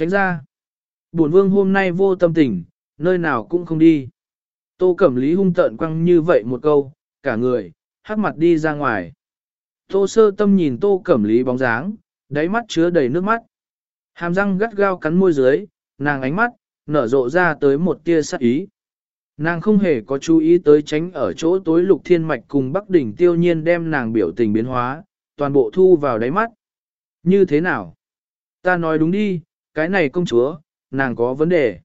Tránh ra. Bổn vương hôm nay vô tâm tình, nơi nào cũng không đi. Tô Cẩm Lý hung tợn quăng như vậy một câu, cả người, hắc mặt đi ra ngoài. Tô sơ tâm nhìn Tô Cẩm Lý bóng dáng, đáy mắt chứa đầy nước mắt. Hàm răng gắt gao cắn môi dưới, nàng ánh mắt, nở rộ ra tới một tia sắc ý. Nàng không hề có chú ý tới tránh ở chỗ tối lục thiên mạch cùng Bắc đỉnh tiêu nhiên đem nàng biểu tình biến hóa, toàn bộ thu vào đáy mắt. Như thế nào? Ta nói đúng đi, cái này công chúa, nàng có vấn đề.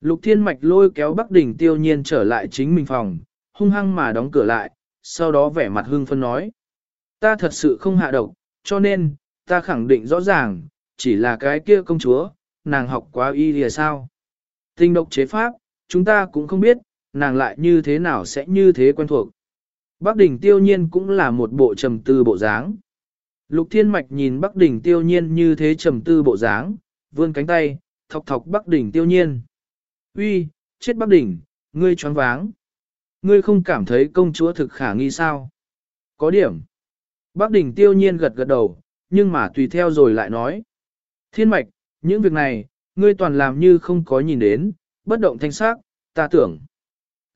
Lục thiên mạch lôi kéo Bắc đỉnh tiêu nhiên trở lại chính mình phòng, hung hăng mà đóng cửa lại, sau đó vẻ mặt hưng phân nói. Ta thật sự không hạ độc, cho nên, ta khẳng định rõ ràng, chỉ là cái kia công chúa, nàng học quá y lìa sao. Tình độc chế pháp, chúng ta cũng không biết, nàng lại như thế nào sẽ như thế quen thuộc. Bắc đỉnh tiêu nhiên cũng là một bộ trầm tư bộ dáng. Lục thiên mạch nhìn Bắc đỉnh tiêu nhiên như thế trầm tư bộ dáng, vươn cánh tay, thọc thọc Bắc đỉnh tiêu nhiên. Uy, chết Bắc đỉnh, ngươi choáng váng. Ngươi không cảm thấy công chúa thực khả nghi sao? Có điểm. Bắc đỉnh tiêu nhiên gật gật đầu, nhưng mà tùy theo rồi lại nói. Thiên mạch, những việc này, ngươi toàn làm như không có nhìn đến, bất động thanh sắc, ta tưởng.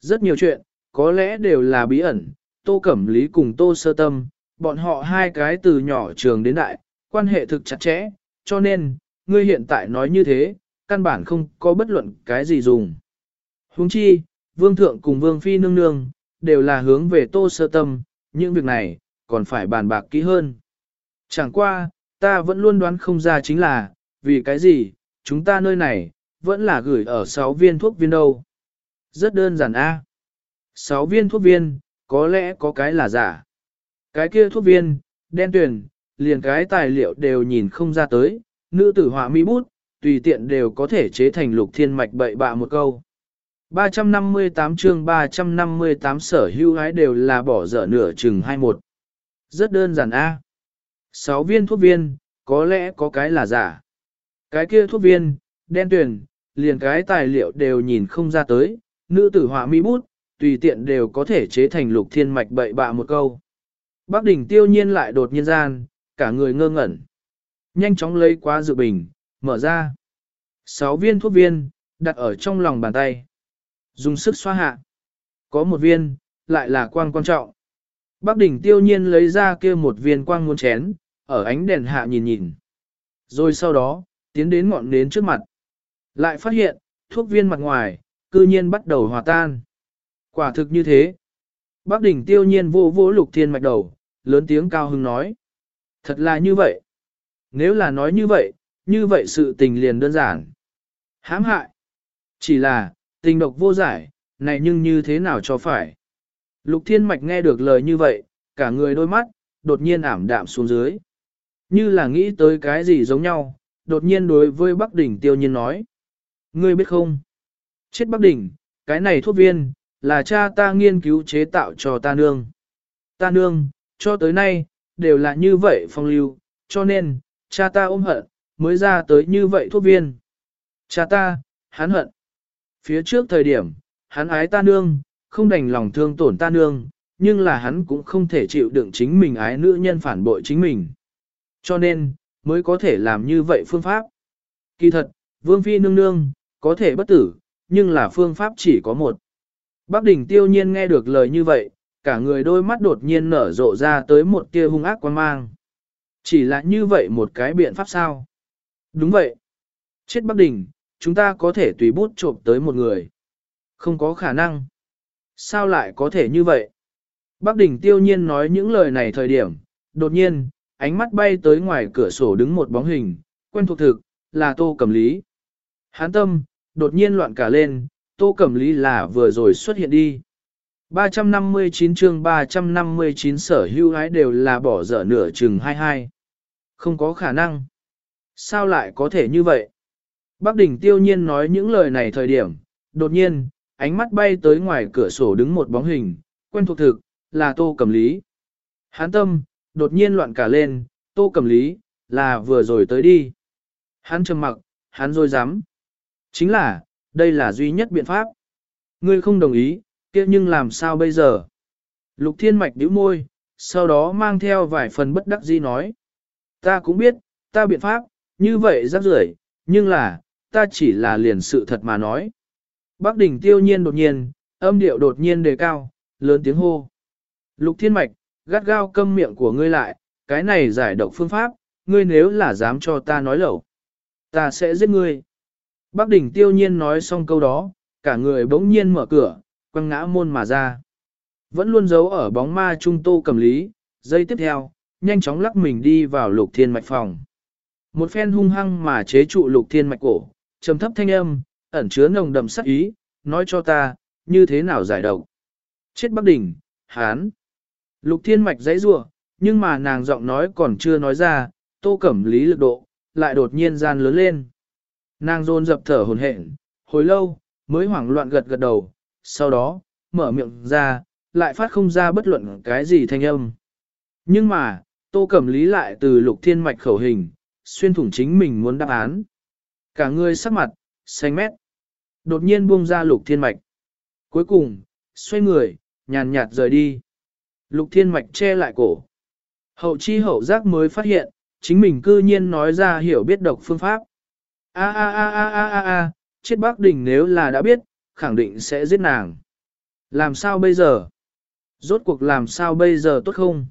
Rất nhiều chuyện, có lẽ đều là bí ẩn, Tô Cẩm Lý cùng Tô Sơ Tâm, bọn họ hai cái từ nhỏ trường đến đại, quan hệ thực chặt chẽ, cho nên, ngươi hiện tại nói như thế, căn bản không có bất luận cái gì dùng. Huống chi, Vương Thượng cùng Vương Phi nương nương, đều là hướng về Tô Sơ Tâm, những việc này, còn phải bàn bạc kỹ hơn. Chẳng qua, ta vẫn luôn đoán không ra chính là, vì cái gì, chúng ta nơi này, vẫn là gửi ở 6 viên thuốc viên đâu. Rất đơn giản a. À? 6 viên thuốc viên, có lẽ có cái là giả. Cái kia thuốc viên, đen tuyển, liền cái tài liệu đều nhìn không ra tới, nữ tử họa mỹ bút, tùy tiện đều có thể chế thành lục thiên mạch bậy bạ một câu. 358 chương 358 sở hữu hái đều là bỏ dở nửa chừng 21. Rất đơn giản a. À? 6 viên thuốc viên, có lẽ có cái là giả. Cái kia thuốc viên, đen tuyển, liền cái tài liệu đều nhìn không ra tới, nữ tử họa mỹ bút, tùy tiện đều có thể chế thành lục thiên mạch bậy bạ một câu. Bác đỉnh tiêu nhiên lại đột nhiên gian, cả người ngơ ngẩn. Nhanh chóng lấy qua dự bình, mở ra. Sáu viên thuốc viên, đặt ở trong lòng bàn tay. Dùng sức xoa hạ. Có một viên, lại là quang quan trọng. Bác đỉnh tiêu nhiên lấy ra kia một viên quang muôn chén, ở ánh đèn hạ nhìn nhìn. Rồi sau đó, tiến đến ngọn nến trước mặt. Lại phát hiện, thuốc viên mặt ngoài, cư nhiên bắt đầu hòa tan. Quả thực như thế. Bác đỉnh tiêu nhiên vô vô lục thiên mạch đầu, lớn tiếng cao hưng nói. Thật là như vậy. Nếu là nói như vậy, như vậy sự tình liền đơn giản. Hãm hại. Chỉ là, tình độc vô giải, này nhưng như thế nào cho phải. Lục thiên mạch nghe được lời như vậy, cả người đôi mắt, đột nhiên ảm đạm xuống dưới. Như là nghĩ tới cái gì giống nhau, đột nhiên đối với Bắc Đỉnh tiêu nhiên nói. Ngươi biết không? Chết Bắc Đỉnh, cái này thuốc viên, là cha ta nghiên cứu chế tạo cho ta nương. Ta nương, cho tới nay, đều là như vậy phong lưu, cho nên, cha ta ôm hận, mới ra tới như vậy thuốc viên. Cha ta, hắn hận. Phía trước thời điểm, hắn ái ta nương, không đành lòng thương tổn ta nương, nhưng là hắn cũng không thể chịu đựng chính mình ái nữ nhân phản bội chính mình. Cho nên, mới có thể làm như vậy phương pháp. Kỳ thật, Vương Phi nương nương, có thể bất tử, nhưng là phương pháp chỉ có một. Bác đỉnh tiêu nhiên nghe được lời như vậy, cả người đôi mắt đột nhiên nở rộ ra tới một tia hung ác quan mang. Chỉ là như vậy một cái biện pháp sao? Đúng vậy. Chết Bắc Đình, chúng ta có thể tùy bút trộm tới một người. Không có khả năng. Sao lại có thể như vậy? Bắc Đình tiêu nhiên nói những lời này thời điểm, đột nhiên, ánh mắt bay tới ngoài cửa sổ đứng một bóng hình, quen thuộc thực, là Tô Cẩm Lý. Hán tâm, đột nhiên loạn cả lên, Tô Cẩm Lý là vừa rồi xuất hiện đi. 359 chương 359 sở hữu ái đều là bỏ dở nửa chừng 22. Không có khả năng. Sao lại có thể như vậy? Bác đỉnh tiêu nhiên nói những lời này thời điểm, đột nhiên, ánh mắt bay tới ngoài cửa sổ đứng một bóng hình, quen thuộc thực, là Tô Cẩm Lý. Hán tâm, đột nhiên loạn cả lên, Tô Cẩm Lý, là vừa rồi tới đi. Hắn trầm mặc, hắn rồi dám. Chính là, đây là duy nhất biện pháp. Ngươi không đồng ý, kia nhưng làm sao bây giờ? Lục thiên mạch bĩu môi, sau đó mang theo vài phần bất đắc dĩ nói. Ta cũng biết, ta biện pháp, như vậy rắc rưởi, nhưng là, ta chỉ là liền sự thật mà nói. Bác đỉnh tiêu nhiên đột nhiên, âm điệu đột nhiên đề cao, lớn tiếng hô. Lục thiên mạch, gắt gao câm miệng của ngươi lại, cái này giải độc phương pháp, ngươi nếu là dám cho ta nói lẩu, ta sẽ giết ngươi. Bác đỉnh tiêu nhiên nói xong câu đó, cả người bỗng nhiên mở cửa, quăng ngã môn mà ra. Vẫn luôn giấu ở bóng ma trung tô cầm lý, giây tiếp theo, nhanh chóng lắc mình đi vào lục thiên mạch phòng. Một phen hung hăng mà chế trụ lục thiên mạch cổ, trầm thấp thanh âm, ẩn chứa nồng đậm sắc ý, nói cho ta, như thế nào giải độc. Chết Bắc Đỉnh, Hán. Lục thiên mạch dãy rủa nhưng mà nàng giọng nói còn chưa nói ra, tô cẩm lý lực độ, lại đột nhiên gian lớn lên. Nàng rôn dập thở hồn hển, hồi lâu, mới hoảng loạn gật gật đầu, sau đó, mở miệng ra, lại phát không ra bất luận cái gì thanh âm. Nhưng mà, tô cẩm lý lại từ lục thiên mạch khẩu hình, xuyên thủng chính mình muốn đáp án. Cả người sắc mặt, xanh mét. Đột nhiên buông ra lục thiên mạch. Cuối cùng, xoay người, nhàn nhạt rời đi. Lục thiên mạch che lại cổ. Hậu chi hậu giác mới phát hiện, chính mình cư nhiên nói ra hiểu biết độc phương pháp. A a a a a a a, chết bác đình nếu là đã biết, khẳng định sẽ giết nàng. Làm sao bây giờ? Rốt cuộc làm sao bây giờ tốt không?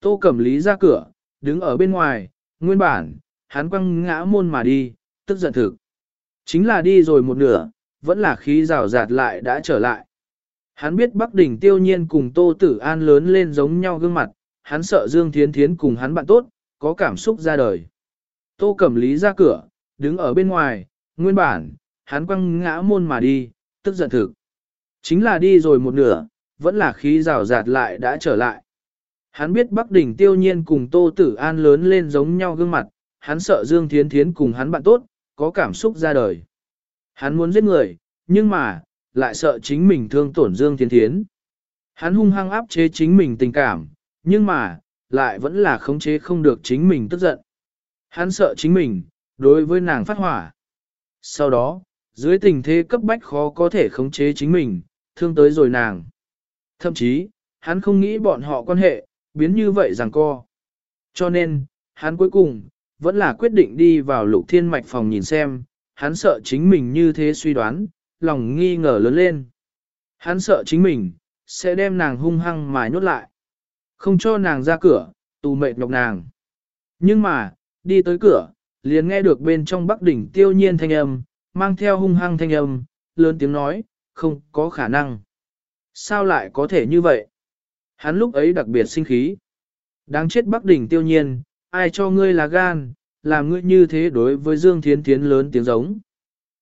Tô Cẩm Lý ra cửa, đứng ở bên ngoài, nguyên bản, hắn quăng ngã môn mà đi, tức giận thực. Chính là đi rồi một nửa, vẫn là khí rào rạt lại đã trở lại. Hắn biết Bắc Đỉnh tiêu nhiên cùng Tô Tử An lớn lên giống nhau gương mặt, hắn sợ Dương Thiến Thiến cùng hắn bạn tốt, có cảm xúc ra đời. Tô Cẩm Lý ra cửa, đứng ở bên ngoài, nguyên bản, hắn quăng ngã môn mà đi, tức giận thực. Chính là đi rồi một nửa, vẫn là khí rào rạt lại đã trở lại. Hắn biết Bắc Đỉnh tiêu nhiên cùng Tô Tử An lớn lên giống nhau gương mặt, hắn sợ Dương Thiến Thiến cùng hắn bạn tốt, có cảm xúc ra đời. Hắn muốn giết người, nhưng mà, lại sợ chính mình thương tổn Dương Thiến Thiến. Hắn hung hăng áp chế chính mình tình cảm, nhưng mà, lại vẫn là khống chế không được chính mình tức giận. Hắn sợ chính mình, đối với nàng phát hỏa. Sau đó, dưới tình thế cấp bách khó có thể khống chế chính mình, thương tới rồi nàng. Thậm chí, hắn không nghĩ bọn họ quan hệ, biến như vậy rằng co. Cho nên, hắn cuối cùng, vẫn là quyết định đi vào lục thiên mạch phòng nhìn xem, hắn sợ chính mình như thế suy đoán, lòng nghi ngờ lớn lên. Hắn sợ chính mình, sẽ đem nàng hung hăng mà nhốt lại. Không cho nàng ra cửa, tù mệt nhọc nàng. Nhưng mà, đi tới cửa, liền nghe được bên trong bắc đỉnh tiêu nhiên thanh âm, mang theo hung hăng thanh âm, lớn tiếng nói, không có khả năng. Sao lại có thể như vậy? Hắn lúc ấy đặc biệt sinh khí. Đáng chết bắc đỉnh tiêu nhiên, ai cho ngươi là gan, làm ngươi như thế đối với Dương Thiến Thiến lớn tiếng giống.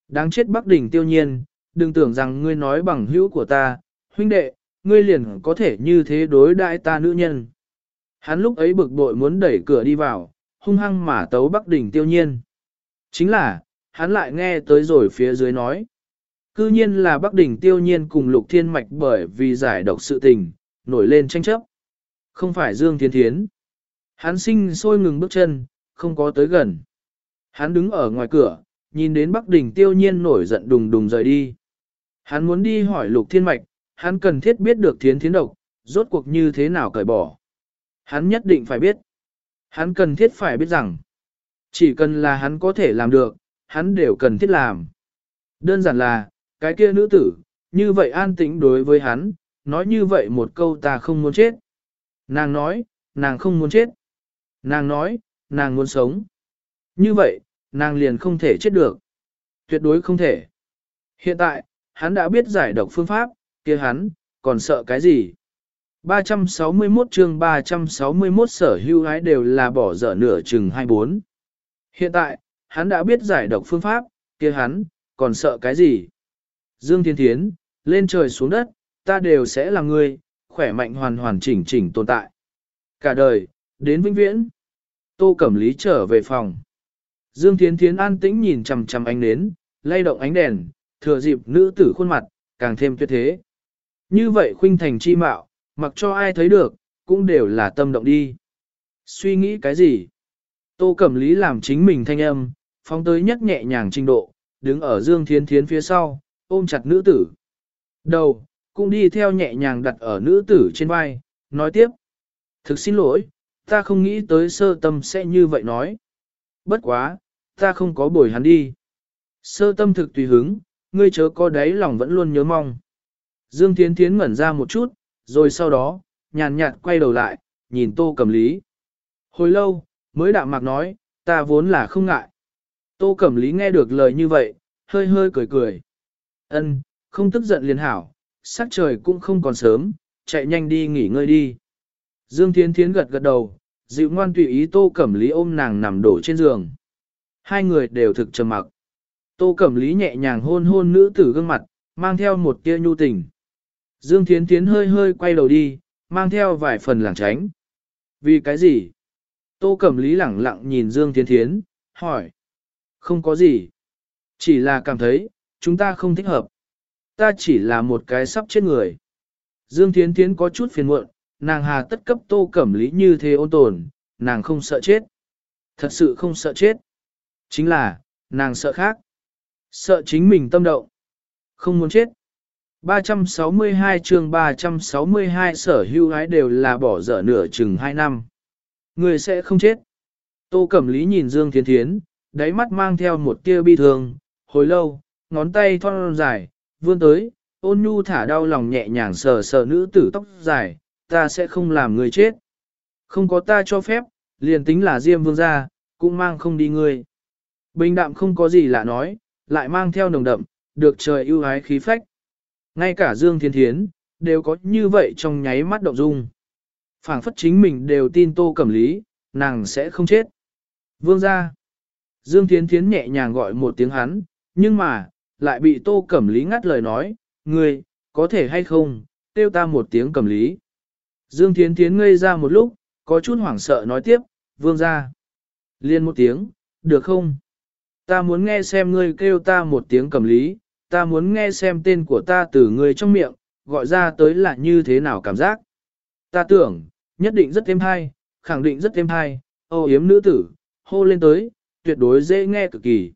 Đáng chết Bắc Đỉnh tiêu nhiên, đừng tưởng rằng ngươi nói bằng hữu của ta, huynh đệ, ngươi liền có thể như thế đối đại ta nữ nhân. Hắn lúc ấy bực bội muốn đẩy cửa đi vào, hung hăng mà tấu Bắc Đỉnh tiêu nhiên. Chính là, hắn lại nghe tới rồi phía dưới nói. Cư nhiên là Bắc Đỉnh tiêu nhiên cùng Lục Thiên Mạch bởi vì giải độc sự tình, nổi lên tranh chấp. Không phải Dương Thiên Thiến. Hắn sinh sôi ngừng bước chân, không có tới gần. Hắn đứng ở ngoài cửa, nhìn đến Bắc Đình tiêu nhiên nổi giận đùng đùng rời đi. Hắn muốn đi hỏi lục thiên mạch, hắn cần thiết biết được thiến thiến độc, rốt cuộc như thế nào cởi bỏ. Hắn nhất định phải biết. Hắn cần thiết phải biết rằng, chỉ cần là hắn có thể làm được, hắn đều cần thiết làm. Đơn giản là, cái kia nữ tử, như vậy an tĩnh đối với hắn, nói như vậy một câu ta không muốn chết. Nàng nói, nàng không muốn chết. Nàng nói, nàng muốn sống. Như vậy, nàng liền không thể chết được. Tuyệt đối không thể. Hiện tại, hắn đã biết giải độc phương pháp, kia hắn, còn sợ cái gì? 361 chương 361 sở hữu ái đều là bỏ dở nửa chừng 24. Hiện tại, hắn đã biết giải độc phương pháp, kia hắn, còn sợ cái gì? Dương Thiên Thiến, lên trời xuống đất, ta đều sẽ là người, khỏe mạnh hoàn hoàn chỉnh chỉnh tồn tại. Cả đời, đến vĩnh viễn. Tô Cẩm Lý trở về phòng. Dương Thiến Thiến an tĩnh nhìn chằm chằm ánh nến, lay động ánh đèn, thừa dịp nữ tử khuôn mặt, càng thêm tuyệt thế. Như vậy khuynh thành chi mạo, mặc cho ai thấy được, cũng đều là tâm động đi. Suy nghĩ cái gì? Tô Cẩm Lý làm chính mình thanh âm, phóng tới nhất nhẹ nhàng trình độ, đứng ở Dương Thiến Thiến phía sau, ôm chặt nữ tử. Đầu, cũng đi theo nhẹ nhàng đặt ở nữ tử trên vai, nói tiếp. Thực xin lỗi, ta không nghĩ tới sơ tâm sẽ như vậy nói. Bất quá, ta không có bồi hắn đi. Sơ tâm thực tùy hứng, ngươi chớ có đáy lòng vẫn luôn nhớ mong. Dương Thiến Thiến ngẩn ra một chút, rồi sau đó, nhàn nhạt quay đầu lại, nhìn tô cẩm lý. Hồi lâu, mới đạm mạc nói, ta vốn là không ngại. Tô cẩm lý nghe được lời như vậy, hơi hơi cười cười. Ân, không tức giận liền hảo, sắc trời cũng không còn sớm, chạy nhanh đi nghỉ ngơi đi. Dương Thiến Thiến gật gật đầu, dịu ngoan tùy ý Tô Cẩm Lý ôm nàng nằm đổ trên giường. Hai người đều thực trầm mặc. Tô Cẩm Lý nhẹ nhàng hôn hôn nữ tử gương mặt, mang theo một tia nhu tình. Dương Thiến Thiến hơi hơi quay đầu đi, mang theo vài phần lảng tránh. Vì cái gì? Tô Cẩm Lý lẳng lặng nhìn Dương Thiến Thiến, hỏi. Không có gì. Chỉ là cảm thấy, chúng ta không thích hợp. Ta chỉ là một cái sắp chết người. Dương Thiến Thiến có chút phiền muộn, nàng hà tất cấp Tô Cẩm Lý như thế ôn tồn, nàng không sợ chết. Thật sự không sợ chết. Chính là, nàng sợ khác. Sợ chính mình tâm động. Không muốn chết. 362 chương 362 sở hưu gái đều là bỏ dở nửa chừng 2 năm. Người sẽ không chết. Tô Cẩm Lý nhìn Dương Thiên Thiến, đáy mắt mang theo một tia bi thương, hồi lâu, ngón tay thon dài, vươn tới, ôn nhu thả đau lòng nhẹ nhàng sờ sờ nữ tử tóc dài, ta sẽ không làm người chết. Không có ta cho phép, liền tính là Diêm Vương gia, cũng mang không đi ngươi. Bình đạm không có gì lạ nói, lại mang theo nồng đậm, được trời ưu ái khí phách. Ngay cả Dương Thiên Thiến, đều có như vậy trong nháy mắt động dung. phảng phất chính mình đều tin tô cẩm lý, nàng sẽ không chết. Vương ra. Dương Thiên Thiến nhẹ nhàng gọi một tiếng hắn, nhưng mà, lại bị tô cẩm lý ngắt lời nói, ngươi, có thể hay không, tiêu ta một tiếng cẩm lý. Dương Thiến Thiến ngây ra một lúc, có chút hoảng sợ nói tiếp, vương ra. Liên một tiếng, được không? Ta muốn nghe xem ngươi kêu ta một tiếng cẩm lý, ta muốn nghe xem tên của ta từ ngươi trong miệng, gọi ra tới là như thế nào cảm giác. Ta tưởng, nhất định rất êm hay, khẳng định rất êm hay, ô yếm nữ tử, hô lên tới, tuyệt đối dễ nghe cực kỳ.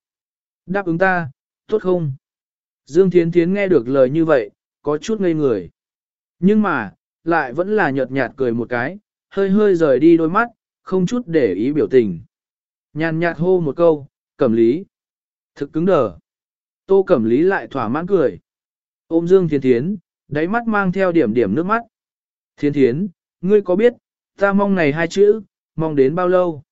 Đáp ứng ta, tốt không? Dương Thiến Thiến nghe được lời như vậy, có chút ngây người. Nhưng mà, lại vẫn là nhợt nhạt cười một cái, hơi hơi rời đi đôi mắt, không chút để ý biểu tình. Nhàn nhạt hô một câu, cẩm lý. Thực cứng đờ. Tô Cẩm Lý lại thỏa mãn cười. Ôm Dương Thiên Thiến, đáy mắt mang theo điểm điểm nước mắt. Thiên Thiến, ngươi có biết, ta mong này hai chữ, mong đến bao lâu?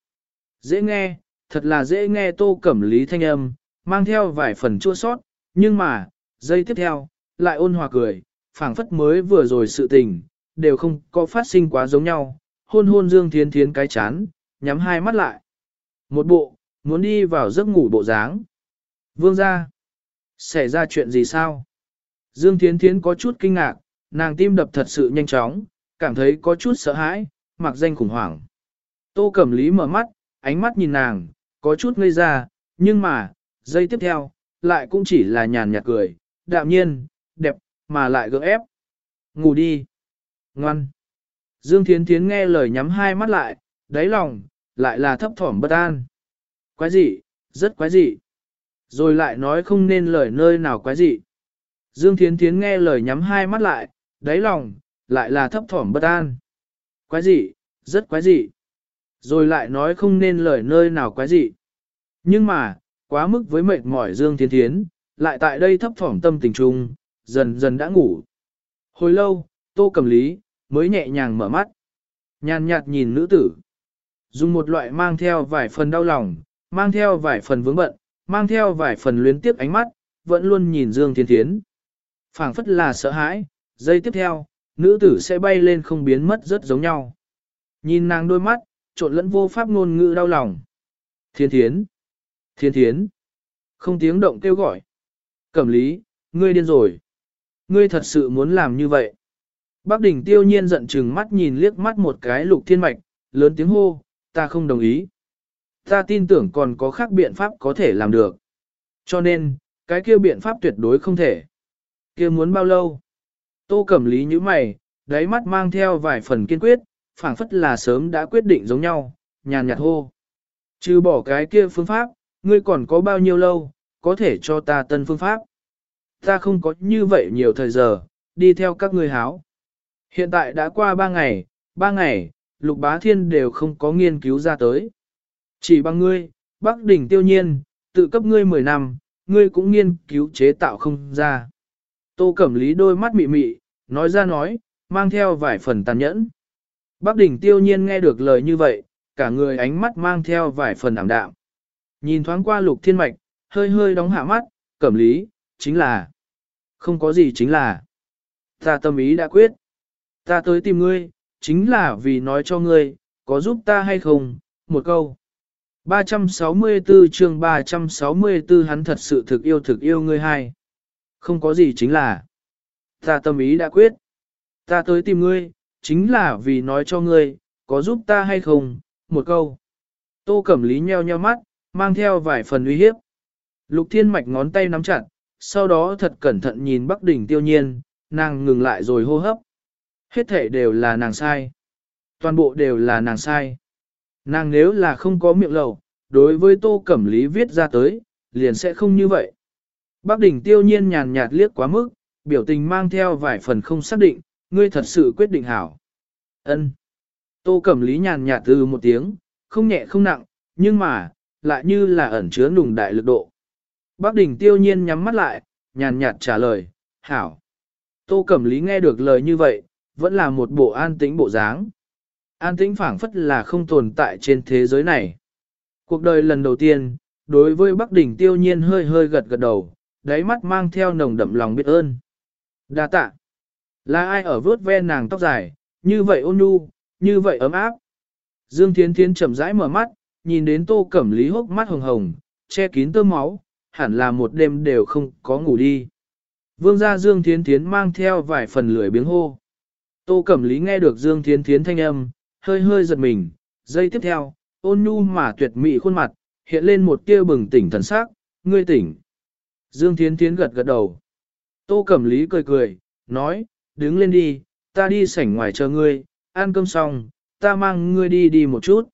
Dễ nghe, thật là dễ nghe Tô Cẩm Lý thanh âm, mang theo vài phần chua sót, nhưng mà, giây tiếp theo, lại ôn hòa cười, phảng phất mới vừa rồi sự tình, đều không có phát sinh quá giống nhau, hôn hôn Dương Thiên Thiến cái chán, nhắm hai mắt lại. Một bộ, muốn đi vào giấc ngủ bộ dáng. Vương ra. Xảy ra chuyện gì sao? Dương Thiến Thiến có chút kinh ngạc, nàng tim đập thật sự nhanh chóng, cảm thấy có chút sợ hãi, mặc danh khủng hoảng. Tô Cẩm Lý mở mắt, ánh mắt nhìn nàng, có chút ngây ra, nhưng mà, giây tiếp theo, lại cũng chỉ là nhàn nhạt cười, đạm nhiên, đẹp, mà lại gượng ép. Ngủ đi. Ngoan. Dương Thiến Thiến nghe lời nhắm hai mắt lại, đáy lòng, lại là thấp thỏm bất an. Quái dị, rất quái dị. Rồi lại nói không nên lời nơi nào quái dị. Dương Thiến Thiến nghe lời nhắm hai mắt lại, đáy lòng, lại là thấp thỏm bất an. Quái dị, rất quái dị. Rồi lại nói không nên lời nơi nào quái dị. Nhưng mà, quá mức với mệt mỏi Dương Thiên Thiến, lại tại đây thấp thỏm tâm tình trung, dần dần đã ngủ. Hồi lâu, tô cầm lý, mới nhẹ nhàng mở mắt. Nhàn nhạt nhìn nữ tử. Dùng một loại mang theo vài phần đau lòng, mang theo vài phần vướng bận, mang theo vài phần luyến tiếc ánh mắt, vẫn luôn nhìn Dương Thiên Thiến. phảng phất là sợ hãi, giây tiếp theo, nữ tử sẽ bay lên không biến mất rất giống nhau. Nhìn nàng đôi mắt, trộn lẫn vô pháp ngôn ngữ đau lòng. Thiên Thiến! Thiên Thiến! Không tiếng động kêu gọi. Cẩm lý, ngươi điên rồi. Ngươi thật sự muốn làm như vậy. Bác đỉnh tiêu nhiên giận chừng mắt nhìn liếc mắt một cái lục thiên mạch, lớn tiếng hô, ta không đồng ý. Ta tin tưởng còn có khác biện pháp có thể làm được. Cho nên, cái kia biện pháp tuyệt đối không thể. kia muốn bao lâu? Tô Cẩm Lý như mày, đáy mắt mang theo vài phần kiên quyết, phảng phất là sớm đã quyết định giống nhau, nhàn nhạt hô. Trừ bỏ cái kia phương pháp, ngươi còn có bao nhiêu lâu, có thể cho ta tân phương pháp. Ta không có như vậy nhiều thời giờ, đi theo các ngươi háo. Hiện tại đã qua ba ngày, ba ngày, lục bá thiên đều không có nghiên cứu ra tới. Chỉ bằng ngươi, Bắc đỉnh tiêu nhiên, tự cấp ngươi 10 năm, ngươi cũng nghiên cứu chế tạo không ra. Tô Cẩm Lý đôi mắt mị mị, nói ra nói, mang theo vài phần tàn nhẫn. Bắc đỉnh tiêu nhiên nghe được lời như vậy, cả người ánh mắt mang theo vài phần ảm đạm. Nhìn thoáng qua lục thiên mạch, hơi hơi đóng hạ mắt, Cẩm Lý, chính là, không có gì chính là, ta tâm ý đã quyết. Ta tới tìm ngươi, chính là vì nói cho ngươi, có giúp ta hay không, một câu. 364 chương 364 hắn thật sự thực yêu thực yêu ngươi hai. Không có gì chính là, ta tâm ý đã quyết. Ta tới tìm ngươi, chính là vì nói cho ngươi, có giúp ta hay không, một câu. Tô Cẩm Lý nheo nheo mắt, mang theo vài phần uy hiếp. Lục Thiên Mạch ngón tay nắm chặt, sau đó thật cẩn thận nhìn Bắc Đỉnh tiêu nhiên, nàng ngừng lại rồi hô hấp. Hết thể đều là nàng sai. Toàn bộ đều là nàng sai. Nàng nếu là không có miệng lầu, đối với Tô Cẩm Lý viết ra tới, liền sẽ không như vậy. Bác đỉnh tiêu nhiên nhàn nhạt liếc quá mức, biểu tình mang theo vài phần không xác định, ngươi thật sự quyết định hảo. Ân. Tô Cẩm Lý nhàn nhạt từ một tiếng, không nhẹ không nặng, nhưng mà, lại như là ẩn chứa nùng đại lực độ. Bác đỉnh tiêu nhiên nhắm mắt lại, nhàn nhạt trả lời, hảo. Tô Cẩm Lý nghe được lời như vậy, vẫn là một bộ an tĩnh bộ dáng. An tĩnh phảng phất là không tồn tại trên thế giới này. Cuộc đời lần đầu tiên, đối với Bắc Đỉnh tiêu nhiên hơi hơi gật gật đầu, đáy mắt mang theo nồng đậm lòng biết ơn. Đa tạ. Là ai ở vớt ve nàng tóc dài, như vậy ôn nhu, như vậy ấm áp. Dương Thiến Thiến chậm rãi mở mắt, nhìn đến tô cẩm lý hốc mắt hồng hồng, che kín tơ máu, hẳn là một đêm đều không có ngủ đi. Vương gia Dương Thiến Thiến mang theo vài phần lưỡi biếng hô. Tô Cẩm Lý nghe được Dương Thiến Thiến thanh âm, hơi hơi giật mình, giây tiếp theo, ôn nhu mà tuyệt mỹ khuôn mặt, hiện lên một tia bừng tỉnh thần sắc, ngươi tỉnh. Dương Thiến Thiến gật gật đầu. Tô Cẩm Lý cười cười, nói, đứng lên đi, ta đi sảnh ngoài chờ ngươi, ăn cơm xong, ta mang ngươi đi đi một chút.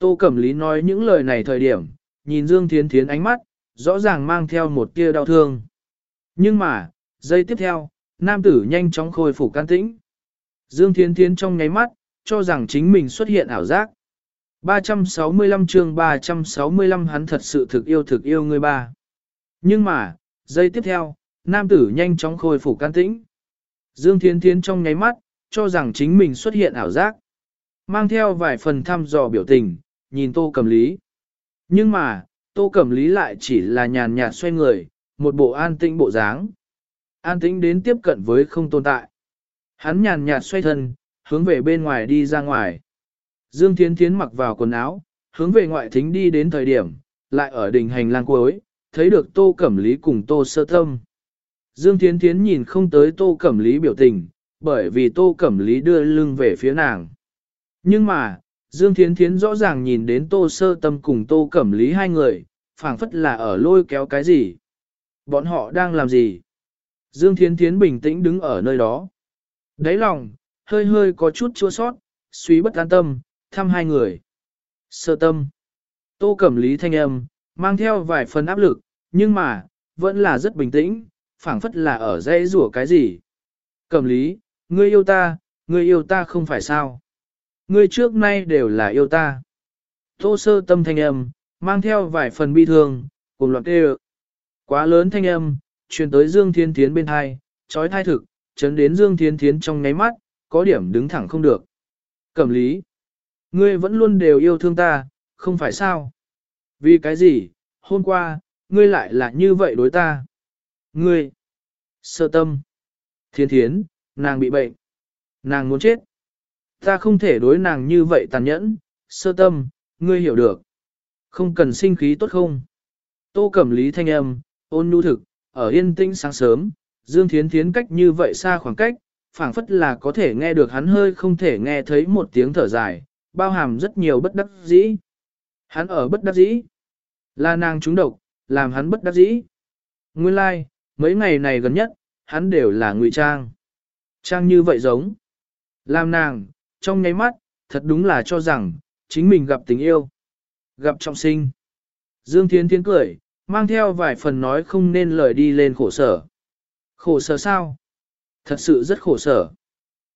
Tô Cẩm Lý nói những lời này thời điểm, nhìn Dương Thiến Thiến ánh mắt, rõ ràng mang theo một tia đau thương. Nhưng mà, giây tiếp theo, nam tử nhanh chóng khôi phục can tĩnh. Dương Thiến Thiến trong nháy mắt, cho rằng chính mình xuất hiện ảo giác. 365 chương 365 hắn thật sự thực yêu thực yêu người ba. Nhưng mà, giây tiếp theo, nam tử nhanh chóng khôi phục can tĩnh. Dương Thiến Thiến trong nháy mắt, cho rằng chính mình xuất hiện ảo giác. Mang theo vài phần thăm dò biểu tình, nhìn Tô Cẩm Lý. Nhưng mà, Tô Cẩm Lý lại chỉ là nhàn nhạt xoay người, một bộ an tĩnh bộ dáng. An tĩnh đến tiếp cận với không tồn tại. Hắn nhàn nhạt xoay thân, hướng về bên ngoài đi ra ngoài. Dương Thiến Thiến mặc vào quần áo, hướng về ngoại thính đi đến thời điểm, lại ở đỉnh hành lang cuối, thấy được Tô Cẩm Lý cùng Tô Sơ Tâm. Dương Thiến Thiến nhìn không tới Tô Cẩm Lý biểu tình, bởi vì Tô Cẩm Lý đưa lưng về phía nàng. Nhưng mà, Dương Thiến Thiến rõ ràng nhìn đến Tô Sơ Tâm cùng Tô Cẩm Lý hai người, phảng phất là ở lôi kéo cái gì. Bọn họ đang làm gì? Dương Thiến Thiến bình tĩnh đứng ở nơi đó. Đấy lòng, hơi hơi có chút chua sót, suy bất an tâm, thăm hai người. Sơ tâm. Tô Cẩm Lý thanh âm, mang theo vài phần áp lực, nhưng mà, vẫn là rất bình tĩnh, phảng phất là ở dãy rủa cái gì. Cẩm Lý, ngươi yêu ta, ngươi yêu ta không phải sao. Ngươi trước nay đều là yêu ta. Tô sơ tâm thanh âm, mang theo vài phần bi thương, cùng loạt kêu. Quá lớn thanh âm, truyền tới Dương Thiên Thiến bên hai, trói thai thực, chấn đến Dương Thiên Thiến trong ngáy mắt, có điểm đứng thẳng không được. Cẩm lý, ngươi vẫn luôn đều yêu thương ta, không phải sao? Vì cái gì, hôm qua, ngươi lại là như vậy đối ta? Ngươi, sơ tâm, thiên thiến, nàng bị bệnh, nàng muốn chết. Ta không thể đối nàng như vậy tàn nhẫn, sơ tâm, ngươi hiểu được. Không cần sinh khí tốt không? Tô Cẩm Lý thanh âm, ôn nhu thực, ở yên tĩnh sáng sớm, Dương Thiến Thiến cách như vậy xa khoảng cách, phảng phất là có thể nghe được hắn hơi không thể nghe thấy một tiếng thở dài, bao hàm rất nhiều bất đắc dĩ. Hắn ở bất đắc dĩ. Là nàng trúng độc, làm hắn bất đắc dĩ. Nguyên lai, like, mấy ngày này gần nhất, hắn đều là ngụy trang. Trang như vậy giống. Làm nàng, trong nháy mắt, thật đúng là cho rằng, chính mình gặp tình yêu. Gặp trọng sinh. Dương Thiến Thiến cười, mang theo vài phần nói không nên lời đi lên khổ sở. Khổ sở sao? Thật sự rất khổ sở.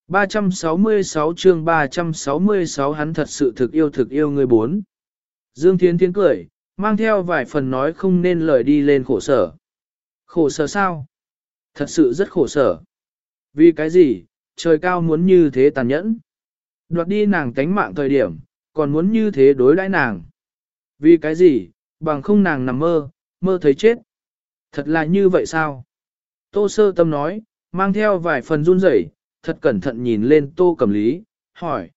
366 chương 366 hắn thật sự thực yêu thực yêu người bốn. Dương Thiên Thiên cười, mang theo vài phần nói không nên lời đi lên khổ sở. Khổ sở sao? Thật sự rất khổ sở. Vì cái gì, trời cao muốn như thế tàn nhẫn. Đoạt đi nàng tánh mạng thời điểm, còn muốn như thế đối đãi nàng. Vì cái gì, bằng không nàng nằm mơ, mơ thấy chết. Thật là như vậy sao? Tô sơ tâm nói, mang theo vài phần run rẩy, thật cẩn thận nhìn lên tô cẩm lý, hỏi.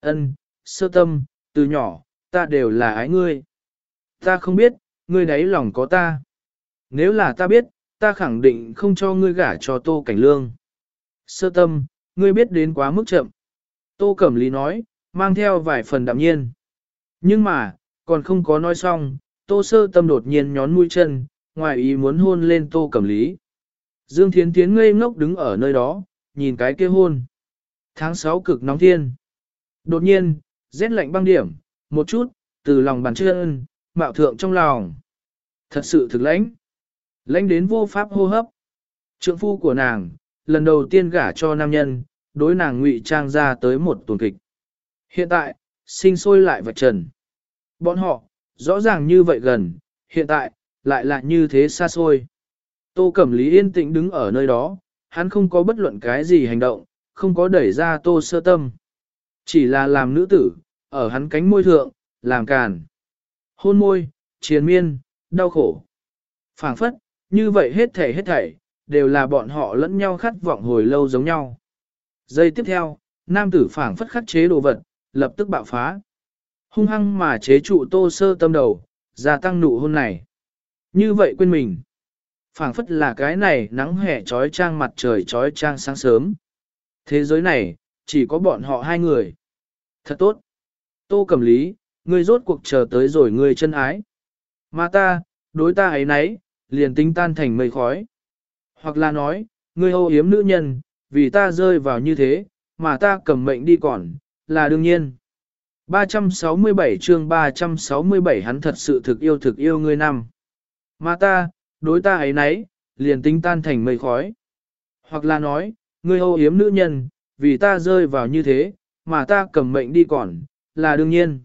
ân, sơ tâm, từ nhỏ, ta đều là ái ngươi. Ta không biết, ngươi đấy lòng có ta. Nếu là ta biết, ta khẳng định không cho ngươi gả cho tô cảnh lương. Sơ tâm, ngươi biết đến quá mức chậm. Tô Cẩm Lý nói, mang theo vài phần đạm nhiên. Nhưng mà, còn không có nói xong, Tô Sơ Tâm đột nhiên nhón mũi chân, ngoài ý muốn hôn lên Tô Cẩm Lý. Dương Thiến Thiến ngây ngốc đứng ở nơi đó, nhìn cái kia hôn. Tháng 6 cực nóng thiên. Đột nhiên, rét lạnh băng điểm, một chút, từ lòng bàn chân, mạo thượng trong lòng. Thật sự thực lãnh. Lãnh đến vô pháp hô hấp. Trượng phu của nàng, lần đầu tiên gả cho nam nhân, đối nàng ngụy trang ra tới một tuần kịch. Hiện tại, sinh sôi lại vật trần. Bọn họ, rõ ràng như vậy gần, hiện tại, lại là như thế xa xôi. Tô Cẩm Lý yên tĩnh đứng ở nơi đó, hắn không có bất luận cái gì hành động, không có đẩy ra tô sơ tâm. Chỉ là làm nữ tử, ở hắn cánh môi thượng, làm càn. Hôn môi, triền miên, đau khổ. phảng phất, như vậy hết thảy hết thảy, đều là bọn họ lẫn nhau khát vọng hồi lâu giống nhau. Giây tiếp theo, nam tử phảng phất khắc chế đồ vật, lập tức bạo phá. Hung hăng mà chế trụ tô sơ tâm đầu, gia tăng nụ hôn này. Như vậy quên mình. phảng phất là cái này nắng hè trói trang mặt trời trói trang sáng sớm. Thế giới này, chỉ có bọn họ hai người. Thật tốt. Tô cầm lý, ngươi rốt cuộc chờ tới rồi ngươi chân ái. Mà ta, đối ta ấy nấy, liền tính tan thành mây khói. Hoặc là nói, ngươi ô yếm nữ nhân, vì ta rơi vào như thế, mà ta cầm mệnh đi còn, là đương nhiên. 367 chương 367 hắn thật sự thực yêu thực yêu ngươi năm. Mà ta, đối ta ấy nấy, liền tính tan thành mây khói. Hoặc là nói, ngươi ô hiếm nữ nhân, vì ta rơi vào như thế, mà ta cầm mệnh đi còn, là đương nhiên.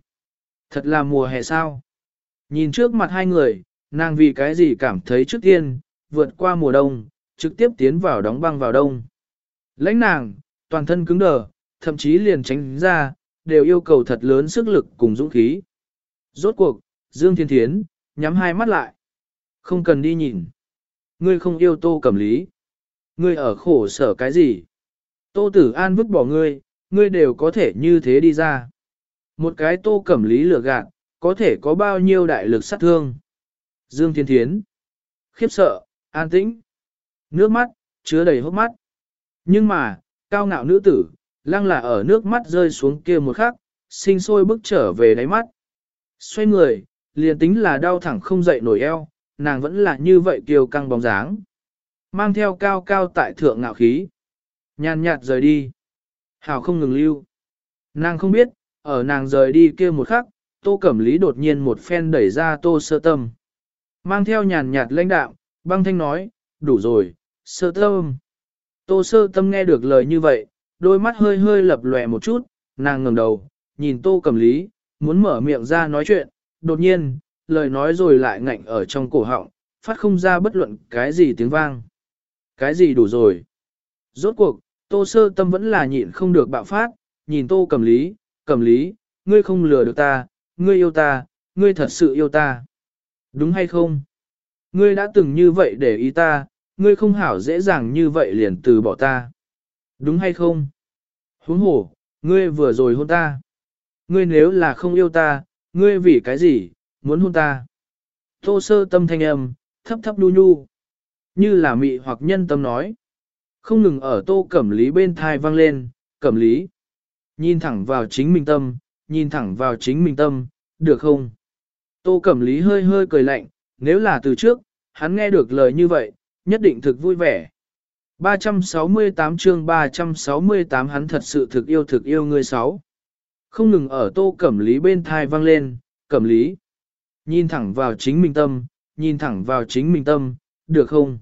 Thật là mùa hè sao. Nhìn trước mặt hai người, nàng vì cái gì cảm thấy trước tiên, vượt qua mùa đông, trực tiếp tiến vào đóng băng vào đông. Lãnh nàng, toàn thân cứng đờ, thậm chí liền tránh ra, đều yêu cầu thật lớn sức lực cùng dũng khí. Rốt cuộc, Dương Thiên Thiến, nhắm hai mắt lại. Không cần đi nhìn. Ngươi không yêu tô cẩm lý. Ngươi ở khổ sở cái gì? Tô tử an vứt bỏ ngươi, ngươi đều có thể như thế đi ra. Một cái tô cẩm lý lừa gạt, có thể có bao nhiêu đại lực sát thương. Dương Thiên Thiến. Khiếp sợ, an tĩnh. Nước mắt, chứa đầy hốc mắt. Nhưng mà, cao ngạo nữ tử, lăng là ở nước mắt rơi xuống kia một khắc, sinh sôi bước trở về đáy mắt. Xoay người, liền tính là đau thẳng không dậy nổi eo, nàng vẫn là như vậy kiều căng bóng dáng. Mang theo cao cao tại thượng ngạo khí. Nhàn nhạt rời đi. Hảo không ngừng lưu. Nàng không biết, ở nàng rời đi kia một khắc, tô cẩm lý đột nhiên một phen đẩy ra tô sơ tâm. Mang theo nhàn nhạt lãnh đạo, băng thanh nói, đủ rồi, sơ tâm. Tô sơ tâm nghe được lời như vậy, đôi mắt hơi hơi lập lòe một chút, nàng ngẩng đầu, nhìn tô cầm lý, muốn mở miệng ra nói chuyện, đột nhiên, lời nói rồi lại ngạnh ở trong cổ họng, phát không ra bất luận cái gì tiếng vang. Cái gì đủ rồi. Rốt cuộc, tô sơ tâm vẫn là nhịn không được bạo phát, nhìn tô cầm lý, cầm lý, ngươi không lừa được ta, ngươi yêu ta, ngươi thật sự yêu ta. Đúng hay không? Ngươi đã từng như vậy để ý ta, ngươi không hảo dễ dàng như vậy liền từ bỏ ta. Đúng hay không? Huống hổ, ngươi vừa rồi hôn ta. Ngươi nếu là không yêu ta, ngươi vì cái gì, muốn hôn ta? Tô sơ tâm thanh âm, thấp thấp nhu nhu. Như là mị hoặc nhân tâm nói. Không ngừng ở tô cẩm lý bên thai vang lên, cẩm lý. Nhìn thẳng vào chính mình tâm, nhìn thẳng vào chính mình tâm, được không? Tô cẩm lý hơi hơi cười lạnh, nếu là từ trước, hắn nghe được lời như vậy, nhất định thực vui vẻ. 368 chương 368 hắn thật sự thực yêu thực yêu người sáu. Không ngừng ở tô cẩm lý bên thai vang lên, cẩm lý. Nhìn thẳng vào chính mình tâm, nhìn thẳng vào chính mình tâm, được không?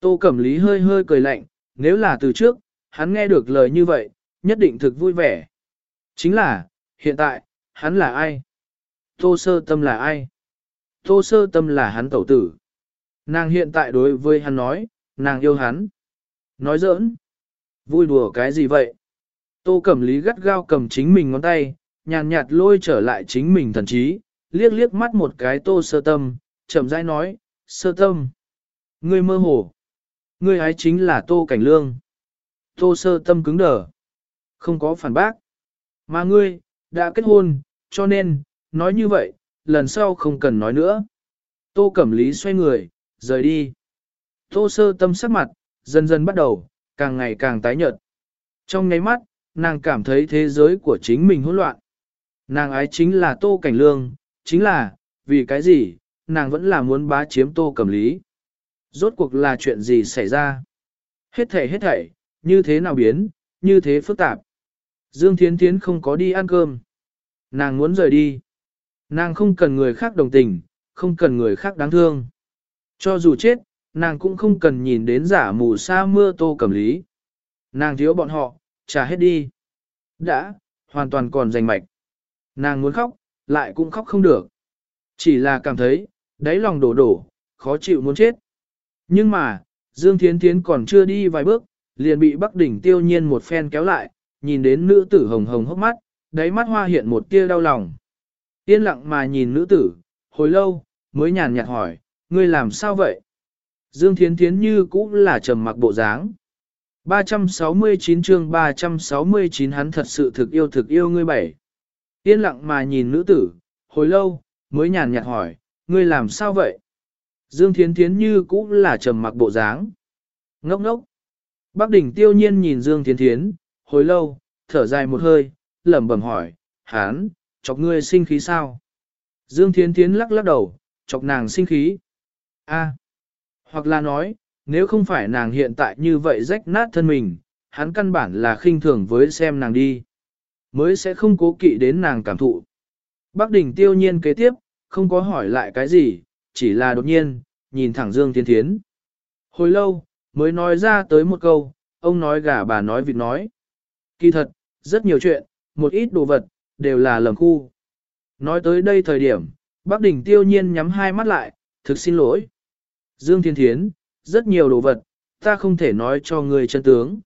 Tô cẩm lý hơi hơi cười lạnh, nếu là từ trước, hắn nghe được lời như vậy, nhất định thực vui vẻ. Chính là, hiện tại, hắn là ai? Tô sơ tâm là ai? Tô sơ tâm là hắn tẩu tử. Nàng hiện tại đối với hắn nói, nàng yêu hắn. Nói giỡn. Vui đùa cái gì vậy? Tô Cẩm Lý gắt gao cầm chính mình ngón tay, nhàn nhạt lôi trở lại chính mình thần trí, liếc liếc mắt một cái tô sơ tâm, chậm rãi nói, sơ tâm. Ngươi mơ hồ. Ngươi ấy chính là tô cảnh lương. Tô sơ tâm cứng đờ. Không có phản bác. Mà ngươi, đã kết hôn, cho nên, nói như vậy, lần sau không cần nói nữa. Tô Cẩm Lý xoay người, rời đi. Tô sơ tâm sắc mặt, dần dần bắt đầu, càng ngày càng tái nhợt. Trong nháy mắt, nàng cảm thấy thế giới của chính mình hỗn loạn. Nàng ái chính là Tô Cảnh Lương, chính là, vì cái gì, nàng vẫn là muốn bá chiếm Tô Cẩm Lý. Rốt cuộc là chuyện gì xảy ra? Hết thảy hết thảy, như thế nào biến, như thế phức tạp. Dương Thiến Thiến không có đi ăn cơm. Nàng muốn rời đi. Nàng không cần người khác đồng tình, không cần người khác đáng thương. Cho dù chết, nàng cũng không cần nhìn đến giả mù sa mưa tô cầm lý. Nàng thiếu bọn họ, trả hết đi. Đã, hoàn toàn còn rành mạch. Nàng muốn khóc, lại cũng khóc không được. Chỉ là cảm thấy, đáy lòng đổ đổ, khó chịu muốn chết. Nhưng mà, Dương Thiến Thiến còn chưa đi vài bước, liền bị Bắc Đỉnh tiêu nhiên một phen kéo lại, nhìn đến nữ tử hồng hồng hốc mắt, đáy mắt hoa hiện một tia đau lòng. Yên lặng mà nhìn nữ tử, hồi lâu, mới nhàn nhạt hỏi, ngươi làm sao vậy? Dương Thiến Thiến như cũng là trầm mặc bộ dáng. 369 chương 369 hắn thật sự thực yêu thực yêu ngươi bảy. Yên lặng mà nhìn nữ tử, hồi lâu, mới nhàn nhạt hỏi, ngươi làm sao vậy? Dương Thiến Thiến như cũng là trầm mặc bộ dáng. Ngốc ngốc. Bác đỉnh tiêu nhiên nhìn Dương Thiến Thiến, hồi lâu, thở dài một hơi, lẩm bẩm hỏi, hán, chọc ngươi sinh khí sao? Dương Thiến Thiến lắc lắc đầu, chọc nàng sinh khí. A. Hoặc là nói, nếu không phải nàng hiện tại như vậy rách nát thân mình, hắn căn bản là khinh thường với xem nàng đi. Mới sẽ không cố kỵ đến nàng cảm thụ. Bác đỉnh tiêu nhiên kế tiếp, không có hỏi lại cái gì, chỉ là đột nhiên, nhìn thẳng Dương Thiên Thiến. Hồi lâu, mới nói ra tới một câu, ông nói gà bà nói vịt nói. Kỳ thật, rất nhiều chuyện, một ít đồ vật, đều là lầm khu. Nói tới đây thời điểm, bác đỉnh tiêu nhiên nhắm hai mắt lại, thực xin lỗi. Dương Thiên Thiến, rất nhiều đồ vật, ta không thể nói cho người chân tướng.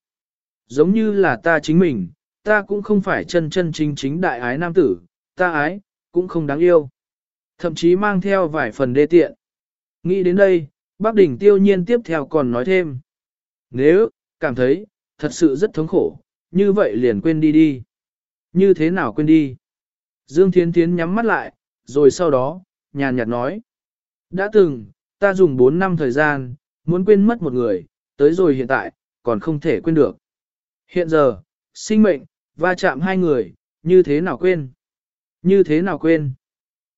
Giống như là ta chính mình, ta cũng không phải chân chân chính chính đại ái nam tử, ta ái, cũng không đáng yêu. Thậm chí mang theo vài phần đê tiện. Nghĩ đến đây, bác đỉnh tiêu nhiên tiếp theo còn nói thêm. Nếu, cảm thấy, thật sự rất thống khổ, như vậy liền quên đi đi. Như thế nào quên đi? Dương Thiến Thiến nhắm mắt lại, rồi sau đó, nhàn nhạt nói. Đã từng, ta dùng 4 năm thời gian, muốn quên mất một người, tới rồi hiện tại, còn không thể quên được. Hiện giờ, sinh mệnh, va chạm hai người, như thế nào quên? Như thế nào quên?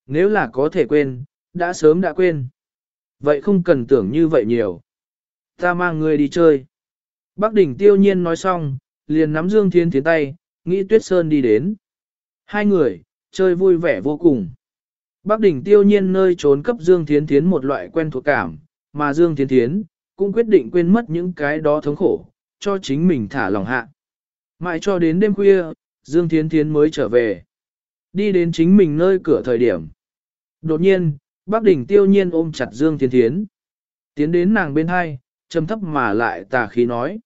Nếu là có thể quên, đã sớm đã quên. Vậy không cần tưởng như vậy nhiều. Ta mang người đi chơi. Bác đỉnh tiêu nhiên nói xong, liền nắm Dương Thiên Thiến tay, nghĩ Tuyết Sơn đi đến. Hai người, chơi vui vẻ vô cùng. Bác đỉnh tiêu nhiên nơi trốn cấp Dương Thiến Thiến một loại quen thuộc cảm, mà Dương Thiến Thiến cũng quyết định quên mất những cái đó thống khổ, cho chính mình thả lòng hạ. Mãi cho đến đêm khuya, Dương Thiến Thiến mới trở về. Đi đến chính mình nơi cửa thời điểm. Đột nhiên, bác đỉnh tiêu nhiên ôm chặt Dương Thiến Thiến. Tiến đến nàng bên hai, trầm thấp mà lại tà khí nói.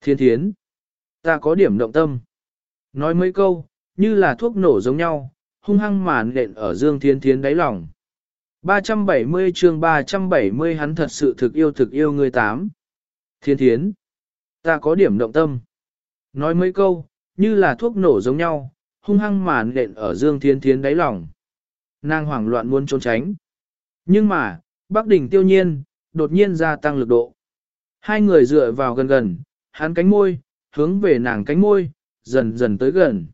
Thiên Thiến, ta có điểm động tâm. Nói mấy câu, như là thuốc nổ giống nhau, hung hăng màn nện ở Dương Thiên Thiến đáy lòng. 370 chương 370 hắn thật sự thực yêu thực yêu người tám. Thiên Thiến, ta có điểm động tâm. Nói mấy câu, như là thuốc nổ giống nhau, hung hăng màn nện ở Dương Thiên Thiến đáy lòng. Nàng hoảng loạn muốn trốn tránh. Nhưng mà, Bắc Đỉnh tiêu nhiên, đột nhiên gia tăng lực độ. Hai người dựa vào gần gần, hắn cánh môi, hướng về nàng cánh môi, dần dần tới gần.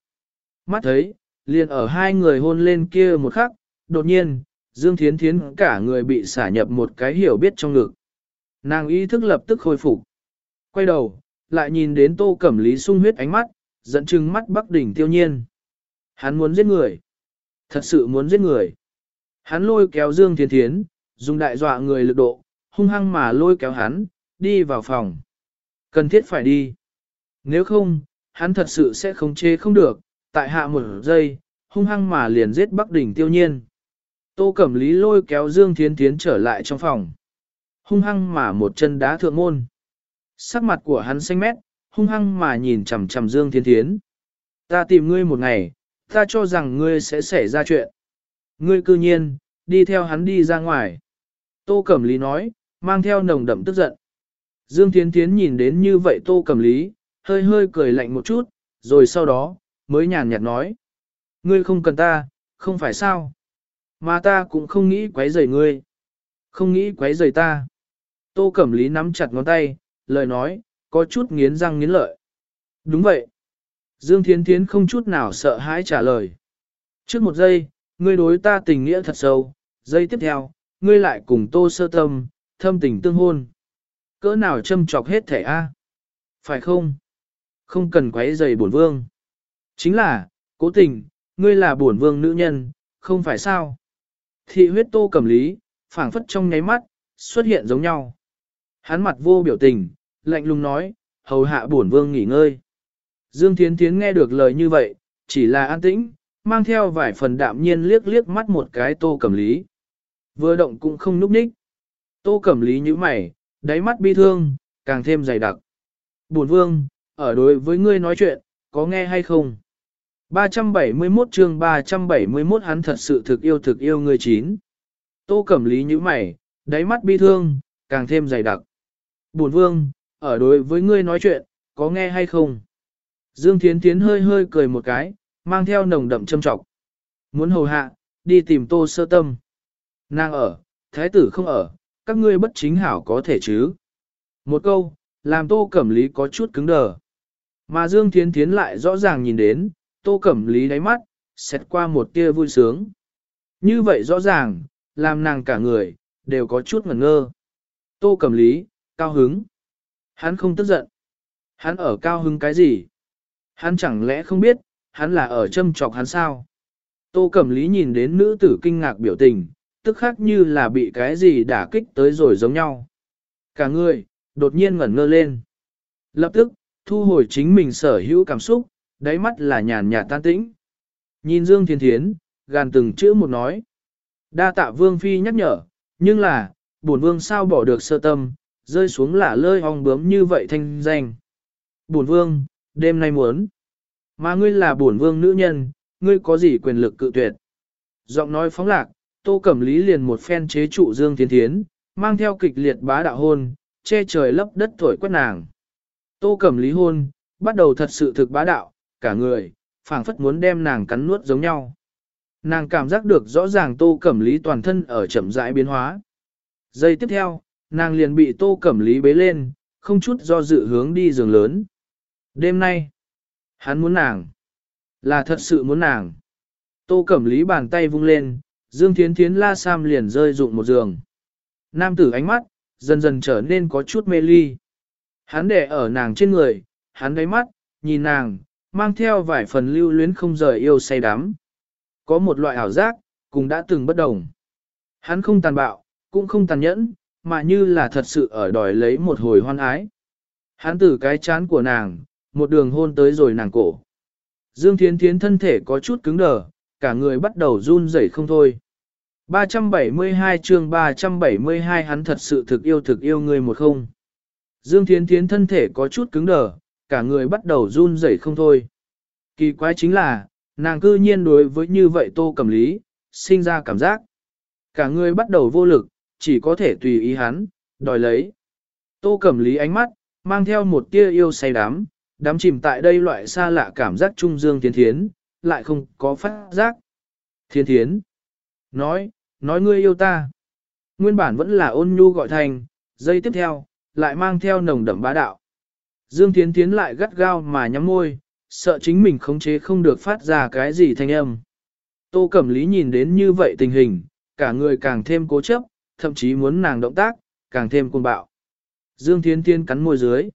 Mắt thấy, liền ở hai người hôn lên kia một khắc, đột nhiên, Dương Thiến Thiến cả người bị xả nhập một cái hiểu biết trong ngực. Nàng ý thức lập tức khôi phục. Quay đầu, lại nhìn đến tô cẩm lý sung huyết ánh mắt, dẫn chừng mắt Bắc Đỉnh tiêu nhiên. Hắn muốn giết người. Thật sự muốn giết người. Hắn lôi kéo Dương Thiến Thiến, dùng đại dọa người lực độ, hung hăng mà lôi kéo hắn, đi vào phòng. Cần thiết phải đi. Nếu không, hắn thật sự sẽ không chê không được, tại hạ một giây, hung hăng mà liền giết Bắc Đỉnh tiêu nhiên. Tô Cẩm Lý lôi kéo Dương Thiến Thiến trở lại trong phòng. Hung hăng mà một chân đá thượng môn. Sắc mặt của hắn xanh mét, hung hăng mà nhìn chằm chằm Dương Thiến Thiến. Ta tìm ngươi một ngày, ta cho rằng ngươi sẽ xảy ra chuyện. Ngươi cư nhiên, đi theo hắn đi ra ngoài. Tô Cẩm Lý nói, mang theo nồng đậm tức giận. Dương Thiến Thiến nhìn đến như vậy Tô Cẩm Lý, hơi hơi cười lạnh một chút, rồi sau đó, mới nhàn nhạt nói. Ngươi không cần ta, không phải sao. Mà ta cũng không nghĩ quấy rầy ngươi. Không nghĩ quấy rầy ta. Tô Cẩm Lý nắm chặt ngón tay, lời nói, có chút nghiến răng nghiến lợi. Đúng vậy. Dương Thiến Thiến không chút nào sợ hãi trả lời. Trước một giây, ngươi đối ta tình nghĩa thật sâu, giây tiếp theo, ngươi lại cùng tô sơ tâm, thâm tình tương hôn. Cỡ nào châm chọc hết thể a? Phải không? Không cần quấy rầy bổn vương. Chính là, cố tình, ngươi là bổn vương nữ nhân, không phải sao? Thị huyết tô cầm lý, phảng phất trong nháy mắt, xuất hiện giống nhau. Hắn mặt vô biểu tình, lạnh lùng nói, hầu hạ bổn vương nghỉ ngơi. Dương Thiến Thiến nghe được lời như vậy, chỉ là an tĩnh, mang theo vài phần đạm nhiên liếc liếc mắt một cái tô cẩm lý. Vừa động cũng không núp ních. Tô cẩm lý như mày, đáy mắt bi thương, càng thêm dày đặc. Bổn vương, ở đối với ngươi nói chuyện, có nghe hay không? 371 chương 371 hắn thật sự thực yêu thực yêu ngươi chín. Tô cẩm lý như mày, đáy mắt bi thương, càng thêm dày đặc. Bổn vương, ở đối với ngươi nói chuyện, có nghe hay không? Dương Thiến Thiến hơi hơi cười một cái, mang theo nồng đậm châm trọng. Muốn hầu hạ, đi tìm tô sơ tâm. Nàng ở, thái tử không ở, các ngươi bất chính hảo có thể chứ. Một câu, làm tô cẩm lý có chút cứng đờ. Mà Dương Thiến Thiến lại rõ ràng nhìn đến, tô cẩm lý đáy mắt, xét qua một tia vui sướng. Như vậy rõ ràng, làm nàng cả người, đều có chút ngẩn ngơ. Tô cẩm lý, cao hứng. Hắn không tức giận. Hắn ở cao hứng cái gì? Hắn chẳng lẽ không biết, hắn là ở châm chọc hắn sao? Tô Cẩm Lý nhìn đến nữ tử kinh ngạc biểu tình, tức khác như là bị cái gì đả kích tới rồi giống nhau. Cả người, đột nhiên ngẩn ngơ lên. Lập tức, thu hồi chính mình sở hữu cảm xúc, đáy mắt là nhàn nhạt tan tĩnh. Nhìn Dương Thiên Thiến, gàn từng chữ một nói. Đa tạ Vương Phi nhắc nhở, nhưng là, bổn Vương sao bỏ được sơ tâm, rơi xuống là lơi hong bướm như vậy thanh danh. Bổn Vương, đêm nay muốn. Mà ngươi là bổn vương nữ nhân, ngươi có gì quyền lực cự tuyệt. Giọng nói phóng lạc, tô cẩm lý liền một phen chế trụ Dương Thiên Thiến, mang theo kịch liệt bá đạo hôn, che trời lấp đất thổi quét nàng. Tô cẩm lý hôn, bắt đầu thật sự thực bá đạo, cả người, phảng phất muốn đem nàng cắn nuốt giống nhau. Nàng cảm giác được rõ ràng tô cẩm lý toàn thân ở chậm rãi biến hóa. Giây tiếp theo, nàng liền bị tô cẩm lý bế lên, không chút do dự hướng đi giường lớn. Đêm nay, hắn muốn nàng. Là thật sự muốn nàng. Tô Cẩm Lý bàn tay vung lên, Dương Thiến Thiến la sam liền rơi rụng một giường. Nam tử ánh mắt, dần dần trở nên có chút mê ly. Hắn để ở nàng trên người, hắn đáy mắt, nhìn nàng, mang theo vài phần lưu luyến không rời yêu say đắm. Có một loại ảo giác, cũng đã từng bất đồng. Hắn không tàn bạo, cũng không tàn nhẫn, mà như là thật sự ở đòi lấy một hồi hoan ái. Hắn từ cái chán của nàng, một đường hôn tới rồi nàng cổ. Dương Thiến Thiến thân thể có chút cứng đờ, cả người bắt đầu run rẩy không thôi. 372 chương 372 hắn thật sự thực yêu thực yêu người một không. Dương Thiến Thiến thân thể có chút cứng đờ, cả người bắt đầu run rẩy không thôi. Kỳ quái chính là, nàng cư nhiên đối với như vậy tô cầm lý, sinh ra cảm giác. Cả người bắt đầu vô lực, chỉ có thể tùy ý hắn, đòi lấy. Tô cẩm lý ánh mắt, mang theo một tia yêu say đắm, đắm chìm tại đây loại xa lạ cảm giác trung dương thiên thiến, lại không có phát giác. Thiên thiến, nói, nói ngươi yêu ta. Nguyên bản vẫn là ôn nhu gọi thành, giây tiếp theo, lại mang theo nồng đậm bá đạo. Dương Thiến Thiến lại gắt gao mà nhắm môi, sợ chính mình khống chế không được phát ra cái gì thanh âm. Tô Cẩm Lý nhìn đến như vậy tình hình, cả người càng thêm cố chấp, thậm chí muốn nàng động tác, càng thêm cuồng bạo. Dương Thiến Thiến cắn môi dưới.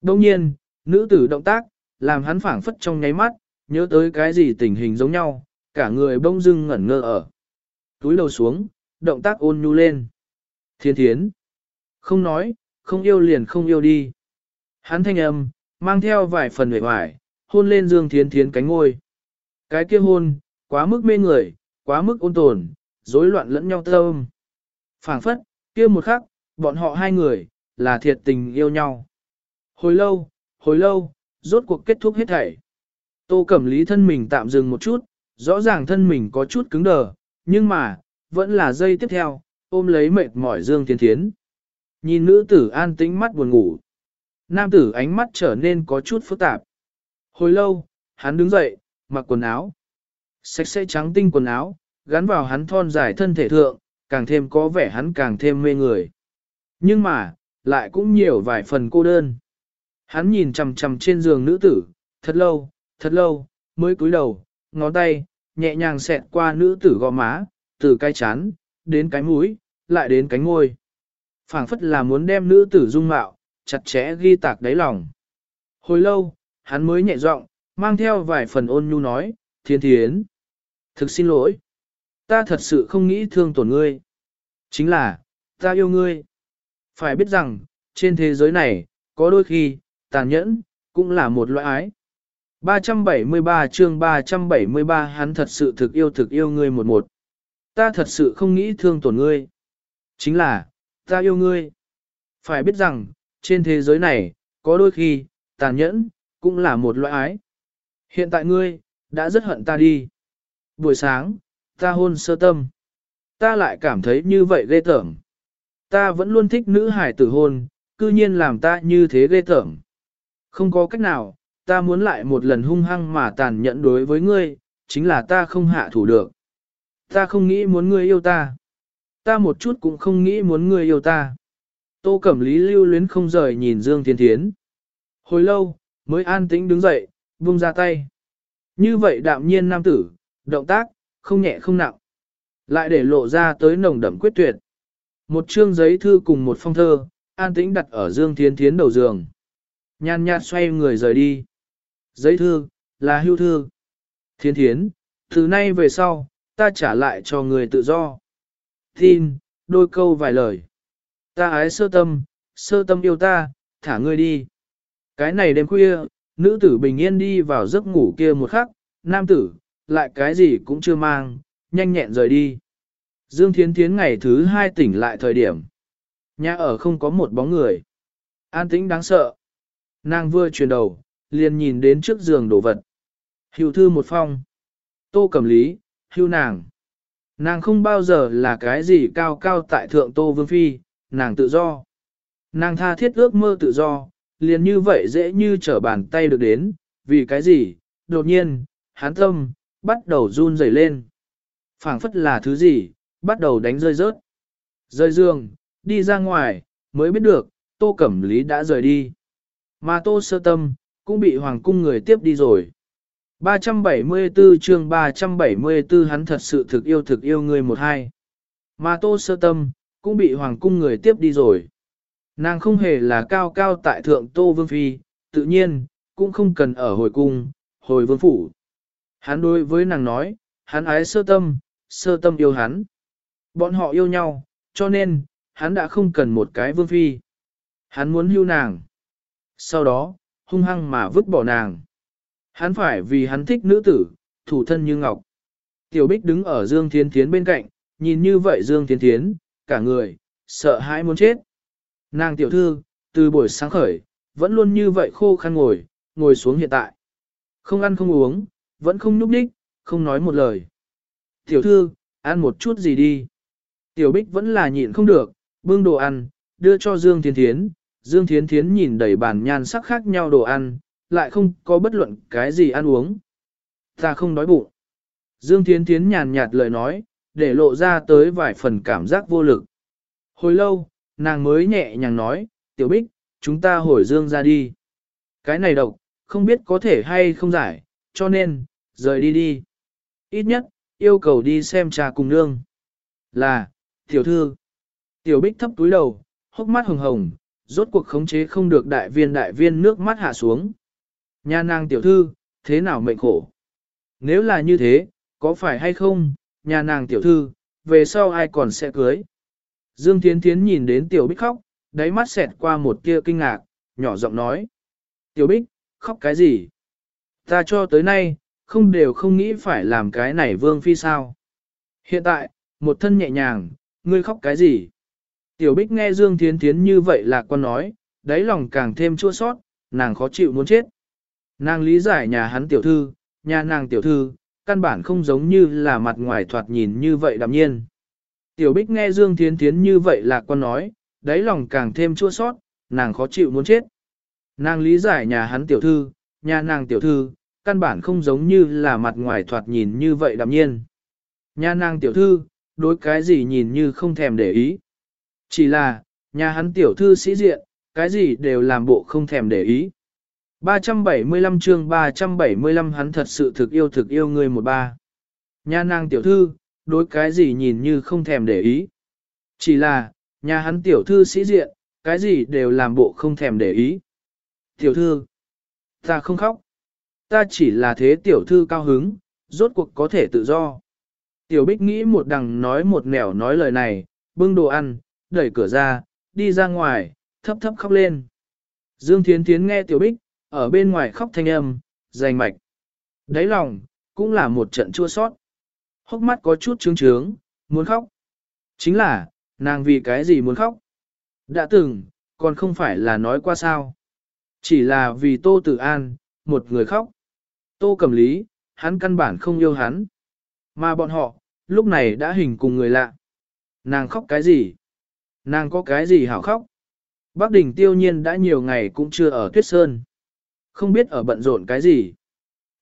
Đông nhiên, Nữ tử động tác, làm hắn phảng phất trong nháy mắt, nhớ tới cái gì tình hình giống nhau, cả người bông dưng ngẩn ngơ ở. Túi đầu xuống, động tác ôn nhu lên. Thiên thiến. Không nói, không yêu liền không yêu đi. Hắn thanh âm, mang theo vài phần vẻ hoài, hôn lên Dương Thiến Thiến cánh ngôi. Cái kia hôn, quá mức mê người, quá mức ôn tồn, rối loạn lẫn nhau tâm. phảng phất, kia một khắc, bọn họ hai người, là thiệt tình yêu nhau. Hồi lâu, hồi lâu, rốt cuộc kết thúc hết thảy. Tô Cẩm Lý thân mình tạm dừng một chút, rõ ràng thân mình có chút cứng đờ, nhưng mà, vẫn là dây tiếp theo, ôm lấy mệt mỏi Dương Thiên Thiến. Nhìn nữ tử an tĩnh mắt buồn ngủ. Nam tử ánh mắt trở nên có chút phức tạp. Hồi lâu, hắn đứng dậy, mặc quần áo. Sạch sẽ trắng tinh quần áo, gắn vào hắn thon dài thân thể thượng, càng thêm có vẻ hắn càng thêm mê người. Nhưng mà, lại cũng nhiều vài phần cô đơn. Hắn nhìn chằm chằm trên giường nữ tử, thật lâu, thật lâu, mới cúi đầu, ngón tay, nhẹ nhàng xẹt qua nữ tử gò má, từ cái chán, đến cái mũi, lại đến cánh ngôi phảng phất là muốn đem nữ tử dung mạo, chặt chẽ ghi tạc đáy lòng. Hồi lâu, hắn mới nhẹ giọng, mang theo vài phần ôn nhu nói, thiên thiến. Thực xin lỗi. Ta thật sự không nghĩ thương tổn ngươi. Chính là, ta yêu ngươi. Phải biết rằng, trên thế giới này, có đôi khi, tàn nhẫn, cũng là một loại ái. 373 chương 373 hắn thật sự thực yêu thực yêu ngươi một một. Ta thật sự không nghĩ thương tổn ngươi. Chính là, ta yêu ngươi. Phải biết rằng, trên thế giới này, có đôi khi, tàn nhẫn, cũng là một loại ái. Hiện tại ngươi, đã rất hận ta đi. Buổi sáng, ta hôn sơ tâm. Ta lại cảm thấy như vậy ghê tởm. Ta vẫn luôn thích nữ hải tử hôn, cư nhiên làm ta như thế ghê tởm. Không có cách nào, ta muốn lại một lần hung hăng mà tàn nhẫn đối với ngươi, chính là ta không hạ thủ được. Ta không nghĩ muốn ngươi yêu ta. Ta một chút cũng không nghĩ muốn ngươi yêu ta. Tô Cẩm Lý lưu luyến không rời nhìn Dương Thiên Thiến. Hồi lâu, mới an tĩnh đứng dậy, vung ra tay. Như vậy đạm nhiên nam tử, động tác, không nhẹ không nặng. Lại để lộ ra tới nồng đậm quyết tuyệt. Một chương giấy thư cùng một phong thơ, an tĩnh đặt ở Dương Thiên Thiến đầu giường. Nhan nhạt xoay người rời đi. Giấy thư, là hưu thư. Thiên Thiến, từ nay về sau, ta trả lại cho người tự do. Tin, đôi câu vài lời. Ta ái sơ tâm, sơ tâm yêu ta, thả ngươi đi. Cái này đêm khuya, nữ tử bình yên đi vào giấc ngủ kia một khắc, nam tử, lại cái gì cũng chưa mang, nhanh nhẹn rời đi. Dương Thiến Thiến ngày thứ hai tỉnh lại thời điểm. Nhà ở không có một bóng người. An tĩnh đáng sợ. Nàng vừa chuyển đầu, liền nhìn đến trước giường đồ vật. Hưu thư một phong. Tô cầm lý, hưu nàng. Nàng không bao giờ là cái gì cao cao tại thượng Tô Vương Phi, nàng tự do. Nàng tha thiết ước mơ tự do, liền như vậy dễ như trở bàn tay được đến, vì cái gì, đột nhiên, hán tâm, bắt đầu run rẩy lên. phảng phất là thứ gì, bắt đầu đánh rơi rớt. Rơi giường, đi ra ngoài, mới biết được, tô cẩm lý đã rời đi. Mà tô sơ tâm, cũng bị hoàng cung người tiếp đi rồi. 374 chương 374 hắn thật sự thực yêu thực yêu người một hai. Mà tô sơ tâm, cũng bị hoàng cung người tiếp đi rồi. Nàng không hề là cao cao tại thượng Tô Vương Phi, tự nhiên, cũng không cần ở hồi cung, hồi vương phủ. Hắn đối với nàng nói, hắn ái sơ tâm, sơ tâm yêu hắn. Bọn họ yêu nhau, cho nên, hắn đã không cần một cái vương phi. Hắn muốn hưu nàng. Sau đó, hung hăng mà vứt bỏ nàng. Hắn phải vì hắn thích nữ tử, thủ thân như ngọc. Tiểu Bích đứng ở Dương Thiên Thiến bên cạnh, nhìn như vậy Dương Thiên Thiến, cả người, sợ hãi muốn chết. Nàng tiểu thư, từ buổi sáng khởi, vẫn luôn như vậy khô khăn ngồi, ngồi xuống hiện tại. Không ăn không uống, vẫn không nhúc đích, không nói một lời. Tiểu thư, ăn một chút gì đi. Tiểu Bích vẫn là nhịn không được, bưng đồ ăn, đưa cho Dương Thiên Thiến. Dương Thiên Thiến nhìn đầy bàn nhan sắc khác nhau đồ ăn, lại không có bất luận cái gì ăn uống. Ta không đói bụng. Dương Thiến Thiến nhàn nhạt lời nói, để lộ ra tới vài phần cảm giác vô lực. Hồi lâu, nàng mới nhẹ nhàng nói, tiểu bích, chúng ta hồi dương ra đi. Cái này độc, không biết có thể hay không giải, cho nên, rời đi đi. Ít nhất, yêu cầu đi xem trà cùng nương. Là, tiểu thư. Tiểu bích thấp túi đầu, hốc mắt hồng hồng, rốt cuộc khống chế không được đại viên đại viên nước mắt hạ xuống. Nhà nàng tiểu thư, thế nào mệnh khổ? Nếu là như thế, có phải hay không, nhà nàng tiểu thư, về sau ai còn sẽ cưới? Dương Thiến Thiến nhìn đến Tiểu Bích khóc, đáy mắt xẹt qua một tia kinh ngạc, nhỏ giọng nói. Tiểu Bích, khóc cái gì? Ta cho tới nay, không đều không nghĩ phải làm cái này vương phi sao. Hiện tại, một thân nhẹ nhàng, ngươi khóc cái gì? Tiểu Bích nghe Dương Thiến Thiến như vậy là con nói, đáy lòng càng thêm chua sót, nàng khó chịu muốn chết. Nàng lý giải nhà hắn tiểu thư, nhà nàng tiểu thư, căn bản không giống như là mặt ngoài thoạt nhìn như vậy đạm nhiên. Tiểu Bích nghe Dương Thiến Thiến như vậy là con nói, đáy lòng càng thêm chua sót, nàng khó chịu muốn chết. Nàng lý giải nhà hắn tiểu thư, nhà nàng tiểu thư, căn bản không giống như là mặt ngoài thoạt nhìn như vậy đạm nhiên. Nhà nàng tiểu thư, đối cái gì nhìn như không thèm để ý. Chỉ là, nhà hắn tiểu thư sĩ diện, cái gì đều làm bộ không thèm để ý. 375 chương 375 hắn thật sự thực yêu thực yêu người một ba. Nhà nàng tiểu thư, đối cái gì nhìn như không thèm để ý. Chỉ là, nhà hắn tiểu thư sĩ diện, cái gì đều làm bộ không thèm để ý. Tiểu thư, ta không khóc. Ta chỉ là thế tiểu thư cao hứng, rốt cuộc có thể tự do. Tiểu bích nghĩ một đằng nói một nẻo nói lời này, bưng đồ ăn, đẩy cửa ra, đi ra ngoài, thấp thấp khóc lên. Dương Thiến Thiến nghe tiểu bích, ở bên ngoài khóc thanh âm, dày mạch. Đáy lòng, cũng là một trận chua sót. Hốc mắt có chút trướng trướng, muốn khóc. Chính là, nàng vì cái gì muốn khóc? Đã từng, còn không phải là nói qua sao. Chỉ là vì Tô Tử An, một người khóc. Tô Cẩm Lý, hắn căn bản không yêu hắn. Mà bọn họ, lúc này đã hình cùng người lạ. Nàng khóc cái gì? Nàng có cái gì hảo khóc? Bác Đình tiêu nhiên đã nhiều ngày cũng chưa ở Tuyết Sơn. Không biết ở bận rộn cái gì.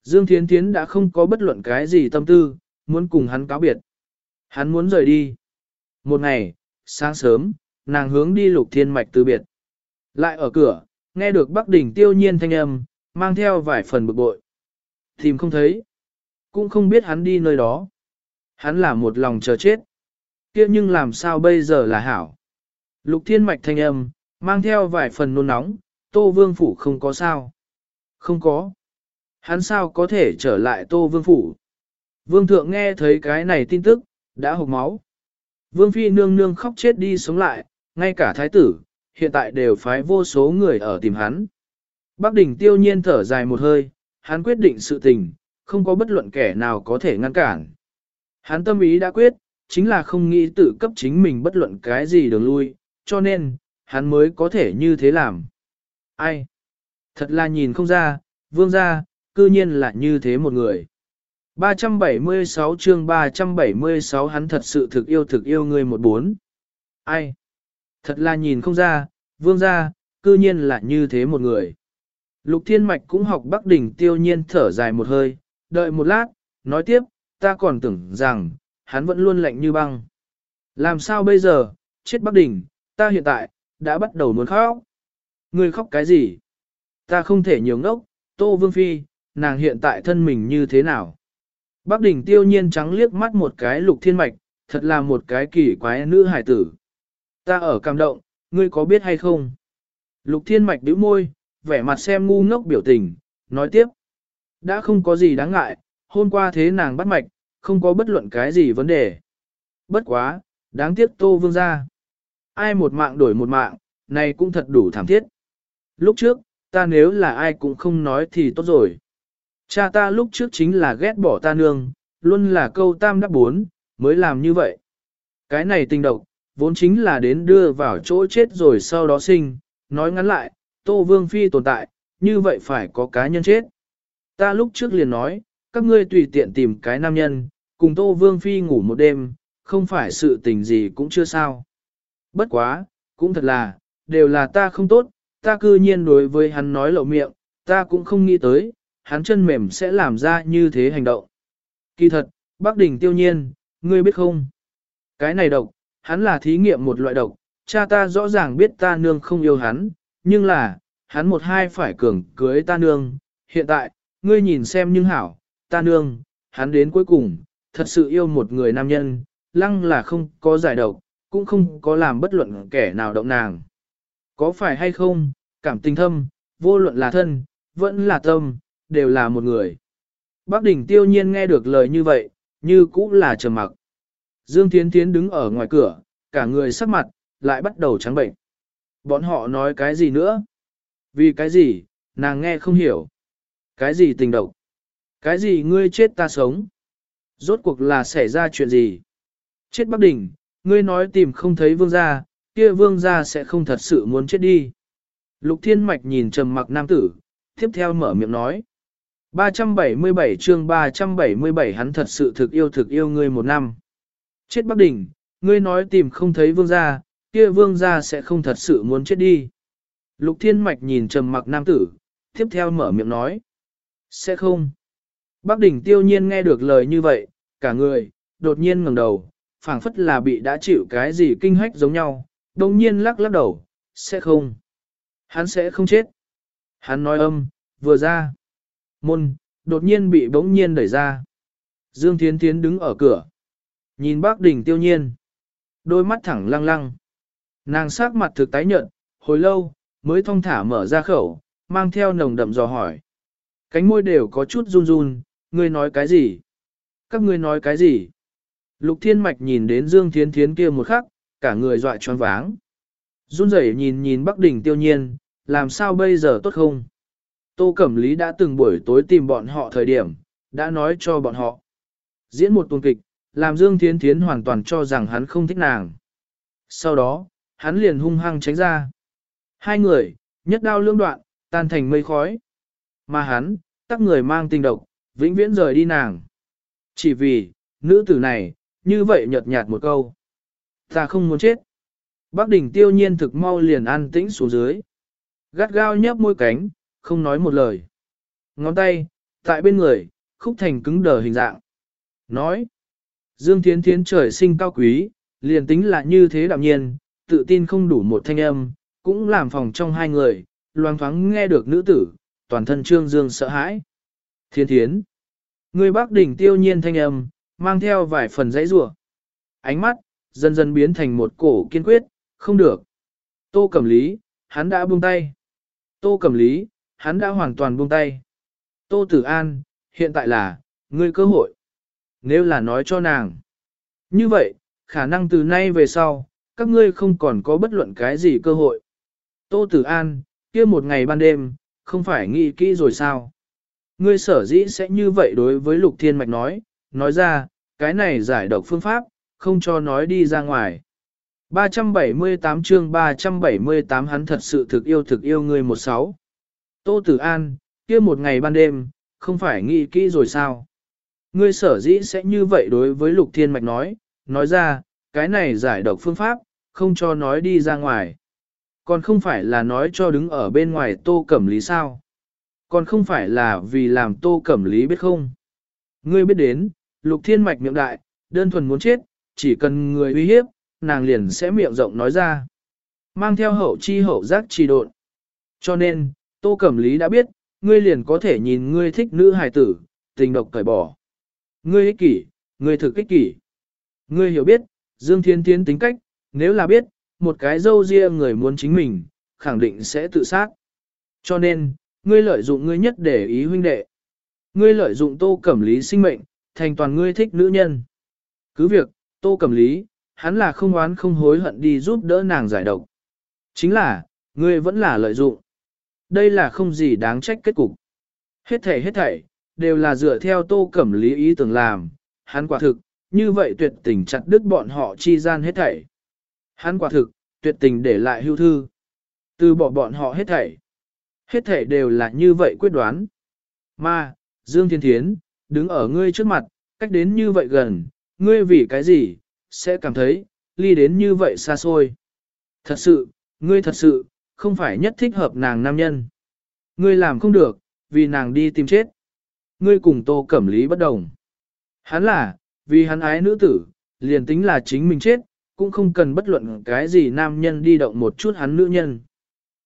Dương Thiến Thiến đã không có bất luận cái gì tâm tư, muốn cùng hắn cáo biệt. Hắn muốn rời đi. Một ngày, sáng sớm, nàng hướng đi lục thiên mạch từ biệt. Lại ở cửa, nghe được Bắc Đỉnh tiêu nhiên thanh âm, mang theo vài phần bực bội. Tìm không thấy. Cũng không biết hắn đi nơi đó. Hắn là một lòng chờ chết. kia nhưng làm sao bây giờ là hảo. Lục thiên mạch thanh âm, mang theo vài phần nôn nóng, tô vương phủ không có sao. Không có. Hắn sao có thể trở lại tô vương phủ. Vương thượng nghe thấy cái này tin tức, đã hộc máu. Vương phi nương nương khóc chết đi sống lại, ngay cả thái tử, hiện tại đều phái vô số người ở tìm hắn. Bác đỉnh tiêu nhiên thở dài một hơi, hắn quyết định sự tình, không có bất luận kẻ nào có thể ngăn cản. Hắn tâm ý đã quyết, chính là không nghĩ tự cấp chính mình bất luận cái gì đường lui, cho nên, hắn mới có thể như thế làm. Ai? Thật là nhìn không ra, vương gia, cư nhiên là như thế một người. 376 chương 376 hắn thật sự thực yêu thực yêu người một bốn. Ai? Thật là nhìn không ra, vương gia, cư nhiên là như thế một người. Lục Thiên Mạch cũng học Bắc Đỉnh tiêu nhiên thở dài một hơi, đợi một lát, nói tiếp, ta còn tưởng rằng, hắn vẫn luôn lạnh như băng. Làm sao bây giờ, chết Bắc Đỉnh, ta hiện tại, đã bắt đầu muốn khóc. Người khóc cái gì? Ta không thể nhiều ngốc, Tô Vương Phi, nàng hiện tại thân mình như thế nào? Bắc Đỉnh tiêu nhiên trắng liếc mắt một cái lục thiên mạch, thật là một cái kỳ quái nữ hải tử. Ta ở cảm động, ngươi có biết hay không? Lục thiên mạch bĩu môi, vẻ mặt xem ngu ngốc biểu tình, nói tiếp. Đã không có gì đáng ngại, hôm qua thế nàng bắt mạch, không có bất luận cái gì vấn đề. Bất quá, đáng tiếc tô vương ra. Ai một mạng đổi một mạng, này cũng thật đủ thảm thiết. Lúc trước, ta nếu là ai cũng không nói thì tốt rồi. Cha ta lúc trước chính là ghét bỏ ta nương, luôn là câu tam đáp bốn, mới làm như vậy. Cái này tình độc, vốn chính là đến đưa vào chỗ chết rồi sau đó sinh, nói ngắn lại, Tô Vương Phi tồn tại, như vậy phải có cá nhân chết. Ta lúc trước liền nói, các ngươi tùy tiện tìm cái nam nhân, cùng Tô Vương Phi ngủ một đêm, không phải sự tình gì cũng chưa sao. Bất quá, cũng thật là, đều là ta không tốt, ta cư nhiên đối với hắn nói lậu miệng, ta cũng không nghĩ tới, hắn chân mềm sẽ làm ra như thế hành động. Kỳ thật, Bác Đình tiêu nhiên, ngươi biết không? Cái này độc, hắn là thí nghiệm một loại độc, cha ta rõ ràng biết ta nương không yêu hắn, nhưng là, hắn một hai phải cường cưới ta nương, hiện tại, ngươi nhìn xem nhưng hảo, ta nương, hắn đến cuối cùng, thật sự yêu một người nam nhân, lăng là không có giải độc, cũng không có làm bất luận kẻ nào động nàng. Có phải hay không, cảm tình thâm, vô luận là thân, vẫn là tâm, đều là một người. Bác đỉnh tiêu nhiên nghe được lời như vậy, như cũng là trầm mặc. Dương Thiến Thiến đứng ở ngoài cửa, cả người sắc mặt, lại bắt đầu trắng bệnh. Bọn họ nói cái gì nữa? Vì cái gì, nàng nghe không hiểu. Cái gì tình độc? Cái gì ngươi chết ta sống? Rốt cuộc là xảy ra chuyện gì? Chết Bắc đỉnh ngươi nói tìm không thấy vương gia, kia vương gia sẽ không thật sự muốn chết đi. Lục Thiên Mạch nhìn trầm mặc nam tử, tiếp theo mở miệng nói. 377 chương 377 hắn thật sự thực yêu thực yêu ngươi một năm. Chết Bắc Đình, ngươi nói tìm không thấy vương gia, kia vương gia sẽ không thật sự muốn chết đi. Lục Thiên Mạch nhìn trầm mặc nam tử, tiếp theo mở miệng nói. Sẽ không. Bắc Đình tiêu nhiên nghe được lời như vậy, cả người, đột nhiên ngẩng đầu, phảng phất là bị đã chịu cái gì kinh hách giống nhau, đồng nhiên lắc lắc đầu, sẽ không. Hắn sẽ không chết. Hắn nói âm, vừa ra. Môn, đột nhiên bị bỗng nhiên đẩy ra. Dương Thiến Thiến đứng ở cửa. Nhìn bác đỉnh tiêu nhiên. Đôi mắt thẳng lăng lăng. Nàng sắc mặt thực tái nhợt, hồi lâu, mới thong thả mở ra khẩu, mang theo nồng đậm dò hỏi. Cánh môi đều có chút run run, ngươi nói cái gì? Các ngươi nói cái gì? Lục Thiên Mạch nhìn đến Dương Thiến Thiến kia một khắc, cả người dọa choáng váng. Run rẩy nhìn nhìn Bắc Đỉnh tiêu nhiên, làm sao bây giờ tốt không? Tô Cẩm Lý đã từng buổi tối tìm bọn họ thời điểm, đã nói cho bọn họ. Diễn một tuần kịch, làm Dương Thiến Thiến hoàn toàn cho rằng hắn không thích nàng. Sau đó, hắn liền hung hăng tránh ra. Hai người, nhất đao lương đoạn, tan thành mây khói. Mà hắn, tắc người mang tình độc, vĩnh viễn rời đi nàng. Chỉ vì, nữ tử này, như vậy nhợt nhạt một câu. Ta không muốn chết. Bác đỉnh tiêu nhiên thực mau liền an tĩnh xuống dưới. Gắt gao nhấp môi cánh, không nói một lời. Ngón tay, tại bên người, khúc thành cứng đờ hình dạng. Nói, Dương Thiến Thiến trời sinh cao quý, liền tính là như thế đạm nhiên, tự tin không đủ một thanh âm, cũng làm phòng trong hai người, loang thoáng nghe được nữ tử, toàn thân trương dương sợ hãi. Thiên thiến, người bác đỉnh tiêu nhiên thanh âm, mang theo vài phần dãy rủa Ánh mắt, dần dần biến thành một cổ kiên quyết, không được. Tô Cẩm Lý, hắn đã buông tay. Tô Cẩm Lý, hắn đã hoàn toàn buông tay. Tô Tử An, hiện tại là, ngươi cơ hội. Nếu là nói cho nàng. Như vậy, khả năng từ nay về sau, các ngươi không còn có bất luận cái gì cơ hội. Tô Tử An, kia một ngày ban đêm, không phải nghĩ kỹ rồi sao? Ngươi sở dĩ sẽ như vậy đối với Lục Thiên Mạch nói, nói ra, cái này giải độc phương pháp, không cho nói đi ra ngoài. 378 chương 378 hắn thật sự thực yêu thực yêu ngươi một sáu. Tô Tử An, kia một ngày ban đêm, không phải nghĩ kỹ rồi sao? Ngươi sở dĩ sẽ như vậy đối với Lục Thiên Mạch nói, nói ra, cái này giải độc phương pháp, không cho nói đi ra ngoài. Còn không phải là nói cho đứng ở bên ngoài Tô Cẩm Lý sao? Còn không phải là vì làm Tô Cẩm Lý biết không? Ngươi biết đến, Lục Thiên Mạch miệng đại, đơn thuần muốn chết, chỉ cần người uy hiếp, nàng liền sẽ miệng rộng nói ra. Mang theo hậu chi hậu giác trì độn. Cho nên, Tô Cẩm Lý đã biết, ngươi liền có thể nhìn ngươi thích nữ hài tử, tình độc cởi bỏ. Ngươi ích kỷ, ngươi thực ích kỷ. Ngươi hiểu biết, Dương Thiên Thiên tính cách, nếu là biết, một cái dâu riêng người muốn chính mình, khẳng định sẽ tự sát. Cho nên, ngươi lợi dụng ngươi nhất để ý huynh đệ. Ngươi lợi dụng Tô Cẩm Lý sinh mệnh, thành toàn ngươi thích nữ nhân. Cứ việc, Tô Cẩm Lý, hắn là không oán không hối hận đi giúp đỡ nàng giải độc. Chính là, ngươi vẫn là lợi dụng. Đây là không gì đáng trách kết cục. Hết thảy hết thảy, đều là dựa theo Tô Cẩm Lý ý tưởng làm, hắn quả thực, như vậy tuyệt tình chặt đứt bọn họ chi gian hết thảy. Hắn quả thực, tuyệt tình để lại hưu thư. Từ bỏ bọn họ hết thảy. Hết thảy đều là như vậy quyết đoán. Mà, Dương Thiên Thiến, đứng ở ngươi trước mặt, cách đến như vậy gần, ngươi vì cái gì, sẽ cảm thấy, ly đến như vậy xa xôi. Thật sự, ngươi thật sự, không phải nhất thích hợp nàng nam nhân. Ngươi làm không được, vì nàng đi tìm chết. Ngươi cùng tô cẩm lý bất đồng. Hắn là, vì hắn ái nữ tử, liền tính là chính mình chết, cũng không cần bất luận cái gì nam nhân đi động một chút hắn nữ nhân.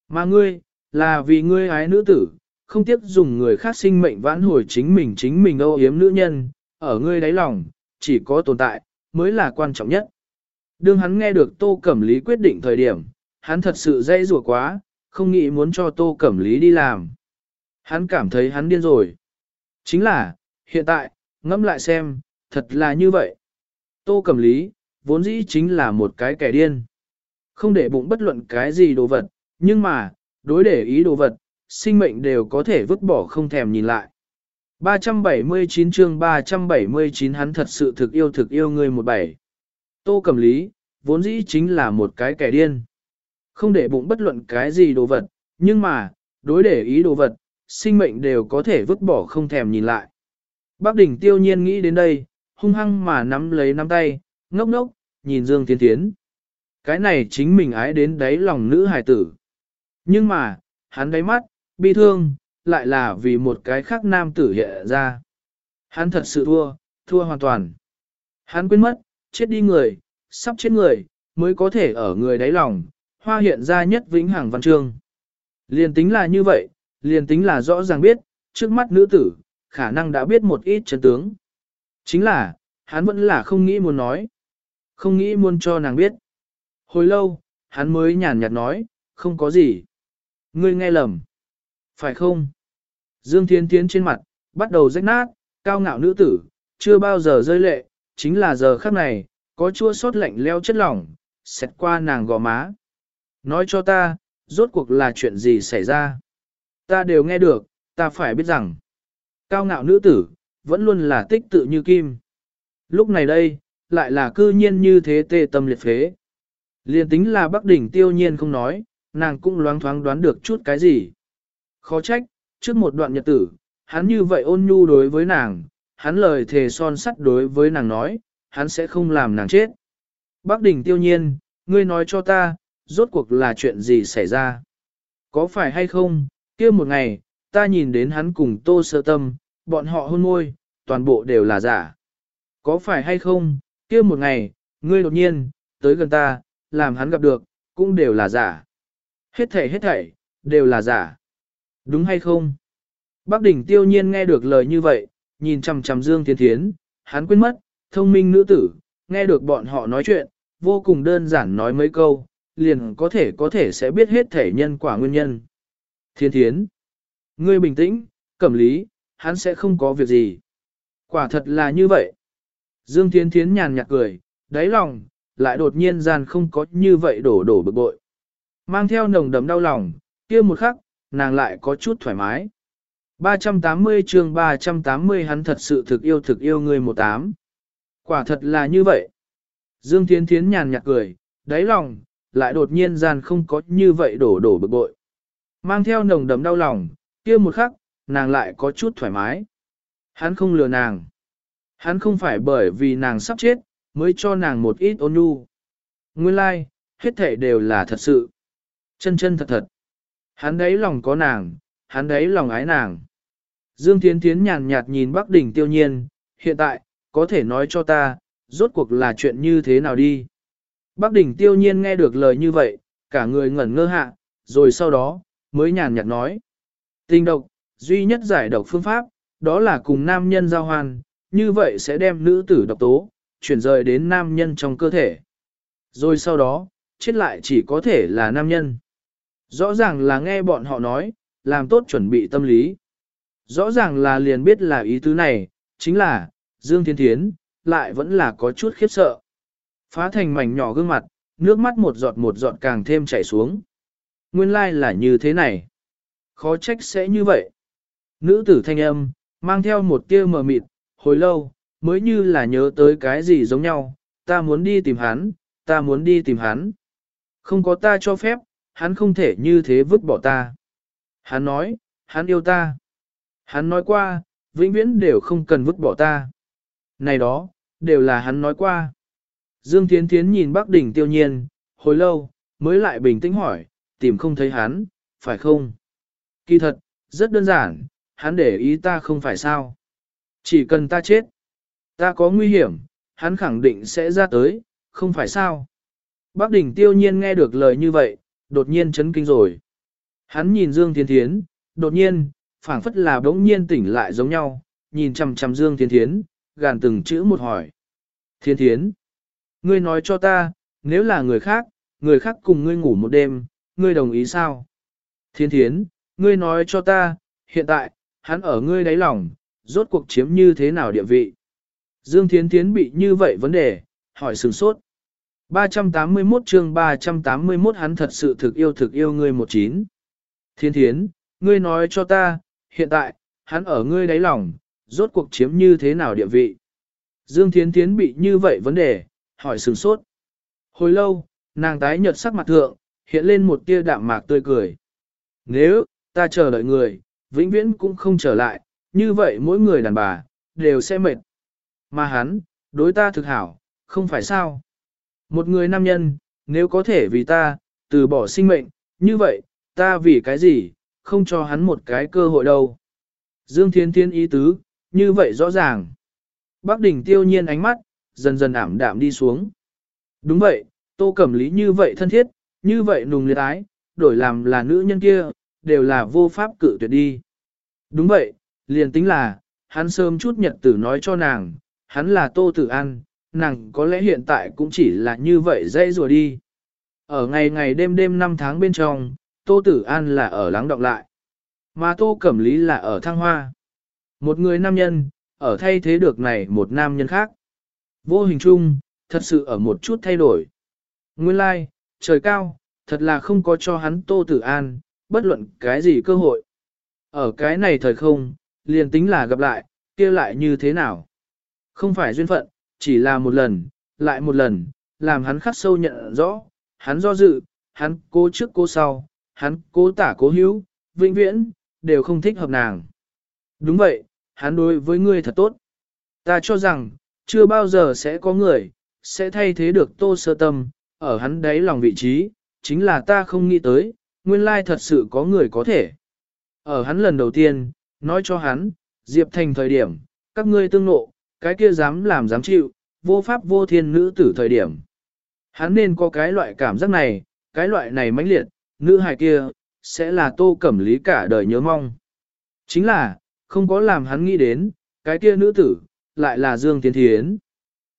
Mà ngươi, là vì ngươi ái nữ tử, không tiếc dùng người khác sinh mệnh vãn hồi chính mình chính mình âu yếm nữ nhân, ở ngươi đáy lòng, chỉ có tồn tại, mới là quan trọng nhất. Đương hắn nghe được Tô Cẩm Lý quyết định thời điểm, hắn thật sự dây rủa quá, không nghĩ muốn cho Tô Cẩm Lý đi làm. Hắn cảm thấy hắn điên rồi. Chính là, hiện tại, ngẫm lại xem, thật là như vậy. Tô Cẩm Lý, vốn dĩ chính là một cái kẻ điên. Không để bụng bất luận cái gì đồ vật, nhưng mà, đối để ý đồ vật, sinh mệnh đều có thể vứt bỏ không thèm nhìn lại. 379 chương 379 hắn thật sự thực yêu thực yêu người một bảy. Tô Cẩm Lý, vốn dĩ chính là một cái kẻ điên. Không để bụng bất luận cái gì đồ vật, nhưng mà, đối để ý đồ vật, sinh mệnh đều có thể vứt bỏ không thèm nhìn lại. Bác đỉnh tiêu nhiên nghĩ đến đây, hung hăng mà nắm lấy nắm tay, ngốc ngốc, nhìn Dương Tiến Tiến. Cái này chính mình ái đến đáy lòng nữ hài tử. Nhưng mà, hắn đáy mắt, bi thương, lại là vì một cái khác nam tử hiện ra. Hắn thật sự thua, thua hoàn toàn. Hắn quên mất, chết đi người, sắp chết người, mới có thể ở người đáy lòng, hoa hiện ra nhất vĩnh hằng văn chương. Liền tính là như vậy, liền tính là rõ ràng biết, trước mắt nữ tử, khả năng đã biết một ít chân tướng. Chính là, hắn vẫn là không nghĩ muốn nói. Không nghĩ muốn cho nàng biết. Hồi lâu, hắn mới nhàn nhạt nói, không có gì. Ngươi nghe lầm. Phải không? Dương Thiên Thiến trên mặt, bắt đầu rách nát, cao ngạo nữ tử, chưa bao giờ rơi lệ, chính là giờ khắc này, có chua sót lạnh leo chất lỏng, xẹt qua nàng gò má. Nói cho ta, rốt cuộc là chuyện gì xảy ra? Ta đều nghe được, ta phải biết rằng, cao ngạo nữ tử, vẫn luôn là tích tự như kim. Lúc này đây, lại là cư nhiên như thế tê tâm liệt phế. Liên tính là Bắc Đỉnh tiêu nhiên không nói, nàng cũng loáng thoáng đoán được chút cái gì. Khó trách, trước một đoạn nhật tử, hắn như vậy ôn nhu đối với nàng, hắn lời thề son sắt đối với nàng nói, hắn sẽ không làm nàng chết. Bác Đỉnh tiêu nhiên, ngươi nói cho ta, rốt cuộc là chuyện gì xảy ra? Có phải hay không, kia một ngày, ta nhìn đến hắn cùng tô sơ tâm, bọn họ hôn môi, toàn bộ đều là giả. Có phải hay không, kia một ngày, ngươi đột nhiên, tới gần ta, làm hắn gặp được, cũng đều là giả. Hết thảy hết thảy, đều là giả. Đúng hay không? Bác đỉnh tiêu nhiên nghe được lời như vậy, nhìn chằm chằm Dương Thiên Thiến, hắn quên mất, thông minh nữ tử, nghe được bọn họ nói chuyện, vô cùng đơn giản nói mấy câu, liền có thể có thể sẽ biết hết thể nhân quả nguyên nhân. Thiên Thiến, ngươi bình tĩnh, cẩm lý, hắn sẽ không có việc gì. Quả thật là như vậy. Dương Thiên Thiến nhàn nhạt cười, đáy lòng, lại đột nhiên gian không có như vậy đổ đổ bực bội. Mang theo nồng đấm đau lòng, kia một khắc, nàng lại có chút thoải mái. 380 chương 380 hắn thật sự thực yêu thực yêu người một tám. Quả thật là như vậy. Dương Thiến Thiến nhàn nhạt cười, đáy lòng, lại đột nhiên gian không có như vậy đổ đổ bực bội. Mang theo nồng đấm đau lòng, kia một khắc, nàng lại có chút thoải mái. Hắn không lừa nàng. Hắn không phải bởi vì nàng sắp chết, mới cho nàng một ít ôn nhu. Nguyên lai, like, hết thể đều là thật sự. Chân chân thật thật. Hắn đấy lòng có nàng, hắn đấy lòng ái nàng. Dương Thiến Thiến nhàn nhạt nhìn Bắc Đỉnh tiêu nhiên, hiện tại, có thể nói cho ta, rốt cuộc là chuyện như thế nào đi. Bắc Đỉnh tiêu nhiên nghe được lời như vậy, cả người ngẩn ngơ hạ, rồi sau đó, mới nhàn nhạt nói. Tình độc, duy nhất giải độc phương pháp, đó là cùng nam nhân giao hoan, như vậy sẽ đem nữ tử độc tố, chuyển rời đến nam nhân trong cơ thể. Rồi sau đó, chết lại chỉ có thể là nam nhân. Rõ ràng là nghe bọn họ nói, làm tốt chuẩn bị tâm lý. Rõ ràng là liền biết là ý tứ này, chính là, Dương Thiên Thiến, lại vẫn là có chút khiếp sợ. Phá thành mảnh nhỏ gương mặt, nước mắt một giọt một giọt càng thêm chảy xuống. Nguyên lai like là như thế này. Khó trách sẽ như vậy. Nữ tử thanh âm, mang theo một tia mờ mịt, hồi lâu, mới như là nhớ tới cái gì giống nhau, ta muốn đi tìm hắn, ta muốn đi tìm hắn. Không có ta cho phép, hắn không thể như thế vứt bỏ ta. Hắn nói, hắn yêu ta. Hắn nói qua, vĩnh viễn đều không cần vứt bỏ ta. Này đó, đều là hắn nói qua. Dương Thiến Thiến nhìn Bắc Đỉnh tiêu nhiên, hồi lâu, mới lại bình tĩnh hỏi, tìm không thấy hắn, phải không? Kỳ thật, rất đơn giản, hắn để ý ta không phải sao. Chỉ cần ta chết, ta có nguy hiểm, hắn khẳng định sẽ ra tới, không phải sao. Bác đỉnh tiêu nhiên nghe được lời như vậy, đột nhiên chấn kinh rồi. Hắn nhìn Dương Thiên Thiến, đột nhiên, phảng phất là đống nhiên tỉnh lại giống nhau, nhìn chằm chằm Dương Thiên Thiến, gàn từng chữ một hỏi. Thiên Thiến, ngươi nói cho ta, nếu là người khác, người khác cùng ngươi ngủ một đêm, ngươi đồng ý sao? Thiên Thiến, ngươi nói cho ta, hiện tại, hắn ở ngươi đáy lòng, rốt cuộc chiếm như thế nào địa vị? Dương Thiên Thiến bị như vậy vấn đề, hỏi sừng sốt. 381 chương 381 hắn thật sự thực yêu thực yêu ngươi một chín. Thiên thiến, ngươi nói cho ta, hiện tại, hắn ở ngươi đáy lòng, rốt cuộc chiếm như thế nào địa vị. Dương Thiến Thiến bị như vậy vấn đề, hỏi sừng sốt. Hồi lâu, nàng tái nhợt sắc mặt thượng, hiện lên một tia đạm mạc tươi cười. Nếu, ta chờ đợi người, vĩnh viễn cũng không trở lại, như vậy mỗi người đàn bà, đều sẽ mệt. Mà hắn, đối ta thực hảo, không phải sao. Một người nam nhân, nếu có thể vì ta, từ bỏ sinh mệnh, như vậy, ta vì cái gì, không cho hắn một cái cơ hội đâu. Dương Thiên Thiên ý tứ, như vậy rõ ràng. Bác đỉnh tiêu nhiên ánh mắt, dần dần ảm đạm đi xuống. Đúng vậy, tô cẩm lý như vậy thân thiết, như vậy nùng liệt ái, đổi làm là nữ nhân kia, đều là vô pháp cự tuyệt đi. Đúng vậy, liền tính là, hắn sớm chút nhật tử nói cho nàng, hắn là tô tử an, nàng có lẽ hiện tại cũng chỉ là như vậy dễ rùa đi. Ở ngày ngày đêm đêm năm tháng bên trong, tô tử an là ở lắng đọng lại. Mà tô cẩm lý là ở thăng hoa. Một người nam nhân, ở thay thế được này một nam nhân khác. Vô hình chung, thật sự ở một chút thay đổi. Nguyên lai, like, trời cao, thật là không có cho hắn tô tử an, bất luận cái gì cơ hội. Ở cái này thời không, liền tính là gặp lại, kia lại như thế nào? Không phải duyên phận, chỉ là một lần, lại một lần, làm hắn khắc sâu nhận rõ, hắn do dự, hắn cố trước cố sau, hắn cố tả cố hữu, vĩnh viễn, đều không thích hợp nàng. Đúng vậy, hắn đối với ngươi thật tốt. Ta cho rằng, chưa bao giờ sẽ có người, sẽ thay thế được tô sơ tâm, ở hắn đáy lòng vị trí, chính là ta không nghĩ tới, nguyên lai thật sự có người có thể. Ở hắn lần đầu tiên, nói cho hắn, Diệp Thành thời điểm, các ngươi tương nộ, cái kia dám làm dám chịu, vô pháp vô thiên nữ tử thời điểm. Hắn nên có cái loại cảm giác này, cái loại này mãnh liệt, nữ hài kia, sẽ là tô cẩm lý cả đời nhớ mong. Chính là, không có làm hắn nghĩ đến, cái kia nữ tử, lại là Dương Tiến Thiến.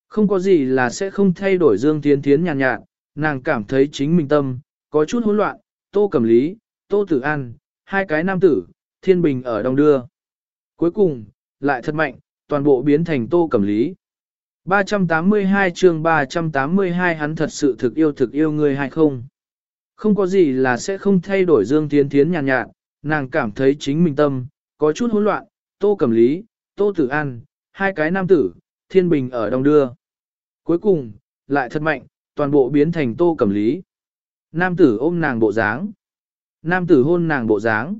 Không có gì là sẽ không thay đổi Dương Tiến Thiến nhàn nhạt, nhạt, nàng cảm thấy chính mình tâm, có chút hỗn loạn, tô cẩm lý, tô tử an, hai cái nam tử, thiên bình ở đông đưa. Cuối cùng, lại thật mạnh, toàn bộ biến thành tô cẩm lý. 382 chương 382 hắn thật sự thực yêu thực yêu người hay không? Không có gì là sẽ không thay đổi Dương Tiến Thiến nhàn nhạt, nhạt, nàng cảm thấy chính mình tâm, có chút hỗn loạn, tô cẩm lý, tô tử an, hai cái nam tử, thiên bình ở đông đưa. Cuối cùng, lại thật mạnh, toàn bộ biến thành tô cẩm lý. Nam tử ôm nàng bộ dáng. Nam tử hôn nàng bộ dáng.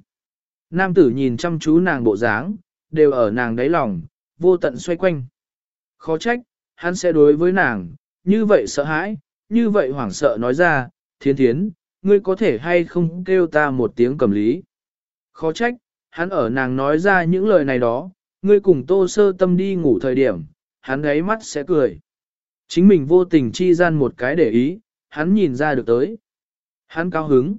Nam tử nhìn chăm chú nàng bộ dáng, đều ở nàng đáy lòng, vô tận xoay quanh. Khó trách, hắn sẽ đối với nàng, như vậy sợ hãi, như vậy hoảng sợ nói ra, thiên thiến, ngươi có thể hay không kêu ta một tiếng cầm lý. Khó trách, hắn ở nàng nói ra những lời này đó, ngươi cùng tô sơ tâm đi ngủ thời điểm, hắn gáy mắt sẽ cười. Chính mình vô tình chi gian một cái để ý, hắn nhìn ra được tới. Hắn cao hứng.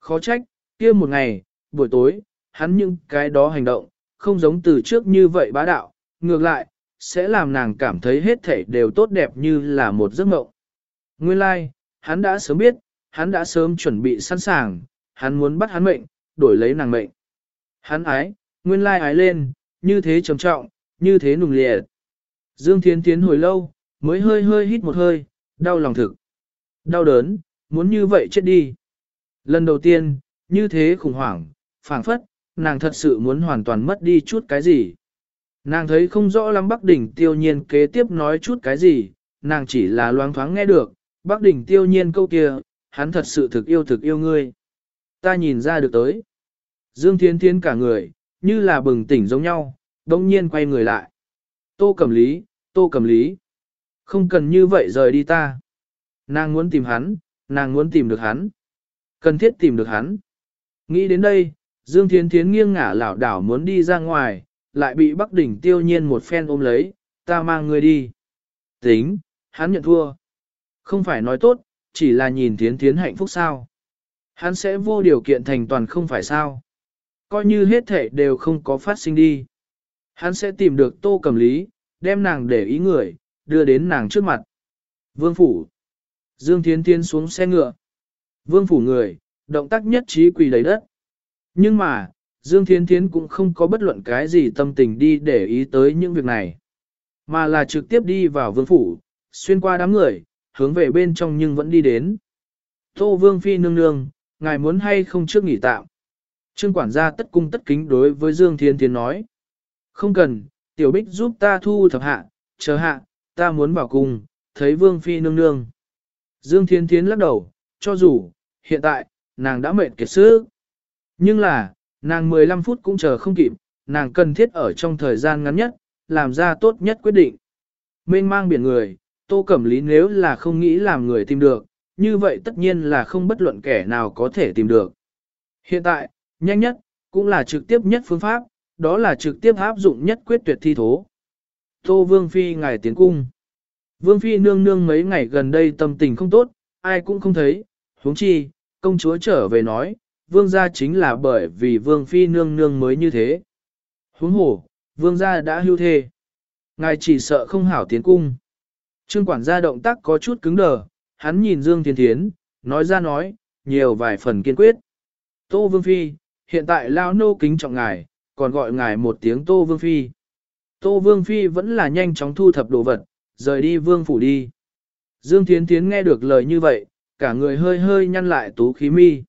Khó trách, kia một ngày, buổi tối, hắn những cái đó hành động, không giống từ trước như vậy bá đạo, ngược lại, sẽ làm nàng cảm thấy hết thảy đều tốt đẹp như là một giấc mộng. Nguyên lai, like, hắn đã sớm biết, hắn đã sớm chuẩn bị sẵn sàng, hắn muốn bắt hắn mệnh, đổi lấy nàng mệnh. Hắn ái, nguyên lai like ái lên, như thế trầm trọng, như thế nùng liệt. Dương Thiên Tiến hồi lâu, mới hơi hơi hít một hơi, đau lòng thực. Đau đớn, muốn như vậy chết đi. Lần đầu tiên, như thế khủng hoảng, phảng phất, nàng thật sự muốn hoàn toàn mất đi chút cái gì. Nàng thấy không rõ lắm Bắc Đỉnh tiêu nhiên kế tiếp nói chút cái gì, nàng chỉ là loáng thoáng nghe được, Bắc Đỉnh tiêu nhiên câu kia, hắn thật sự thực yêu thực yêu ngươi. Ta nhìn ra được tới. Dương Thiên Thiên cả người, như là bừng tỉnh giống nhau, đông nhiên quay người lại. Tô Cẩm lý, tô Cẩm lý. Không cần như vậy rời đi ta. Nàng muốn tìm hắn, nàng muốn tìm được hắn. Cần thiết tìm được hắn. Nghĩ đến đây, Dương Thiến Thiến nghiêng ngả lảo đảo muốn đi ra ngoài, lại bị Bắc Đỉnh tiêu nhiên một phen ôm lấy, ta mang người đi. Tính, hắn nhận thua. Không phải nói tốt, chỉ là nhìn Thiến Thiến hạnh phúc sao. Hắn sẽ vô điều kiện thành toàn không phải sao. Coi như hết thể đều không có phát sinh đi. Hắn sẽ tìm được tô cầm lý, đem nàng để ý người, đưa đến nàng trước mặt. Vương Phủ. Dương Thiến Thiến xuống xe ngựa. Vương Phủ người, động tác nhất trí quỳ đầy đất. Nhưng mà, Dương Thiến Thiến cũng không có bất luận cái gì tâm tình đi để ý tới những việc này. Mà là trực tiếp đi vào vương phủ, xuyên qua đám người, hướng về bên trong nhưng vẫn đi đến. Tô Vương Phi nương nương, ngài muốn hay không trước nghỉ tạm. Trương quản gia tất cung tất kính đối với Dương Thiên Thiến nói. Không cần, tiểu bích giúp ta thu thập hạ, chờ hạ, ta muốn vào cùng thấy Vương Phi nương nương. Dương Thiến Thiến lắc đầu, cho dù, hiện tại, nàng đã mệt kiệt sức. Nhưng là, nàng 15 phút cũng chờ không kịp, nàng cần thiết ở trong thời gian ngắn nhất, làm ra tốt nhất quyết định. Mênh mang biển người, Tô Cẩm Lý nếu là không nghĩ làm người tìm được, như vậy tất nhiên là không bất luận kẻ nào có thể tìm được. Hiện tại, nhanh nhất, cũng là trực tiếp nhất phương pháp, đó là trực tiếp áp dụng nhất quyết tuyệt thi thố. Tô Vương Phi ngài tiến cung. Vương Phi nương nương mấy ngày gần đây tâm tình không tốt, ai cũng không thấy, huống chi, công chúa trở về nói, vương gia chính là bởi vì vương phi nương nương mới như thế. Huống hồ, vương gia đã hưu thê. Ngài chỉ sợ không hảo tiến cung. Trương quản gia động tác có chút cứng đờ, hắn nhìn Dương Thiên Thiến, nói ra nói, nhiều vài phần kiên quyết. Tô Vương Phi, hiện tại lao nô kính trọng ngài, còn gọi ngài một tiếng Tô Vương Phi. Tô Vương Phi vẫn là nhanh chóng thu thập đồ vật, rời đi Vương Phủ đi. Dương Thiến Thiến nghe được lời như vậy, cả người hơi hơi nhăn lại tú khí mi.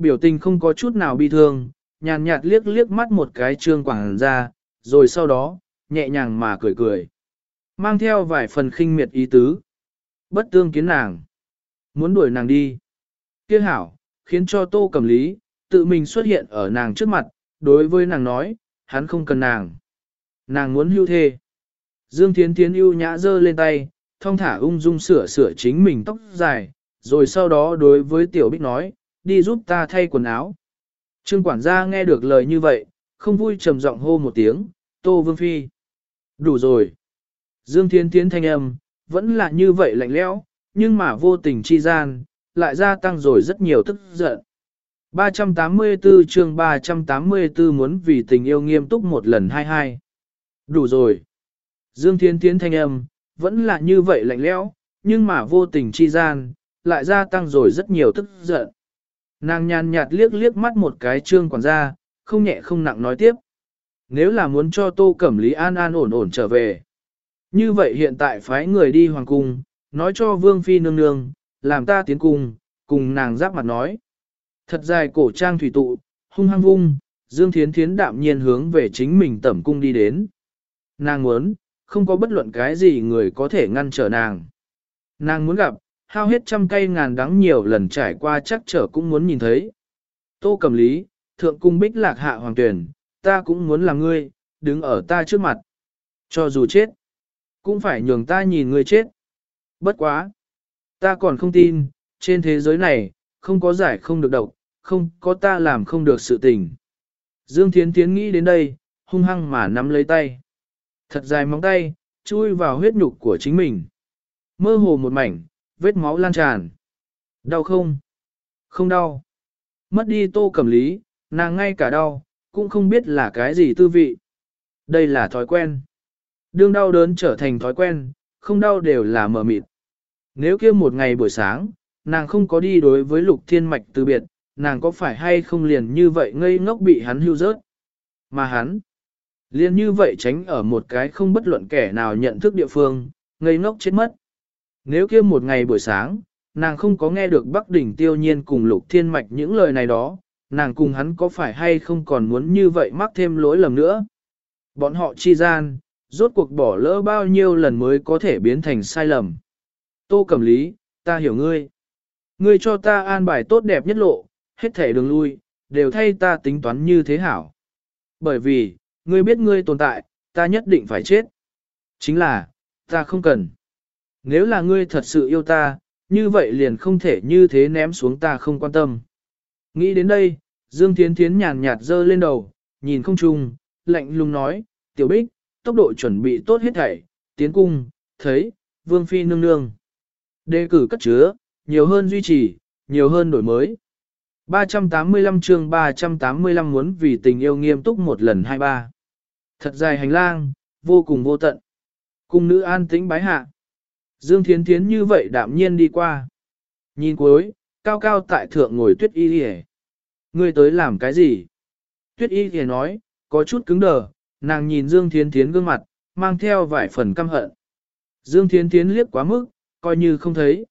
Biểu tình không có chút nào bi thương, nhàn nhạt liếc liếc mắt một cái trương quảng ra, rồi sau đó, nhẹ nhàng mà cười cười. Mang theo vài phần khinh miệt ý tứ. Bất tương kiến nàng. Muốn đuổi nàng đi. Kia hảo, khiến cho tô cầm lý, tự mình xuất hiện ở nàng trước mặt, đối với nàng nói, hắn không cần nàng. Nàng muốn hưu thê. Dương Thiến Thiến ưu nhã giơ lên tay, thong thả ung dung sửa sửa chính mình tóc dài, rồi sau đó đối với Tiểu Bích nói, đi giúp ta thay quần áo. Trương quản gia nghe được lời như vậy, không vui trầm giọng hô một tiếng, Tô Vương Phi. Đủ rồi. Dương Thiên Thiến thanh âm, vẫn là như vậy lạnh lẽo, nhưng mà vô tình chi gian, lại gia tăng rồi rất nhiều tức giận. 384 chương 384 muốn vì tình yêu nghiêm túc một lần hai hai. Đủ rồi. Dương Thiên Thiến thanh âm, vẫn là như vậy lạnh lẽo, nhưng mà vô tình chi gian, lại gia tăng rồi rất nhiều tức giận. Nàng nhàn nhạt liếc liếc mắt một cái trương quản gia, không nhẹ không nặng nói tiếp. Nếu là muốn cho Tô Cẩm Lý an an ổn ổn trở về. Như vậy hiện tại phái người đi hoàng cung, nói cho Vương Phi nương nương, làm ta tiến cung, cùng nàng giáp mặt nói. Thật dài cổ trang thủy tụ, hung hăng vung, Dương Thiến Thiến đạm nhiên hướng về chính mình tẩm cung đi đến. Nàng muốn, không có bất luận cái gì người có thể ngăn trở nàng. Nàng muốn gặp, hao hết trăm cây ngàn đắng nhiều lần trải qua chắc trở cũng muốn nhìn thấy. Tô cầm lý, thượng cung bích lạc hạ hoàng tuyển, ta cũng muốn làm ngươi, đứng ở ta trước mặt. Cho dù chết, cũng phải nhường ta nhìn ngươi chết. Bất quá. Ta còn không tin, trên thế giới này, không có giải không được độc, không có ta làm không được sự tình. Dương Thiến Thiến nghĩ đến đây, hung hăng mà nắm lấy tay. Thật dài móng tay, chui vào huyết nhục của chính mình. Mơ hồ một mảnh, vết máu lan tràn. Đau không? Không đau. Mất đi tô cầm lý, nàng ngay cả đau, cũng không biết là cái gì tư vị. Đây là thói quen. Đương đau đớn trở thành thói quen, không đau đều là mờ mịt. Nếu kia một ngày buổi sáng, nàng không có đi đối với lục thiên mạch từ biệt, nàng có phải hay không liền như vậy ngây ngốc bị hắn hưu rớt. Mà hắn, liền như vậy tránh ở một cái không bất luận kẻ nào nhận thức địa phương, ngây ngốc chết mất. Nếu kia một ngày buổi sáng, nàng không có nghe được Bắc Đỉnh tiêu nhiên cùng lục thiên mạch những lời này đó, nàng cùng hắn có phải hay không còn muốn như vậy mắc thêm lỗi lầm nữa. Bọn họ chi gian, rốt cuộc bỏ lỡ bao nhiêu lần mới có thể biến thành sai lầm. Tô Cẩm Lý, ta hiểu ngươi. Ngươi cho ta an bài tốt đẹp nhất lộ, hết thể đường lui, đều thay ta tính toán như thế hảo. Bởi vì, ngươi biết ngươi tồn tại, ta nhất định phải chết. Chính là, ta không cần. Nếu là ngươi thật sự yêu ta, như vậy liền không thể như thế ném xuống ta không quan tâm. Nghĩ đến đây, Dương Thiến Thiến nhàn nhạt dơ lên đầu, nhìn không trung, lạnh lùng nói, tiểu bích, tốc độ chuẩn bị tốt hết thảy, tiến cung, thấy, vương phi nương nương. Đề cử cất chứa, nhiều hơn duy trì, nhiều hơn đổi mới. 385 chương 385 muốn vì tình yêu nghiêm túc một lần hai ba. Thật dài hành lang, vô cùng vô tận. Cung nữ an tĩnh bái hạ. Dương Thiến Thiến như vậy đạm nhiên đi qua. Nhìn cuối, cao cao tại thượng ngồi tuyết y hề. Ngươi tới làm cái gì? Tuyết y hề nói, có chút cứng đờ, nàng nhìn Dương Thiến Thiến gương mặt, mang theo vài phần căm hận. Dương Thiến Thiến liếc quá mức, coi như không thấy.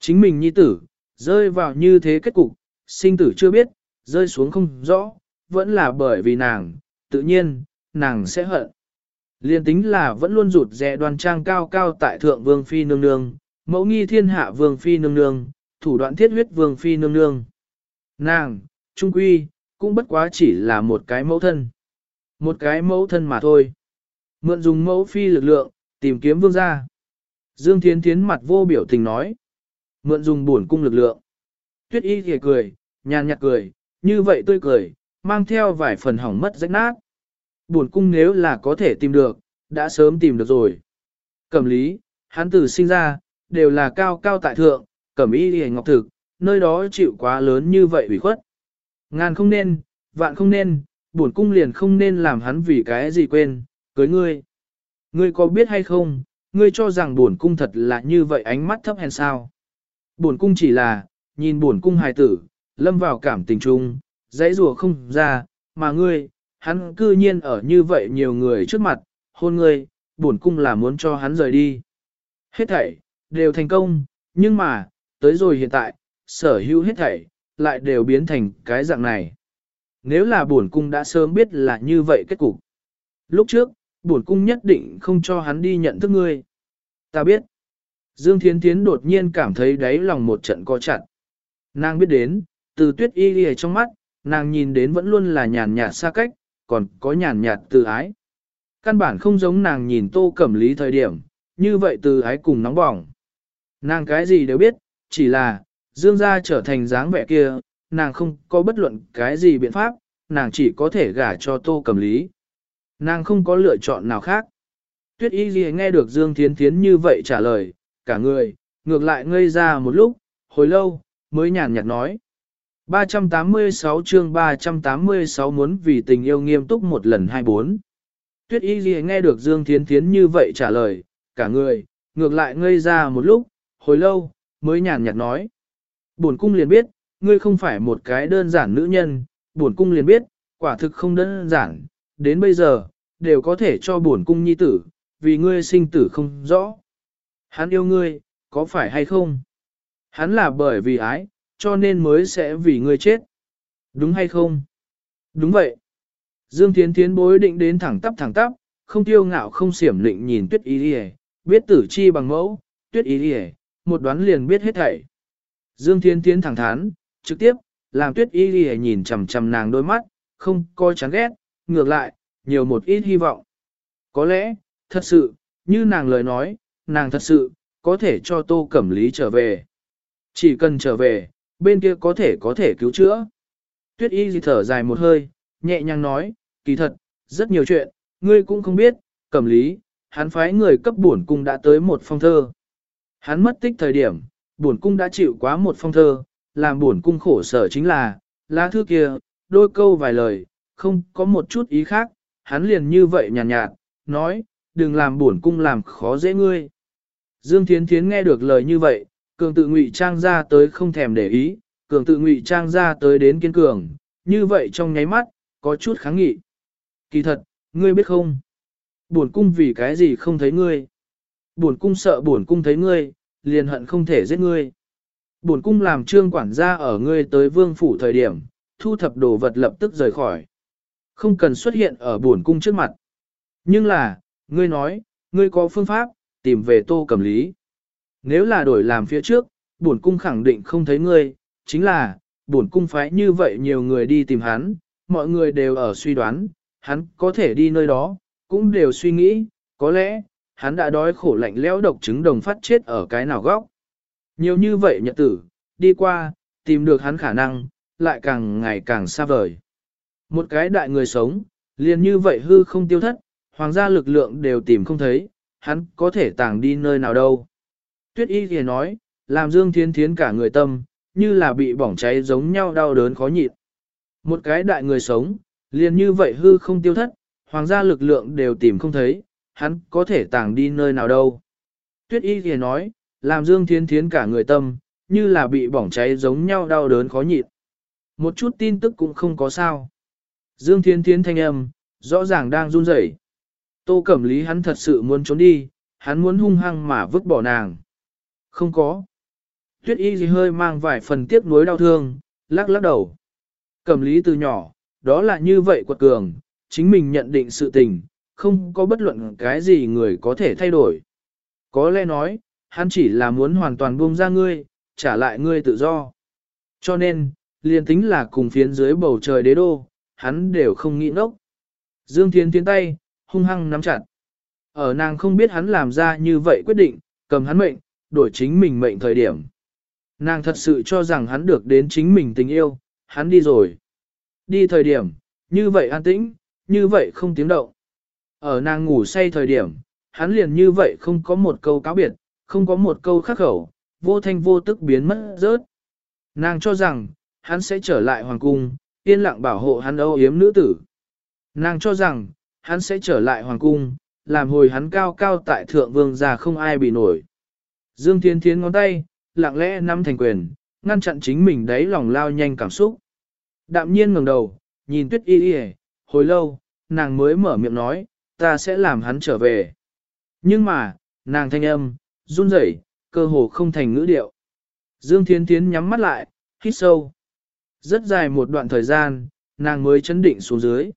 Chính mình nhi tử, rơi vào như thế kết cục, sinh tử chưa biết, rơi xuống không rõ, vẫn là bởi vì nàng, tự nhiên, nàng sẽ hận. Liên tính là vẫn luôn rụt rè đoan trang cao cao tại thượng vương phi nương nương, mẫu nghi thiên hạ vương phi nương nương, thủ đoạn thiết huyết vương phi nương nương. Nàng, trung quy, cũng bất quá chỉ là một cái mẫu thân. Một cái mẫu thân mà thôi. Mượn dùng mẫu phi lực lượng, tìm kiếm vương gia. Dương Thiến Thiến mặt vô biểu tình nói. Mượn dùng bổn cung lực lượng. Tuyết y thì cười, nhàn nhạt cười, như vậy tươi cười, mang theo vài phần hỏng mất rách nát. Buồn cung nếu là có thể tìm được, đã sớm tìm được rồi. Cẩm lý, hắn tử sinh ra, đều là cao cao tại thượng, cẩm y thì ngọc thực, nơi đó chịu quá lớn như vậy ủy khuất. Ngàn không nên, vạn không nên, buồn cung liền không nên làm hắn vì cái gì quên, cưới ngươi. Ngươi có biết hay không, ngươi cho rằng buồn cung thật là như vậy ánh mắt thấp hèn sao. Buồn cung chỉ là, nhìn buồn cung hài tử, lâm vào cảm tình chung, dãy rùa không ra, mà ngươi, hắn cư nhiên ở như vậy nhiều người trước mặt, hôn ngươi, bổn cung là muốn cho hắn rời đi. Hết thảy, đều thành công, nhưng mà, tới rồi hiện tại, sở hữu hết thảy, lại đều biến thành cái dạng này. Nếu là bổn cung đã sớm biết là như vậy kết cục. Lúc trước, bổn cung nhất định không cho hắn đi nhận thức ngươi. Ta biết. Dương Thiến Thiến đột nhiên cảm thấy đáy lòng một trận co chặt. Nàng biết đến, từ tuyết y ghi trong mắt, nàng nhìn đến vẫn luôn là nhàn nhạt xa cách, còn có nhàn nhạt từ ái. Căn bản không giống nàng nhìn tô cẩm lý thời điểm, như vậy từ ái cùng nóng bỏng. Nàng cái gì đều biết, chỉ là, dương gia trở thành dáng vẻ kia, nàng không có bất luận cái gì biện pháp, nàng chỉ có thể gả cho tô cẩm lý. Nàng không có lựa chọn nào khác. Tuyết y gì nghe được Dương Thiến Thiến như vậy trả lời, cả người, ngược lại ngây ra một lúc, hồi lâu, mới nhàn nhạt nói. 386 chương 386 muốn vì tình yêu nghiêm túc một lần hai bốn. Tuyết y gì nghe được Dương Thiến Thiến như vậy trả lời, cả người, ngược lại ngây ra một lúc, hồi lâu, mới nhàn nhạt nói. Bổn cung liền biết, ngươi không phải một cái đơn giản nữ nhân, bổn cung liền biết, quả thực không đơn giản, đến bây giờ, đều có thể cho bổn cung nhi tử, vì ngươi sinh tử không rõ. Hắn yêu ngươi, có phải hay không? Hắn là bởi vì ái, cho nên mới sẽ vì ngươi chết. Đúng hay không? Đúng vậy. Dương Thiến Thiến bối định đến thẳng tắp thẳng tắp, không tiêu ngạo không xiểm lịnh nhìn tuyết ý đi biết tử chi bằng mẫu, tuyết ý đi một đoán liền biết hết thảy. Dương Thiến Thiến thẳng thắn, trực tiếp, làm tuyết ý đi nhìn chầm chầm nàng đôi mắt, không coi chán ghét, ngược lại, nhiều một ít hy vọng. Có lẽ, thật sự, như nàng lời nói, nàng thật sự, có thể cho tô cẩm lý trở về. Chỉ cần trở về, bên kia có thể có thể cứu chữa. Tuyết y gì thở dài một hơi, nhẹ nhàng nói, kỳ thật, rất nhiều chuyện, ngươi cũng không biết, cẩm lý, hắn phái người cấp bổn cung đã tới một phong thơ. Hắn mất tích thời điểm, bổn cung đã chịu quá một phong thơ, làm bổn cung khổ sở chính là, lá thư kia, đôi câu vài lời, không có một chút ý khác, hắn liền như vậy nhàn nhạt, nhạt, nói, đừng làm bổn cung làm khó dễ ngươi. Dương Thiến Thiến nghe được lời như vậy, cường tự ngụy trang ra tới không thèm để ý, cường tự ngụy trang ra tới đến kiên cường, như vậy trong nháy mắt, có chút kháng nghị. Kỳ thật, ngươi biết không? Buồn cung vì cái gì không thấy ngươi? Buồn cung sợ buồn cung thấy ngươi, liền hận không thể giết ngươi. Buồn cung làm trương quản gia ở ngươi tới vương phủ thời điểm, thu thập đồ vật lập tức rời khỏi. Không cần xuất hiện ở buồn cung trước mặt. Nhưng là, ngươi nói, ngươi có phương pháp, tìm về tô cầm lý. Nếu là đổi làm phía trước, bổn cung khẳng định không thấy ngươi, chính là, bổn cung phái như vậy nhiều người đi tìm hắn, mọi người đều ở suy đoán, hắn có thể đi nơi đó, cũng đều suy nghĩ, có lẽ, hắn đã đói khổ lạnh lẽo độc chứng đồng phát chết ở cái nào góc. Nhiều như vậy nhật tử, đi qua, tìm được hắn khả năng, lại càng ngày càng xa vời. Một cái đại người sống, liền như vậy hư không tiêu thất, hoàng gia lực lượng đều tìm không thấy, hắn có thể tàng đi nơi nào đâu. Tuyết y thì nói, làm Dương Thiên Thiến cả người tâm, như là bị bỏng cháy giống nhau đau đớn khó nhịn. Một cái đại người sống, liền như vậy hư không tiêu thất, hoàng gia lực lượng đều tìm không thấy, hắn có thể tàng đi nơi nào đâu. Tuyết y thì nói, làm Dương Thiên Thiến cả người tâm, như là bị bỏng cháy giống nhau đau đớn khó nhịn. Một chút tin tức cũng không có sao. Dương Thiên Thiến thanh âm, rõ ràng đang run rẩy. Tô Cẩm Lý hắn thật sự muốn trốn đi, hắn muốn hung hăng mà vứt bỏ nàng. Không có. Tuyết y gì hơi mang vài phần tiếc nuối đau thương, lắc lắc đầu. Cẩm Lý từ nhỏ, đó là như vậy quật cường, chính mình nhận định sự tình, không có bất luận cái gì người có thể thay đổi. Có lẽ nói, hắn chỉ là muốn hoàn toàn buông ra ngươi, trả lại ngươi tự do. Cho nên, liền tính là cùng phiến dưới bầu trời đế đô, hắn đều không nghĩ ngốc. Dương Thiên tiến tay, hung hăng nắm chặt. Ở nàng không biết hắn làm ra như vậy quyết định, cầm hắn mệnh, đổi chính mình mệnh thời điểm. Nàng thật sự cho rằng hắn được đến chính mình tình yêu, hắn đi rồi. Đi thời điểm, như vậy an tĩnh, như vậy không tiếng động. Ở nàng ngủ say thời điểm, hắn liền như vậy không có một câu cáo biệt, không có một câu khắc khẩu, vô thanh vô tức biến mất rớt. Nàng cho rằng, hắn sẽ trở lại hoàng cung, yên lặng bảo hộ hắn âu yếm nữ tử. Nàng cho rằng, hắn sẽ trở lại hoàng cung, làm hồi hắn cao cao tại thượng vương già không ai bị nổi. Dương Thiên Thiến ngón tay, lặng lẽ nắm thành quyền, ngăn chặn chính mình đấy lòng lao nhanh cảm xúc. Đạm nhiên ngẩng đầu, nhìn tuyết y y hồi lâu, nàng mới mở miệng nói, ta sẽ làm hắn trở về. Nhưng mà, nàng thanh âm, run rẩy, cơ hồ không thành ngữ điệu. Dương Thiên Thiến nhắm mắt lại, hít sâu. Rất dài một đoạn thời gian, nàng mới chấn định xuống dưới.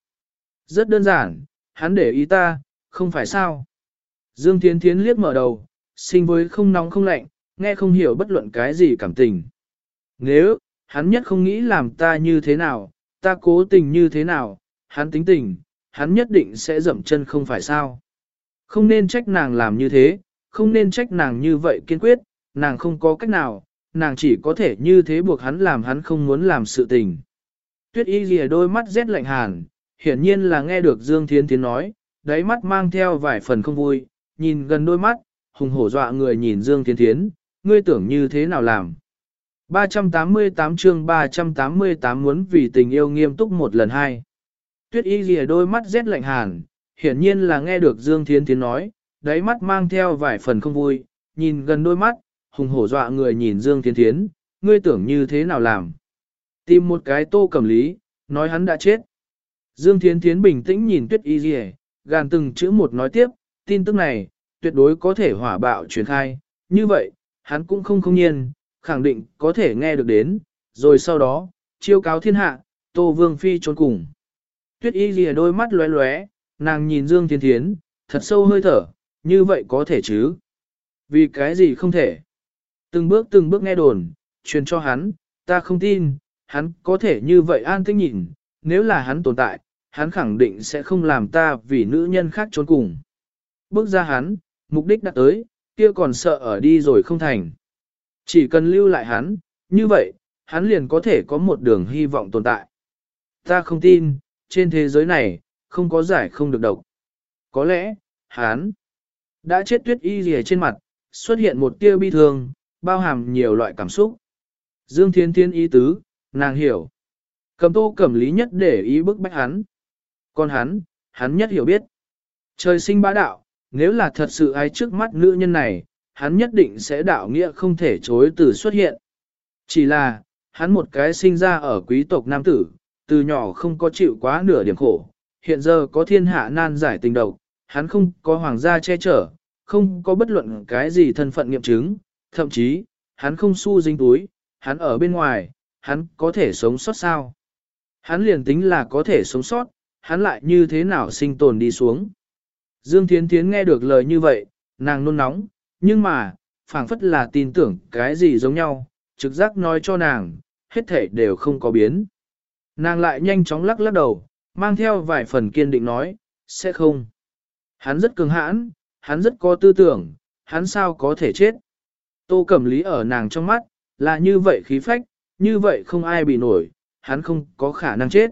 Rất đơn giản, hắn để ý ta, không phải sao. Dương Thiến Thiến liếc mở đầu, sinh với không nóng không lạnh, nghe không hiểu bất luận cái gì cảm tình. Nếu, hắn nhất không nghĩ làm ta như thế nào, ta cố tình như thế nào, hắn tính tình, hắn nhất định sẽ dậm chân không phải sao. Không nên trách nàng làm như thế, không nên trách nàng như vậy kiên quyết, nàng không có cách nào, nàng chỉ có thể như thế buộc hắn làm hắn không muốn làm sự tình. Tuyết y lìa đôi mắt rét lạnh hàn, hiển nhiên là nghe được Dương Thiến Thiến nói, đáy mắt mang theo vài phần không vui, nhìn gần đôi mắt, hùng hổ dọa người nhìn Dương thiên Thiến, ngươi tưởng như thế nào làm. 388 chương 388 muốn vì tình yêu nghiêm túc một lần hai. Tuyết y lìa đôi mắt rét lạnh hàn, hiển nhiên là nghe được Dương thiên Thiến nói, đáy mắt mang theo vài phần không vui, nhìn gần đôi mắt, hùng hổ dọa người nhìn Dương thiên Thiến, ngươi tưởng như thế nào làm. Tìm một cái tô cầm lý, nói hắn đã chết. Dương thiên Thiến bình tĩnh nhìn Tuyết Y Ghi gàn từng chữ một nói tiếp, tin tức này, tuyệt đối có thể hỏa bạo truyền khai, như vậy, hắn cũng không không nhiên, khẳng định có thể nghe được đến, rồi sau đó, chiêu cáo thiên hạ, Tô Vương Phi trốn cùng. Tuyết Y lìa đôi mắt lóe lóe, nàng nhìn Dương thiên Thiến, thật sâu hơi thở, như vậy có thể chứ? Vì cái gì không thể? Từng bước từng bước nghe đồn, truyền cho hắn, ta không tin, hắn có thể như vậy an tĩnh nhìn, nếu là hắn tồn tại, hắn khẳng định sẽ không làm ta vì nữ nhân khác trốn cùng. Bước ra hắn, mục đích đã tới, kia còn sợ ở đi rồi không thành. Chỉ cần lưu lại hắn, như vậy, hắn liền có thể có một đường hy vọng tồn tại. Ta không tin, trên thế giới này, không có giải không được độc. Có lẽ, hắn đã chết tuyết y gì trên mặt, xuất hiện một tia bi thương, bao hàm nhiều loại cảm xúc. Dương Thiên Thiên ý tứ, nàng hiểu. Cầm tô cẩm lý nhất để ý bức bách hắn. Còn hắn, hắn nhất hiểu biết. Trời sinh bá đạo, nếu là thật sự ai trước mắt nữ nhân này, hắn nhất định sẽ đạo nghĩa không thể chối từ xuất hiện. Chỉ là, hắn một cái sinh ra ở quý tộc nam tử, từ nhỏ không có chịu quá nửa điểm khổ, hiện giờ có thiên hạ nan giải tình độc, hắn không có hoàng gia che chở, không có bất luận cái gì thân phận nghiệm chứng, thậm chí, hắn không su dính túi, hắn ở bên ngoài, hắn có thể sống sót sao? Hắn liền tính là có thể sống sót, hắn lại như thế nào sinh tồn đi xuống? Dương Thiến Thiến nghe được lời như vậy, nàng nôn nóng, nhưng mà, phảng phất là tin tưởng cái gì giống nhau, trực giác nói cho nàng, hết thể đều không có biến. Nàng lại nhanh chóng lắc lắc đầu, mang theo vài phần kiên định nói, sẽ không. Hắn rất cường hãn, hắn rất có tư tưởng, hắn sao có thể chết. Tô Cẩm Lý ở nàng trong mắt, là như vậy khí phách, như vậy không ai bị nổi, hắn không có khả năng chết.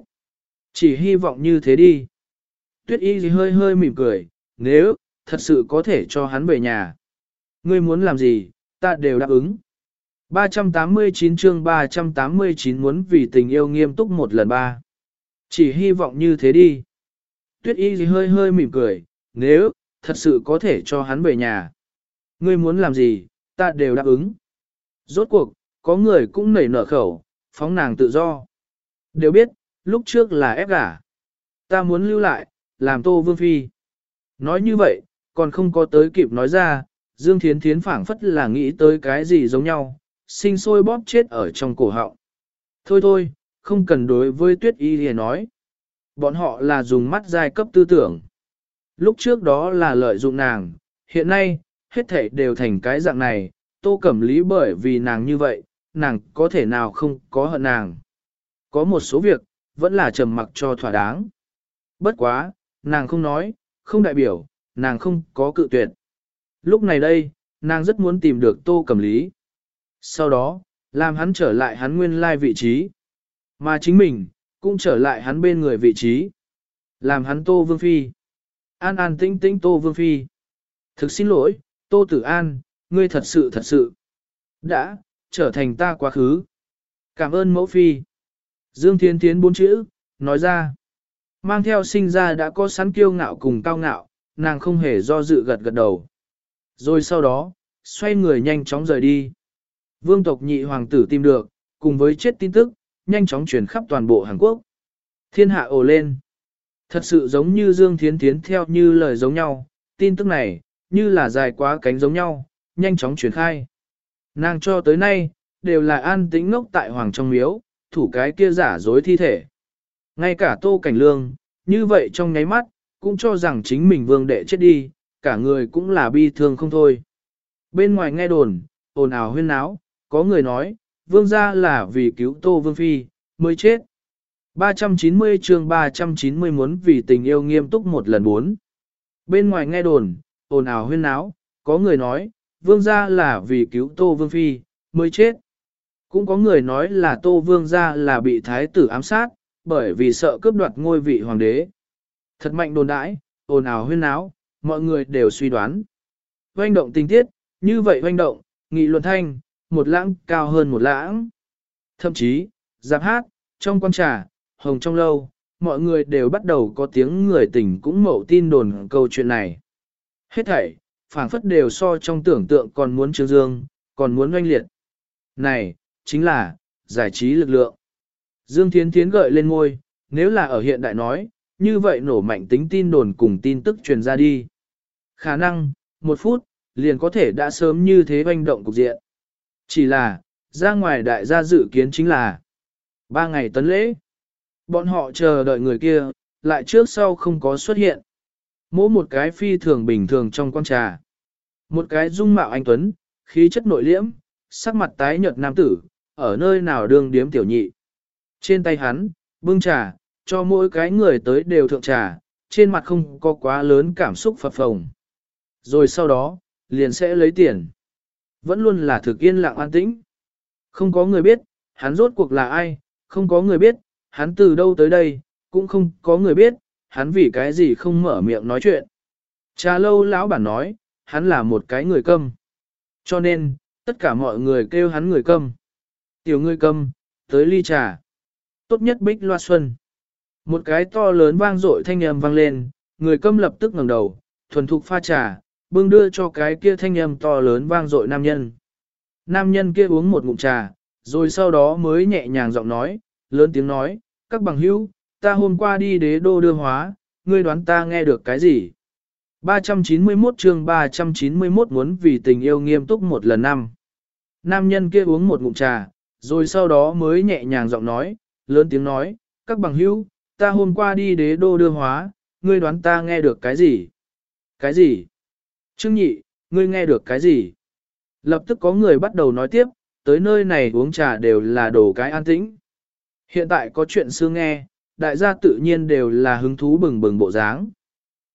Chỉ hy vọng như thế đi. Tuyết y gì hơi hơi mỉm cười, nếu, thật sự có thể cho hắn về nhà. Ngươi muốn làm gì, ta đều đáp ứng. 389 chương 389 muốn vì tình yêu nghiêm túc một lần ba. Chỉ hy vọng như thế đi. Tuyết y gì hơi hơi mỉm cười, nếu, thật sự có thể cho hắn về nhà. Ngươi muốn làm gì, ta đều đáp ứng. Rốt cuộc, có người cũng nảy nở khẩu, phóng nàng tự do. Đều biết, lúc trước là ép gả. Ta muốn lưu lại, làm tô vương phi. Nói như vậy, còn không có tới kịp nói ra, Dương Thiến Thiến phảng phất là nghĩ tới cái gì giống nhau, sinh sôi bóp chết ở trong cổ họng. Thôi thôi, không cần đối với tuyết y thì nói. Bọn họ là dùng mắt giai cấp tư tưởng. Lúc trước đó là lợi dụng nàng, hiện nay, hết thảy đều thành cái dạng này, tô cẩm lý bởi vì nàng như vậy, nàng có thể nào không có hận nàng. Có một số việc, vẫn là trầm mặc cho thỏa đáng. Bất quá, nàng không nói, không đại biểu, nàng không có cự tuyệt. Lúc này đây, nàng rất muốn tìm được tô cầm lý. Sau đó, làm hắn trở lại hắn nguyên lai vị trí. Mà chính mình, cũng trở lại hắn bên người vị trí. Làm hắn tô vương phi. An an tĩnh tĩnh tô vương phi. Thực xin lỗi, tô tử an, ngươi thật sự thật sự. Đã, trở thành ta quá khứ. Cảm ơn mẫu phi. Dương Thiên Thiến bốn chữ, nói ra. Mang theo sinh ra đã có sẵn kiêu ngạo cùng cao ngạo, nàng không hề do dự gật gật đầu. Rồi sau đó, xoay người nhanh chóng rời đi. Vương tộc nhị hoàng tử tìm được, cùng với chết tin tức, nhanh chóng truyền khắp toàn bộ Hàn Quốc. Thiên hạ ồ lên. Thật sự giống như Dương Thiến Thiến theo như lời giống nhau, tin tức này, như là dài quá cánh giống nhau, nhanh chóng truyền khai. Nàng cho tới nay, đều là an tĩnh ngốc tại hoàng trong miếu, thủ cái kia giả dối thi thể. Ngay cả tô cảnh lương, như vậy trong nháy mắt, cũng cho rằng chính mình vương đệ chết đi, cả người cũng là bi thương không thôi. Bên ngoài nghe đồn, ồn ào huyên náo, có người nói, vương gia là vì cứu tô vương phi, mới chết. 390 chương 390 muốn vì tình yêu nghiêm túc một lần bốn. Bên ngoài nghe đồn, ồn ào huyên náo, có người nói, vương gia là vì cứu tô vương phi, mới chết. Cũng có người nói là tô vương gia là bị thái tử ám sát, bởi vì sợ cướp đoạt ngôi vị hoàng đế. Thật mạnh đồn đãi, ồn ào huyên náo, mọi người đều suy đoán. Hoành động tình tiết, như vậy hoành động, nghị luận thanh, một lãng cao hơn một lãng. Thậm chí, giáp hát, trong quan trà, hồng trong lâu, mọi người đều bắt đầu có tiếng người tình cũng mậu tin đồn câu chuyện này. Hết thảy, phảng phất đều so trong tưởng tượng còn muốn trương dương, còn muốn oanh liệt. Này, chính là, giải trí lực lượng. Dương Thiến Thiến gợi lên ngôi, nếu là ở hiện đại nói, như vậy nổ mạnh tính tin đồn cùng tin tức truyền ra đi. Khả năng, một phút, liền có thể đã sớm như thế banh động cục diện. Chỉ là, ra ngoài đại gia dự kiến chính là ba ngày tấn lễ. Bọn họ chờ đợi người kia, lại trước sau không có xuất hiện. Mỗi một cái phi thường bình thường trong con trà. Một cái dung mạo anh tuấn, khí chất nội liễm, sắc mặt tái nhợt nam tử, ở nơi nào đương điếm tiểu nhị. Trên tay hắn, bưng trà, cho mỗi cái người tới đều thượng trà, trên mặt không có quá lớn cảm xúc phập phồng. Rồi sau đó, liền sẽ lấy tiền. Vẫn luôn là thực yên lặng an tĩnh. Không có người biết, hắn rốt cuộc là ai, không có người biết, hắn từ đâu tới đây, cũng không có người biết, hắn vì cái gì không mở miệng nói chuyện. Trà lâu lão bản nói, hắn là một cái người câm. Cho nên, tất cả mọi người kêu hắn người câm. Tiểu người câm, tới ly trà. Tốt nhất bích loa xuân. Một cái to lớn vang dội thanh âm vang lên, người câm lập tức ngẩng đầu, thuần thục pha trà, bưng đưa cho cái kia thanh âm to lớn vang dội nam nhân. Nam nhân kia uống một ngụm trà, rồi sau đó mới nhẹ nhàng giọng nói, lớn tiếng nói, các bằng hữu, ta hôm qua đi đế đô đưa hóa, ngươi đoán ta nghe được cái gì? 391 chương 391 muốn vì tình yêu nghiêm túc một lần năm. Nam nhân kia uống một ngụm trà, rồi sau đó mới nhẹ nhàng giọng nói, lớn tiếng nói, các bằng hữu, ta hôm qua đi đế đô đưa hóa, ngươi đoán ta nghe được cái gì? Cái gì? Trương nhị, ngươi nghe được cái gì? Lập tức có người bắt đầu nói tiếp, tới nơi này uống trà đều là đồ cái an tĩnh. Hiện tại có chuyện xưa nghe, đại gia tự nhiên đều là hứng thú bừng bừng bộ dáng.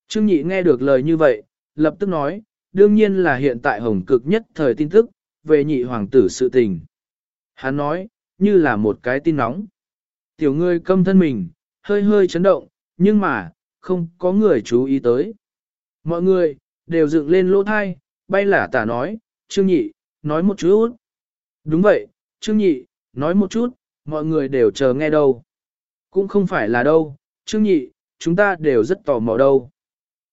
Trương nhị nghe được lời như vậy, lập tức nói, đương nhiên là hiện tại hồng cực nhất thời tin tức, về nhị hoàng tử sự tình. Hắn nói, như là một cái tin nóng. Tiểu ngươi câm thân mình, hơi hơi chấn động, nhưng mà, không có người chú ý tới. Mọi người, đều dựng lên lỗ thai, bay lả tả nói, Trương Nhị, nói một chút. Đúng vậy, Trương Nhị, nói một chút, mọi người đều chờ nghe đâu. Cũng không phải là đâu, Trương Nhị, chúng ta đều rất tò mò đâu.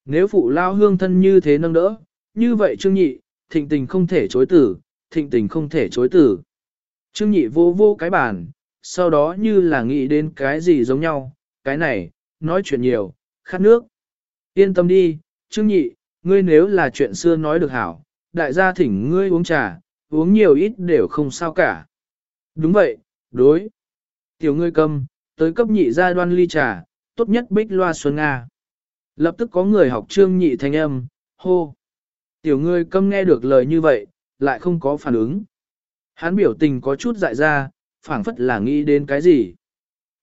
Nếu phụ lao hương thân như thế nâng đỡ, như vậy Trương Nhị, thịnh tình không thể chối tử, thịnh tình không thể chối tử. Trương Nhị vô vô cái bàn, sau đó như là nghĩ đến cái gì giống nhau, cái này, nói chuyện nhiều, khát nước. Yên tâm đi, Trương Nhị, ngươi nếu là chuyện xưa nói được hảo, đại gia thỉnh ngươi uống trà, uống nhiều ít đều không sao cả. Đúng vậy, đối. Tiểu ngươi cầm, tới cấp nhị gia đoan ly trà, tốt nhất bích loa xuân Nga. Lập tức có người học trương nhị thanh âm, hô. Tiểu ngươi cầm nghe được lời như vậy, lại không có phản ứng. Hắn biểu tình có chút dại ra, phảng phất là nghĩ đến cái gì.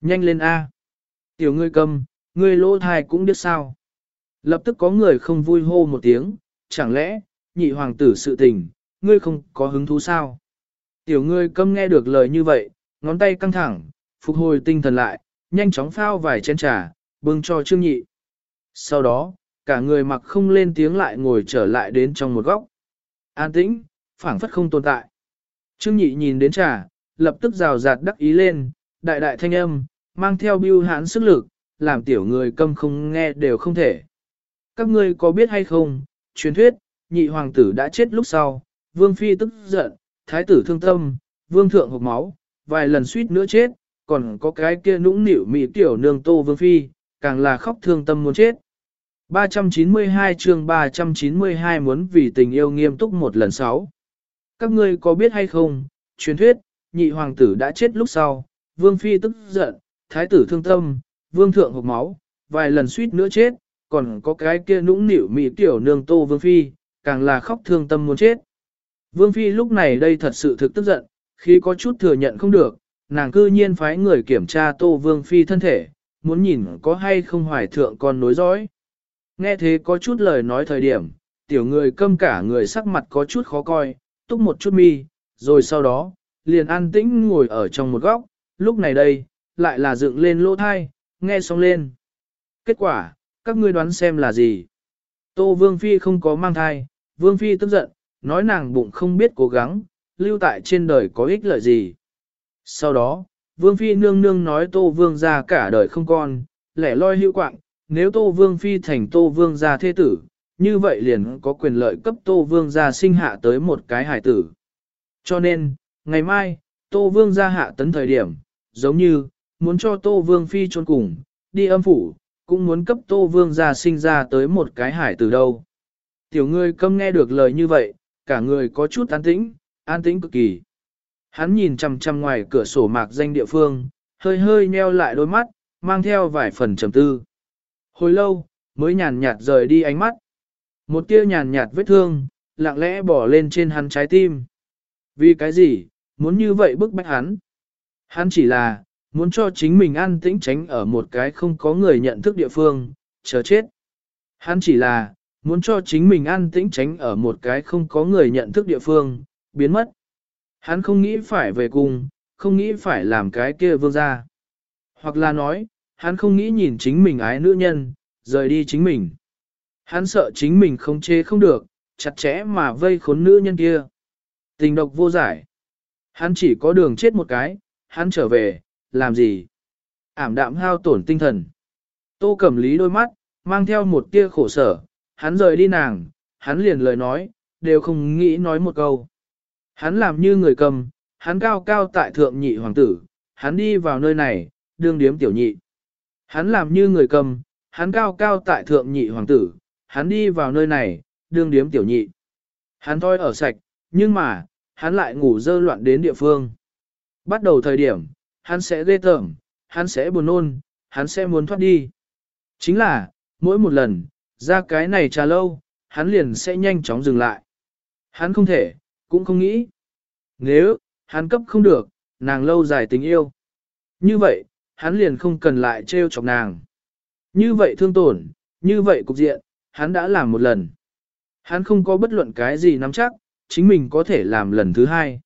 Nhanh lên A. Tiểu ngươi câm, ngươi lỗ thai cũng biết sao. Lập tức có người không vui hô một tiếng, chẳng lẽ, nhị hoàng tử sự tình, ngươi không có hứng thú sao? Tiểu ngươi câm nghe được lời như vậy, ngón tay căng thẳng, phục hồi tinh thần lại, nhanh chóng phao vài chén trà, bưng cho trương nhị. Sau đó, cả người mặc không lên tiếng lại ngồi trở lại đến trong một góc. An tĩnh, phảng phất không tồn tại. Trương nhị nhìn đến trà, lập tức rào rạt đắc ý lên, đại đại thanh âm, mang theo bưu hãn sức lực, làm tiểu người câm không nghe đều không thể. Các ngươi có biết hay không, truyền thuyết, nhị hoàng tử đã chết lúc sau, vương phi tức giận, thái tử thương tâm, vương thượng hộp máu, vài lần suýt nữa chết, còn có cái kia nũng nịu mỹ tiểu nương tô vương phi, càng là khóc thương tâm muốn chết. 392 chương 392 muốn vì tình yêu nghiêm túc một lần sáu. Các ngươi có biết hay không, truyền thuyết, nhị hoàng tử đã chết lúc sau, vương phi tức giận, thái tử thương tâm, vương thượng hộc máu, vài lần suýt nữa chết, còn có cái kia nũng nịu mỹ tiểu nương tô vương phi, càng là khóc thương tâm muốn chết. Vương phi lúc này đây thật sự thực tức giận, khi có chút thừa nhận không được, nàng cư nhiên phái người kiểm tra tô vương phi thân thể, muốn nhìn có hay không hoài thượng con nối dõi. Nghe thế có chút lời nói thời điểm, tiểu người câm cả người sắc mặt có chút khó coi, túc một chút mi, rồi sau đó, liền an tĩnh ngồi ở trong một góc, lúc này đây, lại là dựng lên lỗ thai, nghe xong lên. Kết quả, các ngươi đoán xem là gì? Tô Vương Phi không có mang thai, Vương Phi tức giận, nói nàng bụng không biết cố gắng, lưu tại trên đời có ích lợi gì. Sau đó, Vương Phi nương nương nói Tô Vương ra cả đời không con, lẻ loi hữu quạng, nếu Tô Vương Phi thành Tô Vương gia thế tử, như vậy liền có quyền lợi cấp Tô Vương gia sinh hạ tới một cái hải tử. Cho nên, ngày mai, Tô Vương ra hạ tấn thời điểm, giống như, muốn cho Tô Vương Phi trốn cùng, đi âm phủ, cũng muốn cấp Tô Vương gia sinh ra tới một cái hải từ đâu. Tiểu người câm nghe được lời như vậy, cả người có chút an tĩnh, an tĩnh cực kỳ. Hắn nhìn chằm chằm ngoài cửa sổ mạc danh địa phương, hơi hơi nheo lại đôi mắt, mang theo vài phần trầm tư. Hồi lâu, mới nhàn nhạt rời đi ánh mắt. Một tia nhàn nhạt vết thương, lặng lẽ bỏ lên trên hắn trái tim. Vì cái gì, muốn như vậy bức bách hắn? Hắn chỉ là, muốn cho chính mình an tĩnh tránh ở một cái không có người nhận thức địa phương, chờ chết. Hắn chỉ là, muốn cho chính mình an tĩnh tránh ở một cái không có người nhận thức địa phương, biến mất. Hắn không nghĩ phải về cùng, không nghĩ phải làm cái kia vương ra. Hoặc là nói, hắn không nghĩ nhìn chính mình ái nữ nhân, rời đi chính mình. Hắn sợ chính mình không chế không được, chặt chẽ mà vây khốn nữ nhân kia. Tình độc vô giải. Hắn chỉ có đường chết một cái, hắn trở về, làm gì? Ảm đạm hao tổn tinh thần. Tô Cẩm Lý đôi mắt, mang theo một tia khổ sở, hắn rời đi nàng, hắn liền lời nói, đều không nghĩ nói một câu. Hắn làm như người cầm, hắn cao cao tại thượng nhị hoàng tử, hắn đi vào nơi này, đương điếm tiểu nhị. Hắn làm như người cầm, hắn cao cao tại thượng nhị hoàng tử, hắn đi vào nơi này, đương điếm tiểu nhị. Hắn thôi ở sạch, nhưng mà, hắn lại ngủ dơ loạn đến địa phương. Bắt đầu thời điểm, hắn sẽ ghê tởm, hắn sẽ buồn nôn, hắn sẽ muốn thoát đi. Chính là, mỗi một lần, ra cái này trà lâu, hắn liền sẽ nhanh chóng dừng lại. Hắn không thể, cũng không nghĩ. Nếu, hắn cấp không được, nàng lâu dài tình yêu. Như vậy, hắn liền không cần lại trêu chọc nàng. Như vậy thương tổn, như vậy cục diện, hắn đã làm một lần. Hắn không có bất luận cái gì nắm chắc, chính mình có thể làm lần thứ hai.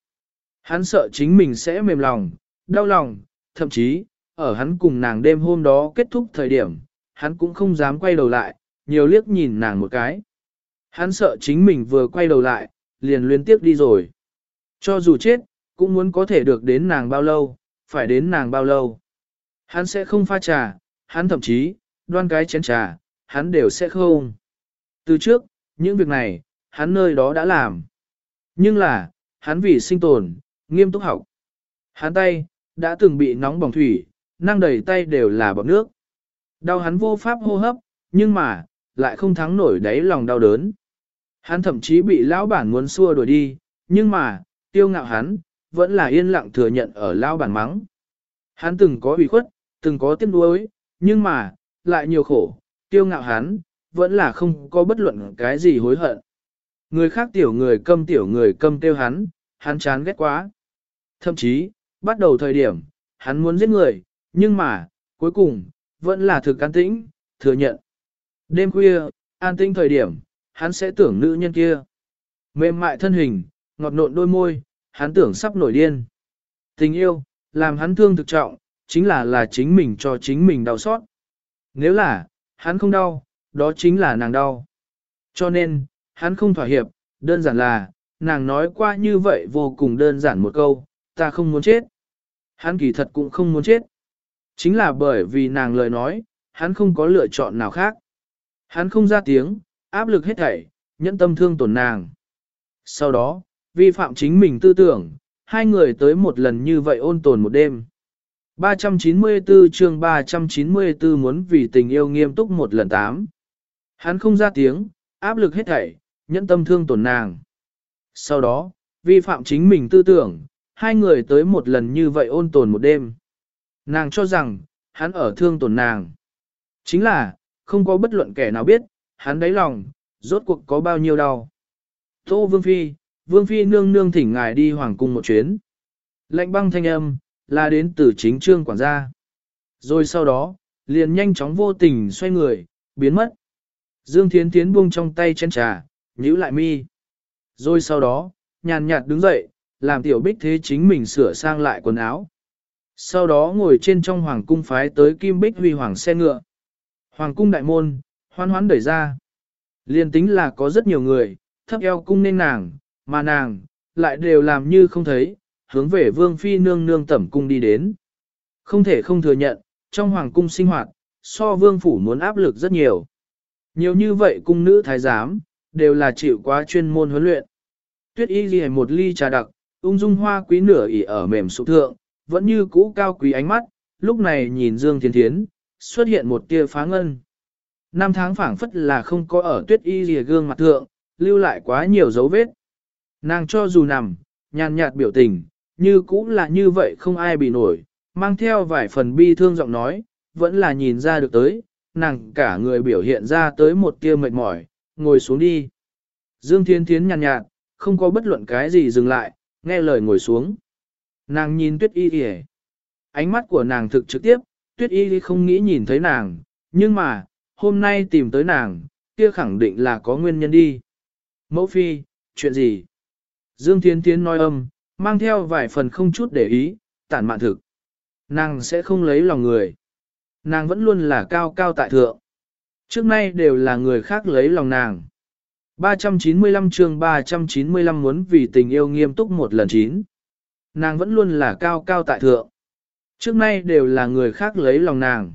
Hắn sợ chính mình sẽ mềm lòng, đau lòng, thậm chí, ở hắn cùng nàng đêm hôm đó kết thúc thời điểm, hắn cũng không dám quay đầu lại, nhiều liếc nhìn nàng một cái. Hắn sợ chính mình vừa quay đầu lại, liền liên tiếp đi rồi. Cho dù chết, cũng muốn có thể được đến nàng bao lâu, phải đến nàng bao lâu. Hắn sẽ không pha trà, hắn thậm chí, đoan cái chén trà, hắn đều sẽ không. Từ trước, những việc này, hắn nơi đó đã làm. Nhưng là, hắn vì sinh tồn, nghiêm túc học. Hắn tay, đã từng bị nóng bỏng thủy, năng đầy tay đều là bọt nước. Đau hắn vô pháp hô hấp, nhưng mà, lại không thắng nổi đáy lòng đau đớn. Hắn thậm chí bị lão bản muốn xua đuổi đi, nhưng mà, tiêu ngạo hắn, vẫn là yên lặng thừa nhận ở lão bản mắng. Hắn từng có ủy khuất, từng có tiếc nuối, nhưng mà, lại nhiều khổ, tiêu ngạo hắn, vẫn là không có bất luận cái gì hối hận. Người khác tiểu người câm tiểu người câm tiêu hắn, hắn chán ghét quá. Thậm chí, bắt đầu thời điểm, hắn muốn giết người, nhưng mà, cuối cùng, vẫn là thực an tĩnh, thừa nhận. Đêm khuya, an tĩnh thời điểm, hắn sẽ tưởng nữ nhân kia. Mềm mại thân hình, ngọt nộn đôi môi, hắn tưởng sắp nổi điên. Tình yêu, làm hắn thương thực trọng, chính là là chính mình cho chính mình đau xót. Nếu là, hắn không đau, đó chính là nàng đau. Cho nên, hắn không thỏa hiệp, đơn giản là, nàng nói qua như vậy vô cùng đơn giản một câu, ta không muốn chết. Hắn kỳ thật cũng không muốn chết. Chính là bởi vì nàng lời nói, hắn không có lựa chọn nào khác. Hắn không ra tiếng, áp lực hết thảy, nhẫn tâm thương tổn nàng. Sau đó, vi phạm chính mình tư tưởng, hai người tới một lần như vậy ôn tồn một đêm. 394 chương 394 muốn vì tình yêu nghiêm túc một lần tám. Hắn không ra tiếng, áp lực hết thảy, nhẫn tâm thương tổn nàng. Sau đó, vi phạm chính mình tư tưởng, hai người tới một lần như vậy ôn tồn một đêm. Nàng cho rằng, hắn ở thương tổn nàng. Chính là, không có bất luận kẻ nào biết, hắn đáy lòng, rốt cuộc có bao nhiêu đau. Tô Vương Phi, Vương Phi nương nương thỉnh ngài đi hoàng cung một chuyến. Lệnh băng thanh âm, là đến từ chính trương quản gia. Rồi sau đó, liền nhanh chóng vô tình xoay người, biến mất. Dương Thiến Thiến buông trong tay chén trà, nhíu lại mi. Rồi sau đó, nhàn nhạt đứng dậy, làm tiểu bích thế chính mình sửa sang lại quần áo. Sau đó ngồi trên trong hoàng cung phái tới kim bích huy hoàng xe ngựa. Hoàng cung đại môn, hoan hoán đẩy ra. Liên tính là có rất nhiều người, thấp eo cung nên nàng, mà nàng, lại đều làm như không thấy, hướng về vương phi nương nương tẩm cung đi đến. Không thể không thừa nhận, trong hoàng cung sinh hoạt, so vương phủ muốn áp lực rất nhiều. Nhiều như vậy cung nữ thái giám, đều là chịu quá chuyên môn huấn luyện. Tuyết y ghi một ly trà đặc, ung dung hoa quý nửa ỉ ở mềm sụ thượng, vẫn như cũ cao quý ánh mắt, lúc này nhìn Dương Thiên Thiến, xuất hiện một tia phá ngân. Năm tháng phảng phất là không có ở tuyết y ghi gương mặt thượng, lưu lại quá nhiều dấu vết. Nàng cho dù nằm, nhàn nhạt biểu tình, như cũ là như vậy không ai bị nổi, mang theo vài phần bi thương giọng nói, vẫn là nhìn ra được tới, nàng cả người biểu hiện ra tới một tia mệt mỏi, ngồi xuống đi. Dương Thiên Thiến nhàn nhạt, không có bất luận cái gì dừng lại, nghe lời ngồi xuống. Nàng nhìn tuyết y y Ánh mắt của nàng thực trực tiếp, tuyết y không nghĩ nhìn thấy nàng, nhưng mà, hôm nay tìm tới nàng, kia khẳng định là có nguyên nhân đi. Mẫu phi, chuyện gì? Dương Thiên Thiến nói âm, mang theo vài phần không chút để ý, tản mạn thực. Nàng sẽ không lấy lòng người. Nàng vẫn luôn là cao cao tại thượng. Trước nay đều là người khác lấy lòng nàng. 395 chương 395 muốn vì tình yêu nghiêm túc một lần chín. Nàng vẫn luôn là cao cao tại thượng. Trước nay đều là người khác lấy lòng nàng.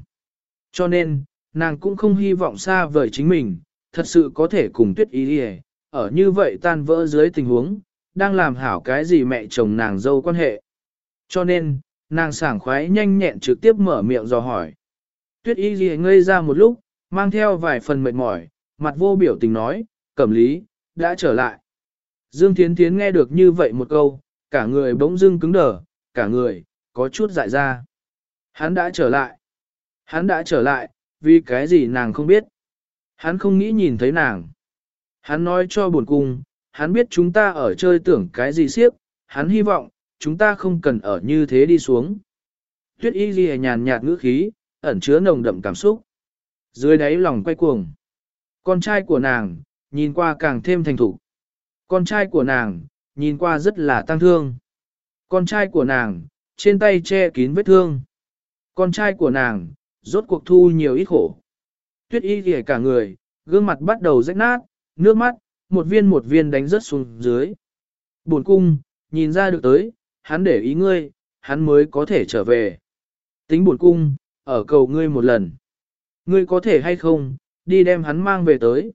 Cho nên, nàng cũng không hy vọng xa vời chính mình, thật sự có thể cùng tuyết ý đi ở như vậy tan vỡ dưới tình huống, đang làm hảo cái gì mẹ chồng nàng dâu quan hệ. Cho nên, nàng sảng khoái nhanh nhẹn trực tiếp mở miệng dò hỏi. Tuyết y ghi ngây ra một lúc, mang theo vài phần mệt mỏi, mặt vô biểu tình nói, cẩm lý, đã trở lại. Dương Thiến Thiến nghe được như vậy một câu, cả người bỗng dưng cứng đờ, cả người, có chút dại ra. Hắn đã trở lại. Hắn đã trở lại, vì cái gì nàng không biết. Hắn không nghĩ nhìn thấy nàng. Hắn nói cho buồn cung, hắn biết chúng ta ở chơi tưởng cái gì siếp, hắn hy vọng, chúng ta không cần ở như thế đi xuống. Tuyết y ghi nhàn nhạt ngữ khí, ẩn chứa nồng đậm cảm xúc. Dưới đáy lòng quay cuồng. Con trai của nàng, nhìn qua càng thêm thành thục. Con trai của nàng, nhìn qua rất là tăng thương. Con trai của nàng, trên tay che kín vết thương. Con trai của nàng, rốt cuộc thu nhiều ít khổ. Tuyết y ghề cả người, gương mặt bắt đầu rách nát, nước mắt, một viên một viên đánh rớt xuống dưới. Buồn cung, nhìn ra được tới, hắn để ý ngươi, hắn mới có thể trở về. Tính buồn cung, ở cầu ngươi một lần. Ngươi có thể hay không, đi đem hắn mang về tới.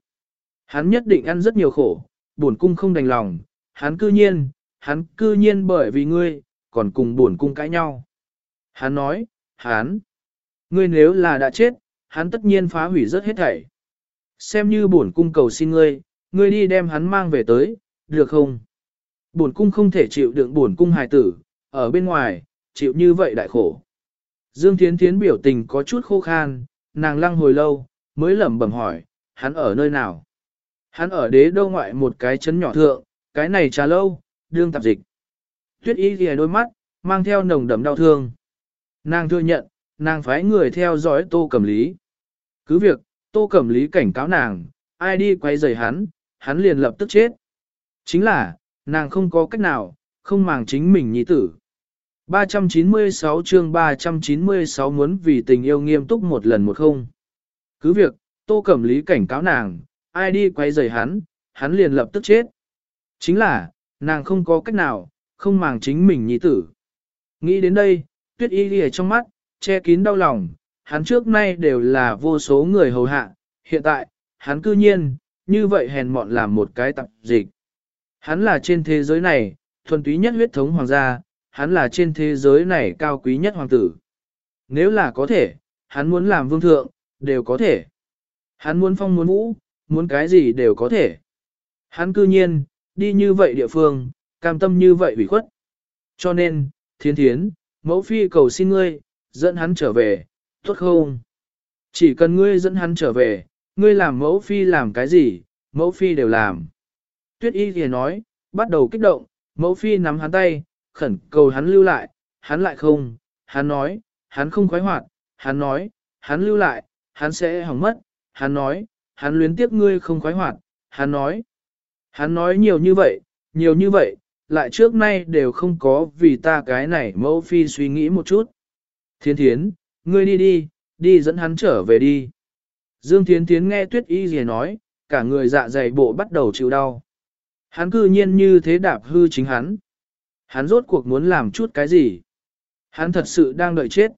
Hắn nhất định ăn rất nhiều khổ, buồn cung không đành lòng, hắn cư nhiên, hắn cư nhiên bởi vì ngươi, còn cùng buồn cung cãi nhau. Hắn nói, hắn, ngươi nếu là đã chết, hắn tất nhiên phá hủy rất hết thảy. Xem như buồn cung cầu xin ngươi, ngươi đi đem hắn mang về tới, được không? Buồn cung không thể chịu đựng buồn cung hài tử, ở bên ngoài, chịu như vậy đại khổ. Dương Thiến Thiến biểu tình có chút khô khan, nàng lăng hồi lâu, mới lẩm bẩm hỏi, hắn ở nơi nào? Hắn ở đế đô ngoại một cái chấn nhỏ thượng, cái này trà lâu, đương tạp dịch. Tuyết y ghi đôi mắt, mang theo nồng đậm đau thương. Nàng thừa nhận, nàng phái người theo dõi tô cẩm lý. Cứ việc, tô cẩm lý cảnh cáo nàng, ai đi quay rời hắn, hắn liền lập tức chết. Chính là, nàng không có cách nào, không màng chính mình nhi tử. 396 chương 396 muốn vì tình yêu nghiêm túc một lần một không. Cứ việc, tô cẩm lý cảnh cáo nàng, ai đi quay rời hắn, hắn liền lập tức chết. Chính là, nàng không có cách nào, không màng chính mình nhi tử. Nghĩ đến đây, tuyết y lìa trong mắt, che kín đau lòng, hắn trước nay đều là vô số người hầu hạ, hiện tại, hắn cư nhiên, như vậy hèn mọn làm một cái tập dịch. Hắn là trên thế giới này, thuần túy nhất huyết thống hoàng gia, hắn là trên thế giới này cao quý nhất hoàng tử. Nếu là có thể, hắn muốn làm vương thượng, đều có thể. Hắn muốn phong muốn vũ, muốn cái gì đều có thể. Hắn cư nhiên, đi như vậy địa phương, cam tâm như vậy ủy khuất. Cho nên, thiên thiến, mẫu phi cầu xin ngươi, dẫn hắn trở về, tốt không? Chỉ cần ngươi dẫn hắn trở về, ngươi làm mẫu phi làm cái gì, mẫu phi đều làm. Tuyết y thì nói, bắt đầu kích động, mẫu phi nắm hắn tay, khẩn cầu hắn lưu lại, hắn lại không, hắn nói, hắn không khoái hoạt, hắn nói, hắn lưu lại, hắn sẽ hỏng mất, hắn nói, hắn luyến tiếc ngươi không khoái hoạt, hắn nói, hắn nói nhiều như vậy, nhiều như vậy, lại trước nay đều không có vì ta cái này mẫu phi suy nghĩ một chút. Thiên thiến, ngươi đi đi, đi dẫn hắn trở về đi. Dương Thiến Thiến nghe tuyết y gì nói, cả người dạ dày bộ bắt đầu chịu đau. Hắn cư nhiên như thế đạp hư chính hắn. Hắn rốt cuộc muốn làm chút cái gì? Hắn thật sự đang đợi chết.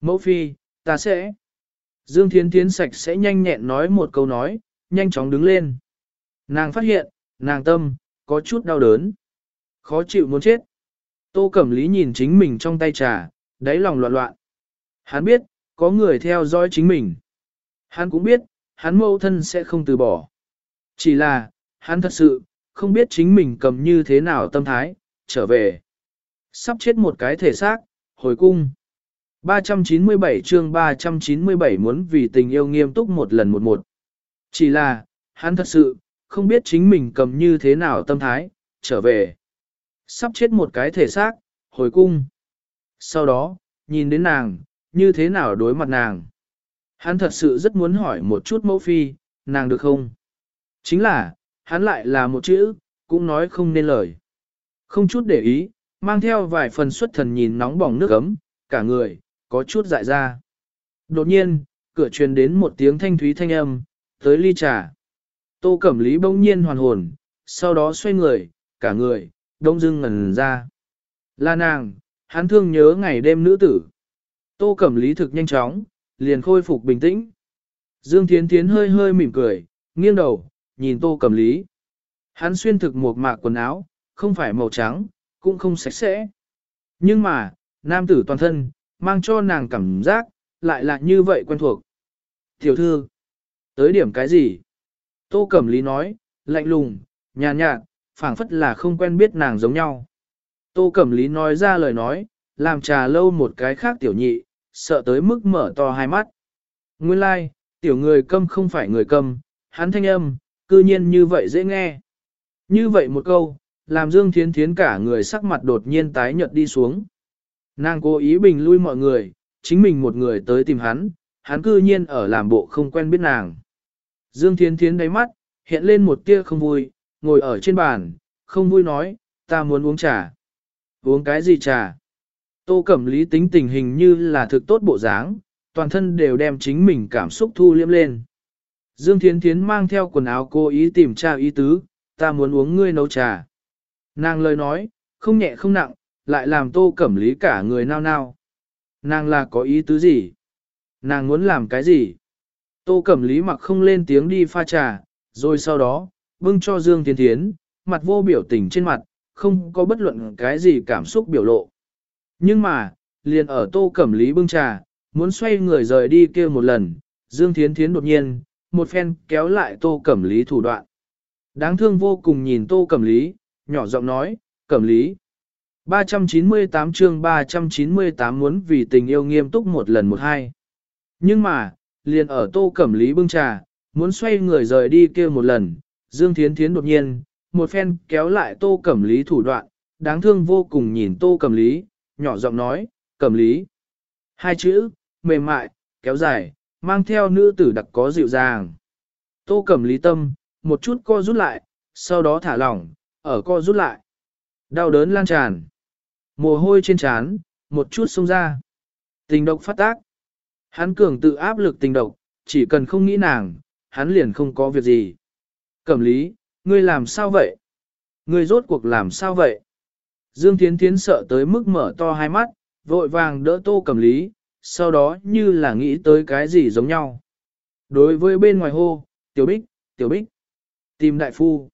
Mẫu phi, ta sẽ. Dương Thiến Thiến sạch sẽ nhanh nhẹn nói một câu nói, nhanh chóng đứng lên. Nàng phát hiện, nàng tâm, có chút đau đớn. Khó chịu muốn chết. Tô Cẩm Lý nhìn chính mình trong tay trà, đáy lòng loạn loạn. Hắn biết, có người theo dõi chính mình. Hắn cũng biết, hắn mâu thân sẽ không từ bỏ. Chỉ là, hắn thật sự, không biết chính mình cầm như thế nào tâm thái, trở về. Sắp chết một cái thể xác, hồi cung. 397 chương 397 muốn vì tình yêu nghiêm túc một lần một một. Chỉ là, hắn thật sự, không biết chính mình cầm như thế nào tâm thái, trở về. Sắp chết một cái thể xác, hồi cung. Sau đó, nhìn đến nàng, như thế nào đối mặt nàng. Hắn thật sự rất muốn hỏi một chút mẫu phi, nàng được không? Chính là, hắn lại là một chữ, cũng nói không nên lời. Không chút để ý, mang theo vài phần xuất thần nhìn nóng bỏng nước ấm, cả người, có chút dại ra. Đột nhiên, cửa truyền đến một tiếng thanh thúy thanh âm, tới ly trà. Tô Cẩm Lý bỗng nhiên hoàn hồn, sau đó xoay người, cả người, đông dưng ngần ra. Là nàng, hắn thương nhớ ngày đêm nữ tử. Tô Cẩm Lý thực nhanh chóng, liền khôi phục bình tĩnh. Dương Thiến Thiến hơi hơi mỉm cười, nghiêng đầu, nhìn Tô Cẩm Lý. Hắn xuyên thực một mạc quần áo, không phải màu trắng, cũng không sạch sẽ. Nhưng mà, nam tử toàn thân, mang cho nàng cảm giác, lại là như vậy quen thuộc. Tiểu thư, tới điểm cái gì? Tô Cẩm Lý nói, lạnh lùng, nhàn nhạt, phảng phất là không quen biết nàng giống nhau. Tô Cẩm Lý nói ra lời nói, làm trà lâu một cái khác tiểu nhị, sợ tới mức mở to hai mắt. Nguyên lai, like, tiểu người câm không phải người câm, hắn thanh âm, cư nhiên như vậy dễ nghe. Như vậy một câu, làm Dương Thiến Thiến cả người sắc mặt đột nhiên tái nhợt đi xuống. Nàng cố ý bình lui mọi người, chính mình một người tới tìm hắn, hắn cư nhiên ở làm bộ không quen biết nàng. Dương Thiến Thiến đáy mắt, hiện lên một tia không vui, ngồi ở trên bàn, không vui nói, ta muốn uống trà. Uống cái gì trà? Tô Cẩm Lý tính tình hình như là thực tốt bộ dáng, toàn thân đều đem chính mình cảm xúc thu liêm lên. Dương Thiến Thiến mang theo quần áo cố ý tìm trà ý tứ, ta muốn uống ngươi nấu trà. Nàng lời nói, không nhẹ không nặng, lại làm Tô Cẩm Lý cả người nao nao. Nàng là có ý tứ gì? Nàng muốn làm cái gì? Tô Cẩm Lý mặc không lên tiếng đi pha trà, rồi sau đó, bưng cho Dương Thiến Thiến, mặt vô biểu tình trên mặt, không có bất luận cái gì cảm xúc biểu lộ. Nhưng mà, liền ở tô cẩm lý bưng trà, muốn xoay người rời đi kia một lần, Dương Thiến Thiến đột nhiên, một phen kéo lại tô cẩm lý thủ đoạn. Đáng thương vô cùng nhìn tô cẩm lý, nhỏ giọng nói, cẩm lý. 398 chương 398 muốn vì tình yêu nghiêm túc một lần một hai. Nhưng mà, liền ở tô cẩm lý bưng trà, muốn xoay người rời đi kia một lần, Dương Thiến Thiến đột nhiên, một phen kéo lại tô cẩm lý thủ đoạn, đáng thương vô cùng nhìn tô cẩm lý, nhỏ giọng nói, cẩm lý. Hai chữ, mềm mại, kéo dài, mang theo nữ tử đặc có dịu dàng. Tô cẩm lý tâm, một chút co rút lại, sau đó thả lỏng, ở co rút lại. Đau đớn lan tràn. Mồ hôi trên trán, một chút xông ra. Tình độc phát tác. Hắn cường tự áp lực tình độc, chỉ cần không nghĩ nàng, hắn liền không có việc gì. Cẩm lý, ngươi làm sao vậy? Ngươi rốt cuộc làm sao vậy? Dương Thiến Thiến sợ tới mức mở to hai mắt, vội vàng đỡ tô cẩm lý, sau đó như là nghĩ tới cái gì giống nhau. Đối với bên ngoài hô, tiểu bích, tiểu bích, tìm đại phu.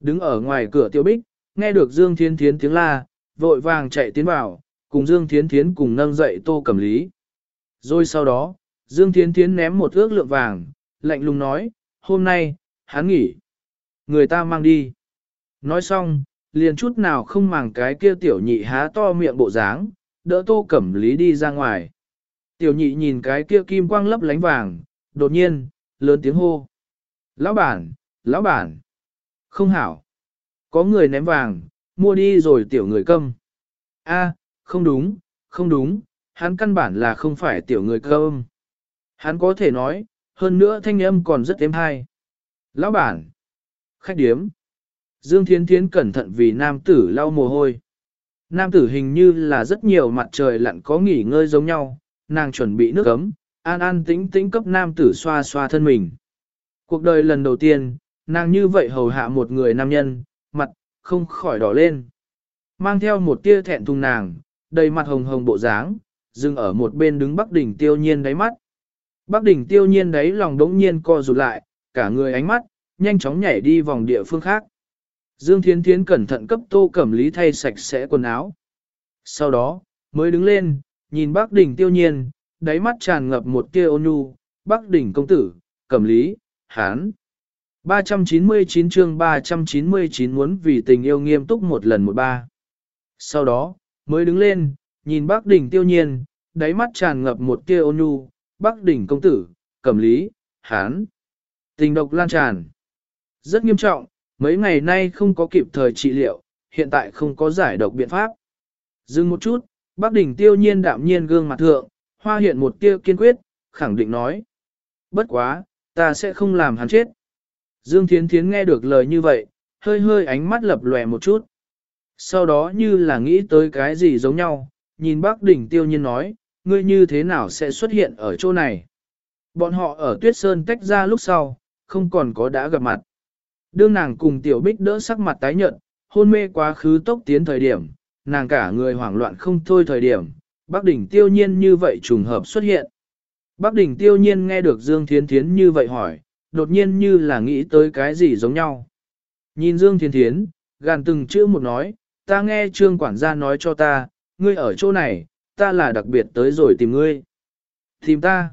Đứng ở ngoài cửa tiểu bích, nghe được Dương Thiến Thiến tiếng la, vội vàng chạy tiến vào, cùng Dương Thiến Thiến cùng nâng dậy tô cẩm lý. Rồi sau đó, Dương Thiến Thiến ném một ước lượng vàng, lạnh lùng nói, hôm nay, hắn nghỉ. Người ta mang đi. Nói xong, liền chút nào không màng cái kia tiểu nhị há to miệng bộ dáng, đỡ tô cẩm lý đi ra ngoài. Tiểu nhị nhìn cái kia kim quang lấp lánh vàng, đột nhiên, lớn tiếng hô. Lão bản, lão bản. Không hảo. Có người ném vàng, mua đi rồi tiểu người câm. A, không đúng, không đúng, hắn căn bản là không phải tiểu người câm. Hắn có thể nói, hơn nữa thanh âm còn rất êm hay. Lão bản, khách điếm. Dương Thiên Thiến cẩn thận vì nam tử lau mồ hôi. Nam tử hình như là rất nhiều mặt trời lặn có nghỉ ngơi giống nhau, nàng chuẩn bị nước ấm, an an tĩnh tĩnh cấp nam tử xoa xoa thân mình. Cuộc đời lần đầu tiên, nàng như vậy hầu hạ một người nam nhân, mặt, không khỏi đỏ lên. Mang theo một tia thẹn thùng nàng, đầy mặt hồng hồng bộ dáng, dừng ở một bên đứng Bắc Đỉnh tiêu nhiên đáy mắt. Bắc Đỉnh tiêu nhiên đáy lòng đống nhiên co rụt lại, cả người ánh mắt, nhanh chóng nhảy đi vòng địa phương khác. Dương Thiến Thiến cẩn thận cấp tô cẩm lý thay sạch sẽ quần áo. Sau đó, mới đứng lên, nhìn Bắc Đỉnh tiêu nhiên, đáy mắt tràn ngập một tia ôn nhu, Bắc Đỉnh công tử, cẩm lý, hán. 399 chương 399 muốn vì tình yêu nghiêm túc một lần một ba. Sau đó, mới đứng lên, nhìn bác đỉnh tiêu nhiên, đáy mắt tràn ngập một tia ôn nhu, bác đỉnh công tử, cẩm lý, hán. Tình độc lan tràn. Rất nghiêm trọng, mấy ngày nay không có kịp thời trị liệu, hiện tại không có giải độc biện pháp. Dừng một chút, bác đỉnh tiêu nhiên đạm nhiên gương mặt thượng, hoa hiện một tia kiên quyết, khẳng định nói. Bất quá, ta sẽ không làm hắn chết. Dương Thiến Thiến nghe được lời như vậy, hơi hơi ánh mắt lập lòe một chút. Sau đó như là nghĩ tới cái gì giống nhau, nhìn bác đỉnh tiêu nhiên nói, ngươi như thế nào sẽ xuất hiện ở chỗ này. Bọn họ ở tuyết sơn tách ra lúc sau, không còn có đã gặp mặt. Đương nàng cùng tiểu bích đỡ sắc mặt tái nhợt, hôn mê quá khứ tốc tiến thời điểm, nàng cả người hoảng loạn không thôi thời điểm, bác đỉnh tiêu nhiên như vậy trùng hợp xuất hiện. Bác đỉnh tiêu nhiên nghe được Dương Thiến Thiến như vậy hỏi, đột nhiên như là nghĩ tới cái gì giống nhau. Nhìn Dương Thiên Thiến, gàn từng chữ một nói, ta nghe trương quản gia nói cho ta, ngươi ở chỗ này, ta là đặc biệt tới rồi tìm ngươi. Tìm ta.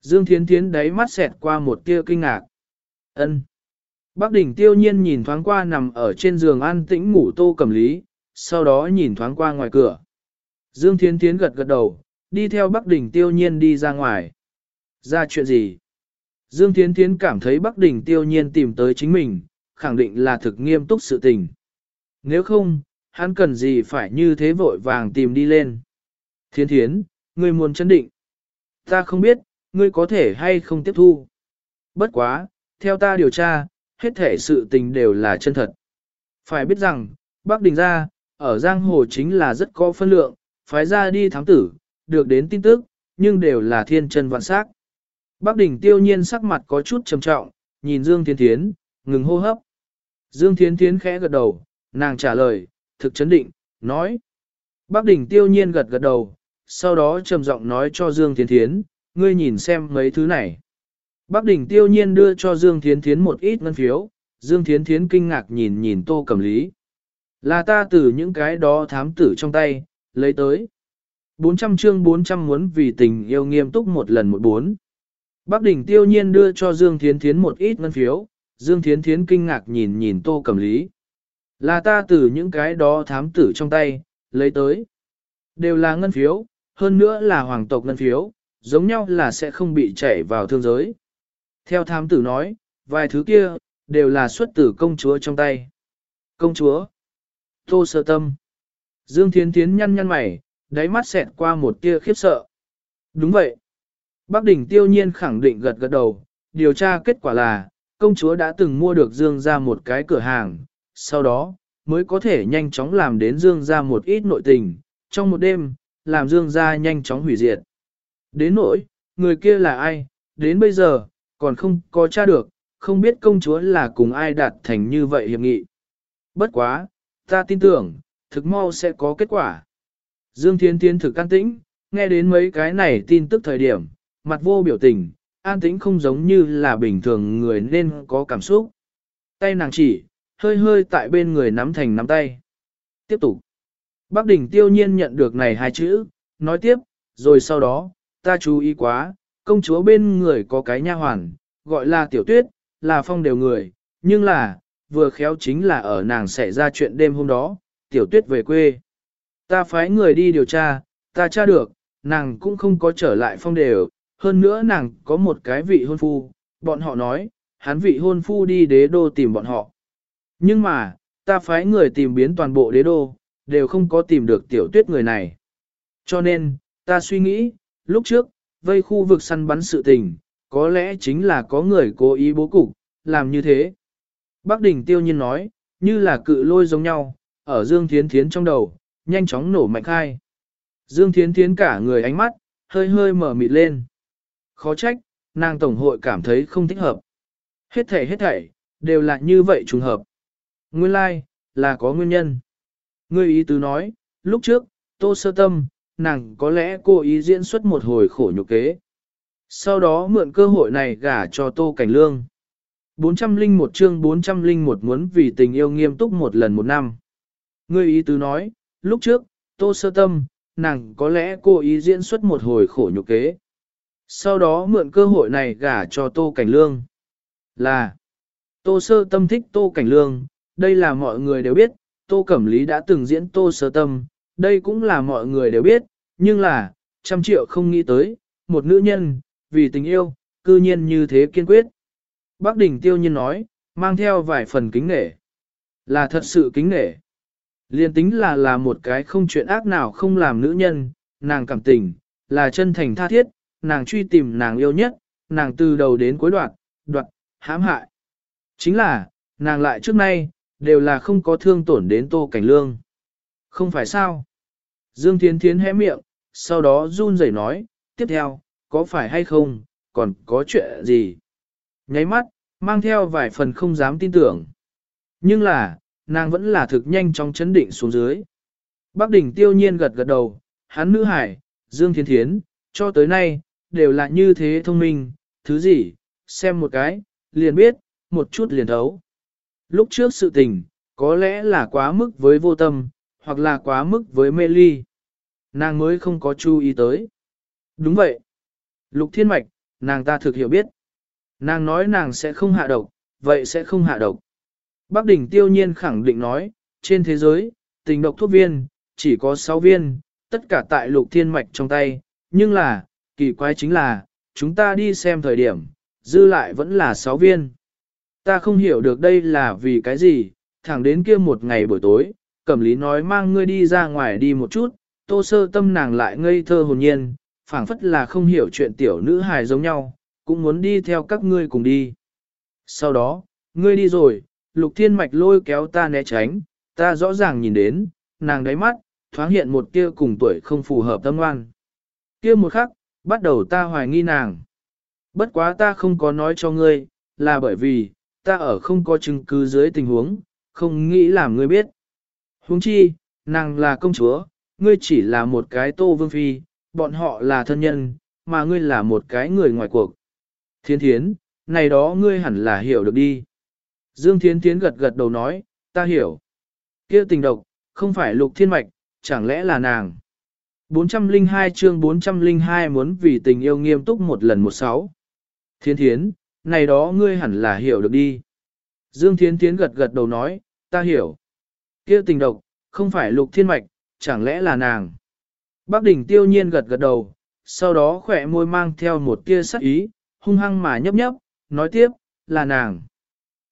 Dương Thiên Thiến đáy mắt xẹt qua một tia kinh ngạc. ân Bác đỉnh tiêu nhiên nhìn thoáng qua nằm ở trên giường an tĩnh ngủ tô cầm lý, sau đó nhìn thoáng qua ngoài cửa. Dương Thiên Thiến gật gật đầu, đi theo bác đỉnh tiêu nhiên đi ra ngoài. Ra chuyện gì? Dương Thiến Thiến cảm thấy Bắc Đình tiêu nhiên tìm tới chính mình, khẳng định là thực nghiêm túc sự tình. Nếu không, hắn cần gì phải như thế vội vàng tìm đi lên. Thiến Thiến, ngươi muốn chấn định. Ta không biết, ngươi có thể hay không tiếp thu. Bất quá, theo ta điều tra, hết thể sự tình đều là chân thật. Phải biết rằng, Bắc Đình ra, ở Giang Hồ chính là rất có phân lượng, phái ra đi thám tử, được đến tin tức, nhưng đều là thiên chân vạn sắc. Bác đỉnh tiêu nhiên sắc mặt có chút trầm trọng, nhìn Dương Thiên Thiến, ngừng hô hấp. Dương Thiên Thiến khẽ gật đầu, nàng trả lời, thực chấn định, nói. Bác đỉnh tiêu nhiên gật gật đầu, sau đó trầm giọng nói cho Dương Thiên Thiến, ngươi nhìn xem mấy thứ này. Bác đỉnh tiêu nhiên đưa cho Dương Thiên Thiến một ít ngân phiếu, Dương Thiên Thiến kinh ngạc nhìn nhìn tô cầm lý. Là ta từ những cái đó thám tử trong tay, lấy tới. 400 chương 400 muốn vì tình yêu nghiêm túc một lần một bốn. Bác đỉnh tiêu nhiên đưa cho Dương Thiến Thiến một ít ngân phiếu, Dương Thiến Thiến kinh ngạc nhìn nhìn tô cầm lý. Là ta từ những cái đó thám tử trong tay, lấy tới. Đều là ngân phiếu, hơn nữa là hoàng tộc ngân phiếu, giống nhau là sẽ không bị chảy vào thương giới. Theo thám tử nói, vài thứ kia, đều là xuất tử công chúa trong tay. Công chúa. Tô sơ tâm. Dương Thiến Thiến nhăn nhăn mày, đáy mắt xẹt qua một tia khiếp sợ. Đúng vậy. Bác đỉnh tiêu nhiên khẳng định gật gật đầu, điều tra kết quả là, công chúa đã từng mua được Dương ra một cái cửa hàng, sau đó, mới có thể nhanh chóng làm đến Dương ra một ít nội tình, trong một đêm, làm Dương ra nhanh chóng hủy diệt. Đến nỗi, người kia là ai, đến bây giờ, còn không có tra được, không biết công chúa là cùng ai đạt thành như vậy hiệp nghị. Bất quá, ta tin tưởng, thực mau sẽ có kết quả. Dương Thiên Thiên thực can tĩnh, nghe đến mấy cái này tin tức thời điểm, mặt vô biểu tình, an tĩnh không giống như là bình thường người nên có cảm xúc. Tay nàng chỉ, hơi hơi tại bên người nắm thành nắm tay. Tiếp tục. Bác đỉnh tiêu nhiên nhận được này hai chữ, nói tiếp, rồi sau đó, ta chú ý quá, công chúa bên người có cái nha hoàn, gọi là tiểu tuyết, là phong đều người, nhưng là, vừa khéo chính là ở nàng xảy ra chuyện đêm hôm đó, tiểu tuyết về quê. Ta phái người đi điều tra, ta tra được, nàng cũng không có trở lại phong đều, hơn nữa nàng có một cái vị hôn phu, bọn họ nói, hắn vị hôn phu đi đế đô tìm bọn họ. Nhưng mà, ta phái người tìm biến toàn bộ đế đô, đều không có tìm được tiểu tuyết người này. Cho nên, ta suy nghĩ, lúc trước, vây khu vực săn bắn sự tình, có lẽ chính là có người cố ý bố cục, làm như thế. Bác Đình tiêu nhiên nói, như là cự lôi giống nhau, ở Dương Thiến Thiến trong đầu, nhanh chóng nổ mạnh khai. Dương Thiến Thiến cả người ánh mắt, hơi hơi mở mịt lên. Khó trách, nàng tổng hội cảm thấy không thích hợp. Hết thảy hết thảy, đều là như vậy trùng hợp. Nguyên lai, like, là có nguyên nhân. Ngươi ý tứ nói, lúc trước, tô sơ tâm, nàng có lẽ cô ý diễn xuất một hồi khổ nhục kế. Sau đó mượn cơ hội này gả cho tô cảnh lương. 401 chương 401 muốn vì tình yêu nghiêm túc một lần một năm. Ngươi ý tứ nói, lúc trước, tô sơ tâm, nàng có lẽ cô ý diễn xuất một hồi khổ nhục kế. Sau đó mượn cơ hội này gả cho tô cảnh lương. Là, tô sơ tâm thích tô cảnh lương, đây là mọi người đều biết, tô cẩm lý đã từng diễn tô sơ tâm, đây cũng là mọi người đều biết, nhưng là, trăm triệu không nghĩ tới, một nữ nhân, vì tình yêu, cư nhiên như thế kiên quyết. Bác Đình tiêu nhiên nói, mang theo vài phần kính nể. Là thật sự kính nể. Liên tính là là một cái không chuyện ác nào không làm nữ nhân, nàng cảm tình, là chân thành tha thiết, nàng truy tìm nàng yêu nhất, nàng từ đầu đến cuối đoạn, đoạn, hãm hại. Chính là, nàng lại trước nay, đều là không có thương tổn đến tô cảnh lương. Không phải sao? Dương Thiến Thiến hé miệng, sau đó run rẩy nói, tiếp theo, có phải hay không, còn có chuyện gì? Nháy mắt, mang theo vài phần không dám tin tưởng. Nhưng là, nàng vẫn là thực nhanh trong chấn định xuống dưới. Bác đỉnh tiêu nhiên gật gật đầu, hắn nữ hải, Dương Thiên Thiến, cho tới nay, đều là như thế thông minh, thứ gì, xem một cái, liền biết, một chút liền thấu. Lúc trước sự tình, có lẽ là quá mức với vô tâm, hoặc là quá mức với mê ly. Nàng mới không có chú ý tới. Đúng vậy. Lục thiên mạch, nàng ta thực hiểu biết. Nàng nói nàng sẽ không hạ độc, vậy sẽ không hạ độc. Bác đỉnh tiêu nhiên khẳng định nói, trên thế giới, tình độc thuốc viên, chỉ có 6 viên, tất cả tại lục thiên mạch trong tay, nhưng là, kỳ quái chính là, chúng ta đi xem thời điểm, dư lại vẫn là 6 viên. Ta không hiểu được đây là vì cái gì, thẳng đến kia một ngày buổi tối, cẩm lý nói mang ngươi đi ra ngoài đi một chút, tô sơ tâm nàng lại ngây thơ hồn nhiên, phảng phất là không hiểu chuyện tiểu nữ hài giống nhau, cũng muốn đi theo các ngươi cùng đi. Sau đó, ngươi đi rồi, lục thiên mạch lôi kéo ta né tránh, ta rõ ràng nhìn đến, nàng đáy mắt, thoáng hiện một kia cùng tuổi không phù hợp tâm ngoan. Kia một khắc, bắt đầu ta hoài nghi nàng. Bất quá ta không có nói cho ngươi, là bởi vì, ta ở không có chứng cứ dưới tình huống, không nghĩ làm ngươi biết. Huống chi, nàng là công chúa, ngươi chỉ là một cái tô vương phi, bọn họ là thân nhân, mà ngươi là một cái người ngoài cuộc. Thiên thiến, này đó ngươi hẳn là hiểu được đi. Dương Thiến Thiến gật gật đầu nói, ta hiểu. kia tình độc, không phải lục thiên mạch, chẳng lẽ là nàng. 402 chương 402 muốn vì tình yêu nghiêm túc một lần một sáu. Thiên thiến, này đó ngươi hẳn là hiểu được đi. Dương Thiến Thiến gật gật đầu nói, ta hiểu. kia tình độc, không phải lục thiên mạch, chẳng lẽ là nàng. Bác đỉnh tiêu nhiên gật gật đầu, sau đó khỏe môi mang theo một tia sắc ý, hung hăng mà nhấp nhấp, nói tiếp, là nàng.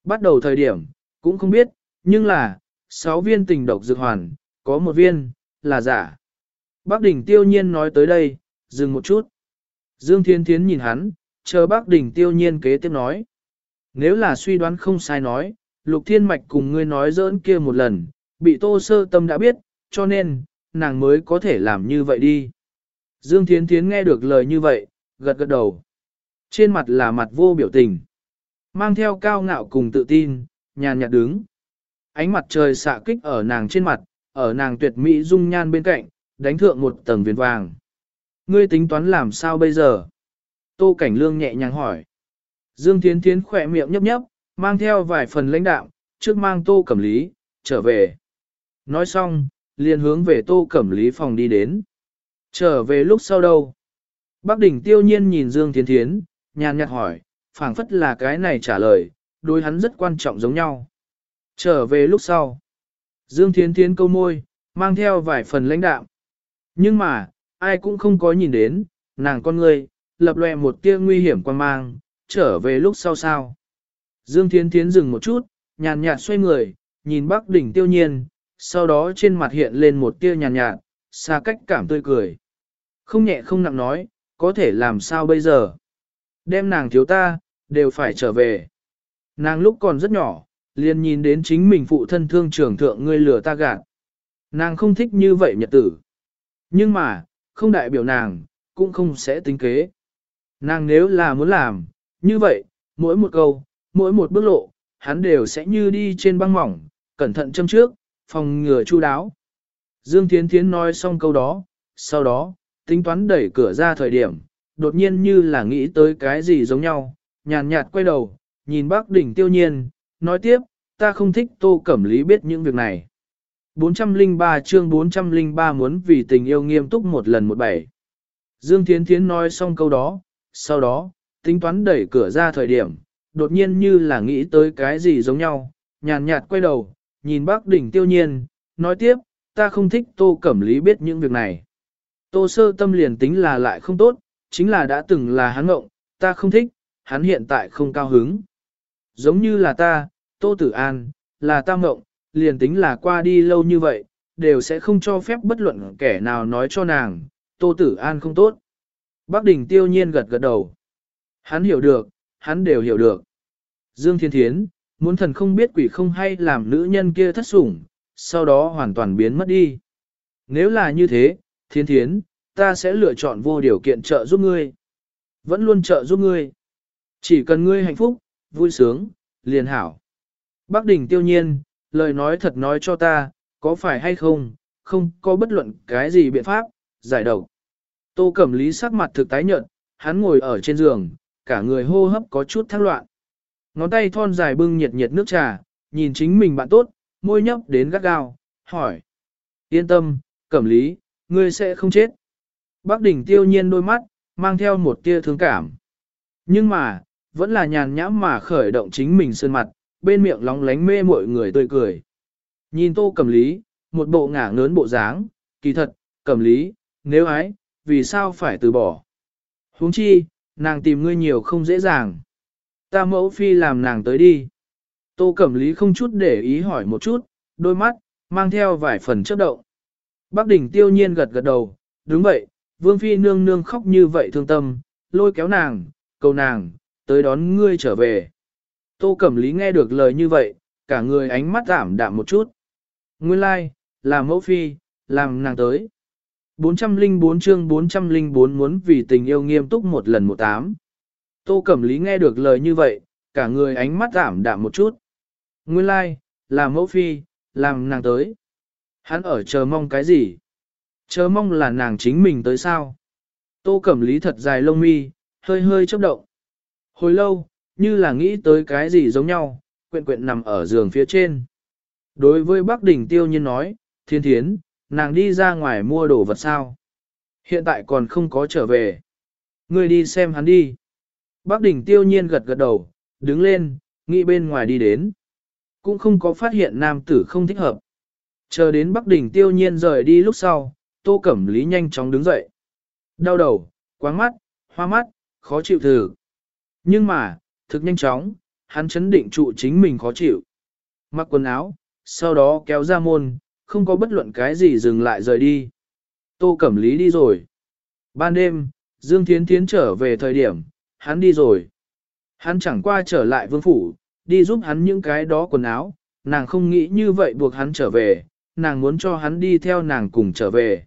Bắt đầu thời điểm, cũng không biết, nhưng là, sáu viên tình độc dược hoàn, có một viên, là giả. Bác đỉnh tiêu nhiên nói tới đây, dừng một chút. Dương Thiên Thiến nhìn hắn, chờ bác đỉnh tiêu nhiên kế tiếp nói. Nếu là suy đoán không sai nói, Lục Thiên Mạch cùng ngươi nói dỡn kia một lần, bị tô sơ tâm đã biết, cho nên, nàng mới có thể làm như vậy đi. Dương Thiến Thiến nghe được lời như vậy, gật gật đầu. Trên mặt là mặt vô biểu tình. Mang theo cao ngạo cùng tự tin, nhàn nhạt đứng. Ánh mặt trời xạ kích ở nàng trên mặt, ở nàng tuyệt mỹ dung nhan bên cạnh, đánh thượng một tầng viền vàng. Ngươi tính toán làm sao bây giờ? Tô Cảnh Lương nhẹ nhàng hỏi. Dương Thiến Thiến khỏe miệng nhấp nhấp, mang theo vài phần lãnh đạo, trước mang Tô Cẩm Lý, trở về. Nói xong, liền hướng về Tô Cẩm Lý phòng đi đến. Trở về lúc sau đâu? Bác đỉnh tiêu nhiên nhìn Dương Thiến Thiến, nhàn nhạt hỏi, phảng phất là cái này trả lời, đối hắn rất quan trọng giống nhau. Trở về lúc sau. Dương Thiến Thiến câu môi, mang theo vài phần lãnh đạo. Nhưng mà, ai cũng không có nhìn đến, nàng con người, lập lòe một tia nguy hiểm quan mang, trở về lúc sau sao. Dương Thiến Thiến dừng một chút, nhàn nhạt xoay người, nhìn Bắc đỉnh tiêu nhiên, sau đó trên mặt hiện lên một tia nhàn nhạt, xa cách cảm tươi cười. Không nhẹ không nặng nói, có thể làm sao bây giờ? Đem nàng thiếu ta, đều phải trở về. Nàng lúc còn rất nhỏ, liền nhìn đến chính mình phụ thân thương trưởng thượng ngươi lừa ta gạt. Nàng không thích như vậy nhật tử. Nhưng mà, không đại biểu nàng, cũng không sẽ tính kế. Nàng nếu là muốn làm, như vậy, mỗi một câu, mỗi một bước lộ, hắn đều sẽ như đi trên băng mỏng, cẩn thận châm trước, phòng ngừa chu đáo. Dương Thiến Thiến nói xong câu đó, sau đó, tính toán đẩy cửa ra thời điểm, đột nhiên như là nghĩ tới cái gì giống nhau, nhàn nhạt quay đầu, nhìn bác đỉnh tiêu nhiên, nói tiếp, ta không thích tô cẩm lý biết những việc này. 403 chương 403 muốn vì tình yêu nghiêm túc một lần một bảy. Dương Thiến Thiến nói xong câu đó, sau đó, tính toán đẩy cửa ra thời điểm, đột nhiên như là nghĩ tới cái gì giống nhau, nhàn nhạt quay đầu, nhìn bác đỉnh tiêu nhiên, nói tiếp, ta không thích tô cẩm lý biết những việc này. Tô sơ tâm liền tính là lại không tốt, chính là đã từng là hắn ngộng, ta không thích, hắn hiện tại không cao hứng. Giống như là ta, Tô Tử An, là ta ngộng, liền tính là qua đi lâu như vậy, đều sẽ không cho phép bất luận kẻ nào nói cho nàng, Tô Tử An không tốt. Bác Đình tiêu nhiên gật gật đầu. Hắn hiểu được, hắn đều hiểu được. Dương Thiên Thiến, muốn thần không biết quỷ không hay làm nữ nhân kia thất sủng, sau đó hoàn toàn biến mất đi. Nếu là như thế, Thiên Thiến, ta sẽ lựa chọn vô điều kiện trợ giúp ngươi. Vẫn luôn trợ giúp ngươi. Chỉ cần ngươi hạnh phúc, vui sướng, liền hảo. Bác Đình tiêu nhiên, lời nói thật nói cho ta, có phải hay không, không có bất luận cái gì biện pháp, giải độc. Tô Cẩm Lý sắc mặt thực tái nhợt, hắn ngồi ở trên giường, cả người hô hấp có chút thăng loạn. Ngón tay thon dài bưng nhiệt nhiệt nước trà, nhìn chính mình bạn tốt, môi nhấp đến gắt gao, hỏi. Yên tâm, Cẩm Lý, ngươi sẽ không chết. Bác đỉnh tiêu nhiên đôi mắt, mang theo một tia thương cảm. Nhưng mà, vẫn là nhàn nhãm mà khởi động chính mình sơn mặt, bên miệng lóng lánh mê mọi người tươi cười. Nhìn tô cẩm lý, một bộ ngả ngớn bộ dáng, kỳ thật, cẩm lý, nếu ái, vì sao phải từ bỏ? huống chi, nàng tìm ngươi nhiều không dễ dàng. Ta mẫu phi làm nàng tới đi. Tô Cẩm Lý không chút để ý hỏi một chút, đôi mắt, mang theo vài phần chất động. Bác đỉnh tiêu nhiên gật gật đầu, đúng vậy, Vương Phi nương nương khóc như vậy thương tâm, lôi kéo nàng, cầu nàng, tới đón ngươi trở về. Tô Cẩm Lý nghe được lời như vậy, cả người ánh mắt giảm đạm một chút. Nguyên lai, like, là mẫu phi, làm nàng tới. 404 chương 404 muốn vì tình yêu nghiêm túc một lần một tám. Tô Cẩm Lý nghe được lời như vậy, cả người ánh mắt giảm đạm một chút. Nguyên lai, like, là mẫu phi, làm nàng tới. Hắn ở chờ mong cái gì? Chờ mong là nàng chính mình tới sao? Tô Cẩm Lý thật dài lông mi, hơi hơi chớp động. Hồi lâu, như là nghĩ tới cái gì giống nhau, quyện quyện nằm ở giường phía trên. Đối với Bắc Đình tiêu nhiên nói, thiên thiến, nàng đi ra ngoài mua đồ vật sao. Hiện tại còn không có trở về. Ngươi đi xem hắn đi. Bắc Đình tiêu nhiên gật gật đầu, đứng lên, nghĩ bên ngoài đi đến. Cũng không có phát hiện nam tử không thích hợp. Chờ đến Bắc Đình tiêu nhiên rời đi lúc sau, Tô Cẩm Lý nhanh chóng đứng dậy. Đau đầu, quáng mắt, hoa mắt, khó chịu thử. Nhưng mà, thực nhanh chóng, hắn chấn định trụ chính mình khó chịu. Mặc quần áo, sau đó kéo ra môn, không có bất luận cái gì dừng lại rời đi. Tô Cẩm Lý đi rồi. Ban đêm, Dương Thiến Thiến trở về thời điểm, hắn đi rồi. Hắn chẳng qua trở lại vương phủ, đi giúp hắn những cái đó quần áo, nàng không nghĩ như vậy buộc hắn trở về, nàng muốn cho hắn đi theo nàng cùng trở về.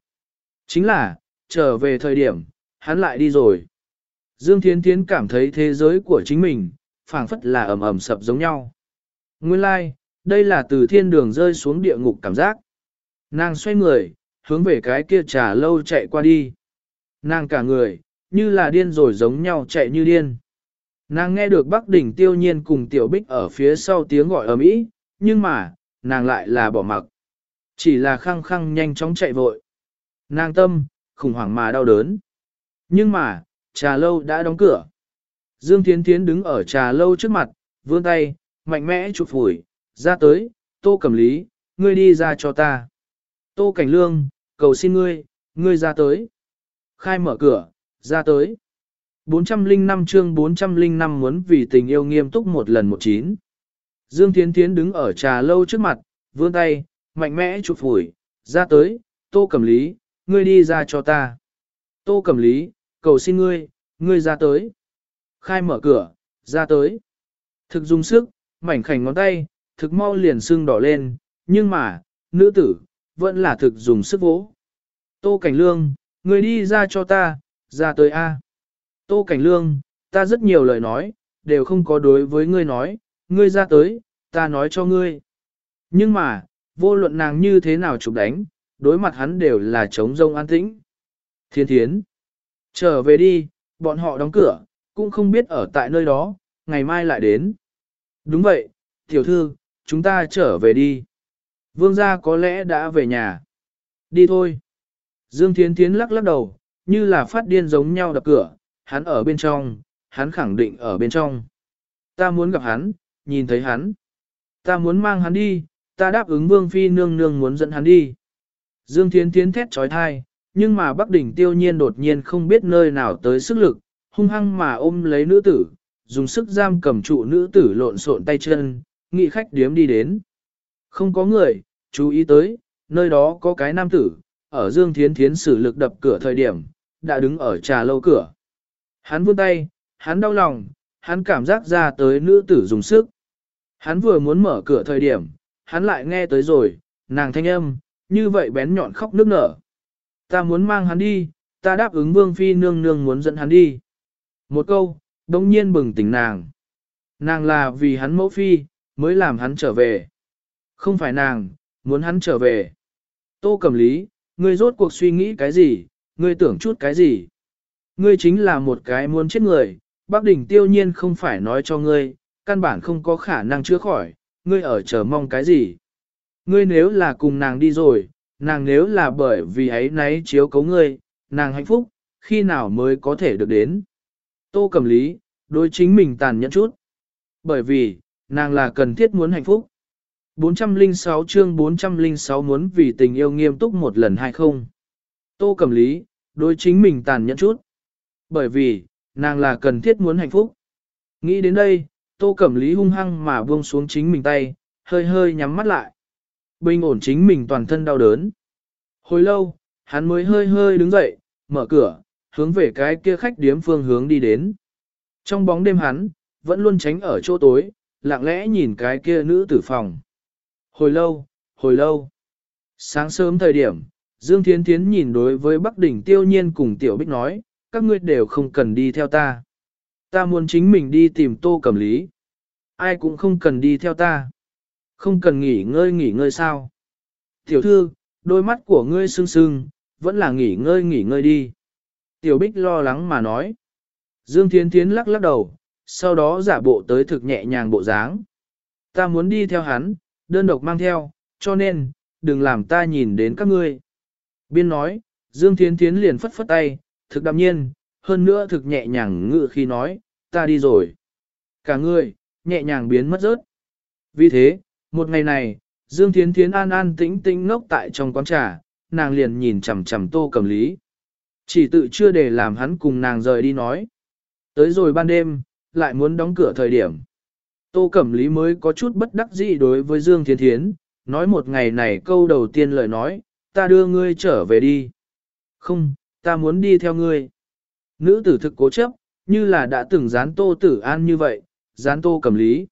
Chính là, trở về thời điểm, hắn lại đi rồi. Dương Thiến Thiến cảm thấy thế giới của chính mình, phảng phất là ầm ầm sập giống nhau. Nguyên lai, like, đây là từ thiên đường rơi xuống địa ngục cảm giác. Nàng xoay người, hướng về cái kia trà lâu chạy qua đi. Nàng cả người, như là điên rồi giống nhau chạy như điên. Nàng nghe được Bắc Đỉnh tiêu nhiên cùng Tiểu Bích ở phía sau tiếng gọi ầm ĩ, nhưng mà, nàng lại là bỏ mặc. Chỉ là khăng khăng nhanh chóng chạy vội. Nàng tâm, khủng hoảng mà đau đớn. Nhưng mà, trà lâu đã đóng cửa. Dương Thiến Thiến đứng ở trà lâu trước mặt, vươn tay, mạnh mẽ chụp phủi, ra tới, tô cầm lý, ngươi đi ra cho ta. Tô Cảnh Lương, cầu xin ngươi, ngươi ra tới. Khai mở cửa, ra tới. 405 chương 405 muốn vì tình yêu nghiêm túc một lần một chín. Dương Thiến Thiến đứng ở trà lâu trước mặt, vươn tay, mạnh mẽ chụp phủi, ra tới, tô cầm lý, ngươi đi ra cho ta. Tô cầm lý, cầu xin ngươi, ngươi ra tới. Khai mở cửa, ra tới. Thực dùng sức, mảnh khảnh ngón tay, thực mau liền sưng đỏ lên, nhưng mà, nữ tử, vẫn là thực dùng sức vỗ. Tô Cảnh Lương, ngươi đi ra cho ta, ra tới A. Tô Cảnh Lương, ta rất nhiều lời nói, đều không có đối với ngươi nói, ngươi ra tới, ta nói cho ngươi. Nhưng mà, vô luận nàng như thế nào chụp đánh, đối mặt hắn đều là trống rông an tĩnh. Thiên thiến, trở về đi, bọn họ đóng cửa, cũng không biết ở tại nơi đó, ngày mai lại đến. Đúng vậy, tiểu thư, chúng ta trở về đi. Vương gia có lẽ đã về nhà. Đi thôi. Dương Thiến Thiến lắc lắc đầu, như là phát điên giống nhau đập cửa, hắn ở bên trong, hắn khẳng định ở bên trong. Ta muốn gặp hắn, nhìn thấy hắn. Ta muốn mang hắn đi, ta đáp ứng Vương Phi nương nương muốn dẫn hắn đi. Dương Thiến Thiến thét trói thai, nhưng mà Bắc Đỉnh tiêu nhiên đột nhiên không biết nơi nào tới sức lực, hung hăng mà ôm lấy nữ tử, dùng sức giam cầm trụ nữ tử lộn xộn tay chân, nghị khách điếm đi đến. Không có người, chú ý tới, nơi đó có cái nam tử, ở Dương Thiến Thiến sử lực đập cửa thời điểm, đã đứng ở trà lâu cửa. Hắn vươn tay, hắn đau lòng, hắn cảm giác ra tới nữ tử dùng sức. Hắn vừa muốn mở cửa thời điểm, hắn lại nghe tới rồi, nàng thanh âm, như vậy bén nhọn khóc nước nở. Ta muốn mang hắn đi, ta đáp ứng vương phi nương nương muốn dẫn hắn đi. Một câu, đông nhiên bừng tỉnh nàng. Nàng là vì hắn mẫu phi, mới làm hắn trở về. Không phải nàng, muốn hắn trở về. Tô Cẩm Lý, ngươi rốt cuộc suy nghĩ cái gì, ngươi tưởng chút cái gì. Ngươi chính là một cái muốn chết người, Bác Đỉnh tiêu nhiên không phải nói cho ngươi, căn bản không có khả năng chữa khỏi, ngươi ở chờ mong cái gì. Ngươi nếu là cùng nàng đi rồi, nàng nếu là bởi vì ấy nấy chiếu cấu ngươi, nàng hạnh phúc, khi nào mới có thể được đến. Tô Cẩm Lý, đối chính mình tàn nhẫn chút. Bởi vì, nàng là cần thiết muốn hạnh phúc. 406 chương 406 muốn vì tình yêu nghiêm túc một lần hay không. Tô Cẩm Lý, đối chính mình tàn nhẫn chút. Bởi vì, nàng là cần thiết muốn hạnh phúc. Nghĩ đến đây, Tô Cẩm Lý hung hăng mà buông xuống chính mình tay, hơi hơi nhắm mắt lại. Bình ổn chính mình toàn thân đau đớn. Hồi lâu, hắn mới hơi hơi đứng dậy, mở cửa, hướng về cái kia khách điếm phương hướng đi đến. Trong bóng đêm hắn, vẫn luôn tránh ở chỗ tối, lặng lẽ nhìn cái kia nữ tử phòng. Hồi lâu, hồi lâu. Sáng sớm thời điểm, Dương Thiến Thiến nhìn đối với Bắc Đỉnh Tiêu Nhiên cùng Tiểu Bích nói, các ngươi đều không cần đi theo ta. Ta muốn chính mình đi tìm Tô Cẩm Lý. Ai cũng không cần đi theo ta. Không cần nghỉ ngơi nghỉ ngơi sao. Tiểu thư, đôi mắt của ngươi sưng sưng, vẫn là nghỉ ngơi nghỉ ngơi đi. Tiểu Bích lo lắng mà nói. Dương Thiến Thiến lắc lắc đầu, sau đó giả bộ tới thực nhẹ nhàng bộ dáng. Ta muốn đi theo hắn, đơn độc mang theo, cho nên, đừng làm ta nhìn đến các ngươi. Biên nói, Dương Thiến Thiến liền phất phất tay, thực đạm nhiên, hơn nữa thực nhẹ nhàng ngự khi nói, ta đi rồi. Cả người, nhẹ nhàng biến mất rớt. Vì thế, một ngày này, Dương Thiến Thiến an an tĩnh tĩnh ngốc tại trong quán trà, nàng liền nhìn chằm chằm tô cầm lý. Chỉ tự chưa để làm hắn cùng nàng rời đi nói. Tới rồi ban đêm, lại muốn đóng cửa thời điểm. Tô Cẩm Lý mới có chút bất đắc dĩ đối với Dương Thiên Thiến, nói một ngày này câu đầu tiên lời nói, ta đưa ngươi trở về đi. Không, ta muốn đi theo ngươi. Nữ tử thực cố chấp, như là đã từng dán Tô Tử An như vậy, dán Tô Cẩm Lý.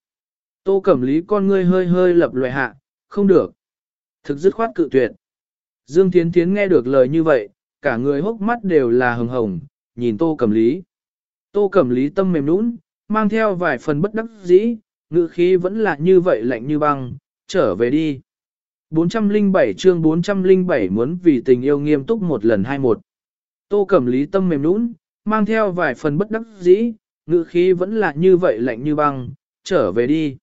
Tô Cẩm Lý con ngươi hơi hơi lập loại hạ, không được. Thực dứt khoát cự tuyệt. Dương Thiến Thiến nghe được lời như vậy, cả người hốc mắt đều là hồng hồng, nhìn Tô Cẩm Lý. Tô Cẩm Lý tâm mềm nũng, mang theo vài phần bất đắc dĩ, ngữ khí vẫn là như vậy lạnh như băng, trở về đi. 407 chương 407 muốn vì tình yêu nghiêm túc một lần hai một. Tô Cẩm Lý tâm mềm nũng, mang theo vài phần bất đắc dĩ, ngữ khí vẫn là như vậy lạnh như băng, trở về đi.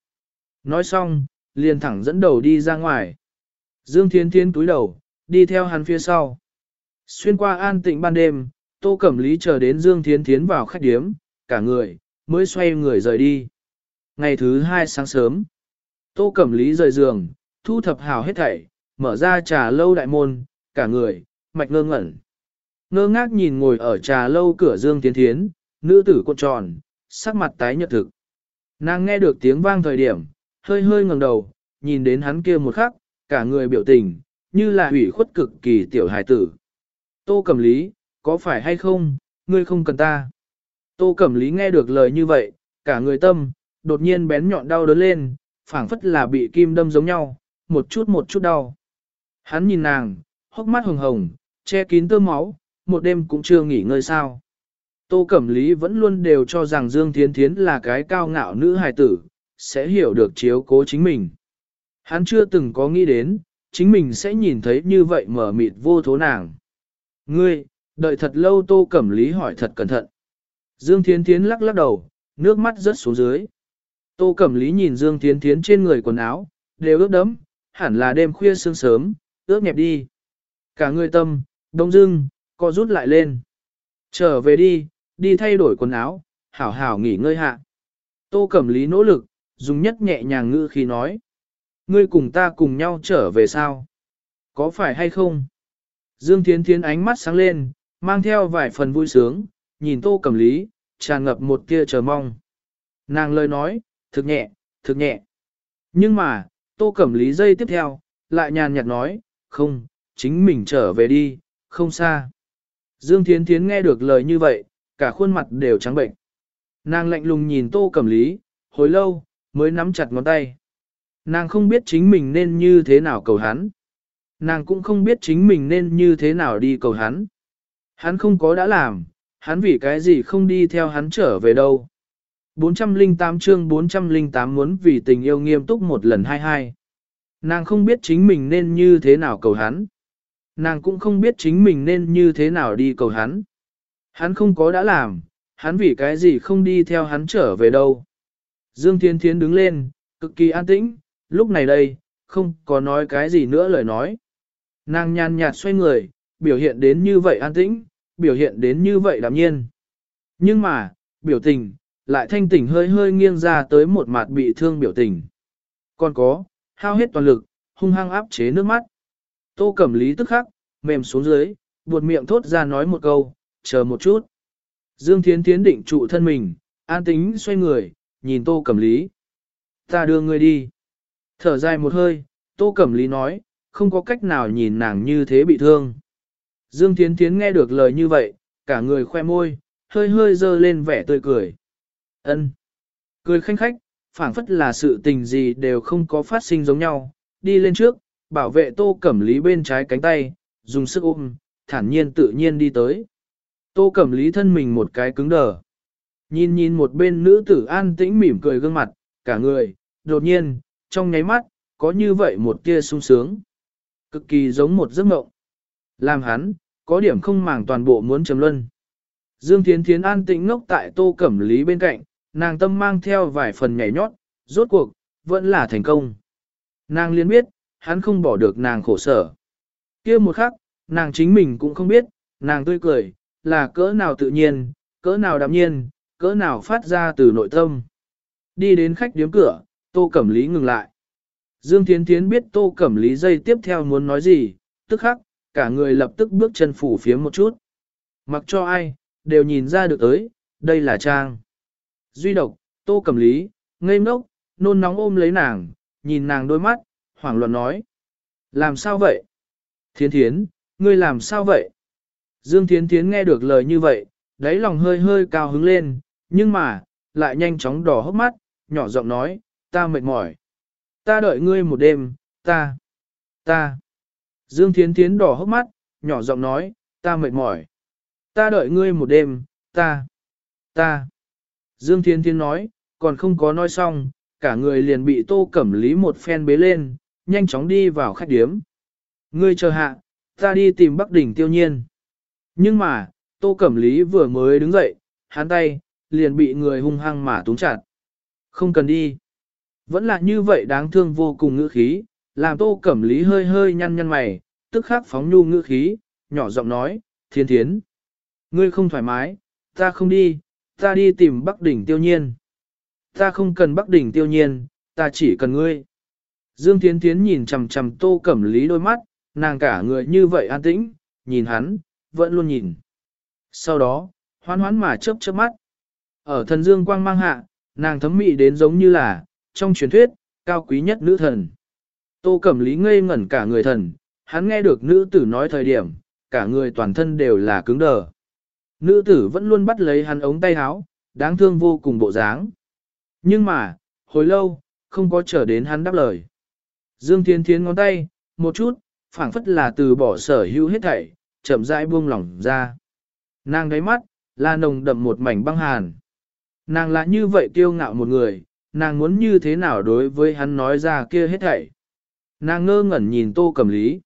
Nói xong, liền thẳng dẫn đầu đi ra ngoài. Dương Thiên Thiên túi đầu, đi theo hắn phía sau. Xuyên qua an tịnh ban đêm, Tô Cẩm Lý chờ đến Dương Thiên Thiến vào khách điếm, cả người, mới xoay người rời đi. Ngày thứ hai sáng sớm, Tô Cẩm Lý rời giường, thu thập hào hết thảy, mở ra trà lâu đại môn, cả người, mạch ngơ ngẩn. Ngơ ngác nhìn ngồi ở trà lâu cửa Dương Thiên Thiến, nữ tử cuộn tròn, sắc mặt tái nhợt thực. Nàng nghe được tiếng vang thời điểm, hơi hơi ngẩng đầu, nhìn đến hắn kia một khắc, cả người biểu tình, như là hủy khuất cực kỳ tiểu hài tử. Tô Cẩm Lý, có phải hay không, ngươi không cần ta. Tô Cẩm Lý nghe được lời như vậy, cả người tâm, đột nhiên bén nhọn đau đớn lên, phảng phất là bị kim đâm giống nhau, một chút một chút đau. Hắn nhìn nàng, hốc mắt hồng hồng, che kín tơ máu, một đêm cũng chưa nghỉ ngơi sao. Tô Cẩm Lý vẫn luôn đều cho rằng Dương Thiến Thiến là cái cao ngạo nữ hài tử, sẽ hiểu được chiếu cố chính mình. Hắn chưa từng có nghĩ đến, chính mình sẽ nhìn thấy như vậy mở mịt vô thố nàng. Ngươi, đợi thật lâu Tô Cẩm Lý hỏi thật cẩn thận. Dương Thiến Thiến lắc lắc đầu, nước mắt rớt xuống dưới. Tô Cẩm Lý nhìn Dương Thiến Thiến trên người quần áo, đều ướt đẫm, hẳn là đêm khuya sương sớm, ướt nhẹp đi. Cả người tâm, đông dưng, co rút lại lên. Trở về đi, đi thay đổi quần áo, hảo hảo nghỉ ngơi hạ. Tô Cẩm Lý nỗ lực, dùng nhất nhẹ nhàng ngữ khi nói. Ngươi cùng ta cùng nhau trở về sao? Có phải hay không? Dương Thiến Thiến ánh mắt sáng lên, mang theo vài phần vui sướng, nhìn Tô Cẩm Lý, tràn ngập một tia chờ mong. Nàng lời nói, thực nhẹ, thực nhẹ. Nhưng mà, Tô Cẩm Lý dây tiếp theo, lại nhàn nhạt nói, không, chính mình trở về đi, không xa. Dương Thiến Thiến nghe được lời như vậy, cả khuôn mặt đều trắng bệnh. Nàng lạnh lùng nhìn Tô Cẩm Lý, hồi lâu, mới nắm chặt ngón tay. Nàng không biết chính mình nên như thế nào cầu hắn. Nàng cũng không biết chính mình nên như thế nào đi cầu hắn. Hắn không có đã làm, hắn vì cái gì không đi theo hắn trở về đâu. 408 chương 408 muốn vì tình yêu nghiêm túc một lần hai hai. Nàng không biết chính mình nên như thế nào cầu hắn. Nàng cũng không biết chính mình nên như thế nào đi cầu hắn. Hắn không có đã làm, hắn vì cái gì không đi theo hắn trở về đâu. Dương Thiên Thiến đứng lên, cực kỳ an tĩnh, lúc này đây, không có nói cái gì nữa lời nói. Nàng nhàn nhạt xoay người, biểu hiện đến như vậy an tĩnh, biểu hiện đến như vậy đạm nhiên. Nhưng mà, biểu tình, lại thanh tỉnh hơi hơi nghiêng ra tới một mặt bị thương biểu tình. Còn có, hao hết toàn lực, hung hăng áp chế nước mắt. Tô Cẩm Lý tức khắc, mềm xuống dưới, buột miệng thốt ra nói một câu, chờ một chút. Dương Thiến Thiến định trụ thân mình, an tính xoay người, nhìn Tô Cẩm Lý. Ta đưa ngươi đi. Thở dài một hơi, Tô Cẩm Lý nói, không có cách nào nhìn nàng như thế bị thương. Dương Thiến Thiến nghe được lời như vậy, cả người khoe môi, hơi hơi dơ lên vẻ tươi cười. Ân, Cười khanh khách, phảng phất là sự tình gì đều không có phát sinh giống nhau, đi lên trước, bảo vệ Tô Cẩm Lý bên trái cánh tay, dùng sức ôm, thản nhiên tự nhiên đi tới. Tô Cẩm Lý thân mình một cái cứng đờ. Nhìn nhìn một bên nữ tử an tĩnh mỉm cười gương mặt, cả người, đột nhiên, trong nháy mắt, có như vậy một tia sung sướng. Cực kỳ giống một giấc mộng. Làm hắn, có điểm không màng toàn bộ muốn chấm luân. Dương Thiến Thiến an tĩnh ngốc tại Tô Cẩm Lý bên cạnh, nàng tâm mang theo vài phần nhảy nhót, rốt cuộc, vẫn là thành công. Nàng liên biết, hắn không bỏ được nàng khổ sở. kia một khắc, nàng chính mình cũng không biết, nàng tươi cười, là cỡ nào tự nhiên, cỡ nào đạm nhiên, cỡ nào phát ra từ nội tâm. Đi đến khách điếm cửa, Tô Cẩm Lý ngừng lại. Dương Thiến Thiến biết Tô Cẩm Lý dây tiếp theo muốn nói gì, tức khắc, cả người lập tức bước chân phủ phía một chút. mặc cho ai, đều nhìn ra được tới, đây là Trang. Duy độc, tô cẩm lý, ngây ngốc, nôn nóng ôm lấy nàng, nhìn nàng đôi mắt, hoảng loạn nói. Làm sao vậy? Thiến thiến, ngươi làm sao vậy? Dương Thiến Thiến nghe được lời như vậy, đáy lòng hơi hơi cao hứng lên, nhưng mà, lại nhanh chóng đỏ hốc mắt, nhỏ giọng nói, ta mệt mỏi. Ta đợi ngươi một đêm, ta, ta. Dương Thiến Thiến đỏ hốc mắt, nhỏ giọng nói, ta mệt mỏi. Ta đợi ngươi một đêm, ta, ta. Dương Thiến Thiến nói, còn không có nói xong, cả người liền bị tô cẩm lý một phen bế lên, nhanh chóng đi vào khách điếm. Ngươi chờ hạ, ta đi tìm Bắc Đỉnh tiêu nhiên. Nhưng mà, tô cẩm lý vừa mới đứng dậy, hắn tay, liền bị người hung hăng mà túng chặt. Không cần đi. Vẫn là như vậy đáng thương vô cùng ngữ khí, làm tô cẩm lý hơi hơi nhăn nhăn mày, tức khắc phóng nhu ngữ khí, nhỏ giọng nói, thiên thiến. Ngươi không thoải mái, ta không đi, ta đi tìm Bắc Đỉnh tiêu nhiên. Ta không cần Bắc Đỉnh tiêu nhiên, ta chỉ cần ngươi. Dương Thiến Thiến nhìn chằm chằm tô cẩm lý đôi mắt, nàng cả người như vậy an tĩnh, nhìn hắn, vẫn luôn nhìn. Sau đó, hoán hoán mà chớp chớp mắt. Ở thần dương quang mang hạ, nàng thấm mị đến giống như là, trong truyền thuyết, cao quý nhất nữ thần. Tô Cẩm Lý ngây ngẩn cả người thần, hắn nghe được nữ tử nói thời điểm, cả người toàn thân đều là cứng đờ. Nữ tử vẫn luôn bắt lấy hắn ống tay áo, đáng thương vô cùng bộ dáng. Nhưng mà, hồi lâu, không có chờ đến hắn đáp lời. Dương Thiên Thiến ngón tay, một chút, phảng phất là từ bỏ sở hữu hết thảy, chậm rãi buông lỏng ra. Nàng đáy mắt, là nồng đậm một mảnh băng hàn. Nàng là như vậy kiêu ngạo một người, nàng muốn như thế nào đối với hắn nói ra kia hết thảy. Nàng ngơ ngẩn nhìn tô cầm lý.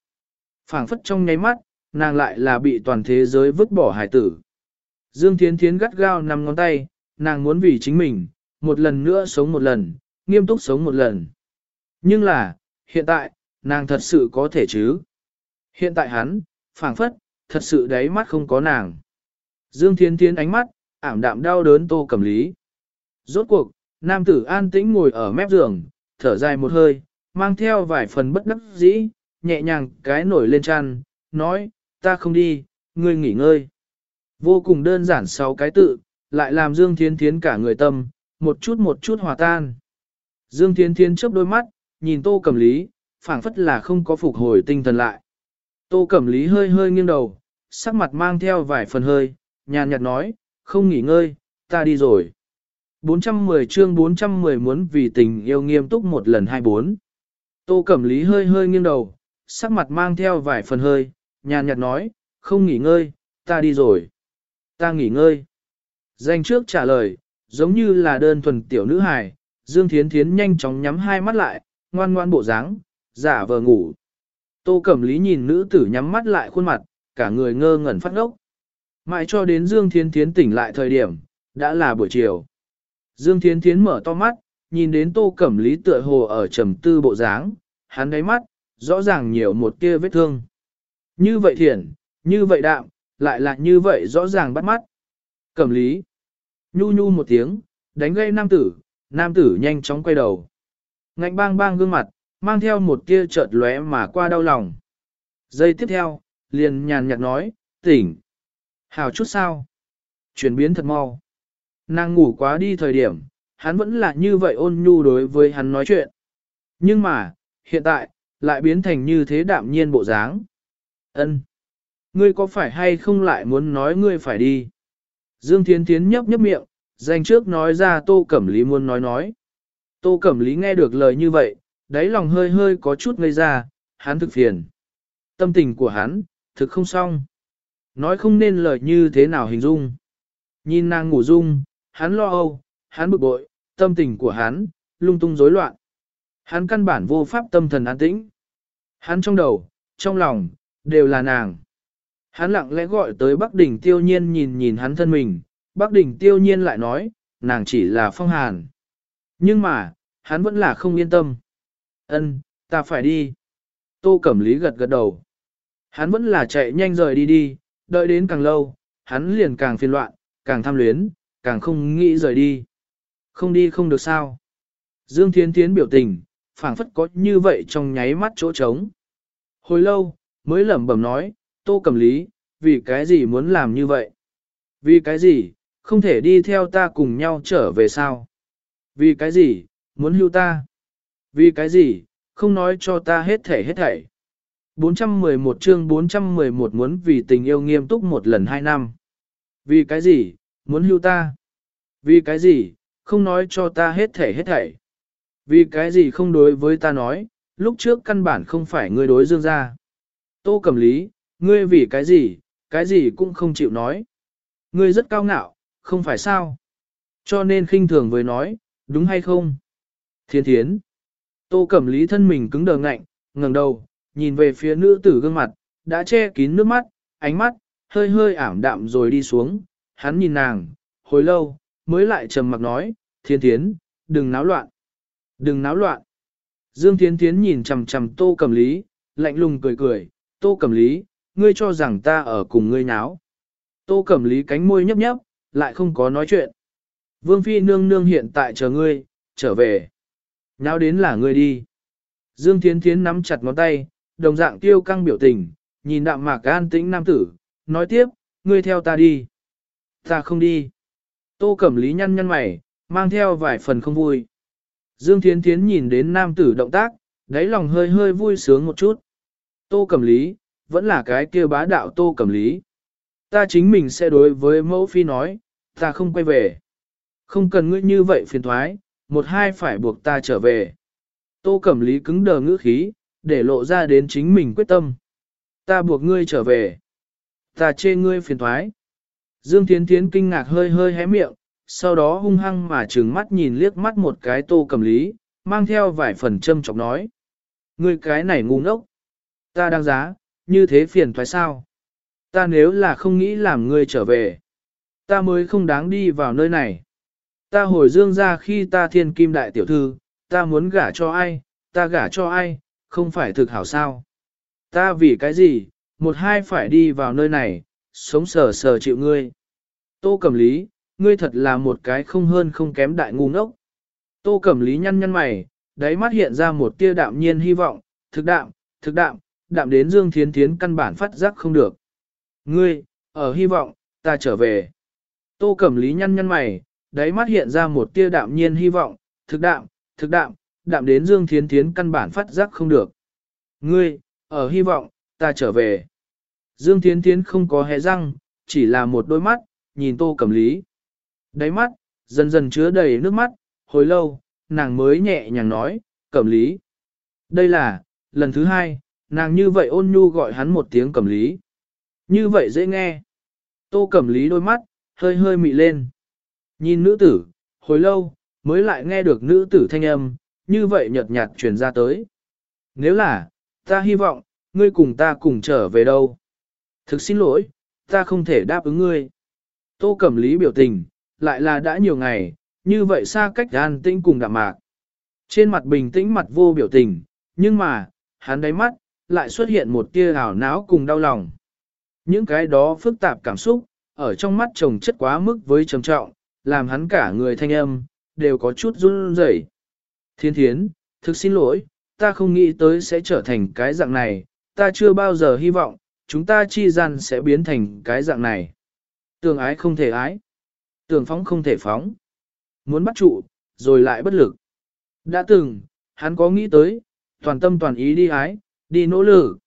phảng phất trong nháy mắt, nàng lại là bị toàn thế giới vứt bỏ hải tử. Dương Thiến Thiến gắt gao nằm ngón tay, nàng muốn vì chính mình, một lần nữa sống một lần, nghiêm túc sống một lần. Nhưng là, hiện tại, nàng thật sự có thể chứ. Hiện tại hắn, phảng phất, thật sự đáy mắt không có nàng. Dương Thiên Thiên ánh mắt, ảm đạm đau đớn tô cầm lý. Rốt cuộc, nam tử an tĩnh ngồi ở mép giường, thở dài một hơi, mang theo vài phần bất đắc dĩ, nhẹ nhàng cái nổi lên chăn, nói, ta không đi, ngươi nghỉ ngơi. Vô cùng đơn giản sáu cái tự, lại làm Dương Thiên Thiến cả người tâm, một chút một chút hòa tan. Dương Thiên Thiến chớp đôi mắt, nhìn tô cầm lý, phảng phất là không có phục hồi tinh thần lại. Tô Cẩm Lý hơi hơi nghiêng đầu, sắc mặt mang theo vài phần hơi, nhàn nhạt nói, không nghỉ ngơi, ta đi rồi. 410 chương 410 muốn vì tình yêu nghiêm túc một lần hai bốn. Tô Cẩm Lý hơi hơi nghiêng đầu, sắc mặt mang theo vài phần hơi, nhàn nhạt nói, không nghỉ ngơi, ta đi rồi. Ta nghỉ ngơi. Danh trước trả lời, giống như là đơn thuần tiểu nữ hài, Dương Thiến Thiến nhanh chóng nhắm hai mắt lại, ngoan ngoan bộ dáng, giả vờ ngủ. Tô Cẩm Lý nhìn nữ tử nhắm mắt lại khuôn mặt, cả người ngơ ngẩn phát ngốc. Mãi cho đến Dương Thiến Thiến tỉnh lại thời điểm, đã là buổi chiều. Dương Thiến Thiến mở to mắt, nhìn đến Tô Cẩm Lý tựa hồ ở trầm tư bộ dáng, hắn đáy mắt, rõ ràng nhiều một tia vết thương. Như vậy Thiển, như vậy đạm, lại là như vậy rõ ràng bắt mắt. Cẩm Lý, nhu nhu một tiếng, đánh gây nam tử, nam tử nhanh chóng quay đầu. Ngạnh bang bang gương mặt, mang theo một tia chợt lóe mà qua đau lòng. Giây tiếp theo, liền nhàn nhạt nói, tỉnh. Hảo chút sao? Chuyển biến thật mau. Nàng ngủ quá đi thời điểm, hắn vẫn là như vậy ôn nhu đối với hắn nói chuyện. Nhưng mà, hiện tại, lại biến thành như thế đạm nhiên bộ dáng. Ân, Ngươi có phải hay không lại muốn nói ngươi phải đi? Dương Thiên Thiến nhấp nhấp miệng, danh trước nói ra Tô Cẩm Lý muốn nói nói. Tô Cẩm Lý nghe được lời như vậy, đáy lòng hơi hơi có chút ngây ra, hắn thực phiền. Tâm tình của hắn, thực không xong. Nói không nên lời như thế nào hình dung. Nhìn nàng ngủ dung, hắn lo âu, hắn bực bội, tâm tình của hắn, lung tung rối loạn. Hắn căn bản vô pháp tâm thần an tĩnh. Hắn trong đầu, trong lòng, đều là nàng. Hắn lặng lẽ gọi tới Bắc Đỉnh Tiêu Nhiên nhìn nhìn hắn thân mình, Bắc Đỉnh Tiêu Nhiên lại nói, nàng chỉ là phong hàn. Nhưng mà, hắn vẫn là không yên tâm. Ân, ta phải đi. Tô Cẩm Lý gật gật đầu. Hắn vẫn là chạy nhanh rời đi đi, đợi đến càng lâu, hắn liền càng phiền loạn, càng tham luyến, càng không nghĩ rời đi. Không đi không được sao. Dương Thiên Thiến biểu tình, phảng phất có như vậy trong nháy mắt chỗ trống. Hồi lâu, mới lẩm bẩm nói, Tô cầm Lý, vì cái gì muốn làm như vậy? Vì cái gì, không thể đi theo ta cùng nhau trở về sao? Vì cái gì, muốn hưu ta? Vì cái gì, không nói cho ta hết thể hết thảy? 411 chương 411 muốn vì tình yêu nghiêm túc một lần hai năm. Vì cái gì, muốn hưu ta? Vì cái gì, không nói cho ta hết thể hết thảy? Vì cái gì không đối với ta nói, lúc trước căn bản không phải ngươi đối dương ra. Tô cầm lý, ngươi vì cái gì, cái gì cũng không chịu nói. Ngươi rất cao ngạo, không phải sao? Cho nên khinh thường với nói, đúng hay không? Thiên thiến. Tô cẩm lý thân mình cứng đờ ngạnh, ngẩng đầu, nhìn về phía nữ tử gương mặt, đã che kín nước mắt, ánh mắt, hơi hơi ảm đạm rồi đi xuống. Hắn nhìn nàng, hồi lâu, mới lại trầm mặc nói, thiên thiến, đừng náo loạn. Đừng náo loạn. Dương Thiến Thiến nhìn chằm chằm Tô Cẩm Lý, lạnh lùng cười cười, Tô Cẩm Lý, ngươi cho rằng ta ở cùng ngươi náo. Tô Cẩm Lý cánh môi nhấp nhấp, lại không có nói chuyện. Vương Phi nương nương hiện tại chờ ngươi, trở về. Náo đến là ngươi đi. Dương Thiến Thiến nắm chặt ngón tay, đồng dạng tiêu căng biểu tình, nhìn đạm mạc an tĩnh nam tử, nói tiếp, ngươi theo ta đi. Ta không đi. Tô Cẩm Lý nhăn nhăn mày, mang theo vài phần không vui. Dương Thiến Thiến nhìn đến nam tử động tác, đáy lòng hơi hơi vui sướng một chút. Tô Cẩm Lý, vẫn là cái kia bá đạo Tô Cẩm Lý. Ta chính mình sẽ đối với mẫu phi nói, ta không quay về. Không cần ngươi như vậy phiền thoái, một hai phải buộc ta trở về. Tô Cẩm Lý cứng đờ ngữ khí, để lộ ra đến chính mình quyết tâm. Ta buộc ngươi trở về. Ta chê ngươi phiền thoái. Dương Thiến Thiến kinh ngạc hơi hơi hé miệng, sau đó hung hăng mà trừng mắt nhìn liếc mắt một cái tô cầm lý, mang theo vài phần châm chọc nói. Ngươi cái này ngu ngốc. Ta đang giá, như thế phiền thoái sao? Ta nếu là không nghĩ làm ngươi trở về, ta mới không đáng đi vào nơi này. Ta hồi dương ra khi ta thiên kim đại tiểu thư, ta muốn gả cho ai, ta gả cho ai, không phải thực hảo sao. Ta vì cái gì, một hai phải đi vào nơi này, sống sờ sờ chịu ngươi. Tô cẩm lý, ngươi thật là một cái không hơn không kém đại ngu ngốc. Tô Cẩm Lý nhăn nhăn mày, đáy mắt hiện ra một tia đạm nhiên hy vọng, thực đạm, thực đạm, đạm đến Dương Thiến Thiến căn bản phát giác không được. Ngươi, ở hy vọng, ta trở về. Tô Cẩm Lý nhăn nhăn mày, đáy mắt hiện ra một tia đạm nhiên hy vọng, thực đạm, thực đạm, đạm đến Dương Thiến Thiến căn bản phát giác không được. Ngươi, ở hy vọng, ta trở về. Dương Thiến Thiến không có hé răng, chỉ là một đôi mắt, nhìn Tô Cẩm Lý. Đáy mắt, dần dần chứa đầy nước mắt, hồi lâu, nàng mới nhẹ nhàng nói, cẩm lý. Đây là, lần thứ hai, nàng như vậy ôn nhu gọi hắn một tiếng cẩm lý. Như vậy dễ nghe. Tô cẩm lý đôi mắt, hơi hơi mị lên. Nhìn nữ tử, hồi lâu, mới lại nghe được nữ tử thanh âm, như vậy nhợt nhạt truyền ra tới. Nếu là, ta hy vọng, ngươi cùng ta cùng trở về đâu. Thực xin lỗi, ta không thể đáp ứng ngươi. Tô Cẩm Lý biểu tình, lại là đã nhiều ngày, như vậy xa cách an tĩnh cùng đạm mạc. Trên mặt bình tĩnh mặt vô biểu tình, nhưng mà, hắn đáy mắt, lại xuất hiện một tia ảo não cùng đau lòng. Những cái đó phức tạp cảm xúc, ở trong mắt chồng chất quá mức với trầm trọng, làm hắn cả người thanh âm, đều có chút run rẩy. Thiên thiến, thực xin lỗi, ta không nghĩ tới sẽ trở thành cái dạng này, ta chưa bao giờ hy vọng, chúng ta chi gian sẽ biến thành cái dạng này. Tường ái không thể ái tường phóng không thể phóng. Muốn bắt trụ, rồi lại bất lực. Đã từng, hắn có nghĩ tới, toàn tâm toàn ý đi ái, đi nỗ lực.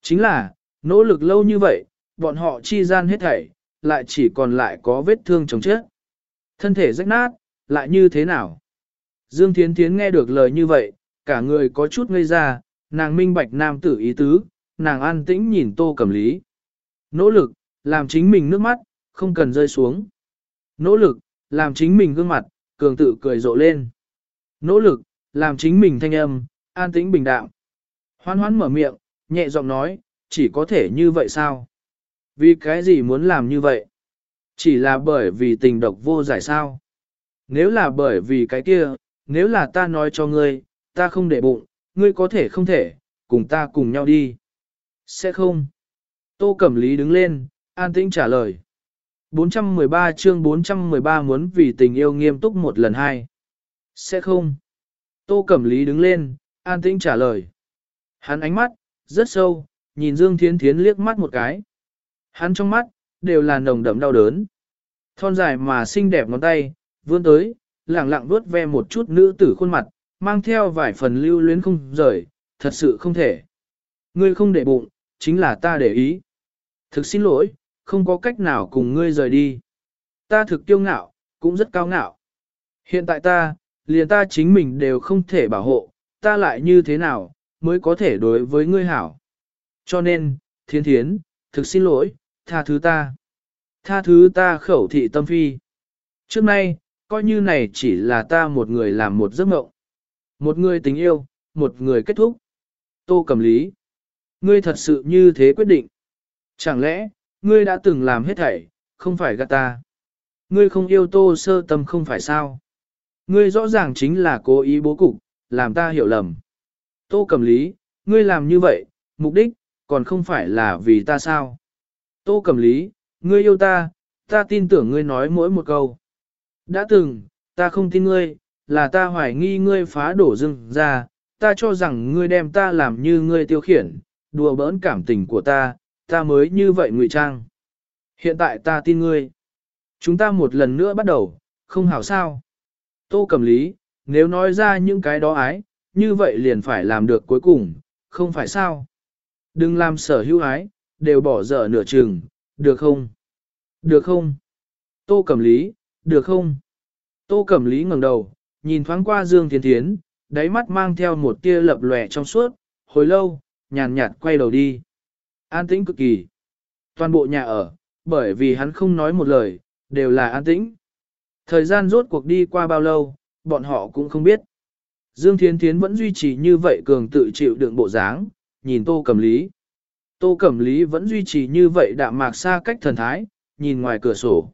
Chính là, nỗ lực lâu như vậy, bọn họ chi gian hết thảy, lại chỉ còn lại có vết thương chồng chết. Thân thể rách nát, lại như thế nào? Dương Thiến Thiến nghe được lời như vậy, cả người có chút ngây ra, nàng minh bạch nam tử ý tứ, nàng an tĩnh nhìn tô cầm lý. Nỗ lực, làm chính mình nước mắt, không cần rơi xuống. Nỗ lực, làm chính mình gương mặt, cường tự cười rộ lên. Nỗ lực, làm chính mình thanh âm, an tĩnh bình đạm. Hoan hoan mở miệng, nhẹ giọng nói, chỉ có thể như vậy sao? Vì cái gì muốn làm như vậy? Chỉ là bởi vì tình độc vô giải sao? Nếu là bởi vì cái kia, nếu là ta nói cho ngươi, ta không để bụng, ngươi có thể không thể, cùng ta cùng nhau đi. Sẽ không. Tô Cẩm Lý đứng lên, an tĩnh trả lời. 413 chương 413 muốn vì tình yêu nghiêm túc một lần hai. Sẽ không. Tô Cẩm Lý đứng lên, an tĩnh trả lời. Hắn ánh mắt, rất sâu, nhìn Dương Thiến Thiến liếc mắt một cái. Hắn trong mắt, đều là nồng đậm đau đớn. Thon dài mà xinh đẹp ngón tay, vươn tới, lẳng lặng vuốt ve một chút nữ tử khuôn mặt, mang theo vài phần lưu luyến không rời, thật sự không thể. Ngươi không để bụng, chính là ta để ý. Thực xin lỗi, không có cách nào cùng ngươi rời đi. Ta thực kiêu ngạo, cũng rất cao ngạo. Hiện tại ta, liền ta chính mình đều không thể bảo hộ, ta lại như thế nào, mới có thể đối với ngươi hảo. Cho nên, thiên thiến, thực xin lỗi, tha thứ ta. Tha thứ ta khẩu thị tâm phi. Trước nay, coi như này chỉ là ta một người làm một giấc mộng. Một người tình yêu, một người kết thúc. Tô cầm lý. Ngươi thật sự như thế quyết định. Chẳng lẽ, ngươi đã từng làm hết thảy, không phải gạt ta. Ngươi không yêu tô sơ tâm không phải sao. Ngươi rõ ràng chính là cố ý bố cục, làm ta hiểu lầm. Tô cầm lý, ngươi làm như vậy, mục đích, còn không phải là vì ta sao. Tô cầm lý, ngươi yêu ta, ta tin tưởng ngươi nói mỗi một câu. Đã từng, ta không tin ngươi, là ta hoài nghi ngươi phá đổ rừng ra, ta cho rằng ngươi đem ta làm như ngươi tiêu khiển, đùa bỡn cảm tình của ta, ta mới như vậy ngụy trang. Hiện tại ta tin ngươi. Chúng ta một lần nữa bắt đầu, không hảo sao. Tô cầm lý, nếu nói ra những cái đó ái, như vậy liền phải làm được cuối cùng, không phải sao. Đừng làm sở hữu ái, đều bỏ dở nửa chừng, được không? Được không? Tô Cẩm Lý, được không? Tô Cẩm Lý ngẩng đầu, nhìn thoáng qua Dương Thiên Thiến, đáy mắt mang theo một tia lập lòe trong suốt, hồi lâu, nhàn nhạt quay đầu đi. An tĩnh cực kỳ. Toàn bộ nhà ở, bởi vì hắn không nói một lời, đều là an tĩnh. Thời gian rốt cuộc đi qua bao lâu, bọn họ cũng không biết. Dương Thiên Thiến vẫn duy trì như vậy cường tự chịu đựng bộ dáng, nhìn Tô Cẩm Lý. Tô Cẩm Lý vẫn duy trì như vậy đạm mạc xa cách thần thái, nhìn ngoài cửa sổ.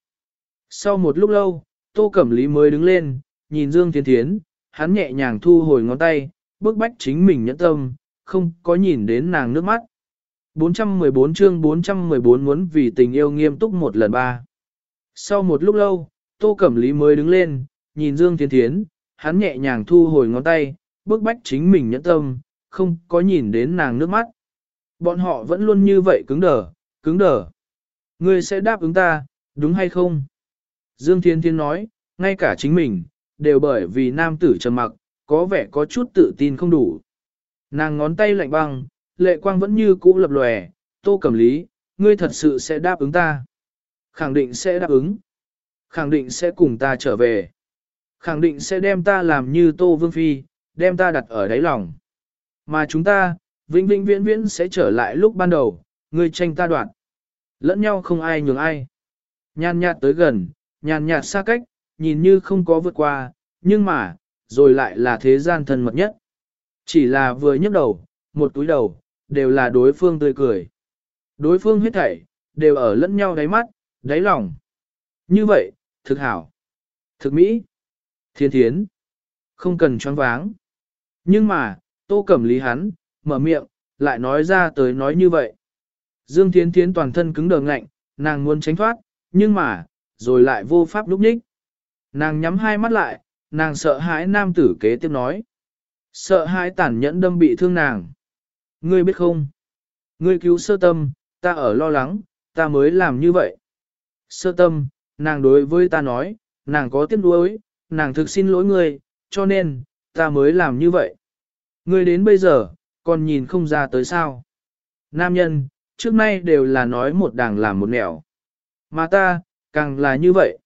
Sau một lúc lâu, Tô Cẩm Lý mới đứng lên, nhìn Dương Thiên Thiến, hắn nhẹ nhàng thu hồi ngón tay, bước bách chính mình nhẫn tâm, không có nhìn đến nàng nước mắt. 414 chương 414 muốn vì tình yêu nghiêm túc một lần ba. Sau một lúc lâu, Tô Cẩm Lý mới đứng lên, nhìn Dương Thiên Thiến, hắn nhẹ nhàng thu hồi ngón tay, bước bách chính mình nhẫn tâm, không có nhìn đến nàng nước mắt. Bọn họ vẫn luôn như vậy cứng đờ, cứng đờ. Ngươi sẽ đáp ứng ta, đúng hay không? Dương Thiên Thiên nói, ngay cả chính mình, đều bởi vì nam tử trầm mặc, có vẻ có chút tự tin không đủ. Nàng ngón tay lạnh băng, lệ quang vẫn như cũ lập lòe, tô cẩm lý, ngươi thật sự sẽ đáp ứng ta. Khẳng định sẽ đáp ứng. Khẳng định sẽ cùng ta trở về. Khẳng định sẽ đem ta làm như tô vương phi, đem ta đặt ở đáy lòng. Mà chúng ta, vĩnh vĩnh viễn viễn sẽ trở lại lúc ban đầu, ngươi tranh ta đoạn. Lẫn nhau không ai nhường ai. Nhan nhạt tới gần, nhàn nhạt xa cách, nhìn như không có vượt qua, nhưng mà, rồi lại là thế gian thân mật nhất. Chỉ là vừa nhấc đầu, một túi đầu, đều là đối phương tươi cười. Đối phương hết thảy, đều ở lẫn nhau đáy mắt, đáy lòng. Như vậy, thực hảo, thực mỹ, thiên thiến, không cần choáng váng. Nhưng mà, tô cẩm lý hắn, mở miệng, lại nói ra tới nói như vậy. Dương Thiến Thiến toàn thân cứng đờ ngạnh, nàng muốn tránh thoát, nhưng mà, rồi lại vô pháp lúc nhích. Nàng nhắm hai mắt lại, nàng sợ hãi nam tử kế tiếp nói. Sợ hãi tàn nhẫn đâm bị thương nàng. Ngươi biết không? Ngươi cứu sơ tâm, ta ở lo lắng, ta mới làm như vậy. Sơ tâm, nàng đối với ta nói, nàng có tiếc nuối, nàng thực xin lỗi ngươi, cho nên, ta mới làm như vậy. Ngươi đến bây giờ, còn nhìn không ra tới sao. Nam nhân, trước nay đều là nói một đàng làm một nẻo. Mà ta, càng là như vậy.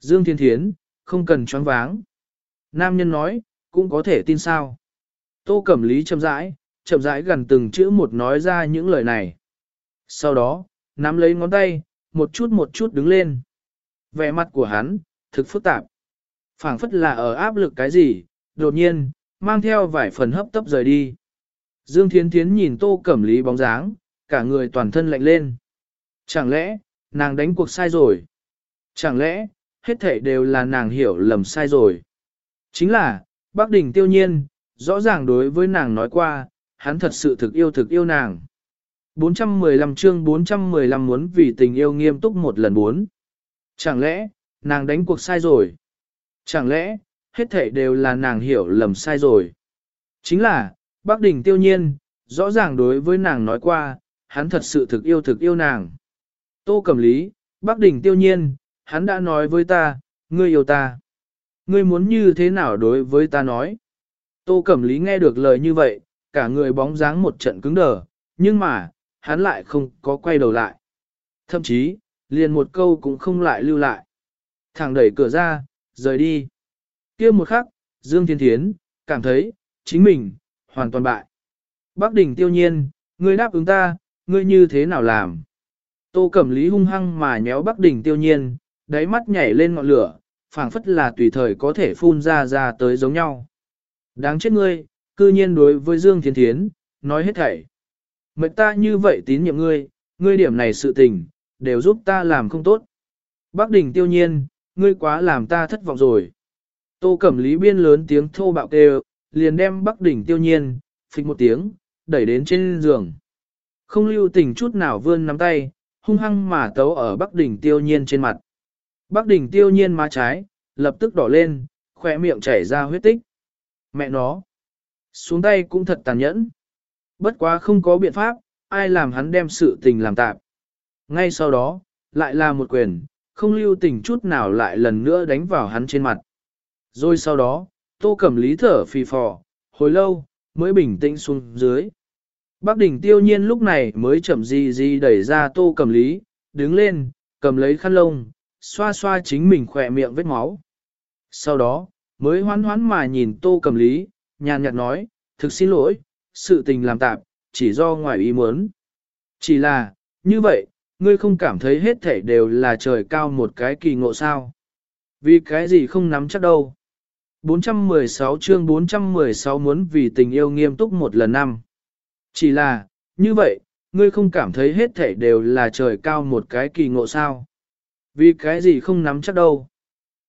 Dương Thiên Thiến, không cần choáng váng. Nam nhân nói, cũng có thể tin sao. Tô Cẩm Lý chậm rãi, chậm rãi gần từng chữ một nói ra những lời này. Sau đó, nắm lấy ngón tay, một chút một chút đứng lên. Vẻ mặt của hắn, thực phức tạp. phảng phất là ở áp lực cái gì, đột nhiên, mang theo vài phần hấp tấp rời đi. Dương Thiến Thiến nhìn Tô Cẩm Lý bóng dáng, cả người toàn thân lạnh lên. Chẳng lẽ, nàng đánh cuộc sai rồi? Chẳng lẽ, hết thảy đều là nàng hiểu lầm sai rồi? Chính là, Bác Đình tiêu nhiên, rõ ràng đối với nàng nói qua, hắn thật sự thực yêu thực yêu nàng. 415 chương 415 muốn vì tình yêu nghiêm túc một lần bốn. Chẳng lẽ, nàng đánh cuộc sai rồi? Chẳng lẽ, hết thảy đều là nàng hiểu lầm sai rồi? Chính là, Bác Đình tiêu nhiên, rõ ràng đối với nàng nói qua, hắn thật sự thực yêu thực yêu nàng. Tô Cẩm Lý, Bắc Đỉnh tiêu nhiên, hắn đã nói với ta, ngươi yêu ta. Ngươi muốn như thế nào đối với ta nói? Tô Cẩm Lý nghe được lời như vậy, cả người bóng dáng một trận cứng đờ, nhưng mà, hắn lại không có quay đầu lại. Thậm chí, liền một câu cũng không lại lưu lại. Thẳng đẩy cửa ra, rời đi. kia một khắc, Dương Thiên Thiến, cảm thấy, chính mình, hoàn toàn bại. Bác đỉnh tiêu nhiên, ngươi đáp ứng ta, ngươi như thế nào làm? Tô Cẩm Lý hung hăng mà nhéo Bắc đỉnh tiêu nhiên, đáy mắt nhảy lên ngọn lửa, phảng phất là tùy thời có thể phun ra ra tới giống nhau. Đáng chết ngươi, cư nhiên đối với Dương Thiên Thiến, nói hết thảy. Mệnh ta như vậy tín nhiệm ngươi, ngươi điểm này sự tình, đều giúp ta làm không tốt. Bắc đỉnh tiêu nhiên, ngươi quá làm ta thất vọng rồi. Tô Cẩm Lý biên lớn tiếng thô bạo kêu, liền đem Bắc đỉnh tiêu nhiên, phịch một tiếng, đẩy đến trên giường. Không lưu tình chút nào vươn nắm tay, hung hăng mà tấu ở Bắc đỉnh tiêu nhiên trên mặt. Bắc đỉnh tiêu nhiên má trái, lập tức đỏ lên, khỏe miệng chảy ra huyết tích. Mẹ nó, xuống tay cũng thật tàn nhẫn. Bất quá không có biện pháp, ai làm hắn đem sự tình làm tạp. Ngay sau đó, lại là một quyền, không lưu tình chút nào lại lần nữa đánh vào hắn trên mặt. Rồi sau đó, tô cẩm lý thở phì phò, hồi lâu, mới bình tĩnh xuống dưới. Bác đỉnh tiêu nhiên lúc này mới chậm gì gì đẩy ra tô Cầm lý, đứng lên, cầm lấy khăn lông, xoa xoa chính mình khỏe miệng vết máu. Sau đó, mới hoán hoán mà nhìn tô Cầm lý, nhàn nhạt nói, thực xin lỗi, sự tình làm tạm, chỉ do ngoài ý muốn. Chỉ là, như vậy, ngươi không cảm thấy hết thể đều là trời cao một cái kỳ ngộ sao. Vì cái gì không nắm chắc đâu. 416 chương 416 muốn vì tình yêu nghiêm túc một lần năm. Chỉ là, như vậy, ngươi không cảm thấy hết thể đều là trời cao một cái kỳ ngộ sao. Vì cái gì không nắm chắc đâu.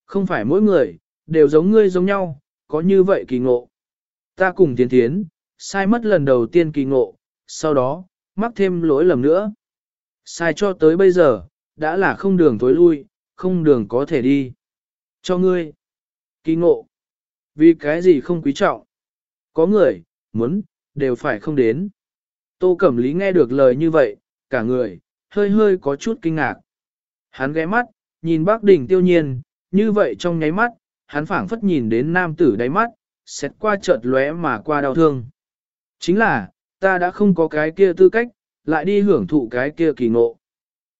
Không phải mỗi người, đều giống ngươi giống nhau, có như vậy kỳ ngộ. Ta cùng tiến tiến, sai mất lần đầu tiên kỳ ngộ, sau đó, mắc thêm lỗi lầm nữa. Sai cho tới bây giờ, đã là không đường tối lui, không đường có thể đi. Cho ngươi, kỳ ngộ, vì cái gì không quý trọng. Có người, muốn, đều phải không đến. Tô Cẩm Lý nghe được lời như vậy, cả người, hơi hơi có chút kinh ngạc. Hắn ghé mắt, nhìn bác đỉnh tiêu nhiên, như vậy trong nháy mắt, hắn phảng phất nhìn đến nam tử đáy mắt, xét qua chợt lóe mà qua đau thương. Chính là, ta đã không có cái kia tư cách, lại đi hưởng thụ cái kia kỳ ngộ.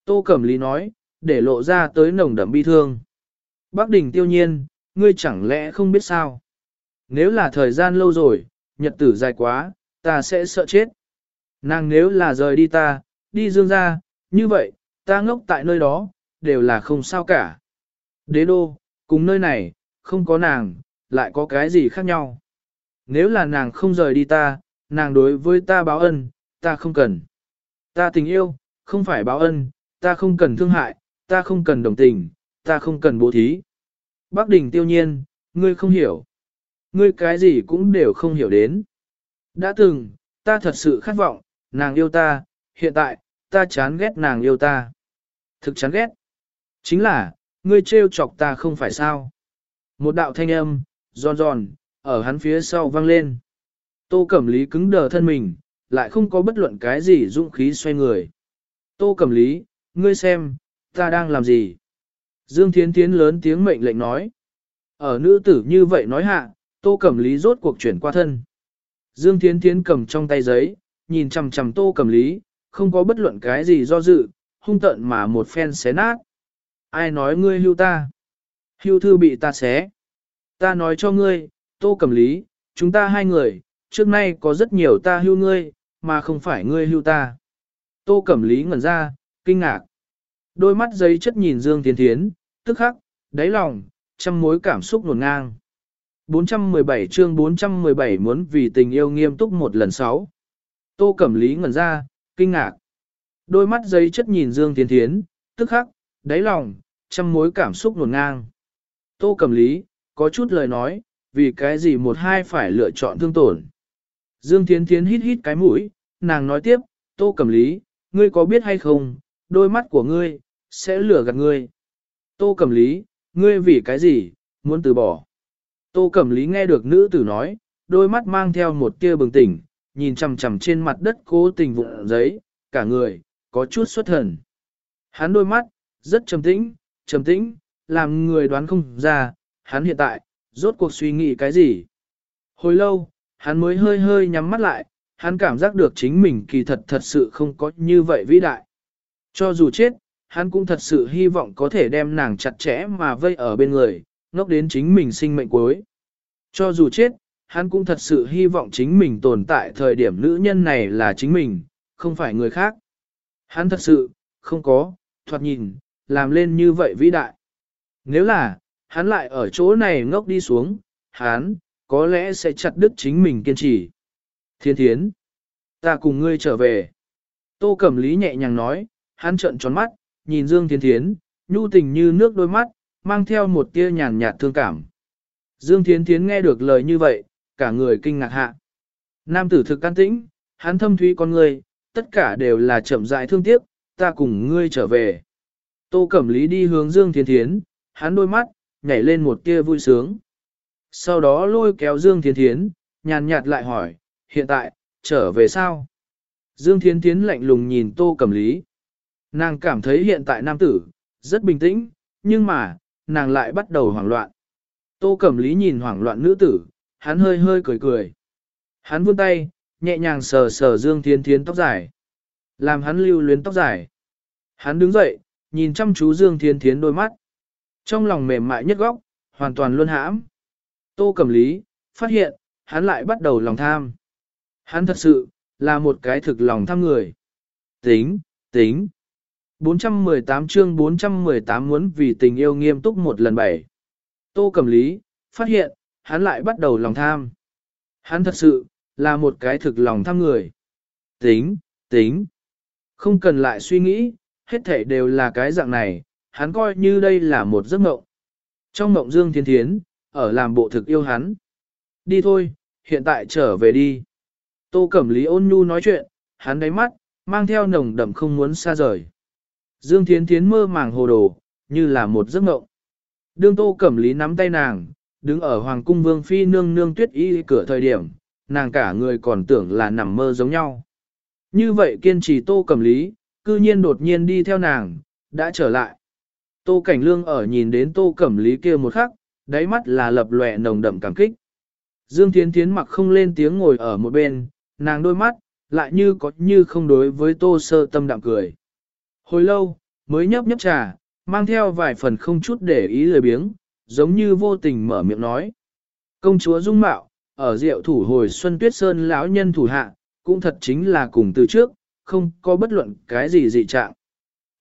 Tô Cẩm Lý nói, để lộ ra tới nồng đậm bi thương. Bác đỉnh tiêu nhiên, ngươi chẳng lẽ không biết sao? Nếu là thời gian lâu rồi, nhật tử dài quá, ta sẽ sợ chết. Nàng nếu là rời đi ta, đi dương ra, như vậy, ta ngốc tại nơi đó, đều là không sao cả. Đế đô, cùng nơi này, không có nàng, lại có cái gì khác nhau. Nếu là nàng không rời đi ta, nàng đối với ta báo ân, ta không cần. Ta tình yêu, không phải báo ân, ta không cần thương hại, ta không cần đồng tình, ta không cần bố thí. Bác Đình tiêu nhiên, ngươi không hiểu. Ngươi cái gì cũng đều không hiểu đến. Đã từng, ta thật sự khát vọng, nàng yêu ta, hiện tại, ta chán ghét nàng yêu ta. Thực chán ghét. Chính là, ngươi trêu chọc ta không phải sao. Một đạo thanh âm, giòn giòn, ở hắn phía sau vang lên. Tô Cẩm Lý cứng đờ thân mình, lại không có bất luận cái gì dũng khí xoay người. Tô Cẩm Lý, ngươi xem, ta đang làm gì? Dương Thiến Thiến lớn tiếng mệnh lệnh nói. Ở nữ tử như vậy nói hạ, Tô Cẩm Lý rốt cuộc chuyển qua thân. Dương Thiến Thiến cầm trong tay giấy, nhìn chằm chằm Tô cầm Lý, không có bất luận cái gì do dự, hung tận mà một phen xé nát. Ai nói ngươi hưu ta? Hưu thư bị ta xé. Ta nói cho ngươi, Tô cầm Lý, chúng ta hai người, trước nay có rất nhiều ta hưu ngươi, mà không phải ngươi hưu ta. Tô Cẩm Lý ngẩn ra, kinh ngạc. Đôi mắt giấy chất nhìn Dương Tiến Thiến, tức khắc, đáy lòng, trăm mối cảm xúc nổn ngang. 417 chương 417 muốn vì tình yêu nghiêm túc một lần sáu. Tô Cẩm Lý ngẩn ra, kinh ngạc. Đôi mắt giấy chất nhìn Dương Thiên Thiến, tức khắc, đáy lòng, trăm mối cảm xúc nổn ngang. Tô Cẩm Lý, có chút lời nói, vì cái gì một hai phải lựa chọn thương tổn. Dương Thiến Thiến hít hít cái mũi, nàng nói tiếp, Tô Cẩm Lý, ngươi có biết hay không, đôi mắt của ngươi, sẽ lừa gạt ngươi. Tô Cẩm Lý, ngươi vì cái gì, muốn từ bỏ. Tô Cẩm Lý nghe được nữ tử nói, đôi mắt mang theo một tia bừng tỉnh, nhìn chằm chằm trên mặt đất cố tình vụn giấy, cả người, có chút xuất thần. Hắn đôi mắt, rất trầm tĩnh, trầm tĩnh, làm người đoán không ra, hắn hiện tại, rốt cuộc suy nghĩ cái gì. Hồi lâu, hắn mới hơi hơi nhắm mắt lại, hắn cảm giác được chính mình kỳ thật thật sự không có như vậy vĩ đại. Cho dù chết, hắn cũng thật sự hy vọng có thể đem nàng chặt chẽ mà vây ở bên người, ngốc đến chính mình sinh mệnh cuối. Cho dù chết, hắn cũng thật sự hy vọng chính mình tồn tại thời điểm nữ nhân này là chính mình, không phải người khác. Hắn thật sự, không có, thoạt nhìn, làm lên như vậy vĩ đại. Nếu là, hắn lại ở chỗ này ngốc đi xuống, hắn, có lẽ sẽ chặt đứt chính mình kiên trì. Thiên thiến, ta cùng ngươi trở về. Tô Cẩm Lý nhẹ nhàng nói, hắn trợn tròn mắt, nhìn Dương Thiên Thiến, nhu tình như nước đôi mắt, mang theo một tia nhàn nhạt thương cảm. Dương Thiến Thiến nghe được lời như vậy, cả người kinh ngạc hạ. Nam tử thực can tĩnh, hắn thâm thúy con người, tất cả đều là chậm rãi thương tiếc, ta cùng ngươi trở về. Tô Cẩm Lý đi hướng Dương Thiến Thiến, hắn đôi mắt, nhảy lên một tia vui sướng. Sau đó lôi kéo Dương Thiến Thiến, nhàn nhạt lại hỏi, hiện tại, trở về sao? Dương Thiến Thiến lạnh lùng nhìn Tô Cẩm Lý. Nàng cảm thấy hiện tại nam tử, rất bình tĩnh, nhưng mà, nàng lại bắt đầu hoảng loạn. Tô Cẩm Lý nhìn hoảng loạn nữ tử, hắn hơi hơi cười cười. Hắn vươn tay, nhẹ nhàng sờ sờ Dương Thiên Thiến tóc dài. Làm hắn lưu luyến tóc dài. Hắn đứng dậy, nhìn chăm chú Dương Thiên Thiến đôi mắt. Trong lòng mềm mại nhất góc, hoàn toàn luôn hãm. Tô Cẩm Lý, phát hiện, hắn lại bắt đầu lòng tham. Hắn thật sự, là một cái thực lòng tham người. Tính, tính. 418 chương 418 muốn vì tình yêu nghiêm túc một lần bảy. Tô Cẩm Lý, phát hiện, hắn lại bắt đầu lòng tham. Hắn thật sự, là một cái thực lòng tham người. Tính, tính. Không cần lại suy nghĩ, hết thể đều là cái dạng này, hắn coi như đây là một giấc mộng. Trong mộng Dương Thiên Thiến, ở làm bộ thực yêu hắn. Đi thôi, hiện tại trở về đi. Tô Cẩm Lý ôn nhu nói chuyện, hắn đáy mắt, mang theo nồng đậm không muốn xa rời. Dương Thiến Thiến mơ màng hồ đồ, như là một giấc mộng. Đương Tô Cẩm Lý nắm tay nàng, đứng ở Hoàng cung Vương Phi nương nương tuyết y cửa thời điểm, nàng cả người còn tưởng là nằm mơ giống nhau. Như vậy kiên trì Tô Cẩm Lý, cư nhiên đột nhiên đi theo nàng, đã trở lại. Tô Cảnh Lương ở nhìn đến Tô Cẩm Lý kia một khắc, đáy mắt là lập lòe nồng đậm cảm kích. Dương Thiến Thiến mặc không lên tiếng ngồi ở một bên, nàng đôi mắt, lại như có như không đối với Tô Sơ Tâm đạm cười. Hồi lâu, mới nhấp nhấp trà, mang theo vài phần không chút để ý lời biếng, giống như vô tình mở miệng nói. Công chúa Dung Mạo, ở rượu thủ hồi Xuân Tuyết Sơn lão nhân thủ hạ, cũng thật chính là cùng từ trước, không có bất luận cái gì dị trạng.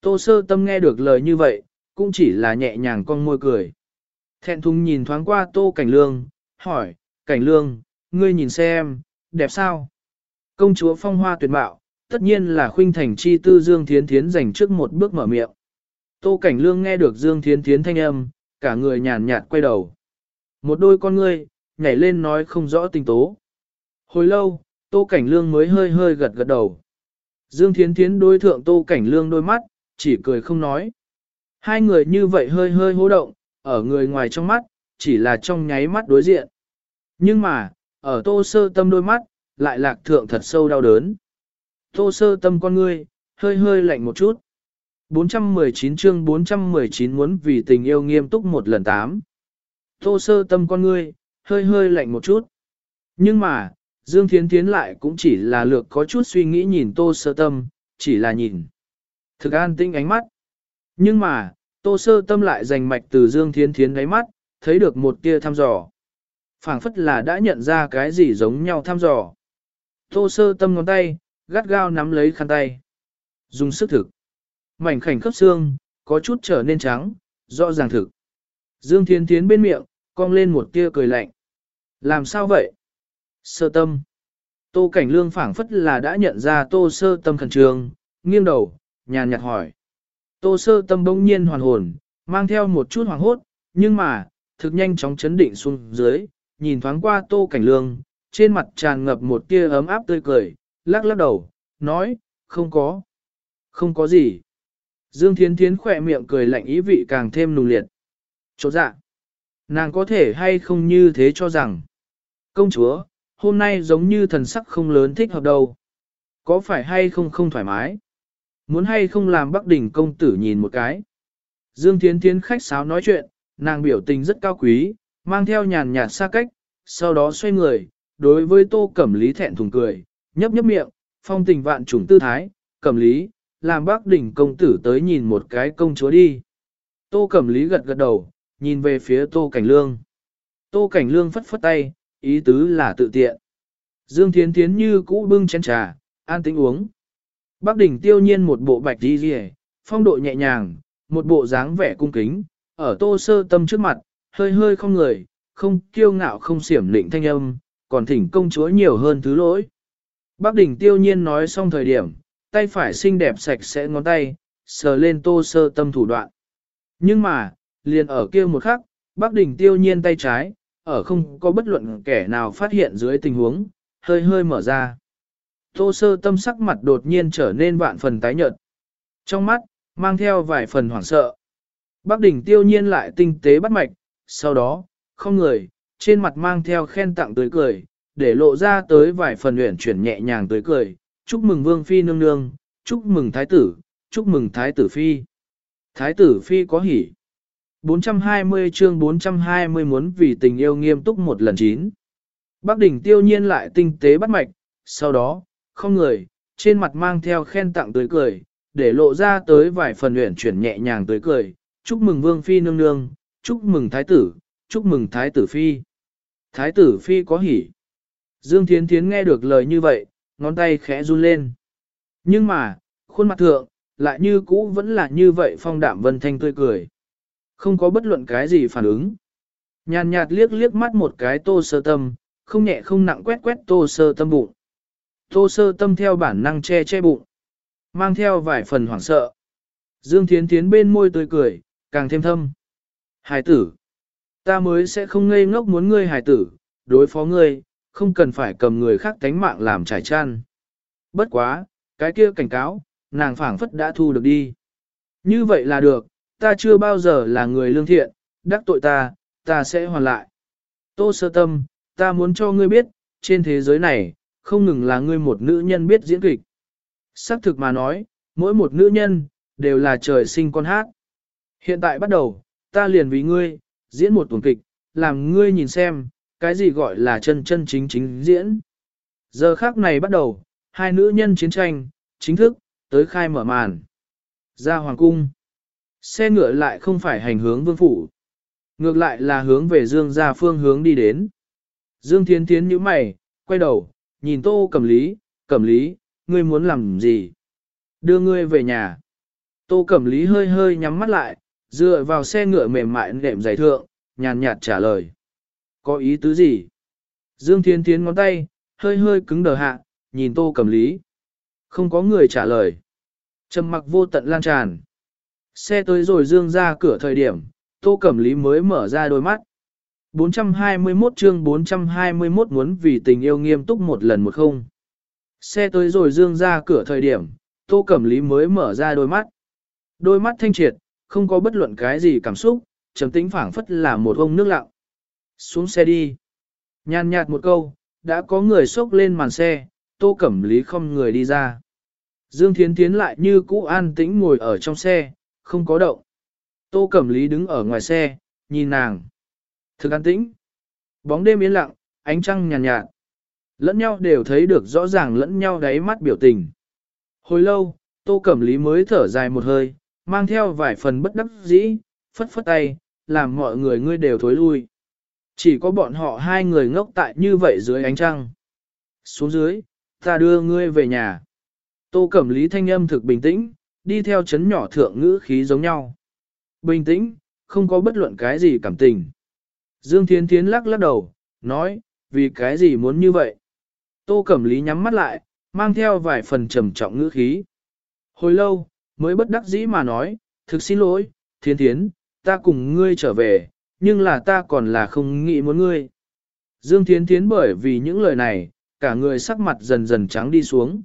Tô sơ tâm nghe được lời như vậy, cũng chỉ là nhẹ nhàng con môi cười. Thẹn thùng nhìn thoáng qua tô cảnh lương, hỏi, cảnh lương, ngươi nhìn xem, đẹp sao? Công chúa phong hoa tuyệt mạo, tất nhiên là khuynh thành chi tư Dương Thiến Thiến dành trước một bước mở miệng. Tô cảnh lương nghe được Dương Thiến Thiến thanh âm, cả người nhàn nhạt quay đầu. Một đôi con ngươi, nhảy lên nói không rõ tình tố. Hồi lâu, Tô Cảnh Lương mới hơi hơi gật gật đầu. Dương Thiến Thiến đối thượng Tô Cảnh Lương đôi mắt, chỉ cười không nói. Hai người như vậy hơi hơi hô động, ở người ngoài trong mắt, chỉ là trong nháy mắt đối diện. Nhưng mà, ở Tô Sơ Tâm đôi mắt, lại lạc thượng thật sâu đau đớn. Tô Sơ Tâm con ngươi, hơi hơi lạnh một chút. 419 chương 419 muốn vì tình yêu nghiêm túc một lần tám. Tô Sơ Tâm con ngươi, hơi hơi lạnh một chút. Nhưng mà, Dương Thiến Thiến lại cũng chỉ là lược có chút suy nghĩ nhìn Tô Sơ Tâm, chỉ là nhìn. Thực an tinh ánh mắt. Nhưng mà, Tô Sơ Tâm lại dành mạch từ Dương Thiến Thiến đáy mắt, thấy được một tia thăm dò. phảng phất là đã nhận ra cái gì giống nhau thăm dò. Tô Sơ Tâm ngón tay, gắt gao nắm lấy khăn tay. Dùng sức thực. Mảnh khảnh khớp xương, có chút trở nên trắng, rõ ràng thực. Dương Thiên Thiến bên miệng, cong lên một tia cười lạnh. Làm sao vậy? Sơ tâm. Tô Cảnh Lương phảng phất là đã nhận ra Tô Sơ Tâm khẩn trương, nghiêng đầu, nhàn nhạt hỏi. Tô Sơ Tâm bỗng nhiên hoàn hồn, mang theo một chút hoàng hốt, nhưng mà, thực nhanh chóng chấn định xuống dưới, nhìn thoáng qua Tô Cảnh Lương, trên mặt tràn ngập một tia ấm áp tươi cười, lắc lắc đầu, nói, không có. Không có gì. Dương Thiến Thiến khỏe miệng cười lạnh ý vị càng thêm nùng liệt. Chỗ dạ. Nàng có thể hay không như thế cho rằng. Công chúa, hôm nay giống như thần sắc không lớn thích hợp đâu. Có phải hay không không thoải mái? Muốn hay không làm Bắc Đình công tử nhìn một cái. Dương Thiến Thiến khách sáo nói chuyện, nàng biểu tình rất cao quý, mang theo nhàn nhạt xa cách, sau đó xoay người, đối với tô cẩm lý thẹn thùng cười, nhấp nhấp miệng, phong tình vạn trùng tư thái, cẩm lý, làm bác đỉnh công tử tới nhìn một cái công chúa đi. Tô cẩm lý gật gật đầu, nhìn về phía tô cảnh lương. Tô cảnh lương phất phất tay, ý tứ là tự tiện. Dương Thiến Thiến như cũ bưng chén trà, an tĩnh uống. Bác đỉnh tiêu nhiên một bộ bạch đi rìa, phong độ nhẹ nhàng, một bộ dáng vẻ cung kính, ở tô sơ tâm trước mặt, hơi hơi không người, không kiêu ngạo không xiểm lịnh thanh âm, còn thỉnh công chúa nhiều hơn thứ lỗi. Bác đỉnh tiêu nhiên nói xong thời điểm, tay phải xinh đẹp sạch sẽ ngón tay, sờ lên tô sơ tâm thủ đoạn. Nhưng mà, liền ở kia một khắc, bác đỉnh tiêu nhiên tay trái, ở không có bất luận kẻ nào phát hiện dưới tình huống, hơi hơi mở ra. Tô sơ tâm sắc mặt đột nhiên trở nên vạn phần tái nhợt. Trong mắt, mang theo vài phần hoảng sợ. Bác đỉnh tiêu nhiên lại tinh tế bắt mạch, sau đó, không người, trên mặt mang theo khen tặng tươi cười, để lộ ra tới vài phần luyện chuyển nhẹ nhàng tới cười, chúc mừng vương phi nương nương, chúc mừng thái tử, chúc mừng thái tử phi. Thái tử phi có hỉ. 420 chương 420 muốn vì tình yêu nghiêm túc một lần chín. Bác đỉnh tiêu nhiên lại tinh tế bắt mạch, sau đó, không người, trên mặt mang theo khen tặng tới cười, để lộ ra tới vài phần luyện chuyển nhẹ nhàng tới cười, chúc mừng vương phi nương nương, chúc mừng thái tử, chúc mừng thái tử phi. Thái tử phi có hỉ. Dương Thiến Thiến nghe được lời như vậy, ngón tay khẽ run lên. Nhưng mà, khuôn mặt thượng, lại như cũ vẫn là như vậy phong đạm vân thanh tươi cười. Không có bất luận cái gì phản ứng. Nhàn nhạt liếc liếc mắt một cái tô sơ tâm, không nhẹ không nặng quét quét tô sơ tâm bụng. Tô sơ tâm theo bản năng che che bụng. Mang theo vài phần hoảng sợ. Dương Thiến Thiến bên môi tươi cười, càng thêm thâm. Hải tử. Ta mới sẽ không ngây ngốc muốn ngươi hải tử, đối phó ngươi, không cần phải cầm người khác tánh mạng làm trải chăn. Bất quá, cái kia cảnh cáo, nàng phảng phất đã thu được đi. Như vậy là được, ta chưa bao giờ là người lương thiện, đắc tội ta, ta sẽ hoàn lại. Tô sơ tâm, ta muốn cho ngươi biết, trên thế giới này, không ngừng là ngươi một nữ nhân biết diễn kịch. Sắc thực mà nói, mỗi một nữ nhân, đều là trời sinh con hát. Hiện tại bắt đầu, ta liền vì ngươi, diễn một tuần kịch, làm ngươi nhìn xem, cái gì gọi là chân chân chính chính diễn. Giờ khác này bắt đầu, hai nữ nhân chiến tranh, chính thức, tới khai mở màn. Ra hoàng cung. Xe ngựa lại không phải hành hướng vương phủ. Ngược lại là hướng về dương ra phương hướng đi đến. Dương Thiên Thiến như mày, quay đầu, nhìn tô cẩm lý, cẩm lý, ngươi muốn làm gì? Đưa ngươi về nhà. Tô Cẩm Lý hơi hơi nhắm mắt lại, dựa vào xe ngựa mềm mại nệm giày thượng, nhàn nhạt trả lời. Có ý tứ gì? Dương Thiên Thiến ngón tay, hơi hơi cứng đờ hạ, nhìn Tô Cẩm Lý. Không có người trả lời. Trầm mặc vô tận lan tràn. Xe tới rồi Dương ra cửa thời điểm, Tô Cẩm Lý mới mở ra đôi mắt. 421 chương 421 muốn vì tình yêu nghiêm túc một lần một không. Xe tới rồi Dương ra cửa thời điểm, Tô Cẩm Lý mới mở ra đôi mắt. Đôi mắt thanh triệt, không có bất luận cái gì cảm xúc, trầm tĩnh phảng phất là một ông nước lặng. Xuống xe đi. Nhàn nhạt một câu, đã có người xốc lên màn xe, tô cẩm lý không người đi ra. Dương Thiến thiến lại như cũ an tĩnh ngồi ở trong xe, không có động. Tô cẩm lý đứng ở ngoài xe, nhìn nàng. Thực an tĩnh. Bóng đêm yên lặng, ánh trăng nhàn nhạt, nhạt. Lẫn nhau đều thấy được rõ ràng lẫn nhau đáy mắt biểu tình. Hồi lâu, Tô Cẩm Lý mới thở dài một hơi, mang theo vài phần bất đắc dĩ, phất phất tay, làm mọi người ngươi đều thối lui. Chỉ có bọn họ hai người ngốc tại như vậy dưới ánh trăng. Xuống dưới, ta đưa ngươi về nhà. Tô Cẩm Lý thanh âm thực bình tĩnh, đi theo chấn nhỏ thượng ngữ khí giống nhau. Bình tĩnh, không có bất luận cái gì cảm tình. Dương Thiến Thiến lắc lắc đầu, nói, vì cái gì muốn như vậy? Tô Cẩm Lý nhắm mắt lại, mang theo vài phần trầm trọng ngữ khí. Hồi lâu, mới bất đắc dĩ mà nói, thực xin lỗi, thiên Thiến, ta cùng ngươi trở về, nhưng là ta còn là không nghĩ muốn ngươi. Dương Thiến Thiến bởi vì những lời này, cả người sắc mặt dần dần trắng đi xuống.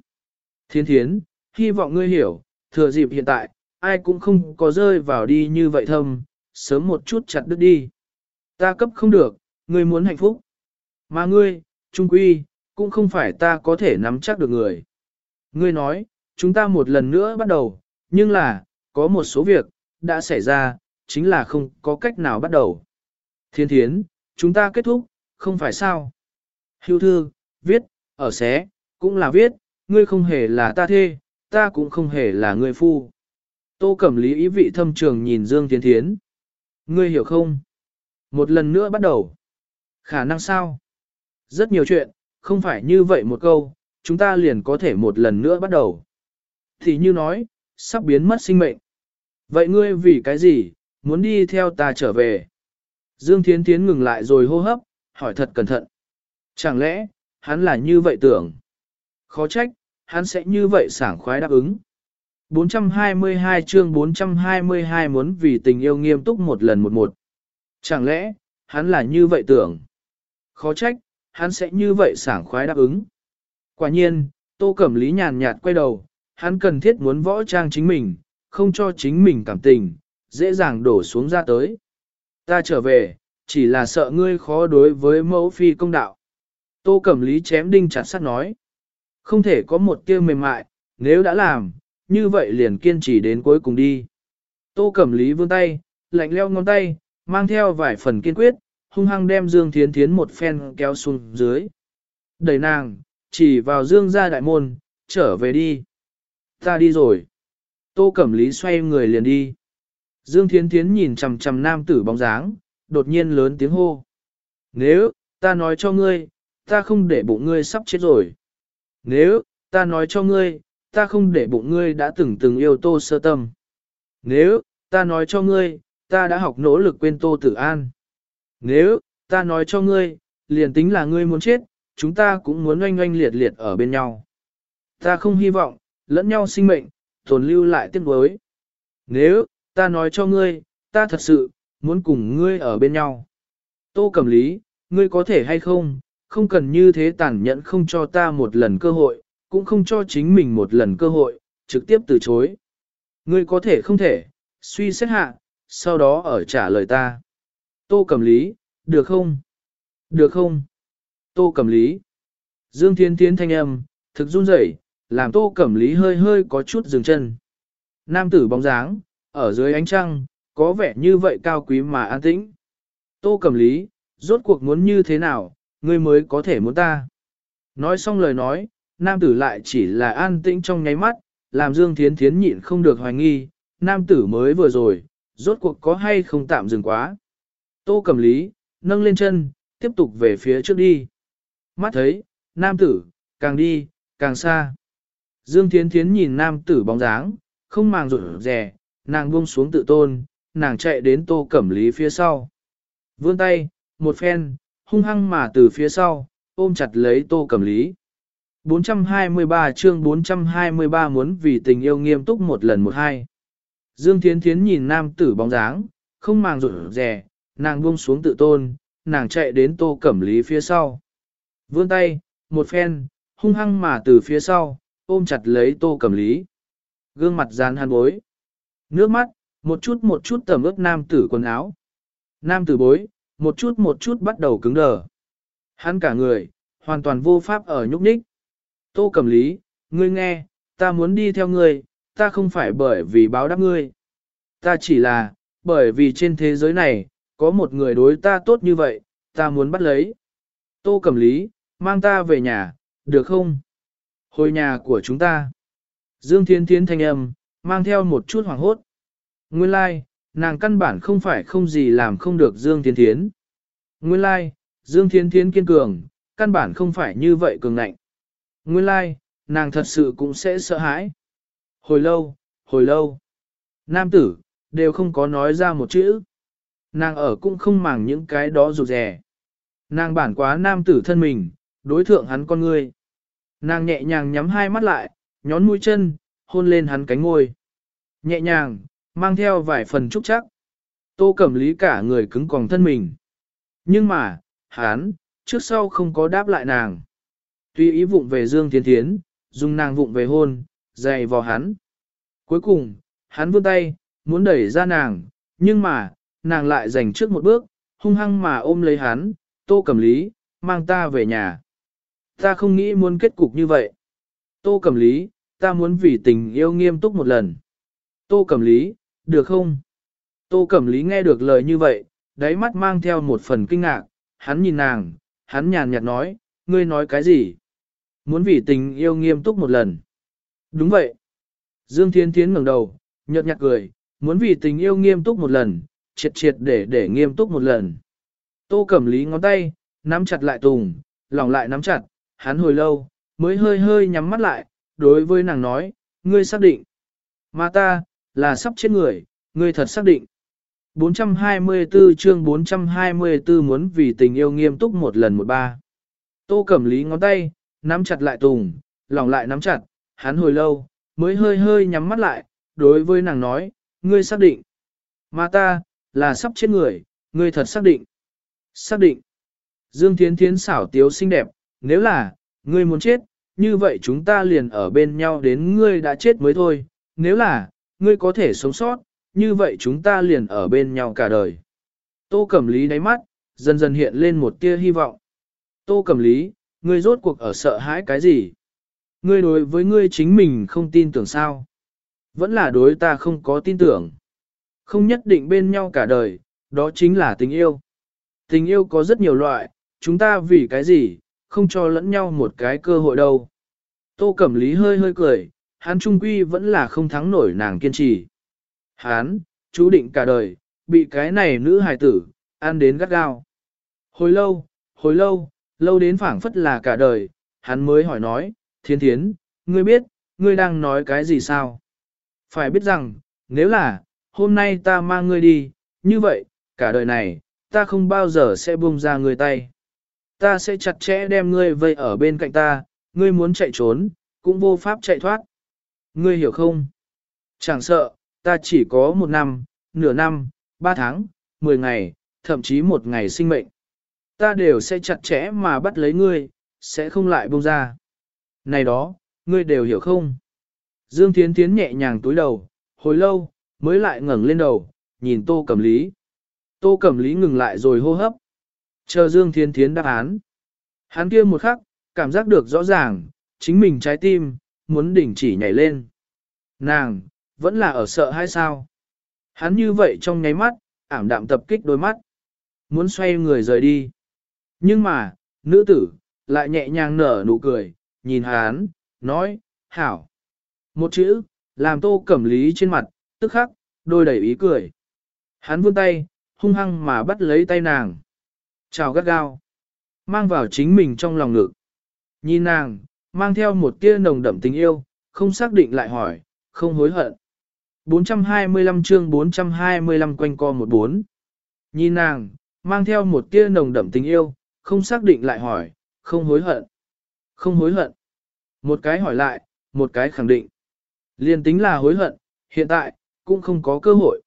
Thiến Thiến, hy vọng ngươi hiểu, thừa dịp hiện tại, ai cũng không có rơi vào đi như vậy thâm, sớm một chút chặt đứt đi. Ta cấp không được, ngươi muốn hạnh phúc. Mà ngươi, trung quy, cũng không phải ta có thể nắm chắc được người. Ngươi nói, chúng ta một lần nữa bắt đầu, nhưng là, có một số việc, đã xảy ra, chính là không có cách nào bắt đầu. Thiên thiến, chúng ta kết thúc, không phải sao. Hưu thư, viết, ở xé, cũng là viết, ngươi không hề là ta thê, ta cũng không hề là ngươi phu. Tô Cẩm Lý ý vị thâm trường nhìn Dương Thiên Thiến. Ngươi hiểu không? Một lần nữa bắt đầu. Khả năng sao? Rất nhiều chuyện, không phải như vậy một câu, chúng ta liền có thể một lần nữa bắt đầu. Thì như nói, sắp biến mất sinh mệnh. Vậy ngươi vì cái gì, muốn đi theo ta trở về? Dương Thiến Thiến ngừng lại rồi hô hấp, hỏi thật cẩn thận. Chẳng lẽ, hắn là như vậy tưởng? Khó trách, hắn sẽ như vậy sảng khoái đáp ứng. 422 chương 422 muốn vì tình yêu nghiêm túc một lần một một. Chẳng lẽ, hắn là như vậy tưởng? Khó trách, hắn sẽ như vậy sảng khoái đáp ứng. Quả nhiên, Tô Cẩm Lý nhàn nhạt quay đầu, hắn cần thiết muốn võ trang chính mình, không cho chính mình cảm tình, dễ dàng đổ xuống ra tới. Ta trở về, chỉ là sợ ngươi khó đối với mẫu phi công đạo. Tô Cẩm Lý chém đinh chặt sắt nói. Không thể có một tiêu mềm mại, nếu đã làm, như vậy liền kiên trì đến cuối cùng đi. Tô Cẩm Lý vươn tay, lạnh leo ngón tay, mang theo vài phần kiên quyết, hung hăng đem Dương Thiến Thiến một phen kéo xuống dưới. Đẩy nàng, chỉ vào Dương ra đại môn, trở về đi. Ta đi rồi. Tô Cẩm Lý xoay người liền đi. Dương Thiến Thiến nhìn chằm chằm nam tử bóng dáng, đột nhiên lớn tiếng hô. Nếu, ta nói cho ngươi, ta không để bụng ngươi sắp chết rồi. Nếu, ta nói cho ngươi, ta không để bụng ngươi đã từng từng yêu tô sơ tâm. Nếu, ta nói cho ngươi, ta đã học nỗ lực quên tô tử an. Nếu, ta nói cho ngươi, liền tính là ngươi muốn chết, chúng ta cũng muốn oanh oanh liệt liệt ở bên nhau. Ta không hy vọng, lẫn nhau sinh mệnh, tồn lưu lại tiếc đối. Nếu, ta nói cho ngươi, ta thật sự, muốn cùng ngươi ở bên nhau. Tô Cẩm Lý, ngươi có thể hay không, không cần như thế tàn nhẫn không cho ta một lần cơ hội, cũng không cho chính mình một lần cơ hội, trực tiếp từ chối. Ngươi có thể không thể, suy xét hạ, sau đó ở trả lời ta. Tô Cẩm Lý, được không? Được không? Tô Cẩm Lý. Dương Thiên tiến thanh âm, thực run rẩy, làm Tô Cẩm Lý hơi hơi có chút dừng chân. Nam tử bóng dáng, ở dưới ánh trăng, có vẻ như vậy cao quý mà an tĩnh. Tô Cẩm Lý, rốt cuộc muốn như thế nào, ngươi mới có thể muốn ta. Nói xong lời nói, nam tử lại chỉ là an tĩnh trong nháy mắt, làm Dương Thiến Thiến nhịn không được hoài nghi, nam tử mới vừa rồi, rốt cuộc có hay không tạm dừng quá. Tô Cẩm Lý, nâng lên chân, tiếp tục về phía trước đi. Mắt thấy, nam tử, càng đi, càng xa. Dương Thiến Thiến nhìn nam tử bóng dáng, không màng rụt rè, nàng buông xuống tự tôn, nàng chạy đến tô cẩm lý phía sau. Vươn tay, một phen, hung hăng mà từ phía sau, ôm chặt lấy tô cẩm lý. 423 chương 423 muốn vì tình yêu nghiêm túc một lần một hai. Dương Thiến Thiến nhìn nam tử bóng dáng, không màng rụt rè, nàng buông xuống tự tôn, nàng chạy đến tô cẩm lý phía sau. Vươn tay, một phen, hung hăng mà từ phía sau, ôm chặt lấy tô cẩm lý. Gương mặt dán hàn bối. Nước mắt, một chút một chút tầm ướt nam tử quần áo. Nam tử bối, một chút một chút bắt đầu cứng đờ. Hắn cả người, hoàn toàn vô pháp ở nhúc nhích. Tô cẩm lý, ngươi nghe, ta muốn đi theo ngươi, ta không phải bởi vì báo đáp ngươi. Ta chỉ là, bởi vì trên thế giới này, có một người đối ta tốt như vậy, ta muốn bắt lấy. Tô cẩm lý, mang ta về nhà, được không? Hồi nhà của chúng ta. Dương Thiên Thiến thanh âm, mang theo một chút hoảng hốt. Nguyên lai, like, nàng căn bản không phải không gì làm không được Dương Thiên Thiến. Nguyên lai, like, Dương Thiên Thiến kiên cường, căn bản không phải như vậy cường nạnh. Nguyên lai, like, nàng thật sự cũng sẽ sợ hãi. Hồi lâu, hồi lâu, nam tử, đều không có nói ra một chữ. Nàng ở cũng không màng những cái đó rụt rè. Nàng bản quá nam tử thân mình, đối thượng hắn con ngươi. Nàng nhẹ nhàng nhắm hai mắt lại, nhón mũi chân, hôn lên hắn cánh ngôi. Nhẹ nhàng, mang theo vài phần trúc chắc. Tô Cẩm Lý cả người cứng còng thân mình. Nhưng mà, hắn, trước sau không có đáp lại nàng. Tuy ý vụng về Dương Thiên Thiến, dùng nàng vụng về hôn, dày vào hắn. Cuối cùng, hắn vươn tay, muốn đẩy ra nàng, nhưng mà, nàng lại giành trước một bước, hung hăng mà ôm lấy hắn, Tô Cẩm Lý, mang ta về nhà. Ta không nghĩ muốn kết cục như vậy. Tô Cẩm Lý, ta muốn vì tình yêu nghiêm túc một lần. Tô Cẩm Lý, được không? Tô Cẩm Lý nghe được lời như vậy, đáy mắt mang theo một phần kinh ngạc, hắn nhìn nàng, hắn nhàn nhạt nói, ngươi nói cái gì? Muốn vì tình yêu nghiêm túc một lần. Đúng vậy. Dương Thiên Thiến ngẩng đầu, nhợt nhạt cười, muốn vì tình yêu nghiêm túc một lần, triệt triệt để để nghiêm túc một lần. Tô Cẩm Lý ngón tay, nắm chặt lại tùng, lòng lại nắm chặt, hắn hồi lâu, mới hơi hơi nhắm mắt lại, đối với nàng nói, ngươi xác định. Mà ta, là sắp chết người, ngươi thật xác định. 424 chương 424 muốn vì tình yêu nghiêm túc một lần một ba. Tô Cẩm Lý ngón tay, nắm chặt lại tùng, lòng lại nắm chặt, hắn hồi lâu, mới hơi hơi nhắm mắt lại, đối với nàng nói, ngươi xác định. Mà ta, là sắp chết người, ngươi thật xác định. Xác định. Dương Thiến Thiến xảo tiếu xinh đẹp, nếu là, ngươi muốn chết, như vậy chúng ta liền ở bên nhau đến ngươi đã chết mới thôi, nếu là, ngươi có thể sống sót, như vậy chúng ta liền ở bên nhau cả đời. Tô Cẩm Lý đáy mắt, dần dần hiện lên một tia hy vọng. Tô Cẩm Lý, ngươi rốt cuộc ở sợ hãi cái gì? Ngươi đối với ngươi chính mình không tin tưởng sao? Vẫn là đối ta không có tin tưởng. Không nhất định bên nhau cả đời, đó chính là tình yêu. Tình yêu có rất nhiều loại, chúng ta vì cái gì, không cho lẫn nhau một cái cơ hội đâu. Tô Cẩm Lý hơi hơi cười, hắn trung quy vẫn là không thắng nổi nàng kiên trì. Hắn, chú định cả đời, bị cái này nữ hài tử, ăn đến gắt gao. Hồi lâu, hồi lâu, lâu đến phảng phất là cả đời, hắn mới hỏi nói, thiên thiến, ngươi biết, ngươi đang nói cái gì sao? Phải biết rằng, nếu là, hôm nay ta mang ngươi đi, như vậy, cả đời này, ta không bao giờ sẽ buông ra ngươi tay. Ta sẽ chặt chẽ đem ngươi vây ở bên cạnh ta, ngươi muốn chạy trốn, cũng vô pháp chạy thoát. Ngươi hiểu không? Chẳng sợ, ta chỉ có một năm, nửa năm, ba tháng, mười ngày, thậm chí một ngày sinh mệnh. Ta đều sẽ chặt chẽ mà bắt lấy ngươi, sẽ không lại buông ra. Này đó, ngươi đều hiểu không? Dương Thiến Thiến nhẹ nhàng túi đầu, hồi lâu, mới lại ngẩng lên đầu, nhìn Tô Cẩm Lý. Tô Cẩm Lý ngừng lại rồi hô hấp. Chờ Dương Thiên Thiến đáp án. Hắn kia một khắc, cảm giác được rõ ràng, chính mình trái tim, muốn đỉnh chỉ nhảy lên. Nàng, vẫn là ở sợ hay sao? Hắn như vậy trong nháy mắt, ảm đạm tập kích đôi mắt. Muốn xoay người rời đi. Nhưng mà, nữ tử, lại nhẹ nhàng nở nụ cười, nhìn hắn, nói, hảo. Một chữ, làm tô cẩm lý trên mặt, tức khắc, đôi đầy ý cười. Hắn vươn tay, hung hăng mà bắt lấy tay nàng. Chào gắt gao. Mang vào chính mình trong lòng ngực. Nhìn nàng, mang theo một tia nồng đậm tình yêu, không xác định lại hỏi, không hối hận. 425 chương 425 quanh co một bốn. Nhìn nàng, mang theo một tia nồng đậm tình yêu, không xác định lại hỏi, không hối hận. Không hối hận. Một cái hỏi lại, một cái khẳng định. Liên tính là hối hận, hiện tại, cũng không có cơ hội.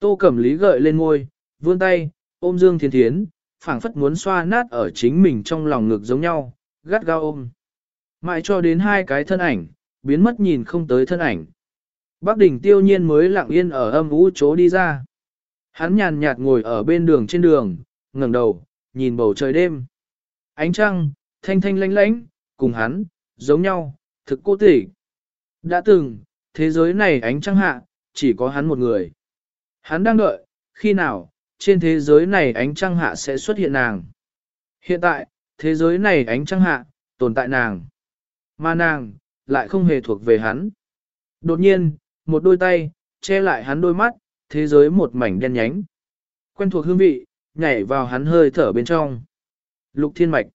Tô Cẩm Lý gợi lên ngôi, vươn tay, ôm Dương Thiên Thiến, phảng phất muốn xoa nát ở chính mình trong lòng ngực giống nhau, gắt gao ôm. Mãi cho đến hai cái thân ảnh, biến mất nhìn không tới thân ảnh. Bác đỉnh tiêu nhiên mới lặng yên ở âm ú chỗ đi ra. Hắn nhàn nhạt ngồi ở bên đường trên đường, ngẩng đầu, nhìn bầu trời đêm. Ánh trăng, thanh thanh lánh lánh, cùng hắn, giống nhau, thực cô tỉ. Đã từng, thế giới này ánh trăng hạ, chỉ có hắn một người. Hắn đang đợi, khi nào, trên thế giới này ánh trăng hạ sẽ xuất hiện nàng. Hiện tại, thế giới này ánh trăng hạ, tồn tại nàng. Mà nàng, lại không hề thuộc về hắn. Đột nhiên, một đôi tay, che lại hắn đôi mắt, thế giới một mảnh đen nhánh. Quen thuộc hương vị, nhảy vào hắn hơi thở bên trong. Lục thiên mạch.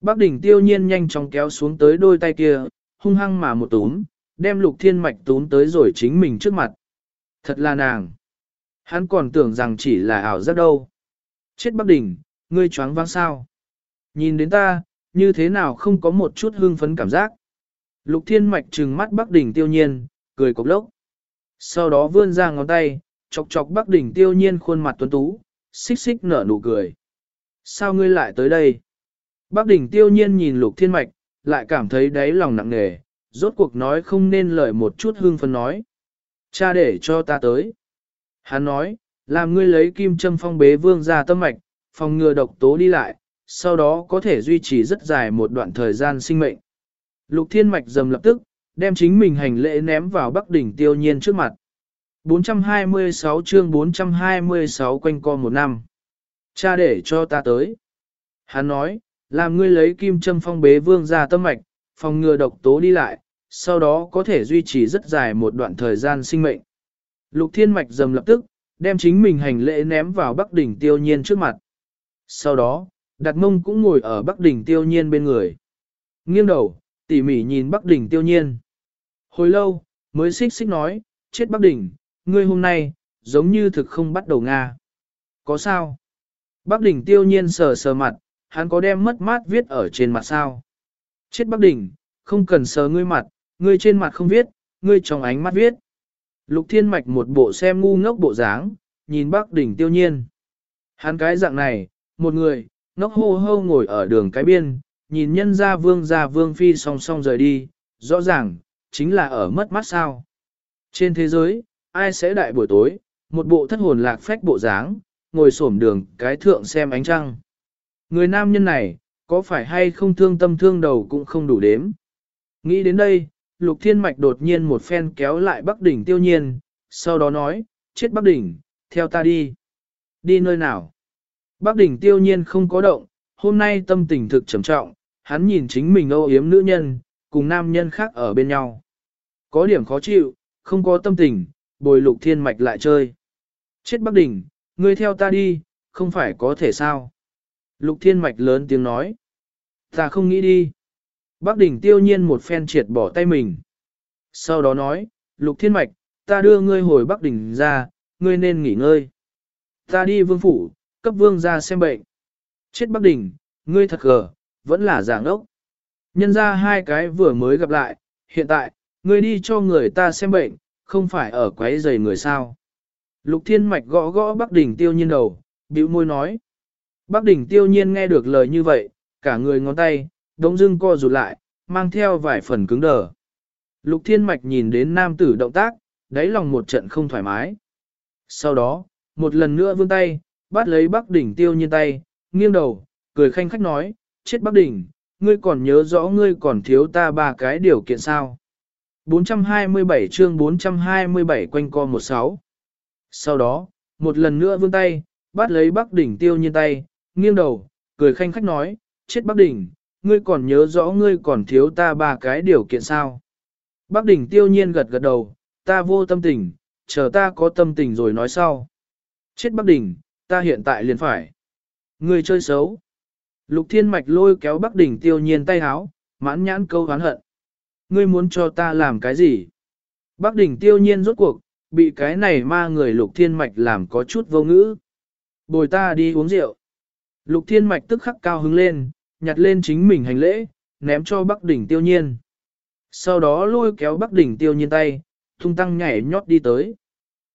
Bác đỉnh tiêu nhiên nhanh chóng kéo xuống tới đôi tay kia, hung hăng mà một túm, đem lục thiên mạch túm tới rồi chính mình trước mặt. Thật là nàng. Hắn còn tưởng rằng chỉ là ảo giác đâu. Chết Bắc Đỉnh, ngươi choáng váng sao? Nhìn đến ta, như thế nào không có một chút hương phấn cảm giác. Lục Thiên Mạch trừng mắt Bắc Đỉnh tiêu nhiên, cười cục lốc. Sau đó vươn ra ngón tay, chọc chọc Bắc Đỉnh tiêu nhiên khuôn mặt tuấn tú, xích xích nở nụ cười. Sao ngươi lại tới đây? Bắc Đỉnh tiêu nhiên nhìn Lục Thiên Mạch, lại cảm thấy đáy lòng nặng nề, rốt cuộc nói không nên lời một chút hương phấn nói. Cha để cho ta tới. Hắn nói, làm ngươi lấy kim châm phong bế vương ra tâm mạch, phòng ngừa độc tố đi lại, sau đó có thể duy trì rất dài một đoạn thời gian sinh mệnh. Lục thiên mạch dầm lập tức, đem chính mình hành lễ ném vào Bắc đỉnh tiêu nhiên trước mặt. 426 chương 426 quanh co một năm. Cha để cho ta tới. Hắn nói, làm ngươi lấy kim châm phong bế vương ra tâm mạch, phòng ngừa độc tố đi lại, sau đó có thể duy trì rất dài một đoạn thời gian sinh mệnh. Lục thiên mạch dầm lập tức, đem chính mình hành lễ ném vào Bắc đỉnh tiêu nhiên trước mặt. Sau đó, Đạt mông cũng ngồi ở Bắc đỉnh tiêu nhiên bên người. Nghiêng đầu, tỉ mỉ nhìn Bắc đỉnh tiêu nhiên. Hồi lâu, mới xích xích nói, chết Bắc đỉnh, ngươi hôm nay, giống như thực không bắt đầu Nga. Có sao? Bắc đỉnh tiêu nhiên sờ sờ mặt, hắn có đem mất mát viết ở trên mặt sao? Chết Bắc đỉnh, không cần sờ ngươi mặt, ngươi trên mặt không viết, ngươi trong ánh mắt viết. Lục thiên mạch một bộ xem ngu ngốc bộ dáng, nhìn Bắc đỉnh tiêu nhiên. Hắn cái dạng này, một người, ngốc hô hô ngồi ở đường cái biên, nhìn nhân gia vương gia vương phi song song rời đi, rõ ràng, chính là ở mất mắt sao. Trên thế giới, ai sẽ đại buổi tối, một bộ thất hồn lạc phách bộ dáng, ngồi xổm đường cái thượng xem ánh trăng. Người nam nhân này, có phải hay không thương tâm thương đầu cũng không đủ đếm. Nghĩ đến đây, Lục Thiên Mạch đột nhiên một phen kéo lại Bắc Đỉnh tiêu nhiên, sau đó nói, chết Bắc Đỉnh, theo ta đi. Đi nơi nào? Bắc Đỉnh tiêu nhiên không có động, hôm nay tâm tình thực trầm trọng, hắn nhìn chính mình âu yếm nữ nhân, cùng nam nhân khác ở bên nhau. Có điểm khó chịu, không có tâm tình, bồi Lục Thiên Mạch lại chơi. Chết Bắc Đỉnh, ngươi theo ta đi, không phải có thể sao? Lục Thiên Mạch lớn tiếng nói. Ta không nghĩ đi. Bác đỉnh tiêu nhiên một phen triệt bỏ tay mình. Sau đó nói, Lục Thiên Mạch, ta đưa ngươi hồi Bắc đỉnh ra, ngươi nên nghỉ ngơi. Ta đi vương phủ, cấp vương ra xem bệnh. Chết Bắc đỉnh, ngươi thật gờ, vẫn là giảng ốc. Nhân ra hai cái vừa mới gặp lại, hiện tại, ngươi đi cho người ta xem bệnh, không phải ở quấy giày người sao. Lục Thiên Mạch gõ gõ Bắc đỉnh tiêu nhiên đầu, bĩu môi nói. Bắc đỉnh tiêu nhiên nghe được lời như vậy, cả người ngón tay, đống dưng co rụt lại, mang theo vài phần cứng đờ. Lục Thiên Mạch nhìn đến nam tử động tác, đáy lòng một trận không thoải mái. Sau đó, một lần nữa vươn tay, bắt lấy Bắc đỉnh tiêu nhiên tay, nghiêng đầu, cười khanh khách nói, chết Bắc đỉnh, ngươi còn nhớ rõ ngươi còn thiếu ta ba cái điều kiện sao. 427 chương 427 quanh co 16. Sau đó, một lần nữa vươn tay, bắt lấy Bắc đỉnh tiêu nhiên tay, nghiêng đầu, cười khanh khách nói, chết Bắc đỉnh, ngươi còn nhớ rõ ngươi còn thiếu ta ba cái điều kiện sao. Bắc đỉnh tiêu nhiên gật gật đầu, ta vô tâm tình, chờ ta có tâm tình rồi nói sau. Chết Bắc đỉnh, ta hiện tại liền phải. Ngươi chơi xấu. Lục thiên mạch lôi kéo Bắc đỉnh tiêu nhiên tay háo, mãn nhãn câu hán hận. Ngươi muốn cho ta làm cái gì? Bắc đỉnh tiêu nhiên rốt cuộc, bị cái này ma người lục thiên mạch làm có chút vô ngữ. Bồi ta đi uống rượu. Lục thiên mạch tức khắc cao hứng lên, nhặt lên chính mình hành lễ, ném cho Bắc đỉnh tiêu nhiên. Sau đó lôi kéo Bắc đỉnh tiêu nhiên tay, tung tăng nhảy nhót đi tới.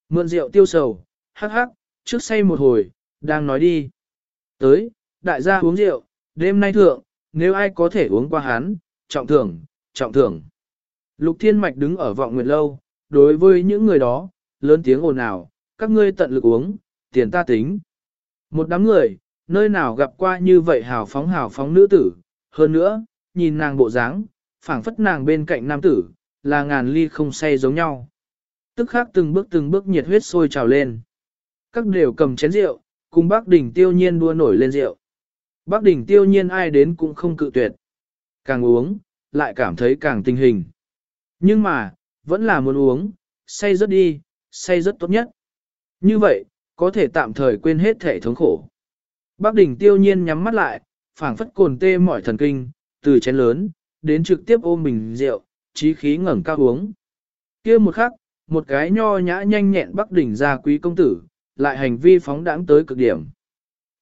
Mượn rượu tiêu sầu, hắc hắc, trước say một hồi, đang nói đi. Tới, đại gia uống rượu, đêm nay thượng, nếu ai có thể uống qua hắn, trọng thưởng, trọng thưởng. Lục Thiên Mạch đứng ở vọng nguyệt lâu, đối với những người đó, lớn tiếng ồn ào, các ngươi tận lực uống, tiền ta tính. Một đám người, nơi nào gặp qua như vậy hào phóng hào phóng nữ tử, hơn nữa, nhìn nàng bộ dáng, phảng phất nàng bên cạnh nam tử, là ngàn ly không say giống nhau. Tức khắc từng bước từng bước nhiệt huyết sôi trào lên. Các đều cầm chén rượu, cùng bác đỉnh tiêu nhiên đua nổi lên rượu. Bác đỉnh tiêu nhiên ai đến cũng không cự tuyệt. Càng uống, lại cảm thấy càng tình hình. Nhưng mà, vẫn là muốn uống, say rất đi, say rất tốt nhất. Như vậy, có thể tạm thời quên hết thể thống khổ. Bác đỉnh tiêu nhiên nhắm mắt lại, phảng phất cồn tê mỏi thần kinh, từ chén lớn, đến trực tiếp ôm bình rượu, trí khí ngẩng cao uống. kia một khắc, một cái nho nhã nhanh nhẹn bắc đỉnh ra quý công tử, lại hành vi phóng đãng tới cực điểm.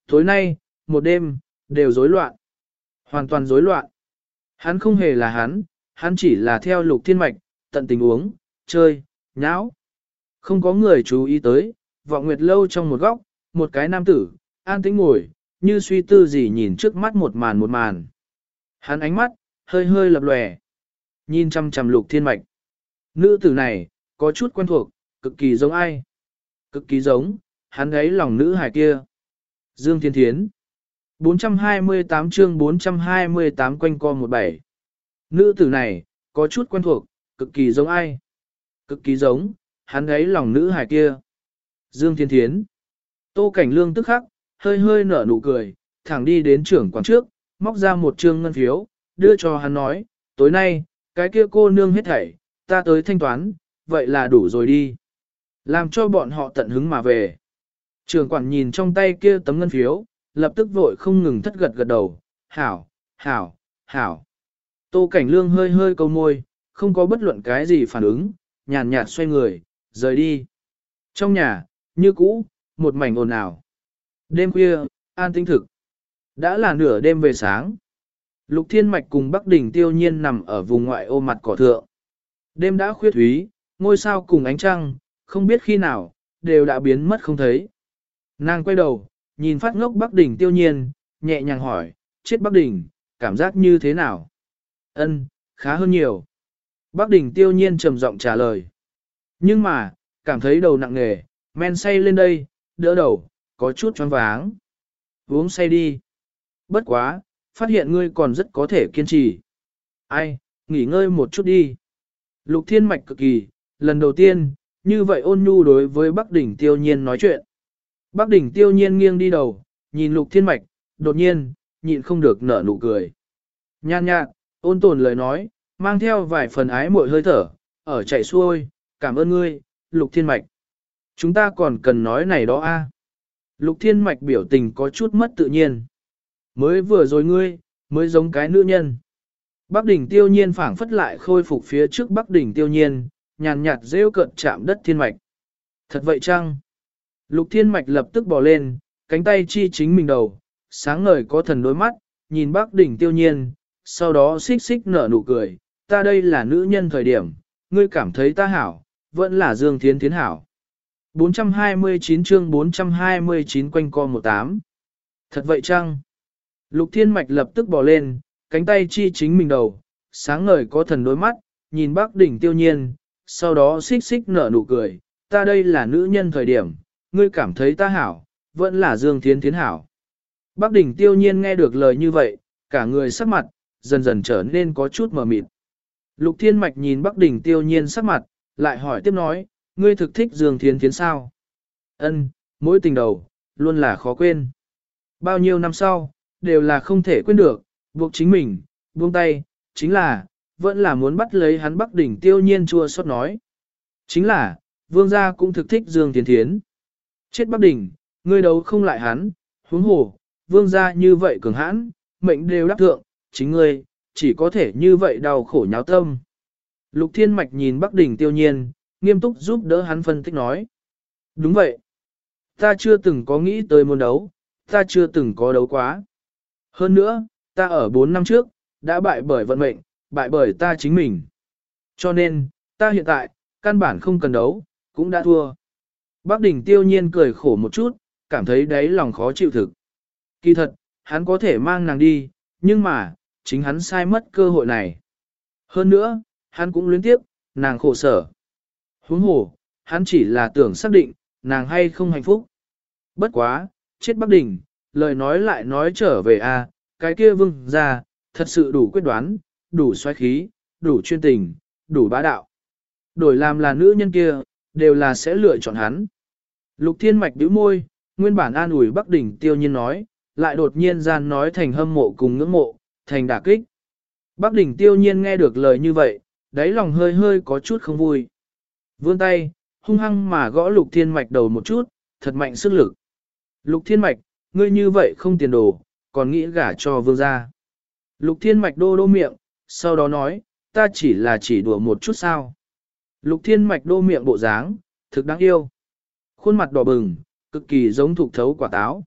Tối nay, một đêm, đều rối loạn. Hoàn toàn rối loạn. Hắn không hề là hắn, hắn chỉ là theo lục thiên mạch, tận tình uống, chơi, nháo. Không có người chú ý tới, vọng nguyệt lâu trong một góc, một cái nam tử, an tĩnh ngồi, như suy tư gì nhìn trước mắt một màn một màn. Hắn ánh mắt, hơi hơi lập lòe, nhìn chăm chăm lục thiên mạch. Nữ tử này, có chút quen thuộc, cực kỳ giống ai? Cực kỳ giống, hắn ấy lòng nữ hài kia. Dương Thiên Thiến 428 chương 428 quanh co 17 Nữ tử này, có chút quen thuộc, cực kỳ giống ai? Cực kỳ giống, hắn ấy lòng nữ hài kia. Dương Thiên Thiến. Tô Cảnh Lương tức khắc, hơi hơi nở nụ cười, thẳng đi đến trưởng quán trước, móc ra một trương ngân phiếu, đưa cho hắn nói, tối nay, cái kia cô nương hết thảy, ta tới thanh toán, vậy là đủ rồi đi. Làm cho bọn họ tận hứng mà về. Trường quản nhìn trong tay kia tấm ngân phiếu, lập tức vội không ngừng thất gật gật đầu, hảo, hảo, hảo. Tô Cảnh Lương hơi hơi câu môi, không có bất luận cái gì phản ứng, nhàn nhạt xoay người, rời đi. Trong nhà, như cũ, một mảnh ồn ào. Đêm khuya, an tinh thực. Đã là nửa đêm về sáng. Lục Thiên Mạch cùng Bắc Đỉnh tiêu nhiên nằm ở vùng ngoại ô mặt cỏ thượng. Đêm đã khuyết thúy, ngôi sao cùng ánh trăng, không biết khi nào, đều đã biến mất không thấy. Nàng quay đầu, nhìn phát ngốc Bắc Đỉnh tiêu nhiên, nhẹ nhàng hỏi, chết Bắc Đỉnh, cảm giác như thế nào? Ân, khá hơn nhiều. Bắc Đỉnh tiêu nhiên trầm giọng trả lời. Nhưng mà, cảm thấy đầu nặng nề, men say lên đây, đỡ đầu, có chút choáng váng. Uống say đi. Bất quá, phát hiện ngươi còn rất có thể kiên trì. Ai, nghỉ ngơi một chút đi. Lục thiên mạch cực kỳ, lần đầu tiên, như vậy ôn nhu đối với Bắc Đỉnh tiêu nhiên nói chuyện. Bắc Đỉnh tiêu nhiên nghiêng đi đầu, nhìn lục thiên mạch, đột nhiên, nhịn không được nở nụ cười. Nhan nhạt, ôn tồn lời nói, mang theo vài phần ái muội hơi thở, ở chạy xuôi, cảm ơn ngươi, lục thiên mạch. Chúng ta còn cần nói này đó a. Lục thiên mạch biểu tình có chút mất tự nhiên. Mới vừa rồi ngươi, mới giống cái nữ nhân. Bắc đỉnh tiêu nhiên phảng phất lại khôi phục phía trước Bắc đỉnh tiêu nhiên, nhàn nhạt rêu cận chạm đất thiên mạch. Thật vậy chăng? Lục thiên mạch lập tức bỏ lên, cánh tay chi chính mình đầu, sáng ngời có thần đôi mắt, nhìn Bắc đỉnh tiêu nhiên, sau đó xích xích nở nụ cười, ta đây là nữ nhân thời điểm, ngươi cảm thấy ta hảo, vẫn là Dương Thiến Thiến hảo. 429 chương 429 quanh co 18. Thật vậy chăng? Lục Thiên Mạch lập tức bỏ lên, cánh tay chi chính mình đầu, sáng ngời có thần đôi mắt, nhìn bác đỉnh tiêu nhiên, sau đó xích xích nở nụ cười, ta đây là nữ nhân thời điểm, ngươi cảm thấy ta hảo, vẫn là Dương Thiến Thiến hảo. Bác đỉnh tiêu nhiên nghe được lời như vậy, cả người sắc mặt, dần dần trở nên có chút mờ mịt. Lục Thiên Mạch nhìn Bắc Đỉnh tiêu nhiên sắc mặt, lại hỏi tiếp nói, ngươi thực thích Dương Thiến Thiến sao? Ân, mỗi tình đầu, luôn là khó quên. Bao nhiêu năm sau, đều là không thể quên được, buộc chính mình, buông tay, chính là, vẫn là muốn bắt lấy hắn Bắc Đỉnh tiêu nhiên chua xót nói. Chính là, vương gia cũng thực thích Dương Thiến Thiến. Chết Bắc Đỉnh, ngươi đấu không lại hắn, huống hồ, vương gia như vậy cường hãn, mệnh đều đắc thượng, chính ngươi, chỉ có thể như vậy đau khổ nháo tâm. Lục Thiên Mạch nhìn Bắc Đỉnh tiêu nhiên, nghiêm túc giúp đỡ hắn phân tích nói. Đúng vậy. Ta chưa từng có nghĩ tới môn đấu, ta chưa từng có đấu quá. Hơn nữa, ta ở 4 năm trước, đã bại bởi vận mệnh, bại bởi ta chính mình. Cho nên, ta hiện tại, căn bản không cần đấu, cũng đã thua. Bác đỉnh tiêu nhiên cười khổ một chút, cảm thấy đáy lòng khó chịu thực. Kỳ thật, hắn có thể mang nàng đi, nhưng mà, chính hắn sai mất cơ hội này. Hơn nữa, hắn cũng luyến tiếp, nàng khổ sở. Huống hồ, hắn chỉ là tưởng xác định, nàng hay không hạnh phúc. Bất quá, chết Bắc Đình, lời nói lại nói trở về a, cái kia vương ra, thật sự đủ quyết đoán, đủ xoáy khí, đủ chuyên tình, đủ bá đạo. Đổi làm là nữ nhân kia, đều là sẽ lựa chọn hắn. Lục Thiên Mạch bĩu môi, nguyên bản an ủi Bắc Đỉnh tiêu nhiên nói, lại đột nhiên gian nói thành hâm mộ cùng ngưỡng mộ, thành đả kích. Bắc Đỉnh tiêu nhiên nghe được lời như vậy, đáy lòng hơi hơi có chút không vui. Vươn tay, hung hăng mà gõ Lục Thiên Mạch đầu một chút, thật mạnh sức lực. Lục Thiên Mạch, ngươi như vậy không tiền đồ, còn nghĩ gả cho vương gia. Lục Thiên Mạch đô đô miệng, sau đó nói, ta chỉ là chỉ đùa một chút sao. Lục Thiên Mạch đô miệng bộ dáng, thực đáng yêu. Khuôn mặt đỏ bừng, cực kỳ giống thuộc thấu quả táo.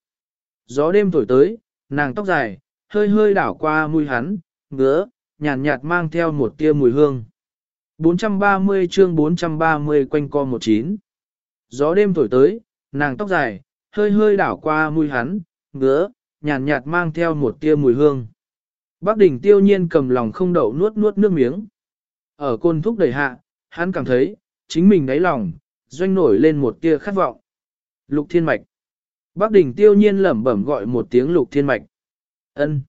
Gió đêm thổi tới, nàng tóc dài, hơi hơi đảo qua mùi hắn, ngứa, nhàn nhạt, nhạt mang theo một tia mùi hương. 430 chương 430 quanh co 19. Gió đêm thổi tới, nàng tóc dài, hơi hơi đảo qua mùi hắn, ngứa, nhàn nhạt, nhạt mang theo một tia mùi hương. Bác đỉnh tiêu nhiên cầm lòng không đậu nuốt nuốt nước miếng. Ở côn thúc đầy hạ, hắn cảm thấy, chính mình đáy lòng, doanh nổi lên một tia khát vọng. Lục thiên mạch. Bác đỉnh tiêu nhiên lẩm bẩm gọi một tiếng lục thiên mạch. ân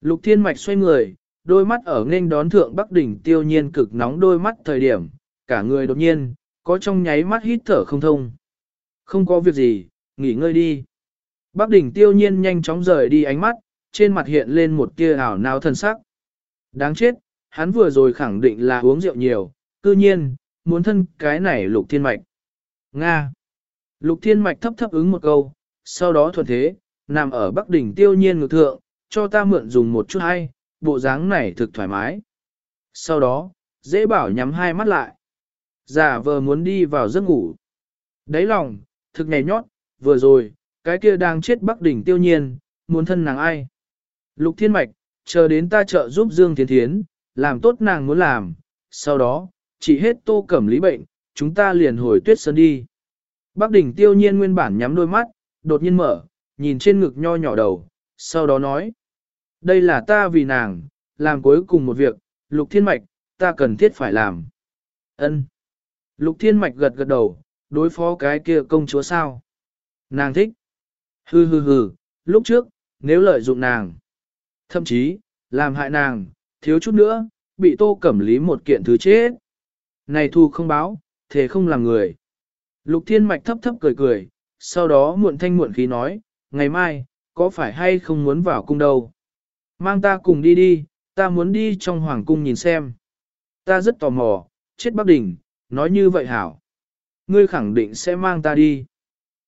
Lục thiên mạch xoay người, đôi mắt ở nên đón thượng Bắc đỉnh tiêu nhiên cực nóng đôi mắt thời điểm, cả người đột nhiên, có trong nháy mắt hít thở không thông. Không có việc gì, nghỉ ngơi đi. Bắc đỉnh tiêu nhiên nhanh chóng rời đi ánh mắt, trên mặt hiện lên một tia ảo não thân sắc. Đáng chết, hắn vừa rồi khẳng định là uống rượu nhiều, cư nhiên, muốn thân cái này lục thiên mạch. Nga. Lục thiên mạch thấp thấp ứng một câu, sau đó thuần thế, nằm ở bắc đỉnh tiêu nhiên ngược thượng, cho ta mượn dùng một chút hay, bộ dáng này thực thoải mái. Sau đó, dễ bảo nhắm hai mắt lại. Giả vờ muốn đi vào giấc ngủ. Đấy lòng, thực nhảy nhót, vừa rồi, cái kia đang chết bắc đỉnh tiêu nhiên, muốn thân nàng ai. Lục thiên mạch, chờ đến ta trợ giúp Dương Thiên Thiến, làm tốt nàng muốn làm, sau đó, chỉ hết tô cẩm lý bệnh, chúng ta liền hồi tuyết sơn đi. Bắc đỉnh tiêu nhiên nguyên bản nhắm đôi mắt, đột nhiên mở, nhìn trên ngực nho nhỏ đầu, sau đó nói. Đây là ta vì nàng, làm cuối cùng một việc, lục thiên mạch, ta cần thiết phải làm. ân Lục thiên mạch gật gật đầu, đối phó cái kia công chúa sao. Nàng thích. Hừ hừ hừ, lúc trước, nếu lợi dụng nàng. Thậm chí, làm hại nàng, thiếu chút nữa, bị tô cẩm lý một kiện thứ chết. Này thu không báo, thế không làm người. Lục thiên mạch thấp thấp cười cười, sau đó muộn thanh muộn khí nói, ngày mai, có phải hay không muốn vào cung đâu? Mang ta cùng đi đi, ta muốn đi trong hoàng cung nhìn xem. Ta rất tò mò, chết Bắc Đỉnh, nói như vậy hảo. Ngươi khẳng định sẽ mang ta đi.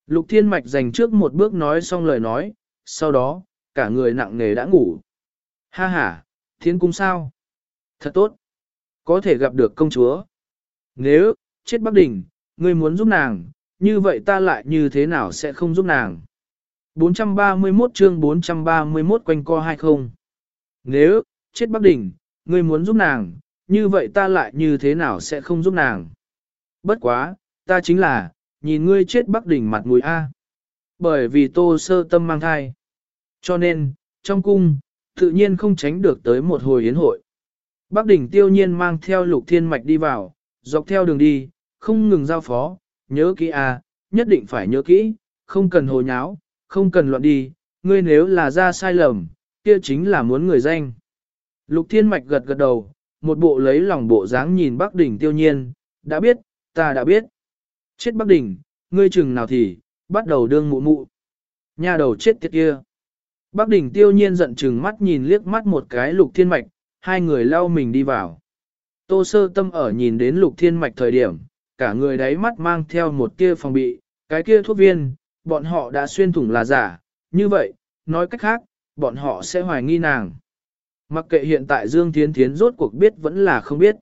Lục Thiên Mạch dành trước một bước nói xong lời nói, sau đó, cả người nặng nề đã ngủ. Ha ha, thiên cung sao? Thật tốt. Có thể gặp được công chúa. Nếu, chết Bắc Đỉnh, ngươi muốn giúp nàng, như vậy ta lại như thế nào sẽ không giúp nàng? 431 chương 431 quanh co hay không? Nếu, chết Bắc Đình, ngươi muốn giúp nàng, như vậy ta lại như thế nào sẽ không giúp nàng? Bất quá, ta chính là, nhìn ngươi chết Bắc Đình mặt mũi A. Bởi vì tô sơ tâm mang thai. Cho nên, trong cung, tự nhiên không tránh được tới một hồi yến hội. Bắc Đình tiêu nhiên mang theo lục thiên mạch đi vào, dọc theo đường đi, không ngừng giao phó, nhớ kỹ A, nhất định phải nhớ kỹ, không cần hồ nháo, không cần loạn đi, ngươi nếu là ra sai lầm, kia chính là muốn người danh. Lục Thiên Mạch gật gật đầu, một bộ lấy lòng bộ dáng nhìn Bắc Đỉnh tiêu nhiên, đã biết, ta đã biết. Chết Bắc Đỉnh, ngươi chừng nào thì, bắt đầu đương mụ mụ. Nhà đầu chết tiệt kia. Bắc Đỉnh tiêu nhiên giận chừng mắt nhìn liếc mắt một cái Lục Thiên Mạch, hai người lao mình đi vào. Tô sơ tâm ở nhìn đến Lục Thiên Mạch thời điểm, cả người đáy mắt mang theo một kia phòng bị, cái kia thuốc viên, bọn họ đã xuyên thủng là giả, như vậy, nói cách khác, bọn họ sẽ hoài nghi nàng. Mặc kệ hiện tại Dương Thiến Thiến rốt cuộc biết vẫn là không biết.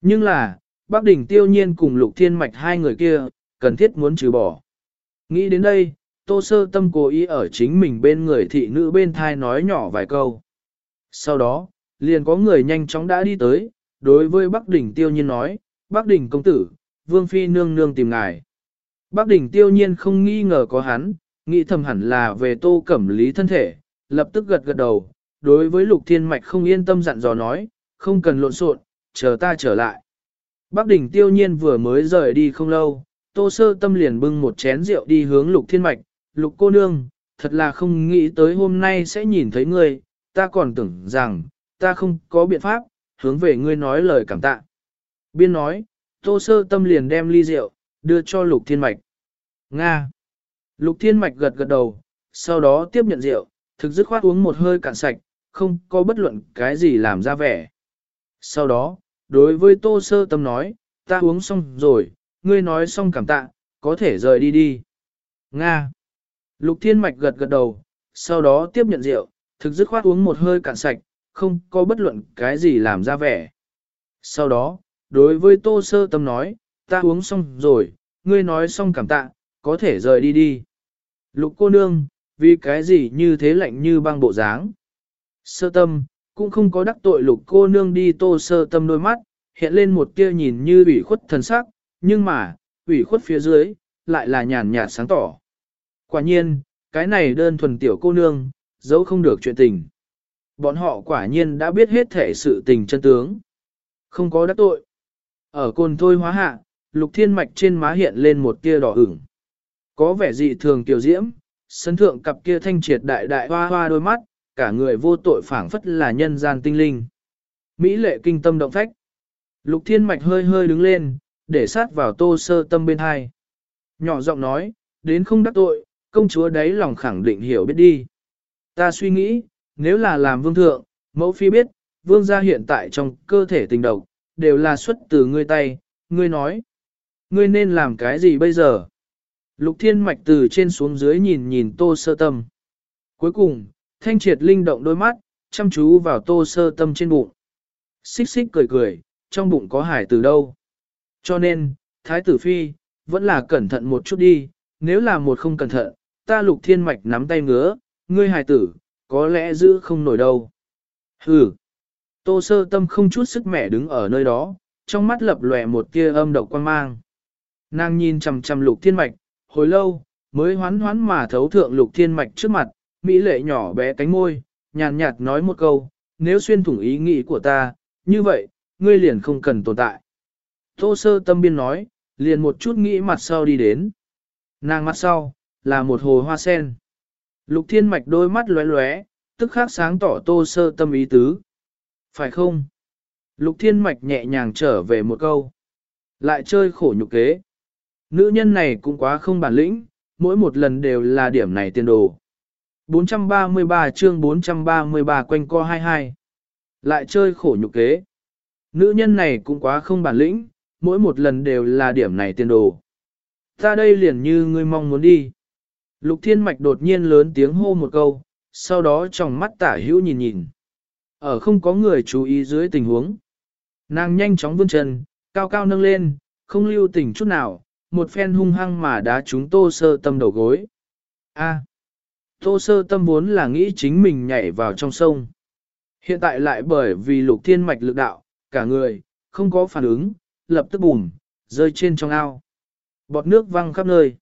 Nhưng là, Bác Đình tiêu nhiên cùng Lục Thiên Mạch hai người kia, cần thiết muốn trừ bỏ. Nghĩ đến đây, Tô Sơ Tâm cố ý ở chính mình bên người thị nữ bên thai nói nhỏ vài câu. Sau đó, liền có người nhanh chóng đã đi tới, đối với Bắc Đình tiêu nhiên nói, Bắc Đình công tử, Vương Phi nương nương tìm ngài. Bắc Đình tiêu nhiên không nghi ngờ có hắn, nghĩ thầm hẳn là về tô cẩm lý thân thể, lập tức gật gật đầu, đối với lục thiên mạch không yên tâm dặn dò nói, không cần lộn xộn, chờ ta trở lại. Bắc Đình tiêu nhiên vừa mới rời đi không lâu, tô sơ tâm liền bưng một chén rượu đi hướng lục thiên mạch, lục cô nương, thật là không nghĩ tới hôm nay sẽ nhìn thấy ngươi, ta còn tưởng rằng, ta không có biện pháp, hướng về ngươi nói lời cảm tạ. Biên nói, tô sơ tâm liền đem ly rượu, đưa cho lục thiên mạch. Nga. Lục thiên mạch gật gật đầu, sau đó tiếp nhận rượu, thực dứt khoát uống một hơi cạn sạch, không có bất luận cái gì làm ra vẻ. Sau đó, đối với tô sơ tâm nói, ta uống xong rồi, ngươi nói xong cảm tạ, có thể rời đi đi. Nga. Lục thiên mạch gật gật đầu, sau đó tiếp nhận rượu, thực dứt khoát uống một hơi cạn sạch, không có bất luận cái gì làm ra vẻ. Sau đó, đối với tô sơ tâm nói, ta uống xong rồi, ngươi nói xong cảm tạ, có thể rời đi đi. Lục cô nương, vì cái gì như thế lạnh như băng bộ dáng. Sơ tâm, cũng không có đắc tội lục cô nương đi tô sơ tâm đôi mắt, hiện lên một tia nhìn như ủy khuất thần sắc, nhưng mà, ủy khuất phía dưới, lại là nhàn nhạt sáng tỏ. Quả nhiên, cái này đơn thuần tiểu cô nương, giấu không được chuyện tình. Bọn họ quả nhiên đã biết hết thể sự tình chân tướng. Không có đắc tội. Ở cồn thôi hóa hạ, lục thiên mạch trên má hiện lên một tia đỏ ửng. Có vẻ dị thường tiểu diễm, sân thượng cặp kia thanh triệt đại đại hoa hoa đôi mắt, cả người vô tội phảng phất là nhân gian tinh linh. Mỹ lệ kinh tâm động phách. Lục thiên mạch hơi hơi đứng lên, để sát vào tô sơ tâm bên hai. Nhỏ giọng nói, đến không đắc tội, công chúa đấy lòng khẳng định hiểu biết đi. Ta suy nghĩ, nếu là làm vương thượng, mẫu phi biết, vương gia hiện tại trong cơ thể tình độc, đều là xuất từ ngươi tay, ngươi nói. Ngươi nên làm cái gì bây giờ? Lục thiên mạch từ trên xuống dưới nhìn nhìn tô sơ tâm. Cuối cùng, thanh triệt linh động đôi mắt, chăm chú vào tô sơ tâm trên bụng. Xích xích cười cười, trong bụng có hải từ đâu. Cho nên, thái tử phi, vẫn là cẩn thận một chút đi, nếu là một không cẩn thận, ta lục thiên mạch nắm tay ngứa, ngươi hải tử, có lẽ giữ không nổi đâu. Hừ. Tô sơ tâm không chút sức mẻ đứng ở nơi đó, trong mắt lập lòe một tia âm độc quan mang. Nàng nhìn chằm chằm lục thiên mạch, hồi lâu, mới hoán hoán mà thấu thượng lục thiên mạch trước mặt, mỹ lệ nhỏ bé cánh môi, nhàn nhạt nói một câu, nếu xuyên thủng ý nghĩ của ta, như vậy, ngươi liền không cần tồn tại. Tô sơ tâm biên nói, liền một chút nghĩ mặt sau đi đến. Nàng mặt sau, là một hồ hoa sen. Lục thiên mạch đôi mắt lóe lóe, tức khắc sáng tỏ tô sơ tâm ý tứ. Phải không? Lục thiên mạch nhẹ nhàng trở về một câu. Lại chơi khổ nhục kế. Nữ nhân này cũng quá không bản lĩnh, mỗi một lần đều là điểm này tiền đồ. 433 chương 433 quanh co 22. Lại chơi khổ nhục kế. Nữ nhân này cũng quá không bản lĩnh, mỗi một lần đều là điểm này tiền đồ. Ta đây liền như ngươi mong muốn đi. Lục thiên mạch đột nhiên lớn tiếng hô một câu, sau đó trong mắt tả hữu nhìn nhìn. Ở không có người chú ý dưới tình huống. Nàng nhanh chóng vươn chân, cao cao nâng lên, không lưu tình chút nào, một phen hung hăng mà đá chúng tô sơ tâm đầu gối. A. tô sơ tâm vốn là nghĩ chính mình nhảy vào trong sông. Hiện tại lại bởi vì lục thiên mạch lực đạo, cả người, không có phản ứng, lập tức bùm, rơi trên trong ao. Bọt nước văng khắp nơi.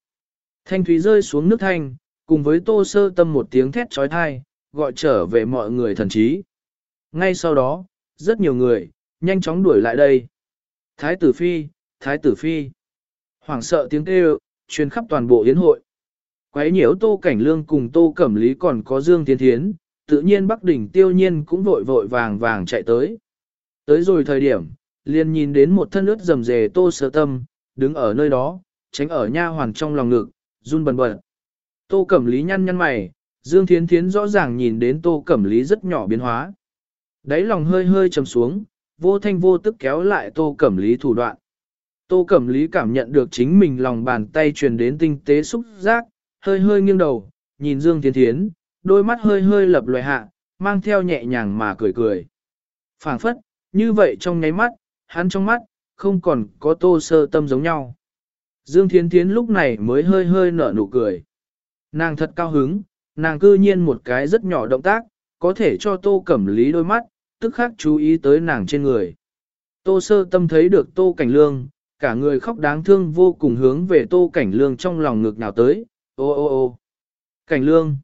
Thanh thúy rơi xuống nước thanh, cùng với tô sơ tâm một tiếng thét trói thai, gọi trở về mọi người thần trí. Ngay sau đó, rất nhiều người, nhanh chóng đuổi lại đây. Thái tử phi, thái tử phi. Hoảng sợ tiếng kêu, truyền khắp toàn bộ yến hội. Quấy nhiễu tô cảnh lương cùng tô cẩm lý còn có dương tiến thiến, tự nhiên Bắc đỉnh tiêu nhiên cũng vội vội vàng vàng chạy tới. Tới rồi thời điểm, liền nhìn đến một thân ướt rầm rề tô sơ tâm, đứng ở nơi đó, tránh ở nha hoàn trong lòng ngực, run bần bật. Tô Cẩm Lý nhăn nhăn mày, Dương Thiến Thiến rõ ràng nhìn đến Tô Cẩm Lý rất nhỏ biến hóa. Đáy lòng hơi hơi trầm xuống, vô thanh vô tức kéo lại Tô Cẩm Lý thủ đoạn. Tô Cẩm Lý cảm nhận được chính mình lòng bàn tay truyền đến tinh tế xúc giác, hơi hơi nghiêng đầu, nhìn Dương Thiên Thiến, đôi mắt hơi hơi lập loài hạ, mang theo nhẹ nhàng mà cười cười. phảng phất, như vậy trong nháy mắt, hắn trong mắt, không còn có tô sơ tâm giống nhau. Dương Thiên Thiến lúc này mới hơi hơi nở nụ cười. Nàng thật cao hứng, nàng cư nhiên một cái rất nhỏ động tác, có thể cho tô cẩm lý đôi mắt, tức khắc chú ý tới nàng trên người. Tô sơ tâm thấy được tô cảnh lương, cả người khóc đáng thương vô cùng hướng về tô cảnh lương trong lòng ngực nào tới, ô ô ô. Cảnh lương,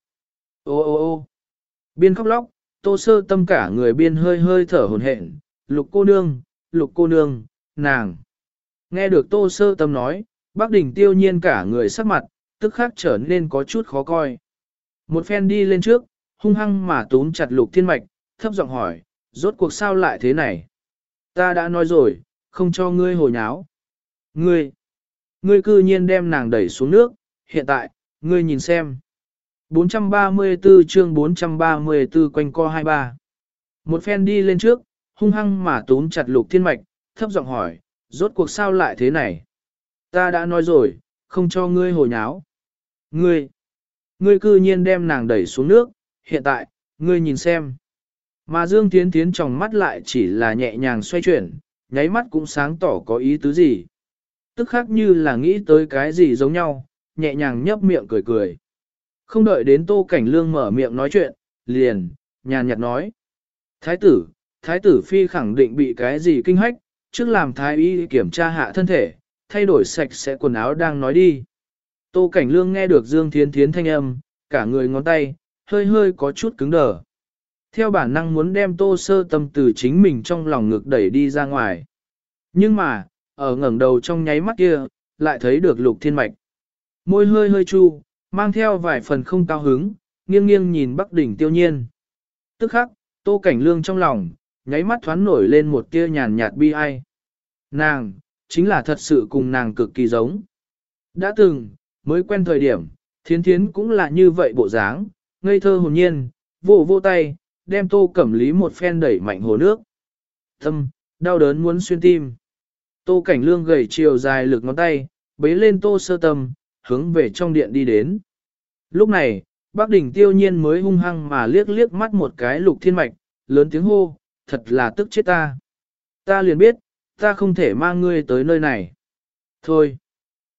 ô ô ô. Biên khóc lóc, tô sơ tâm cả người biên hơi hơi thở hồn hển, lục cô nương, lục cô nương, nàng. Nghe được tô sơ tâm nói, bác đỉnh tiêu nhiên cả người sắc mặt, tức khắc trở nên có chút khó coi. Một phen đi lên trước, hung hăng mà túm chặt lục thiên mạch, thấp giọng hỏi, rốt cuộc sao lại thế này? Ta đã nói rồi, không cho ngươi hồi nháo. Ngươi, ngươi cư nhiên đem nàng đẩy xuống nước, hiện tại, ngươi nhìn xem. 434 chương 434 quanh co 23. Một phen đi lên trước, hung hăng mà túm chặt lục thiên mạch, thấp giọng hỏi, rốt cuộc sao lại thế này? Ta đã nói rồi, không cho ngươi hồi nháo. Ngươi, ngươi cư nhiên đem nàng đẩy xuống nước, hiện tại, ngươi nhìn xem. Mà Dương Tiến Tiến trong mắt lại chỉ là nhẹ nhàng xoay chuyển, nháy mắt cũng sáng tỏ có ý tứ gì. Tức khác như là nghĩ tới cái gì giống nhau, nhẹ nhàng nhấp miệng cười cười. Không đợi đến Tô Cảnh Lương mở miệng nói chuyện, liền, nhàn nhạt nói. Thái tử, thái tử phi khẳng định bị cái gì kinh hách, trước làm thái y kiểm tra hạ thân thể, thay đổi sạch sẽ quần áo đang nói đi. Tô Cảnh Lương nghe được Dương Thiến Thiến thanh âm, cả người ngón tay, hơi hơi có chút cứng đờ. Theo bản năng muốn đem Tô Sơ Tâm từ chính mình trong lòng ngực đẩy đi ra ngoài. Nhưng mà, ở ngẩng đầu trong nháy mắt kia, lại thấy được Lục Thiên Mạch. Môi hơi hơi chu, mang theo vài phần không cao hứng, nghiêng nghiêng nhìn Bắc đỉnh tiêu nhiên. Tức khắc, Tô Cảnh Lương trong lòng, nháy mắt thoáng nổi lên một tia nhàn nhạt bi ai. Nàng, chính là thật sự cùng nàng cực kỳ giống. Đã từng, mới quen thời điểm, thiến thiến cũng là như vậy bộ dáng, ngây thơ hồn nhiên, vô vô tay, đem tô cẩm lý một phen đẩy mạnh hồ nước. Tâm, đau đớn muốn xuyên tim. Tô cảnh lương gầy chiều dài lực ngón tay, bế lên tô sơ tâm, hướng về trong điện đi đến. Lúc này, bác đỉnh tiêu nhiên mới hung hăng mà liếc liếc mắt một cái lục thiên mạch, lớn tiếng hô, thật là tức chết ta. Ta liền biết, ta không thể mang ngươi tới nơi này. Thôi.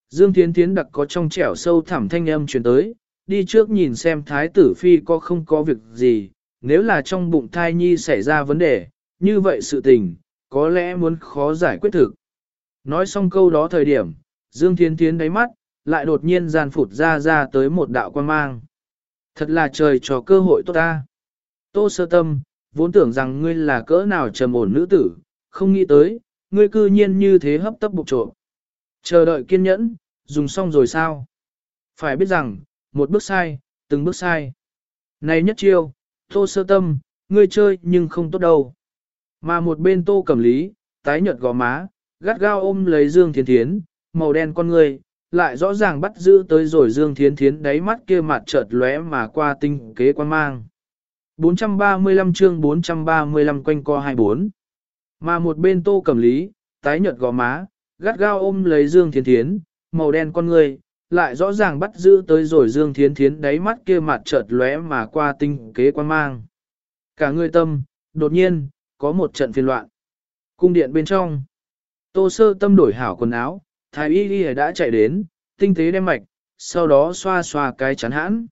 Dương Thiến Thiến đặc có trong trẻo sâu thẳm thanh âm truyền tới, đi trước nhìn xem thái tử phi có không có việc gì, nếu là trong bụng thai nhi xảy ra vấn đề, như vậy sự tình, có lẽ muốn khó giải quyết thực. Nói xong câu đó thời điểm, Dương Thiến Thiến đáy mắt, lại đột nhiên gian phụt ra ra tới một đạo quan mang. Thật là trời cho cơ hội tốt ta. Tô sơ tâm, vốn tưởng rằng ngươi là cỡ nào trầm ổn nữ tử, không nghĩ tới, ngươi cư nhiên như thế hấp tấp bục trộm. Chờ đợi kiên nhẫn, dùng xong rồi sao? Phải biết rằng, một bước sai, từng bước sai. Này nhất chiêu, tô sơ tâm, ngươi chơi nhưng không tốt đâu. Mà một bên tô cầm lý, tái nhợt gò má, gắt gao ôm lấy Dương Thiên Thiến, màu đen con người, lại rõ ràng bắt giữ tới rồi Dương Thiến Thiến đáy mắt kia mặt chợt lóe mà qua tinh kế quan mang. 435 chương 435 quanh co 24. Mà một bên tô cầm lý, tái nhợt gò má, gắt gao ôm lấy Dương Thiến Thiến, màu đen con người, lại rõ ràng bắt giữ tới rồi Dương Thiến Thiến đáy mắt kia mặt chợt lóe mà qua tinh kế quan mang. Cả người tâm, đột nhiên, có một trận phiền loạn. Cung điện bên trong, tô sơ tâm đổi hảo quần áo, thái y y đã chạy đến, tinh tế đem mạch, sau đó xoa xoa cái chắn hãn.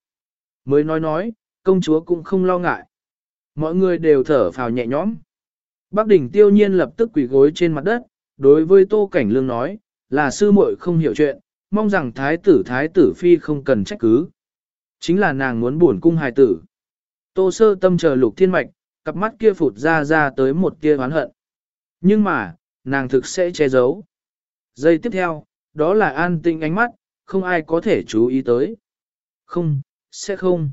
Mới nói nói, công chúa cũng không lo ngại. Mọi người đều thở phào nhẹ nhõm. Bác đỉnh tiêu nhiên lập tức quỳ gối trên mặt đất, đối với Tô Cảnh Lương nói, là sư muội không hiểu chuyện, mong rằng thái tử thái tử phi không cần trách cứ. Chính là nàng muốn buồn cung hài tử. Tô sơ tâm chờ lục thiên mạch, cặp mắt kia phụt ra ra tới một tia oán hận. Nhưng mà, nàng thực sẽ che giấu. Giây tiếp theo, đó là an tinh ánh mắt, không ai có thể chú ý tới. Không, sẽ không.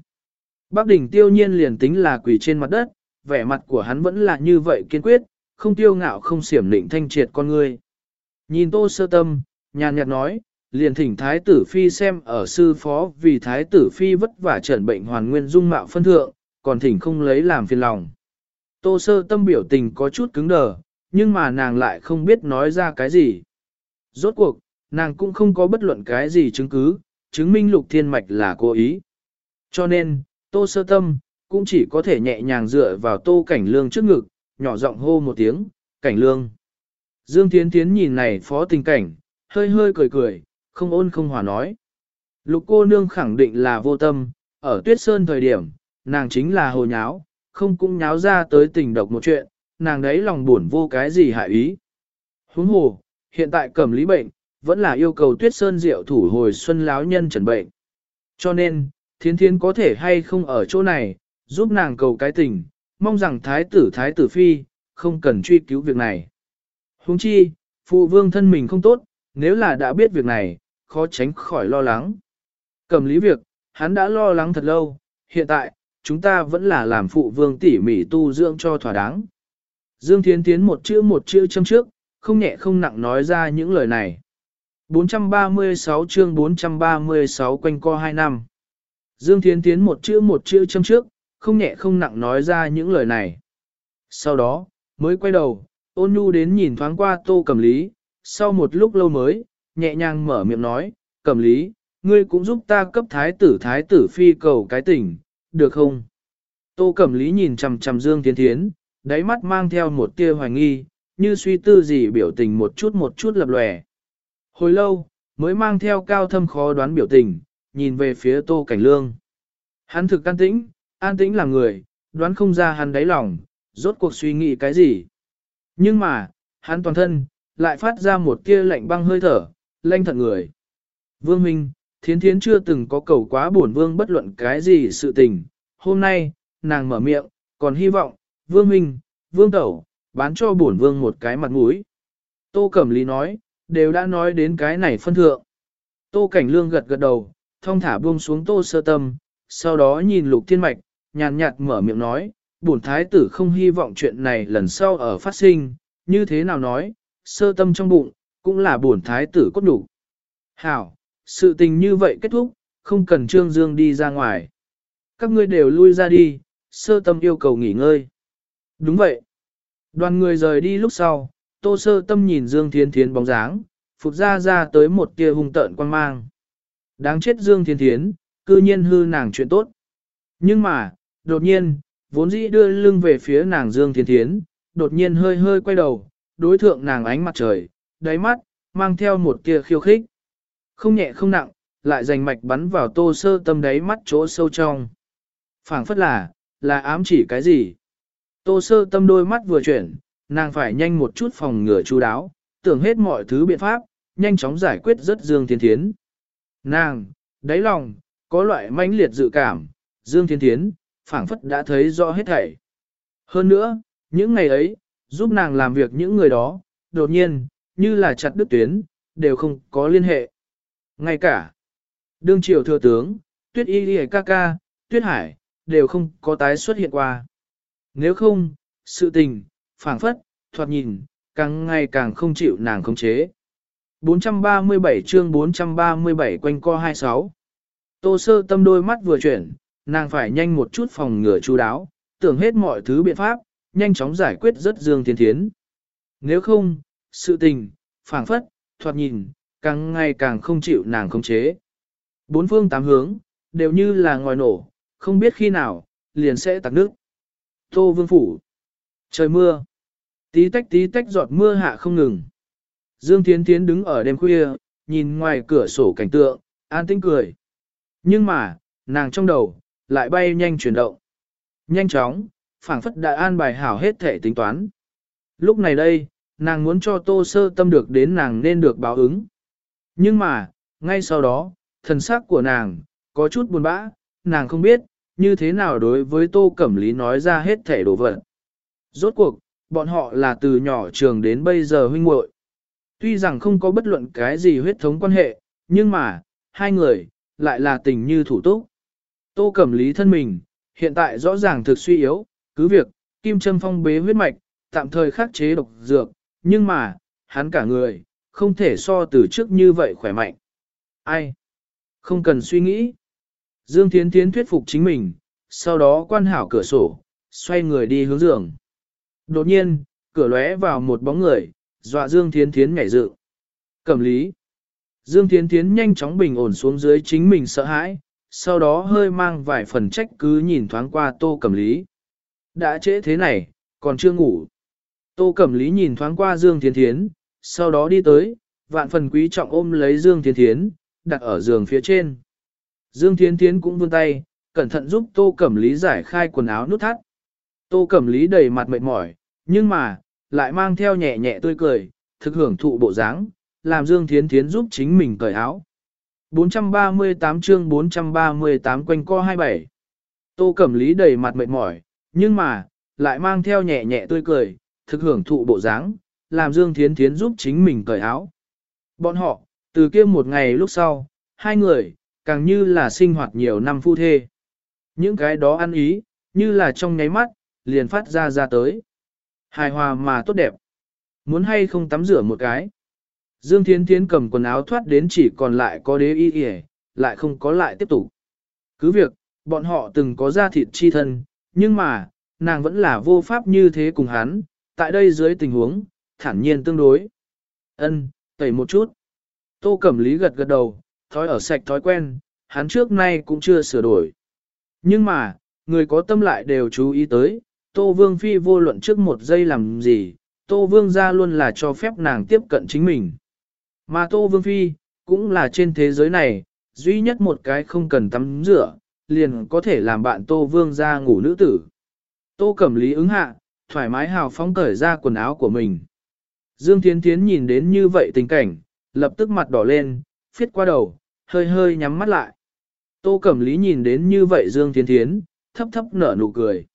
Bác đỉnh tiêu nhiên liền tính là quỳ trên mặt đất, vẻ mặt của hắn vẫn là như vậy kiên quyết, không tiêu ngạo không xiểm nịnh thanh triệt con người. Nhìn tô sơ tâm, nhàn nhạt nói, liền thỉnh thái tử phi xem ở sư phó vì thái tử phi vất vả trần bệnh hoàn nguyên dung mạo phân thượng, còn thỉnh không lấy làm phiền lòng. Tô sơ tâm biểu tình có chút cứng đờ, nhưng mà nàng lại không biết nói ra cái gì. Rốt cuộc, nàng cũng không có bất luận cái gì chứng cứ, chứng minh lục thiên mạch là cố ý. Cho nên, tô sơ tâm, cũng chỉ có thể nhẹ nhàng dựa vào tô cảnh lương trước ngực, nhỏ giọng hô một tiếng, cảnh lương. Dương Thiến Thiến nhìn này phó tình cảnh, hơi hơi cười cười, không ôn không hòa nói. Lục cô nương khẳng định là vô tâm, ở tuyết sơn thời điểm, nàng chính là hồ nháo, không cũng nháo ra tới tình độc một chuyện, nàng đấy lòng buồn vô cái gì hại ý. Huống hồ, hiện tại cầm lý bệnh, vẫn là yêu cầu tuyết sơn diệu thủ hồi xuân láo nhân trần bệnh. Cho nên, thiến thiến có thể hay không ở chỗ này, giúp nàng cầu cái tình, mong rằng thái tử thái tử phi, không cần truy cứu việc này. Huống chi, phụ vương thân mình không tốt, nếu là đã biết việc này, khó tránh khỏi lo lắng. Cầm lý việc, hắn đã lo lắng thật lâu, hiện tại, chúng ta vẫn là làm phụ vương tỉ mỉ tu dưỡng cho thỏa đáng. Dương Thiến Tiến một chữ một chữ châm trước, không nhẹ không nặng nói ra những lời này. 436 chương 436 quanh co 2 năm. Dương Thiến Tiến một chữ một chữ châm trước, không nhẹ không nặng nói ra những lời này. Sau đó, mới quay đầu, ôn nhu đến nhìn thoáng qua tô cầm lý, sau một lúc lâu mới, nhẹ nhàng mở miệng nói, cầm lý, ngươi cũng giúp ta cấp thái tử thái tử phi cầu cái tỉnh, được không? Tô Cẩm Lý nhìn chằm chằm Dương Tiến Thiến, đáy mắt mang theo một tia hoài nghi, như suy tư gì biểu tình một chút một chút lập lòe. Hồi lâu, mới mang theo cao thâm khó đoán biểu tình, nhìn về phía Tô Cảnh Lương. Hắn thực an tĩnh, an tĩnh là người, đoán không ra hắn đáy lòng, rốt cuộc suy nghĩ cái gì. Nhưng mà, hắn toàn thân, lại phát ra một tia lạnh băng hơi thở, lanh thật người. Vương Minh, thiến thiến chưa từng có cầu quá buồn vương bất luận cái gì sự tình. Hôm nay, nàng mở miệng, còn hy vọng, Vương Minh, Vương Tẩu, bán cho bổn vương một cái mặt mũi. Tô Cẩm Lý nói, đều đã nói đến cái này phân thượng. Tô Cảnh Lương gật gật đầu, thong thả buông xuống Tô Sơ Tâm, sau đó nhìn Lục Thiên Mạch, nhàn nhạt mở miệng nói, bổn thái tử không hy vọng chuyện này lần sau ở phát sinh, như thế nào nói, sơ tâm trong bụng, cũng là bổn thái tử cốt đủ. Hảo, sự tình như vậy kết thúc, không cần Trương Dương đi ra ngoài. Các ngươi đều lui ra đi, sơ tâm yêu cầu nghỉ ngơi. Đúng vậy. Đoàn người rời đi lúc sau, tô sơ tâm nhìn Dương Thiên Thiến bóng dáng, phục ra ra tới một tia hung tợn quan mang. Đáng chết Dương Thiên Thiến, cư nhiên hư nàng chuyện tốt. Nhưng mà, đột nhiên, vốn dĩ đưa lưng về phía nàng Dương Thiên Thiến, đột nhiên hơi hơi quay đầu, đối thượng nàng ánh mặt trời, đáy mắt, mang theo một tia khiêu khích. Không nhẹ không nặng, lại dành mạch bắn vào tô sơ tâm đáy mắt chỗ sâu trong. phảng phất là, là ám chỉ cái gì? Tô sơ tâm đôi mắt vừa chuyển, nàng phải nhanh một chút phòng ngừa chú đáo, tưởng hết mọi thứ biện pháp, nhanh chóng giải quyết rất Dương Thiên Thiến. Nàng, đáy lòng, có loại mãnh liệt dự cảm, Dương Thiên Thiến, phảng phất đã thấy rõ hết thảy. Hơn nữa, những ngày ấy, giúp nàng làm việc những người đó, đột nhiên, như là chặt đứt tuyến, đều không có liên hệ. Ngay cả, đương triều thừa tướng, tuyết y đi ca ca, tuyết hải, đều không có tái xuất hiện qua. Nếu không, sự tình, phảng phất, thoạt nhìn, càng ngày càng không chịu nàng khống chế. 437 chương 437 quanh co 26 Tô sơ tâm đôi mắt vừa chuyển, nàng phải nhanh một chút phòng ngừa chú đáo, tưởng hết mọi thứ biện pháp, nhanh chóng giải quyết rất dương thiên thiến. Nếu không, sự tình, phảng phất, thoạt nhìn, càng ngày càng không chịu nàng khống chế. Bốn phương tám hướng, đều như là ngòi nổ, không biết khi nào, liền sẽ tạc nước. Tô vương phủ. Trời mưa. Tí tách tí tách giọt mưa hạ không ngừng. Dương Thiến Thiến đứng ở đêm khuya, nhìn ngoài cửa sổ cảnh tượng, an tĩnh cười. Nhưng mà, nàng trong đầu, lại bay nhanh chuyển động. Nhanh chóng, phảng phất đã an bài hảo hết thể tính toán. Lúc này đây, nàng muốn cho tô sơ tâm được đến nàng nên được báo ứng. Nhưng mà, ngay sau đó, thần sắc của nàng, có chút buồn bã, nàng không biết, như thế nào đối với tô cẩm lý nói ra hết thể đồ vật. Rốt cuộc, bọn họ là từ nhỏ trường đến bây giờ huynh muội. Tuy rằng không có bất luận cái gì huyết thống quan hệ, nhưng mà, hai người, lại là tình như thủ túc. Tô Cẩm Lý thân mình, hiện tại rõ ràng thực suy yếu, cứ việc, kim Trâm phong bế huyết mạch, tạm thời khắc chế độc dược, nhưng mà, hắn cả người, không thể so từ trước như vậy khỏe mạnh. Ai? Không cần suy nghĩ. Dương Thiến Thiến thuyết phục chính mình, sau đó quan hảo cửa sổ, xoay người đi hướng giường. Đột nhiên, cửa lóe vào một bóng người, dọa Dương Thiến Thiến nhảy dự. Cẩm lý. Dương Thiến Thiến nhanh chóng bình ổn xuống dưới chính mình sợ hãi, sau đó hơi mang vài phần trách cứ nhìn thoáng qua Tô Cẩm Lý. Đã trễ thế này, còn chưa ngủ. Tô Cẩm Lý nhìn thoáng qua Dương Thiến Thiến, sau đó đi tới, vạn phần quý trọng ôm lấy Dương Thiến Thiến, đặt ở giường phía trên. Dương Thiến Thiến cũng vươn tay, cẩn thận giúp Tô Cẩm Lý giải khai quần áo nút thắt. Tô Cẩm Lý đầy mặt mệt mỏi, nhưng mà, lại mang theo nhẹ nhẹ tươi cười, thực hưởng thụ bộ dáng, làm Dương Thiến Thiến giúp chính mình cởi áo. 438 chương 438 quanh co 27. Tô Cẩm Lý đầy mặt mệt mỏi, nhưng mà, lại mang theo nhẹ nhẹ tươi cười, thực hưởng thụ bộ dáng, làm Dương Thiến Thiến giúp chính mình cởi áo. Bọn họ, từ kia một ngày lúc sau, hai người, càng như là sinh hoạt nhiều năm phu thê. Những cái đó ăn ý, như là trong nháy mắt, liền phát ra ra tới. Hài hòa mà tốt đẹp. Muốn hay không tắm rửa một cái. Dương Thiến Thiến cầm quần áo thoát đến chỉ còn lại có đế y y, lại không có lại tiếp tục. Cứ việc, bọn họ từng có ra thịt chi thân, nhưng mà, nàng vẫn là vô pháp như thế cùng hắn, tại đây dưới tình huống, thản nhiên tương đối. Ân, tẩy một chút. Tô Cẩm Lý gật gật đầu, thói ở sạch thói quen, hắn trước nay cũng chưa sửa đổi. Nhưng mà, người có tâm lại đều chú ý tới, Tô Vương Phi vô luận trước một giây làm gì, Tô Vương ra luôn là cho phép nàng tiếp cận chính mình. Mà Tô Vương Phi, cũng là trên thế giới này, duy nhất một cái không cần tắm rửa, liền có thể làm bạn Tô Vương ra ngủ nữ tử. Tô Cẩm Lý ứng hạ, thoải mái hào phóng cởi ra quần áo của mình. Dương Thiến Thiến nhìn đến như vậy tình cảnh, lập tức mặt đỏ lên, phiết qua đầu, hơi hơi nhắm mắt lại. Tô Cẩm Lý nhìn đến như vậy Dương Thiên Thiến, thấp thấp nở nụ cười.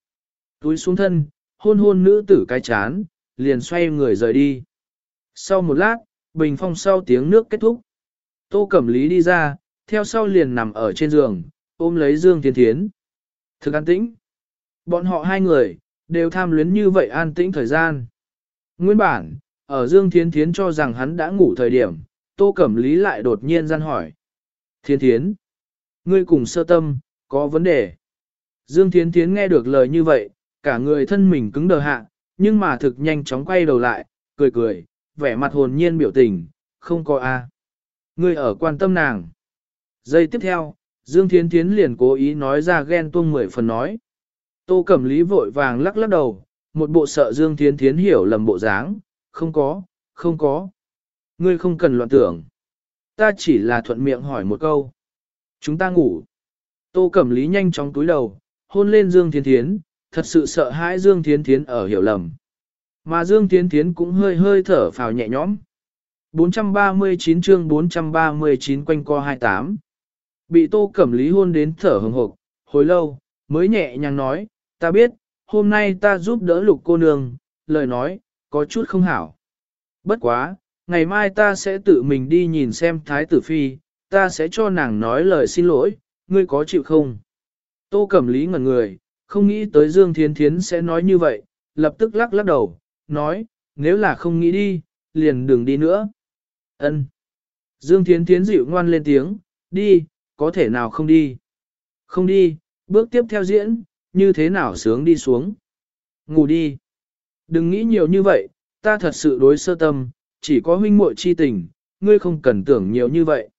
Túi xuống thân, hôn hôn nữ tử cái chán, liền xoay người rời đi. Sau một lát, bình phong sau tiếng nước kết thúc. Tô Cẩm Lý đi ra, theo sau liền nằm ở trên giường, ôm lấy Dương Thiên Thiến. Thực an tĩnh. Bọn họ hai người, đều tham luyến như vậy an tĩnh thời gian. Nguyên bản, ở Dương Thiên Thiến cho rằng hắn đã ngủ thời điểm, Tô Cẩm Lý lại đột nhiên gian hỏi. Thiên Thiến, ngươi cùng sơ tâm, có vấn đề. Dương Thiến Thiến nghe được lời như vậy, cả người thân mình cứng đờ hạ, nhưng mà thực nhanh chóng quay đầu lại, cười cười, vẻ mặt hồn nhiên biểu tình, không có a. Ngươi ở quan tâm nàng. Giây tiếp theo, Dương Thiến Thiến liền cố ý nói ra ghen tuông mười phần nói. Tô Cẩm Lý vội vàng lắc lắc đầu, một bộ sợ Dương Thiến Thiến hiểu lầm bộ dáng, không có, không có. Ngươi không cần loạn tưởng. Ta chỉ là thuận miệng hỏi một câu. Chúng ta ngủ. Tô Cẩm Lý nhanh chóng túi đầu, hôn lên Dương Thiên Thiến, thật sự sợ hãi Dương Thiên Thiến ở hiểu lầm. Mà Dương Thiên Thiến cũng hơi hơi thở phào nhẹ nhõm. 439 chương 439 quanh co 28. Bị Tô Cẩm Lý hôn đến thở hừng hộc, hồi lâu, mới nhẹ nhàng nói, ta biết, hôm nay ta giúp đỡ lục cô nương, lời nói, có chút không hảo. Bất quá, ngày mai ta sẽ tự mình đi nhìn xem Thái tử Phi, ta sẽ cho nàng nói lời xin lỗi, ngươi có chịu không? Tô Cẩm Lý ngẩn người, không nghĩ tới Dương Thiến Thiến sẽ nói như vậy, lập tức lắc lắc đầu, nói, nếu là không nghĩ đi, liền đừng đi nữa. Ân. Dương Thiến Thiến dịu ngoan lên tiếng, đi, có thể nào không đi. Không đi, bước tiếp theo diễn, như thế nào sướng đi xuống. Ngủ đi. Đừng nghĩ nhiều như vậy, ta thật sự đối sơ tâm, chỉ có huynh muội chi tình, ngươi không cần tưởng nhiều như vậy.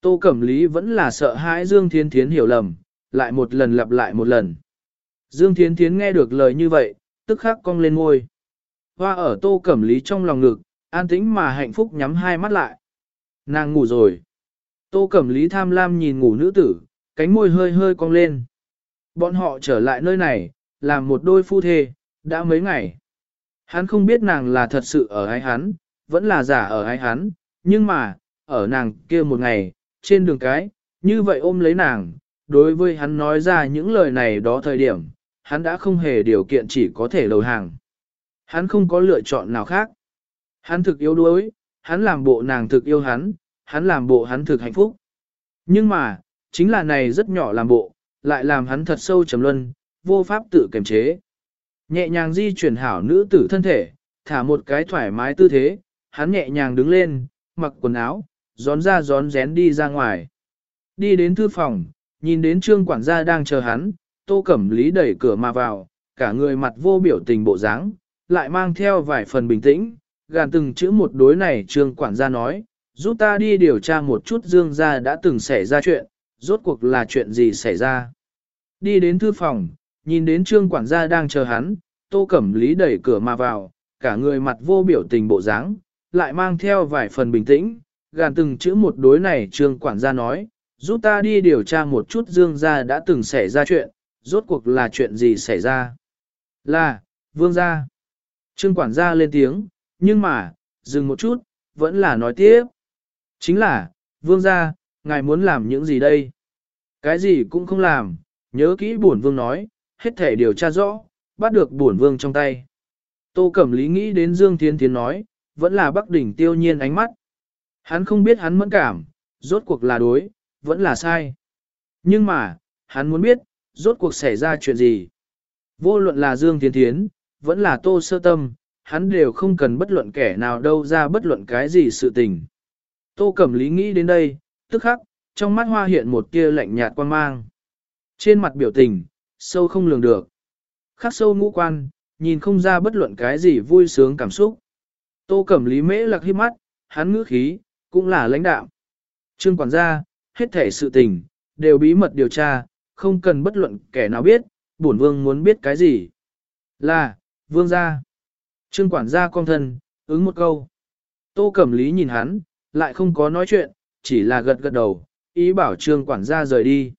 Tô Cẩm Lý vẫn là sợ hãi Dương Thiên Thiến hiểu lầm, lại một lần lặp lại một lần. Dương Thiên Thiến nghe được lời như vậy, tức khắc cong lên ngôi. Hoa ở Tô Cẩm Lý trong lòng ngực, an tĩnh mà hạnh phúc nhắm hai mắt lại. Nàng ngủ rồi. Tô Cẩm Lý tham lam nhìn ngủ nữ tử, cánh môi hơi hơi cong lên. Bọn họ trở lại nơi này, làm một đôi phu thê, đã mấy ngày. Hắn không biết nàng là thật sự ở ai hắn, vẫn là giả ở ai hắn, nhưng mà, ở nàng kia một ngày, trên đường cái, như vậy ôm lấy nàng, đối với hắn nói ra những lời này đó thời điểm, hắn đã không hề điều kiện chỉ có thể lầu hàng. Hắn không có lựa chọn nào khác. Hắn thực yếu đuối, hắn làm bộ nàng thực yêu hắn, hắn làm bộ hắn thực hạnh phúc. Nhưng mà, chính là này rất nhỏ làm bộ, lại làm hắn thật sâu trầm luân, vô pháp tự kiềm chế. Nhẹ nhàng di chuyển hảo nữ tử thân thể, thả một cái thoải mái tư thế, hắn nhẹ nhàng đứng lên, mặc quần áo, gión ra gión rén đi ra ngoài. Đi đến thư phòng, nhìn đến trương quản gia đang chờ hắn, tô cẩm lý đẩy cửa mà vào, cả người mặt vô biểu tình bộ dáng, lại mang theo vài phần bình tĩnh, gàn từng chữ một đối này trương quản gia nói, giúp ta đi điều tra một chút dương gia đã từng xảy ra chuyện, rốt cuộc là chuyện gì xảy ra. Đi đến thư phòng, nhìn đến trương quản gia đang chờ hắn, tô cẩm lý đẩy cửa mà vào, cả người mặt vô biểu tình bộ dáng, lại mang theo vài phần bình tĩnh, gàn từng chữ một đối này trương quản gia nói, giúp ta đi điều tra một chút dương gia đã từng xảy ra chuyện, rốt cuộc là chuyện gì xảy ra. Là, vương gia. Trương quản gia lên tiếng, nhưng mà, dừng một chút, vẫn là nói tiếp. Chính là, vương gia, ngài muốn làm những gì đây? Cái gì cũng không làm, nhớ kỹ bổn vương nói, hết thể điều tra rõ, bắt được bổn vương trong tay. Tô Cẩm Lý nghĩ đến Dương Thiên Thiến nói, vẫn là Bắc Đỉnh tiêu nhiên ánh mắt. Hắn không biết hắn mẫn cảm, rốt cuộc là đối, vẫn là sai. Nhưng mà, hắn muốn biết, rốt cuộc xảy ra chuyện gì. Vô luận là Dương Thiên Thiến, vẫn là Tô Sơ Tâm, hắn đều không cần bất luận kẻ nào đâu ra bất luận cái gì sự tình. Tô Cẩm Lý nghĩ đến đây, tức khắc, trong mắt hoa hiện một tia lạnh nhạt quan mang. Trên mặt biểu tình, sâu không lường được. Khắc sâu ngũ quan, nhìn không ra bất luận cái gì vui sướng cảm xúc. Tô Cẩm Lý mễ lạc hiếp mắt, hắn ngữ khí, cũng là lãnh đạo. Trương quản gia, hết thể sự tình, đều bí mật điều tra, không cần bất luận kẻ nào biết, bổn vương muốn biết cái gì. Là, vương gia. Trương quản gia con thân, ứng một câu. Tô Cẩm Lý nhìn hắn, lại không có nói chuyện, chỉ là gật gật đầu, ý bảo trương quản gia rời đi.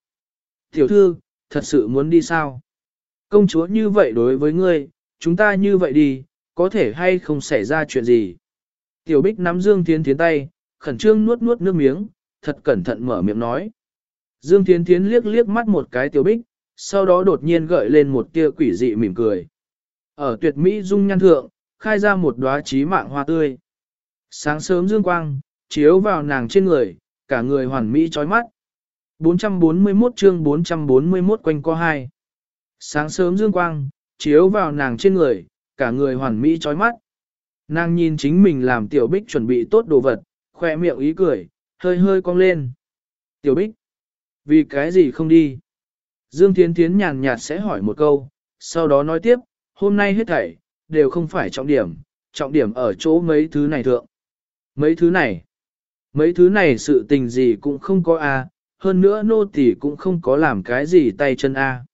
Tiểu thư, thật sự muốn đi sao? Công chúa như vậy đối với ngươi, chúng ta như vậy đi, có thể hay không xảy ra chuyện gì? Tiểu bích nắm Dương Thiến Thiến tay, khẩn trương nuốt nuốt nước miếng, thật cẩn thận mở miệng nói. Dương Thiến Thiến liếc liếc mắt một cái tiểu bích, sau đó đột nhiên gợi lên một tia quỷ dị mỉm cười. Ở tuyệt mỹ dung nhan thượng, khai ra một đóa trí mạng hoa tươi. Sáng sớm dương quang, chiếu vào nàng trên người, cả người hoàn mỹ chói mắt. 441 chương 441 quanh co hai. Sáng sớm dương quang, chiếu vào nàng trên người, cả người hoàn mỹ chói mắt. Nàng nhìn chính mình làm tiểu bích chuẩn bị tốt đồ vật, khoe miệng ý cười, hơi hơi cong lên. Tiểu bích, vì cái gì không đi? Dương Thiến Thiến nhàn nhạt sẽ hỏi một câu, sau đó nói tiếp, hôm nay hết thảy, đều không phải trọng điểm, trọng điểm ở chỗ mấy thứ này thượng. Mấy thứ này, mấy thứ này sự tình gì cũng không có a, hơn nữa nô tỳ cũng không có làm cái gì tay chân a.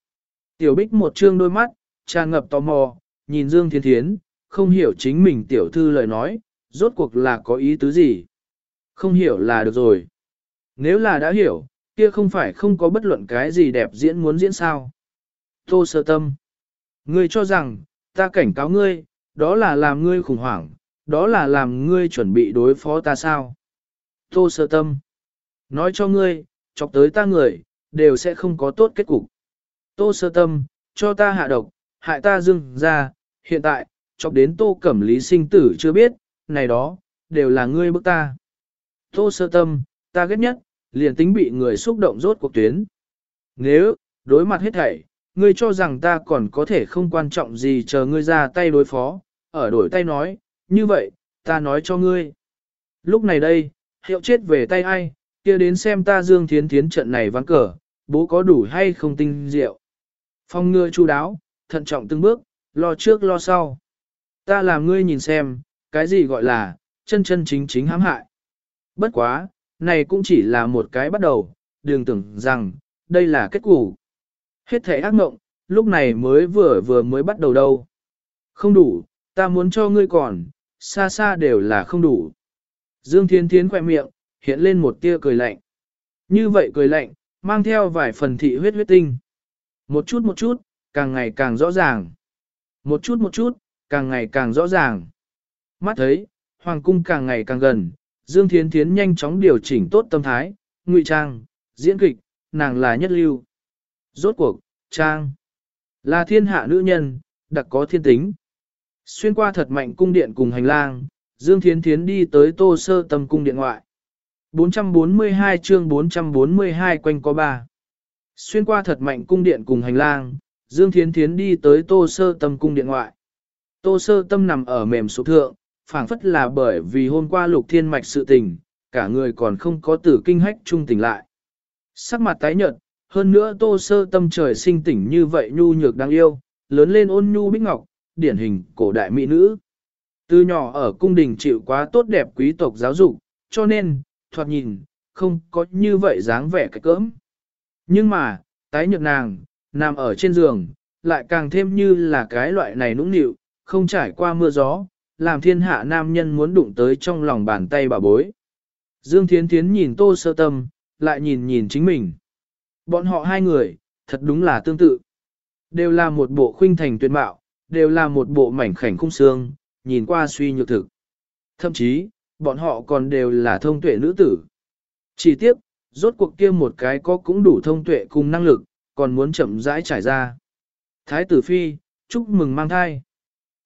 Tiểu Bích một trương đôi mắt, tràn ngập tò mò, nhìn Dương Thiên Thiến, không hiểu chính mình tiểu thư lời nói, rốt cuộc là có ý tứ gì. Không hiểu là được rồi. Nếu là đã hiểu, kia không phải không có bất luận cái gì đẹp diễn muốn diễn sao. Tô sơ tâm. Ngươi cho rằng, ta cảnh cáo ngươi, đó là làm ngươi khủng hoảng, đó là làm ngươi chuẩn bị đối phó ta sao. Tô sơ tâm. Nói cho ngươi, chọc tới ta người, đều sẽ không có tốt kết cục. Tô sơ tâm, cho ta hạ độc, hại ta dưng ra, hiện tại, chọc đến tô cẩm lý sinh tử chưa biết, này đó, đều là ngươi bức ta. Tô sơ tâm, ta ghét nhất, liền tính bị người xúc động rốt cuộc tuyến. Nếu, đối mặt hết thảy, ngươi cho rằng ta còn có thể không quan trọng gì chờ ngươi ra tay đối phó, ở đổi tay nói, như vậy, ta nói cho ngươi. Lúc này đây, hiệu chết về tay ai, kia đến xem ta Dương Thiến Thiến trận này vắng cờ, bố có đủ hay không tinh diệu. Phong ngừa chu đáo, thận trọng từng bước, lo trước lo sau. Ta làm ngươi nhìn xem, cái gì gọi là, chân chân chính chính hãm hại. Bất quá, này cũng chỉ là một cái bắt đầu, đừng tưởng rằng, đây là kết cục. Hết thể ác mộng, lúc này mới vừa vừa mới bắt đầu đâu. Không đủ, ta muốn cho ngươi còn, xa xa đều là không đủ. Dương Thiên Thiến khỏe miệng, hiện lên một tia cười lạnh. Như vậy cười lạnh, mang theo vài phần thị huyết huyết tinh. Một chút một chút, càng ngày càng rõ ràng. Một chút một chút, càng ngày càng rõ ràng. Mắt thấy, hoàng cung càng ngày càng gần, Dương Thiến Thiến nhanh chóng điều chỉnh tốt tâm thái, ngụy trang, diễn kịch, nàng là nhất lưu. Rốt cuộc, trang, là thiên hạ nữ nhân, đặc có thiên tính. Xuyên qua thật mạnh cung điện cùng hành lang, Dương Thiến Thiến đi tới tô sơ tâm cung điện ngoại. 442 chương 442 quanh có ba. Xuyên qua thật mạnh cung điện cùng hành lang, Dương Thiến Thiến đi tới tô sơ tâm cung điện ngoại. Tô sơ tâm nằm ở mềm sụp thượng, phảng phất là bởi vì hôm qua lục thiên mạch sự tình, cả người còn không có tử kinh hách trung tỉnh lại. Sắc mặt tái nhợt, hơn nữa tô sơ tâm trời sinh tỉnh như vậy nhu nhược đáng yêu, lớn lên ôn nhu bích ngọc, điển hình cổ đại mỹ nữ. Từ nhỏ ở cung đình chịu quá tốt đẹp quý tộc giáo dục, cho nên, thoạt nhìn, không có như vậy dáng vẻ cái cỡm. Nhưng mà, tái nhợt nàng, nằm ở trên giường, lại càng thêm như là cái loại này nũng nịu, không trải qua mưa gió, làm thiên hạ nam nhân muốn đụng tới trong lòng bàn tay bà bối. Dương Thiến Thiến nhìn tô sơ tâm, lại nhìn nhìn chính mình. Bọn họ hai người, thật đúng là tương tự. Đều là một bộ khuynh thành tuyệt mạo, đều là một bộ mảnh khảnh khung xương, nhìn qua suy nhược thực. Thậm chí, bọn họ còn đều là thông tuệ nữ tử. Chỉ tiếp, rốt cuộc kia một cái có cũng đủ thông tuệ cùng năng lực, còn muốn chậm rãi trải ra. Thái tử Phi, chúc mừng mang thai.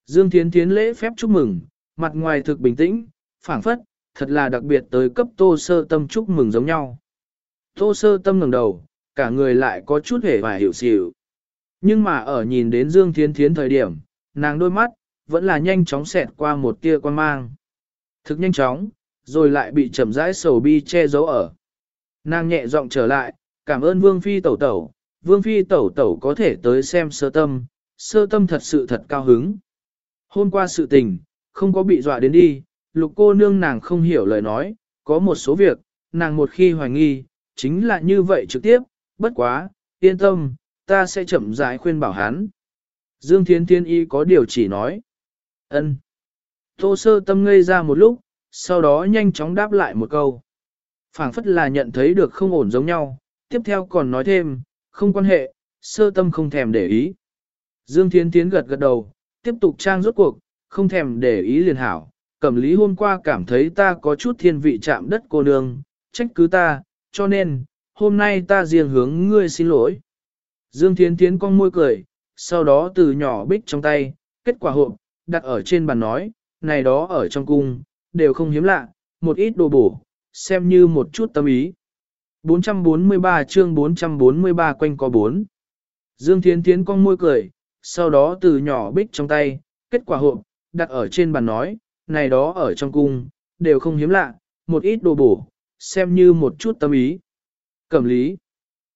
Dương Thiến Thiến lễ phép chúc mừng, mặt ngoài thực bình tĩnh, phảng phất, thật là đặc biệt tới cấp tô sơ tâm chúc mừng giống nhau. Tô sơ tâm ngẩng đầu, cả người lại có chút hề và hiểu xỉu. Nhưng mà ở nhìn đến Dương Thiến Thiến thời điểm, nàng đôi mắt, vẫn là nhanh chóng xẹt qua một tia quan mang. Thực nhanh chóng, rồi lại bị chậm rãi sầu bi che giấu ở. Nàng nhẹ giọng trở lại, cảm ơn Vương Phi tẩu tẩu, Vương Phi tẩu tẩu có thể tới xem sơ tâm, sơ tâm thật sự thật cao hứng. Hôm qua sự tình, không có bị dọa đến đi, lục cô nương nàng không hiểu lời nói, có một số việc, nàng một khi hoài nghi, chính là như vậy trực tiếp, bất quá, yên tâm, ta sẽ chậm rãi khuyên bảo hắn. Dương Thiên Thiên Y có điều chỉ nói. ân. Tô sơ tâm ngây ra một lúc, sau đó nhanh chóng đáp lại một câu. phảng phất là nhận thấy được không ổn giống nhau, tiếp theo còn nói thêm, không quan hệ, sơ tâm không thèm để ý. Dương Thiến Thiến gật gật đầu, tiếp tục trang rốt cuộc, không thèm để ý liền hảo. Cẩm lý hôm qua cảm thấy ta có chút thiên vị chạm đất cô nương, trách cứ ta, cho nên, hôm nay ta riêng hướng ngươi xin lỗi. Dương Thiến Thiến cong môi cười, sau đó từ nhỏ bích trong tay, kết quả hộp, đặt ở trên bàn nói, này đó ở trong cung, đều không hiếm lạ, một ít đồ bổ, xem như một chút tâm ý. 443 chương 443 quanh có 4. Dương Thiến Thiến con môi cười, sau đó từ nhỏ bích trong tay, kết quả hộp, đặt ở trên bàn nói, này đó ở trong cung, đều không hiếm lạ, một ít đồ bổ, xem như một chút tâm ý. Cẩm lý.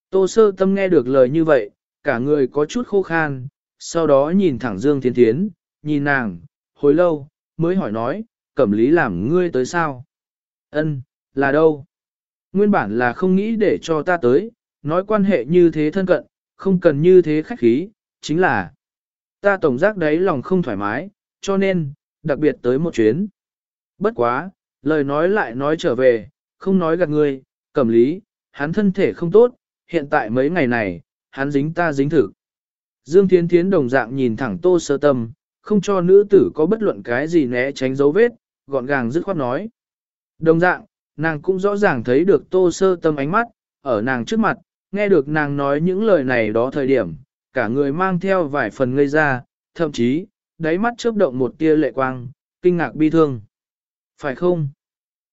Tô sơ tâm nghe được lời như vậy, cả người có chút khô khan, sau đó nhìn thẳng Dương Thiến Thiến, nhìn nàng, hồi lâu, mới hỏi nói, cẩm lý làm ngươi tới sao? Ân, là đâu? Nguyên bản là không nghĩ để cho ta tới, nói quan hệ như thế thân cận, không cần như thế khách khí, chính là ta tổng giác đấy lòng không thoải mái, cho nên, đặc biệt tới một chuyến. Bất quá, lời nói lại nói trở về, không nói gạt ngươi, cẩm lý, hắn thân thể không tốt, hiện tại mấy ngày này, hắn dính ta dính thử. Dương Thiến Thiến đồng dạng nhìn thẳng tô sơ tâm, không cho nữ tử có bất luận cái gì né tránh dấu vết, gọn gàng dứt khoát nói. Đồng dạng, nàng cũng rõ ràng thấy được tô sơ tâm ánh mắt, ở nàng trước mặt, nghe được nàng nói những lời này đó thời điểm, cả người mang theo vài phần ngây ra, thậm chí, đáy mắt chớp động một tia lệ quang, kinh ngạc bi thương. Phải không?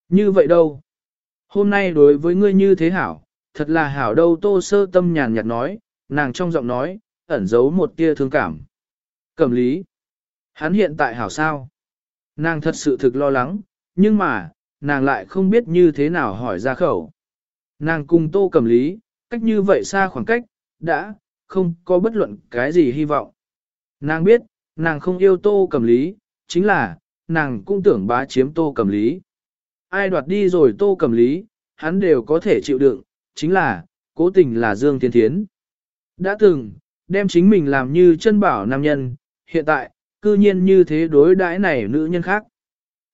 Như vậy đâu? Hôm nay đối với ngươi như thế hảo, thật là hảo đâu tô sơ tâm nhàn nhạt nói, nàng trong giọng nói, ẩn giấu một tia thương cảm. Cẩm lý. Hắn hiện tại hảo sao? Nàng thật sự thực lo lắng, nhưng mà, nàng lại không biết như thế nào hỏi ra khẩu. Nàng cùng tô cầm lý, cách như vậy xa khoảng cách, đã, không có bất luận cái gì hy vọng. Nàng biết, nàng không yêu tô cầm lý, chính là, nàng cũng tưởng bá chiếm tô cầm lý. Ai đoạt đi rồi tô cầm lý, hắn đều có thể chịu đựng, chính là, cố tình là Dương Thiên Thiến. Đã từng, đem chính mình làm như chân bảo nam nhân, hiện tại, cư nhiên như thế đối đãi này nữ nhân khác.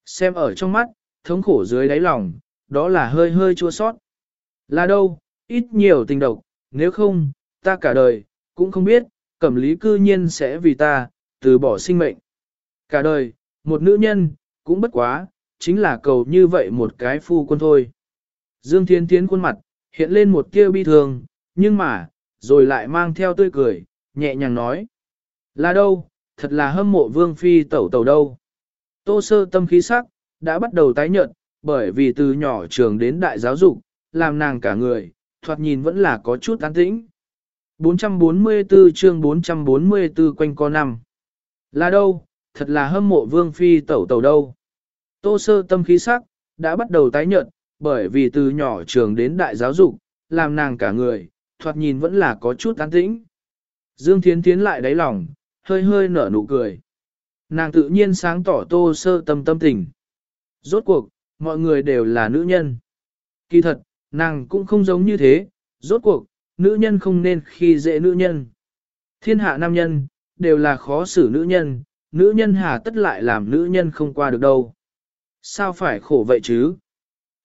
Xem ở trong mắt, thống khổ dưới đáy lòng, đó là hơi hơi chua sót. Là đâu, ít nhiều tình độc, nếu không, ta cả đời, cũng không biết, cẩm lý cư nhiên sẽ vì ta, từ bỏ sinh mệnh. Cả đời, một nữ nhân, cũng bất quá, chính là cầu như vậy một cái phu quân thôi. Dương Thiên Thiến khuôn mặt, hiện lên một tia bi thường, nhưng mà, rồi lại mang theo tươi cười, nhẹ nhàng nói. Là đâu, thật là hâm mộ vương phi tẩu tẩu đâu. Tô sơ tâm khí sắc, đã bắt đầu tái nhợt, bởi vì từ nhỏ trường đến đại giáo dục, làm nàng cả người, thoạt nhìn vẫn là có chút an tĩnh. 444 chương 444 quanh co năm. Là đâu, thật là hâm mộ vương phi tẩu tẩu đâu. Tô sơ tâm khí sắc, đã bắt đầu tái nhợt, bởi vì từ nhỏ trường đến đại giáo dục, làm nàng cả người, thoạt nhìn vẫn là có chút an tĩnh. Dương Thiến tiến lại đáy lòng, hơi hơi nở nụ cười. Nàng tự nhiên sáng tỏ tô sơ tâm tâm tình. Rốt cuộc, mọi người đều là nữ nhân. Kỳ thật, nàng cũng không giống như thế, rốt cuộc, nữ nhân không nên khi dễ nữ nhân. Thiên hạ nam nhân, đều là khó xử nữ nhân, nữ nhân hà tất lại làm nữ nhân không qua được đâu. Sao phải khổ vậy chứ?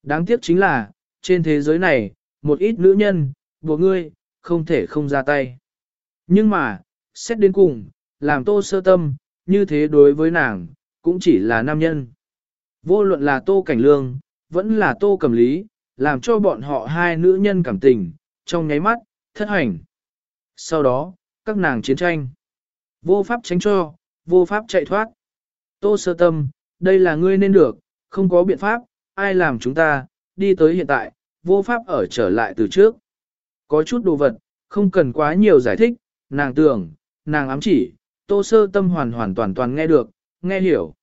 Đáng tiếc chính là, trên thế giới này, một ít nữ nhân, buộc ngươi, không thể không ra tay. Nhưng mà, xét đến cùng, làm tô sơ tâm, như thế đối với nàng, cũng chỉ là nam nhân. Vô luận là tô cảnh lương, vẫn là tô cầm lý, làm cho bọn họ hai nữ nhân cảm tình, trong nháy mắt, thất hành. Sau đó, các nàng chiến tranh. Vô pháp tránh cho, vô pháp chạy thoát. Tô sơ tâm, đây là ngươi nên được, không có biện pháp, ai làm chúng ta, đi tới hiện tại, vô pháp ở trở lại từ trước. Có chút đồ vật, không cần quá nhiều giải thích, nàng tưởng, nàng ám chỉ, tô sơ tâm hoàn hoàn toàn toàn nghe được, nghe hiểu.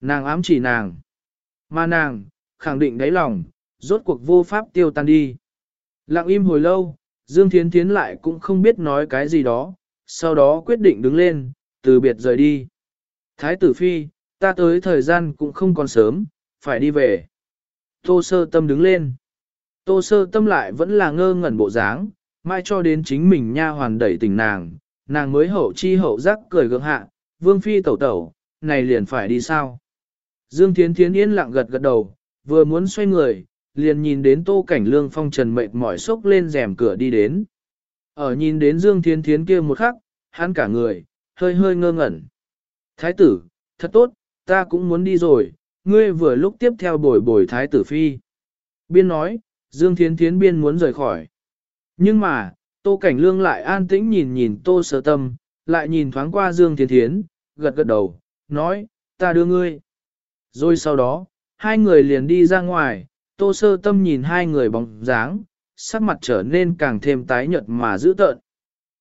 Nàng ám chỉ nàng. Mà nàng, khẳng định đáy lòng, rốt cuộc vô pháp tiêu tan đi. Lặng im hồi lâu, Dương Thiến Thiến lại cũng không biết nói cái gì đó, sau đó quyết định đứng lên, từ biệt rời đi. Thái tử phi, ta tới thời gian cũng không còn sớm, phải đi về. Tô sơ tâm đứng lên. Tô sơ tâm lại vẫn là ngơ ngẩn bộ dáng, mai cho đến chính mình nha hoàn đẩy tỉnh nàng, nàng mới hậu chi hậu giác cười gượng hạ, vương phi tẩu tẩu, này liền phải đi sao? Dương Thiến Thiến yên lặng gật gật đầu, vừa muốn xoay người, liền nhìn đến tô cảnh lương phong trần mệt mỏi sốc lên rèm cửa đi đến. Ở nhìn đến Dương Thiến Thiến kia một khắc, hắn cả người, hơi hơi ngơ ngẩn. Thái tử, thật tốt, ta cũng muốn đi rồi, ngươi vừa lúc tiếp theo bồi bồi thái tử phi. Biên nói, Dương Thiến Thiến biên muốn rời khỏi. Nhưng mà, Tô Cảnh Lương lại an tĩnh nhìn nhìn Tô Sơ Tâm, lại nhìn thoáng qua Dương Thiến Thiến, gật gật đầu, nói, ta đưa ngươi. Rồi sau đó, hai người liền đi ra ngoài, Tô Sơ Tâm nhìn hai người bóng dáng, sắc mặt trở nên càng thêm tái nhợt mà dữ tợn.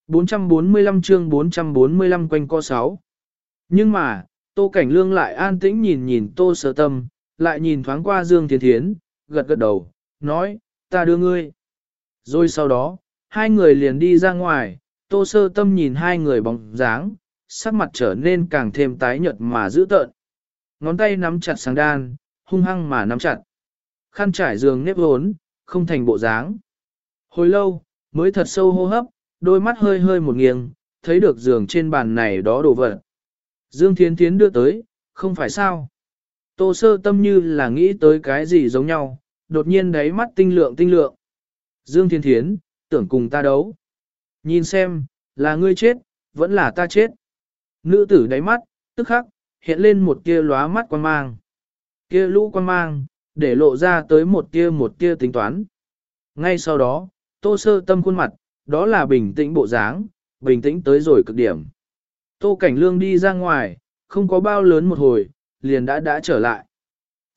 445 chương 445 quanh co 6. Nhưng mà, Tô Cảnh Lương lại an tĩnh nhìn nhìn Tô sơ Tâm, lại nhìn thoáng qua Dương Thiên Thiến, gật gật đầu, nói, ta đưa ngươi. Rồi sau đó, hai người liền đi ra ngoài, Tô Sơ Tâm nhìn hai người bóng dáng, sắc mặt trở nên càng thêm tái nhợt mà dữ tợn. Ngón tay nắm chặt sáng đan, hung hăng mà nắm chặt. Khăn trải giường nếp hốn, không thành bộ dáng. Hồi lâu, mới thật sâu hô hấp, đôi mắt hơi hơi một nghiêng, thấy được giường trên bàn này đó đồ vật. Dương Thiến Thiến đưa tới, không phải sao. Tô sơ tâm như là nghĩ tới cái gì giống nhau, đột nhiên đáy mắt tinh lượng tinh lượng. Dương Thiên Thiến, tưởng cùng ta đấu. Nhìn xem, là ngươi chết, vẫn là ta chết. Nữ tử đáy mắt, tức khắc, hiện lên một tia lóa mắt quan mang. Kia lũ quan mang, để lộ ra tới một tia một tia tính toán. Ngay sau đó, tô sơ tâm khuôn mặt, đó là bình tĩnh bộ dáng, bình tĩnh tới rồi cực điểm. Tô Cảnh Lương đi ra ngoài, không có bao lớn một hồi, liền đã đã trở lại.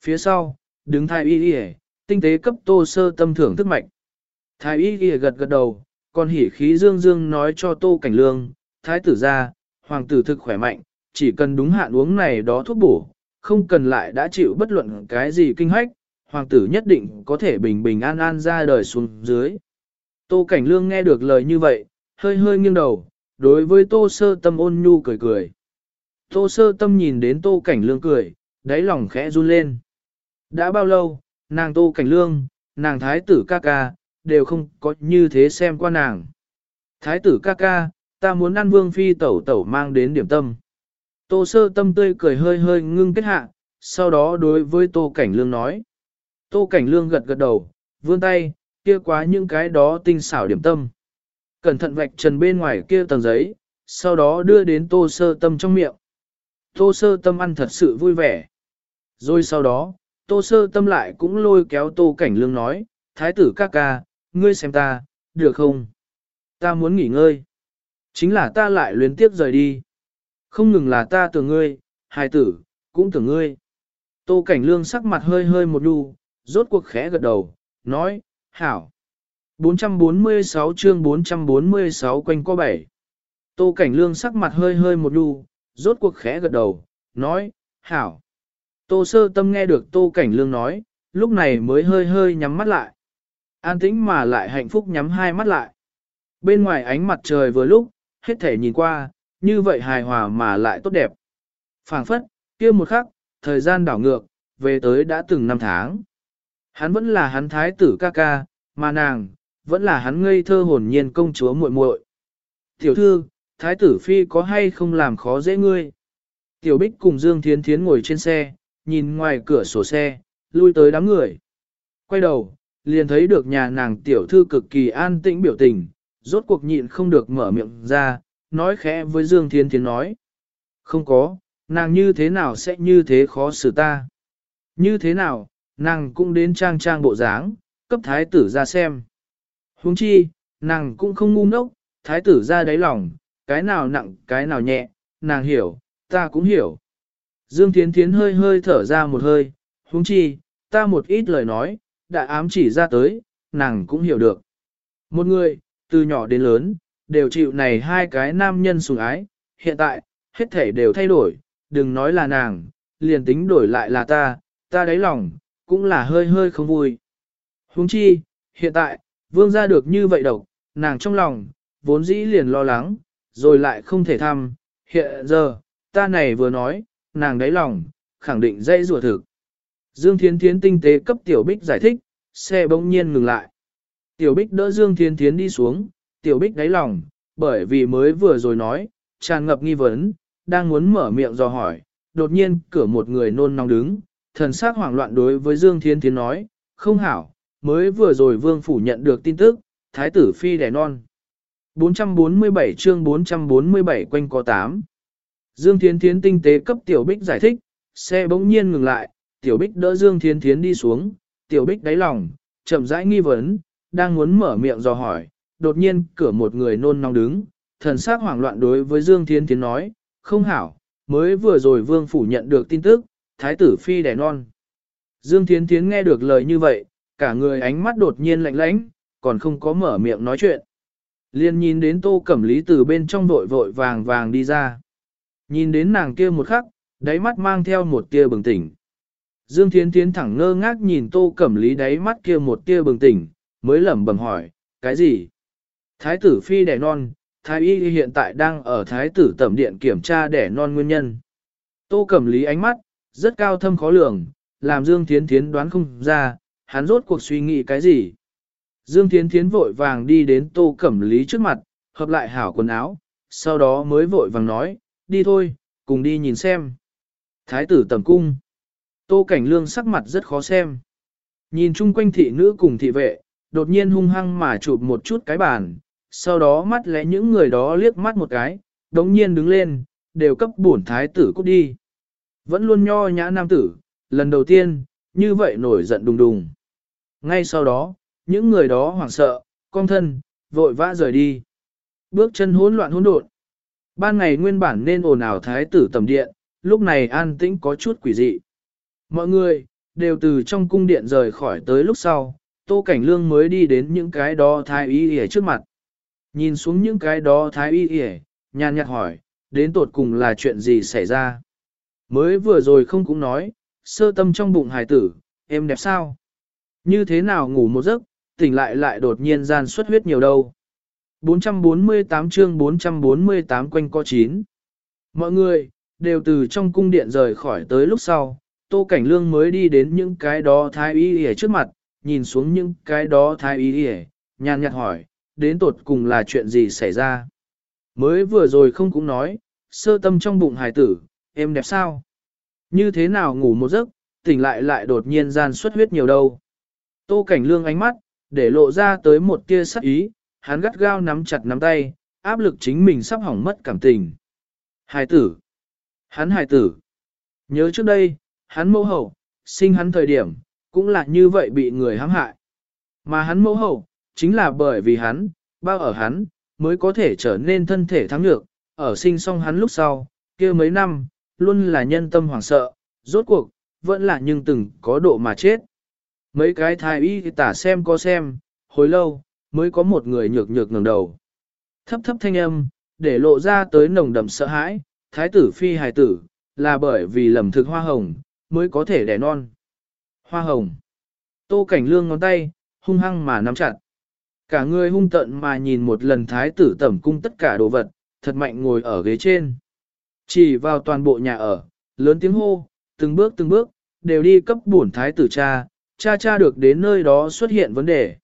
Phía sau, đứng thái y y tinh tế cấp tô sơ tâm thưởng thức mạch. Thái y y gật gật đầu, còn hỉ khí dương dương nói cho tô cảnh lương, thái tử ra, hoàng tử thực khỏe mạnh, chỉ cần đúng hạn uống này đó thuốc bổ, không cần lại đã chịu bất luận cái gì kinh hách, hoàng tử nhất định có thể bình bình an an ra đời xuống dưới. Tô cảnh lương nghe được lời như vậy, hơi hơi nghiêng đầu, đối với tô sơ tâm ôn nhu cười cười. Tô sơ tâm nhìn đến tô cảnh lương cười, đáy lòng khẽ run lên. Đã bao lâu, nàng tô cảnh lương, nàng thái tử ca ca, đều không có như thế xem qua nàng. Thái tử ca ca, ta muốn ăn vương phi tẩu tẩu mang đến điểm tâm. Tô sơ tâm tươi cười hơi hơi ngưng kết hạ, sau đó đối với tô cảnh lương nói. Tô cảnh lương gật gật đầu, vươn tay, kia quá những cái đó tinh xảo điểm tâm. Cẩn thận vạch trần bên ngoài kia tầng giấy, sau đó đưa đến tô sơ tâm trong miệng. Tô sơ tâm ăn thật sự vui vẻ. Rồi sau đó, tô sơ tâm lại cũng lôi kéo tô cảnh lương nói, thái tử ca ca, ngươi xem ta, được không? Ta muốn nghỉ ngơi. Chính là ta lại luyến tiếp rời đi. Không ngừng là ta tưởng ngươi, hài tử, cũng tưởng ngươi. Tô cảnh lương sắc mặt hơi hơi một đu, rốt cuộc khẽ gật đầu, nói, hảo. 446 chương 446 quanh co bảy. Tô cảnh lương sắc mặt hơi hơi một đu, rốt cuộc khẽ gật đầu, nói, hảo. Tô sơ tâm nghe được tô cảnh lương nói, lúc này mới hơi hơi nhắm mắt lại. An tĩnh mà lại hạnh phúc nhắm hai mắt lại. Bên ngoài ánh mặt trời vừa lúc, hết thể nhìn qua, như vậy hài hòa mà lại tốt đẹp. phảng phất, kia một khắc, thời gian đảo ngược, về tới đã từng năm tháng. Hắn vẫn là hắn thái tử ca ca, mà nàng, vẫn là hắn ngây thơ hồn nhiên công chúa muội muội. Tiểu thư, thái tử phi có hay không làm khó dễ ngươi? Tiểu bích cùng Dương Thiến Thiến ngồi trên xe, nhìn ngoài cửa sổ xe, lui tới đám người. Quay đầu, liền thấy được nhà nàng tiểu thư cực kỳ an tĩnh biểu tình, rốt cuộc nhịn không được mở miệng ra, nói khẽ với Dương Thiên Thiến nói. Không có, nàng như thế nào sẽ như thế khó xử ta. Như thế nào, nàng cũng đến trang trang bộ dáng, cấp thái tử ra xem. Huống chi, nàng cũng không ngu ngốc, thái tử ra đáy lòng, cái nào nặng, cái nào nhẹ, nàng hiểu, ta cũng hiểu. Dương Thiến Thiến hơi hơi thở ra một hơi, huống chi, ta một ít lời nói, đã ám chỉ ra tới, nàng cũng hiểu được. Một người, từ nhỏ đến lớn, đều chịu này hai cái nam nhân sủng ái, hiện tại, hết thể đều thay đổi, đừng nói là nàng, liền tính đổi lại là ta, ta đáy lòng, cũng là hơi hơi không vui. Huống chi, hiện tại, vương gia được như vậy độc, nàng trong lòng, vốn dĩ liền lo lắng, rồi lại không thể thăm, hiện giờ, ta này vừa nói, nàng đáy lòng, khẳng định dây rùa thực. Dương Thiến Thiến tinh tế cấp Tiểu Bích giải thích, xe bỗng nhiên ngừng lại. Tiểu Bích đỡ Dương Thiến Thiến đi xuống, Tiểu Bích đáy lòng, bởi vì mới vừa rồi nói, tràn ngập nghi vấn, đang muốn mở miệng dò hỏi, đột nhiên cửa một người nôn nóng đứng, thần sắc hoảng loạn đối với Dương Thiến Thiến nói, không hảo, mới vừa rồi vương phủ nhận được tin tức, thái tử phi đẻ non. 447 chương 447 quanh có 8. Dương Thiến Thiến tinh tế cấp Tiểu Bích giải thích, xe bỗng nhiên ngừng lại, Tiểu Bích đỡ Dương Thiến Thiến đi xuống, Tiểu Bích đáy lòng, chậm rãi nghi vấn, đang muốn mở miệng dò hỏi, đột nhiên cửa một người nôn nóng đứng, thần sắc hoảng loạn đối với Dương Thiến Thiến nói, không hảo, mới vừa rồi vương phủ nhận được tin tức, thái tử phi đẻ non. Dương Thiến Thiến nghe được lời như vậy, cả người ánh mắt đột nhiên lạnh lãnh, còn không có mở miệng nói chuyện. liền nhìn đến tô cẩm lý từ bên trong vội vội vàng vàng đi ra. Nhìn đến nàng kia một khắc, đáy mắt mang theo một tia bừng tỉnh. Dương Thiến Thiến thẳng ngơ ngác nhìn tô cẩm lý đáy mắt kia một tia bừng tỉnh, mới lẩm bẩm hỏi, cái gì? Thái tử phi đẻ non, thái y hiện tại đang ở thái tử tẩm điện kiểm tra đẻ non nguyên nhân. Tô cẩm lý ánh mắt, rất cao thâm khó lường, làm Dương Thiến Thiến đoán không ra, hắn rốt cuộc suy nghĩ cái gì. Dương Thiến Thiến vội vàng đi đến tô cẩm lý trước mặt, hợp lại hảo quần áo, sau đó mới vội vàng nói, đi thôi, cùng đi nhìn xem. Thái tử tầm cung. Tô cảnh lương sắc mặt rất khó xem. Nhìn chung quanh thị nữ cùng thị vệ, đột nhiên hung hăng mà chụp một chút cái bàn, sau đó mắt lẽ những người đó liếc mắt một cái, đống nhiên đứng lên, đều cấp bổn thái tử cút đi. Vẫn luôn nho nhã nam tử, lần đầu tiên, như vậy nổi giận đùng đùng. Ngay sau đó, những người đó hoảng sợ, cong thân, vội vã rời đi. Bước chân hỗn loạn hỗn độn. Ban ngày nguyên bản nên ồn ào thái tử tầm điện, lúc này an tĩnh có chút quỷ dị. Mọi người, đều từ trong cung điện rời khỏi tới lúc sau, Tô Cảnh Lương mới đi đến những cái đó thái y ở trước mặt. Nhìn xuống những cái đó thái y y, nhàn nhạt hỏi, đến tột cùng là chuyện gì xảy ra. Mới vừa rồi không cũng nói, sơ tâm trong bụng hài tử, em đẹp sao? Như thế nào ngủ một giấc, tỉnh lại lại đột nhiên gian xuất huyết nhiều đâu. 448 chương 448 quanh co 9. Mọi người, đều từ trong cung điện rời khỏi tới lúc sau, Tô Cảnh Lương mới đi đến những cái đó thái y y trước mặt, nhìn xuống những cái đó thái y y, nhàn nhạt hỏi, đến tột cùng là chuyện gì xảy ra. Mới vừa rồi không cũng nói, sơ tâm trong bụng hài tử, em đẹp sao? Như thế nào ngủ một giấc, tỉnh lại lại đột nhiên gian xuất huyết nhiều đâu. Tô Cảnh Lương ánh mắt, để lộ ra tới một tia sắc ý, hắn gắt gao nắm chặt nắm tay, áp lực chính mình sắp hỏng mất cảm tình. Hài tử. Hắn hài tử. Nhớ trước đây, hắn mẫu hậu, sinh hắn thời điểm, cũng là như vậy bị người hãm hại. Mà hắn mẫu hậu, chính là bởi vì hắn, bao ở hắn, mới có thể trở nên thân thể thắng nhược, ở sinh xong hắn lúc sau, kia mấy năm, luôn là nhân tâm hoảng sợ, rốt cuộc, vẫn là nhưng từng có độ mà chết. Mấy cái thái y tả xem có xem, hồi lâu, mới có một người nhược nhược ngẩng đầu. Thấp thấp thanh âm, để lộ ra tới nồng đậm sợ hãi, thái tử phi hài tử, là bởi vì lầm thực hoa hồng, mới có thể đẻ non. Hoa hồng. Tô cảnh lương ngón tay, hung hăng mà nắm chặt. Cả người hung tận mà nhìn một lần thái tử tẩm cung tất cả đồ vật, thật mạnh ngồi ở ghế trên. Chỉ vào toàn bộ nhà ở, lớn tiếng hô, từng bước từng bước, đều đi cấp bổn thái tử cha, cha cha được đến nơi đó xuất hiện vấn đề.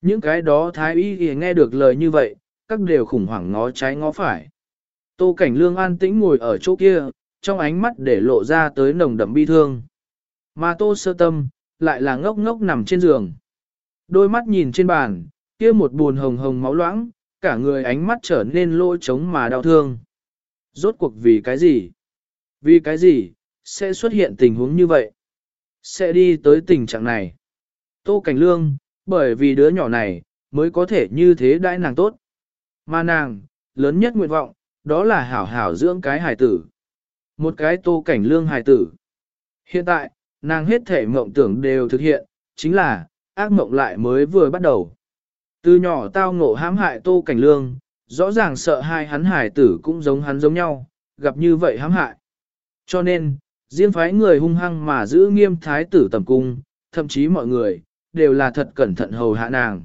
Những cái đó thái y thì nghe được lời như vậy, các đều khủng hoảng ngó trái ngó phải. Tô Cảnh Lương an tĩnh ngồi ở chỗ kia, trong ánh mắt để lộ ra tới nồng đậm bi thương. Mà Tô Sơ Tâm, lại là ngốc ngốc nằm trên giường. Đôi mắt nhìn trên bàn, kia một buồn hồng hồng máu loãng, cả người ánh mắt trở nên lỗ trống mà đau thương. Rốt cuộc vì cái gì? Vì cái gì, sẽ xuất hiện tình huống như vậy? Sẽ đi tới tình trạng này. Tô Cảnh Lương, bởi vì đứa nhỏ này, mới có thể như thế đãi nàng tốt. Mà nàng, lớn nhất nguyện vọng, đó là hảo hảo dưỡng cái hài tử. Một cái Tô Cảnh Lương hài tử. Hiện tại, nàng hết thể mộng tưởng đều thực hiện, chính là, ác mộng lại mới vừa bắt đầu. Từ nhỏ tao ngộ hãm hại Tô Cảnh Lương, rõ ràng sợ hai hắn hải tử cũng giống hắn giống nhau, gặp như vậy hãm hại. Cho nên, riêng phái người hung hăng mà giữ nghiêm thái tử tầm cung, thậm chí mọi người, đều là thật cẩn thận hầu hạ nàng.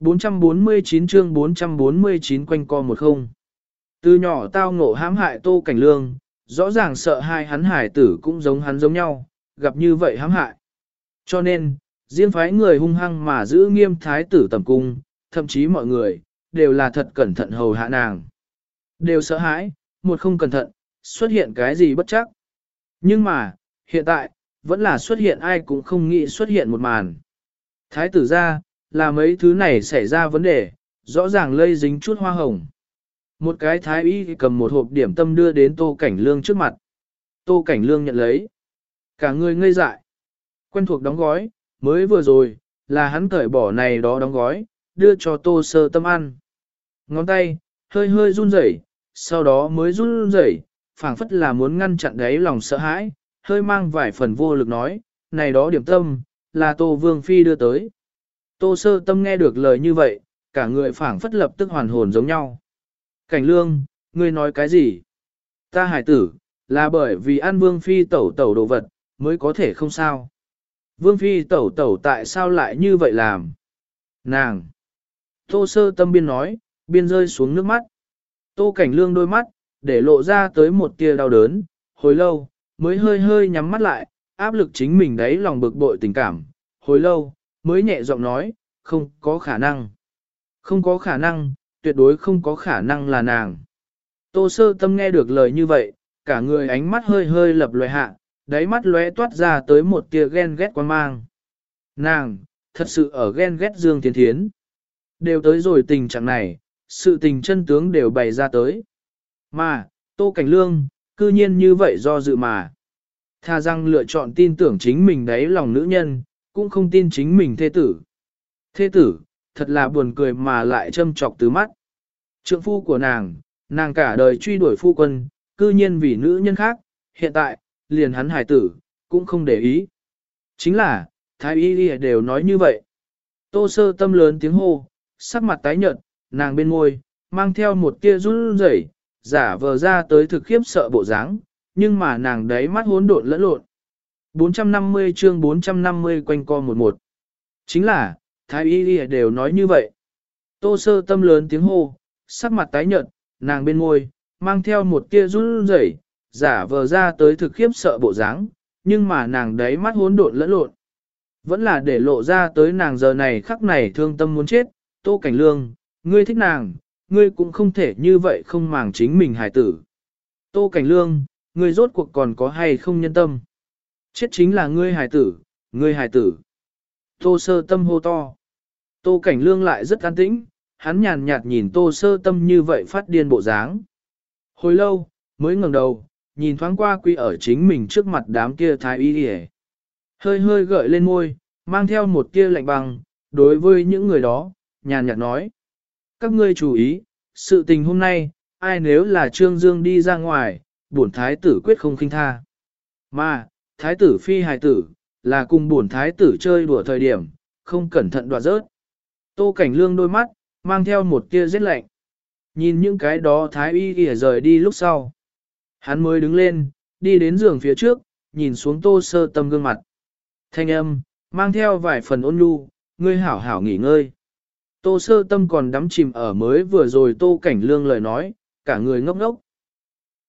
449 chương 449 quanh co một không. Từ nhỏ tao ngộ hãm hại tô cảnh lương, rõ ràng sợ hai hắn hải tử cũng giống hắn giống nhau, gặp như vậy hãm hại. Cho nên, riêng phái người hung hăng mà giữ nghiêm thái tử tầm cung, thậm chí mọi người, đều là thật cẩn thận hầu hạ nàng. Đều sợ hãi, một không cẩn thận, xuất hiện cái gì bất chắc. Nhưng mà, hiện tại, vẫn là xuất hiện ai cũng không nghĩ xuất hiện một màn. Thái tử ra, là mấy thứ này xảy ra vấn đề, rõ ràng lây dính chút hoa hồng. Một cái thái y cầm một hộp điểm tâm đưa đến tô cảnh lương trước mặt. Tô cảnh lương nhận lấy. Cả người ngây dại. Quen thuộc đóng gói, mới vừa rồi, là hắn cởi bỏ này đó đóng gói, đưa cho tô sơ tâm ăn. Ngón tay, hơi hơi run rẩy, sau đó mới run rẩy, phảng phất là muốn ngăn chặn đấy lòng sợ hãi, hơi mang vài phần vô lực nói, này đó điểm tâm, là Tô Vương Phi đưa tới. Tô Sơ Tâm nghe được lời như vậy, cả người phảng phất lập tức hoàn hồn giống nhau. Cảnh lương, ngươi nói cái gì? Ta hải tử, là bởi vì ăn vương phi tẩu tẩu đồ vật, mới có thể không sao. Vương phi tẩu tẩu tại sao lại như vậy làm? Nàng! Tô sơ tâm biên nói, biên rơi xuống nước mắt. Tô cảnh lương đôi mắt, để lộ ra tới một tia đau đớn, hồi lâu, mới hơi hơi nhắm mắt lại, áp lực chính mình đấy lòng bực bội tình cảm. Hồi lâu, mới nhẹ giọng nói, không có khả năng. Không có khả năng, tuyệt đối không có khả năng là nàng. Tô sơ tâm nghe được lời như vậy, cả người ánh mắt hơi hơi lập loè hạ, đáy mắt lóe toát ra tới một tia ghen ghét quan mang. Nàng, thật sự ở ghen ghét Dương Thiên Thiến. Đều tới rồi tình trạng này, sự tình chân tướng đều bày ra tới. Mà, Tô Cảnh Lương, cư nhiên như vậy do dự mà. Tha rằng lựa chọn tin tưởng chính mình đấy lòng nữ nhân, cũng không tin chính mình thê tử. Thê tử, thật là buồn cười mà lại châm trọc từ mắt. Trượng phu của nàng, nàng cả đời truy đuổi phu quân, cư nhiên vì nữ nhân khác, hiện tại, liền hắn hài tử, cũng không để ý. Chính là, thái y đều nói như vậy. Tô sơ tâm lớn tiếng hô, sắc mặt tái nhợt, nàng bên môi, mang theo một tia run rẩy, giả vờ ra tới thực khiếp sợ bộ dáng, nhưng mà nàng đấy mắt hỗn độn lẫn lộn. 450 chương 450 quanh co một một. Chính là, thái y đều nói như vậy. Tô sơ tâm lớn tiếng hô, sắc mặt tái nhợt, nàng bên môi, mang theo một tia run rẩy, giả vờ ra tới thực khiếp sợ bộ dáng, nhưng mà nàng đấy mắt hỗn độn lẫn lộn. Vẫn là để lộ ra tới nàng giờ này khắc này thương tâm muốn chết, tô cảnh lương, ngươi thích nàng, ngươi cũng không thể như vậy không màng chính mình hài tử. Tô cảnh lương, ngươi rốt cuộc còn có hay không nhân tâm. Chết chính là ngươi hài tử, ngươi hài tử. Tô sơ tâm hô to. Tô cảnh lương lại rất an tĩnh, hắn nhàn nhạt nhìn tô sơ tâm như vậy phát điên bộ dáng. Hồi lâu, mới ngẩng đầu, nhìn thoáng qua quy ở chính mình trước mặt đám kia thái y hề. Hơi hơi gợi lên môi, mang theo một tia lạnh băng, đối với những người đó, nhàn nhạt nói. Các ngươi chú ý, sự tình hôm nay, ai nếu là Trương Dương đi ra ngoài, bổn thái tử quyết không khinh tha. Mà, thái tử phi hài tử, là cùng bổn thái tử chơi đùa thời điểm, không cẩn thận đoạt rớt. Tô cảnh lương đôi mắt, mang theo một tia rét lạnh. Nhìn những cái đó thái y kìa rời đi lúc sau. Hắn mới đứng lên, đi đến giường phía trước, nhìn xuống tô sơ tâm gương mặt. Thanh âm, mang theo vài phần ôn nhu, ngươi hảo hảo nghỉ ngơi. Tô sơ tâm còn đắm chìm ở mới vừa rồi tô cảnh lương lời nói, cả người ngốc ngốc.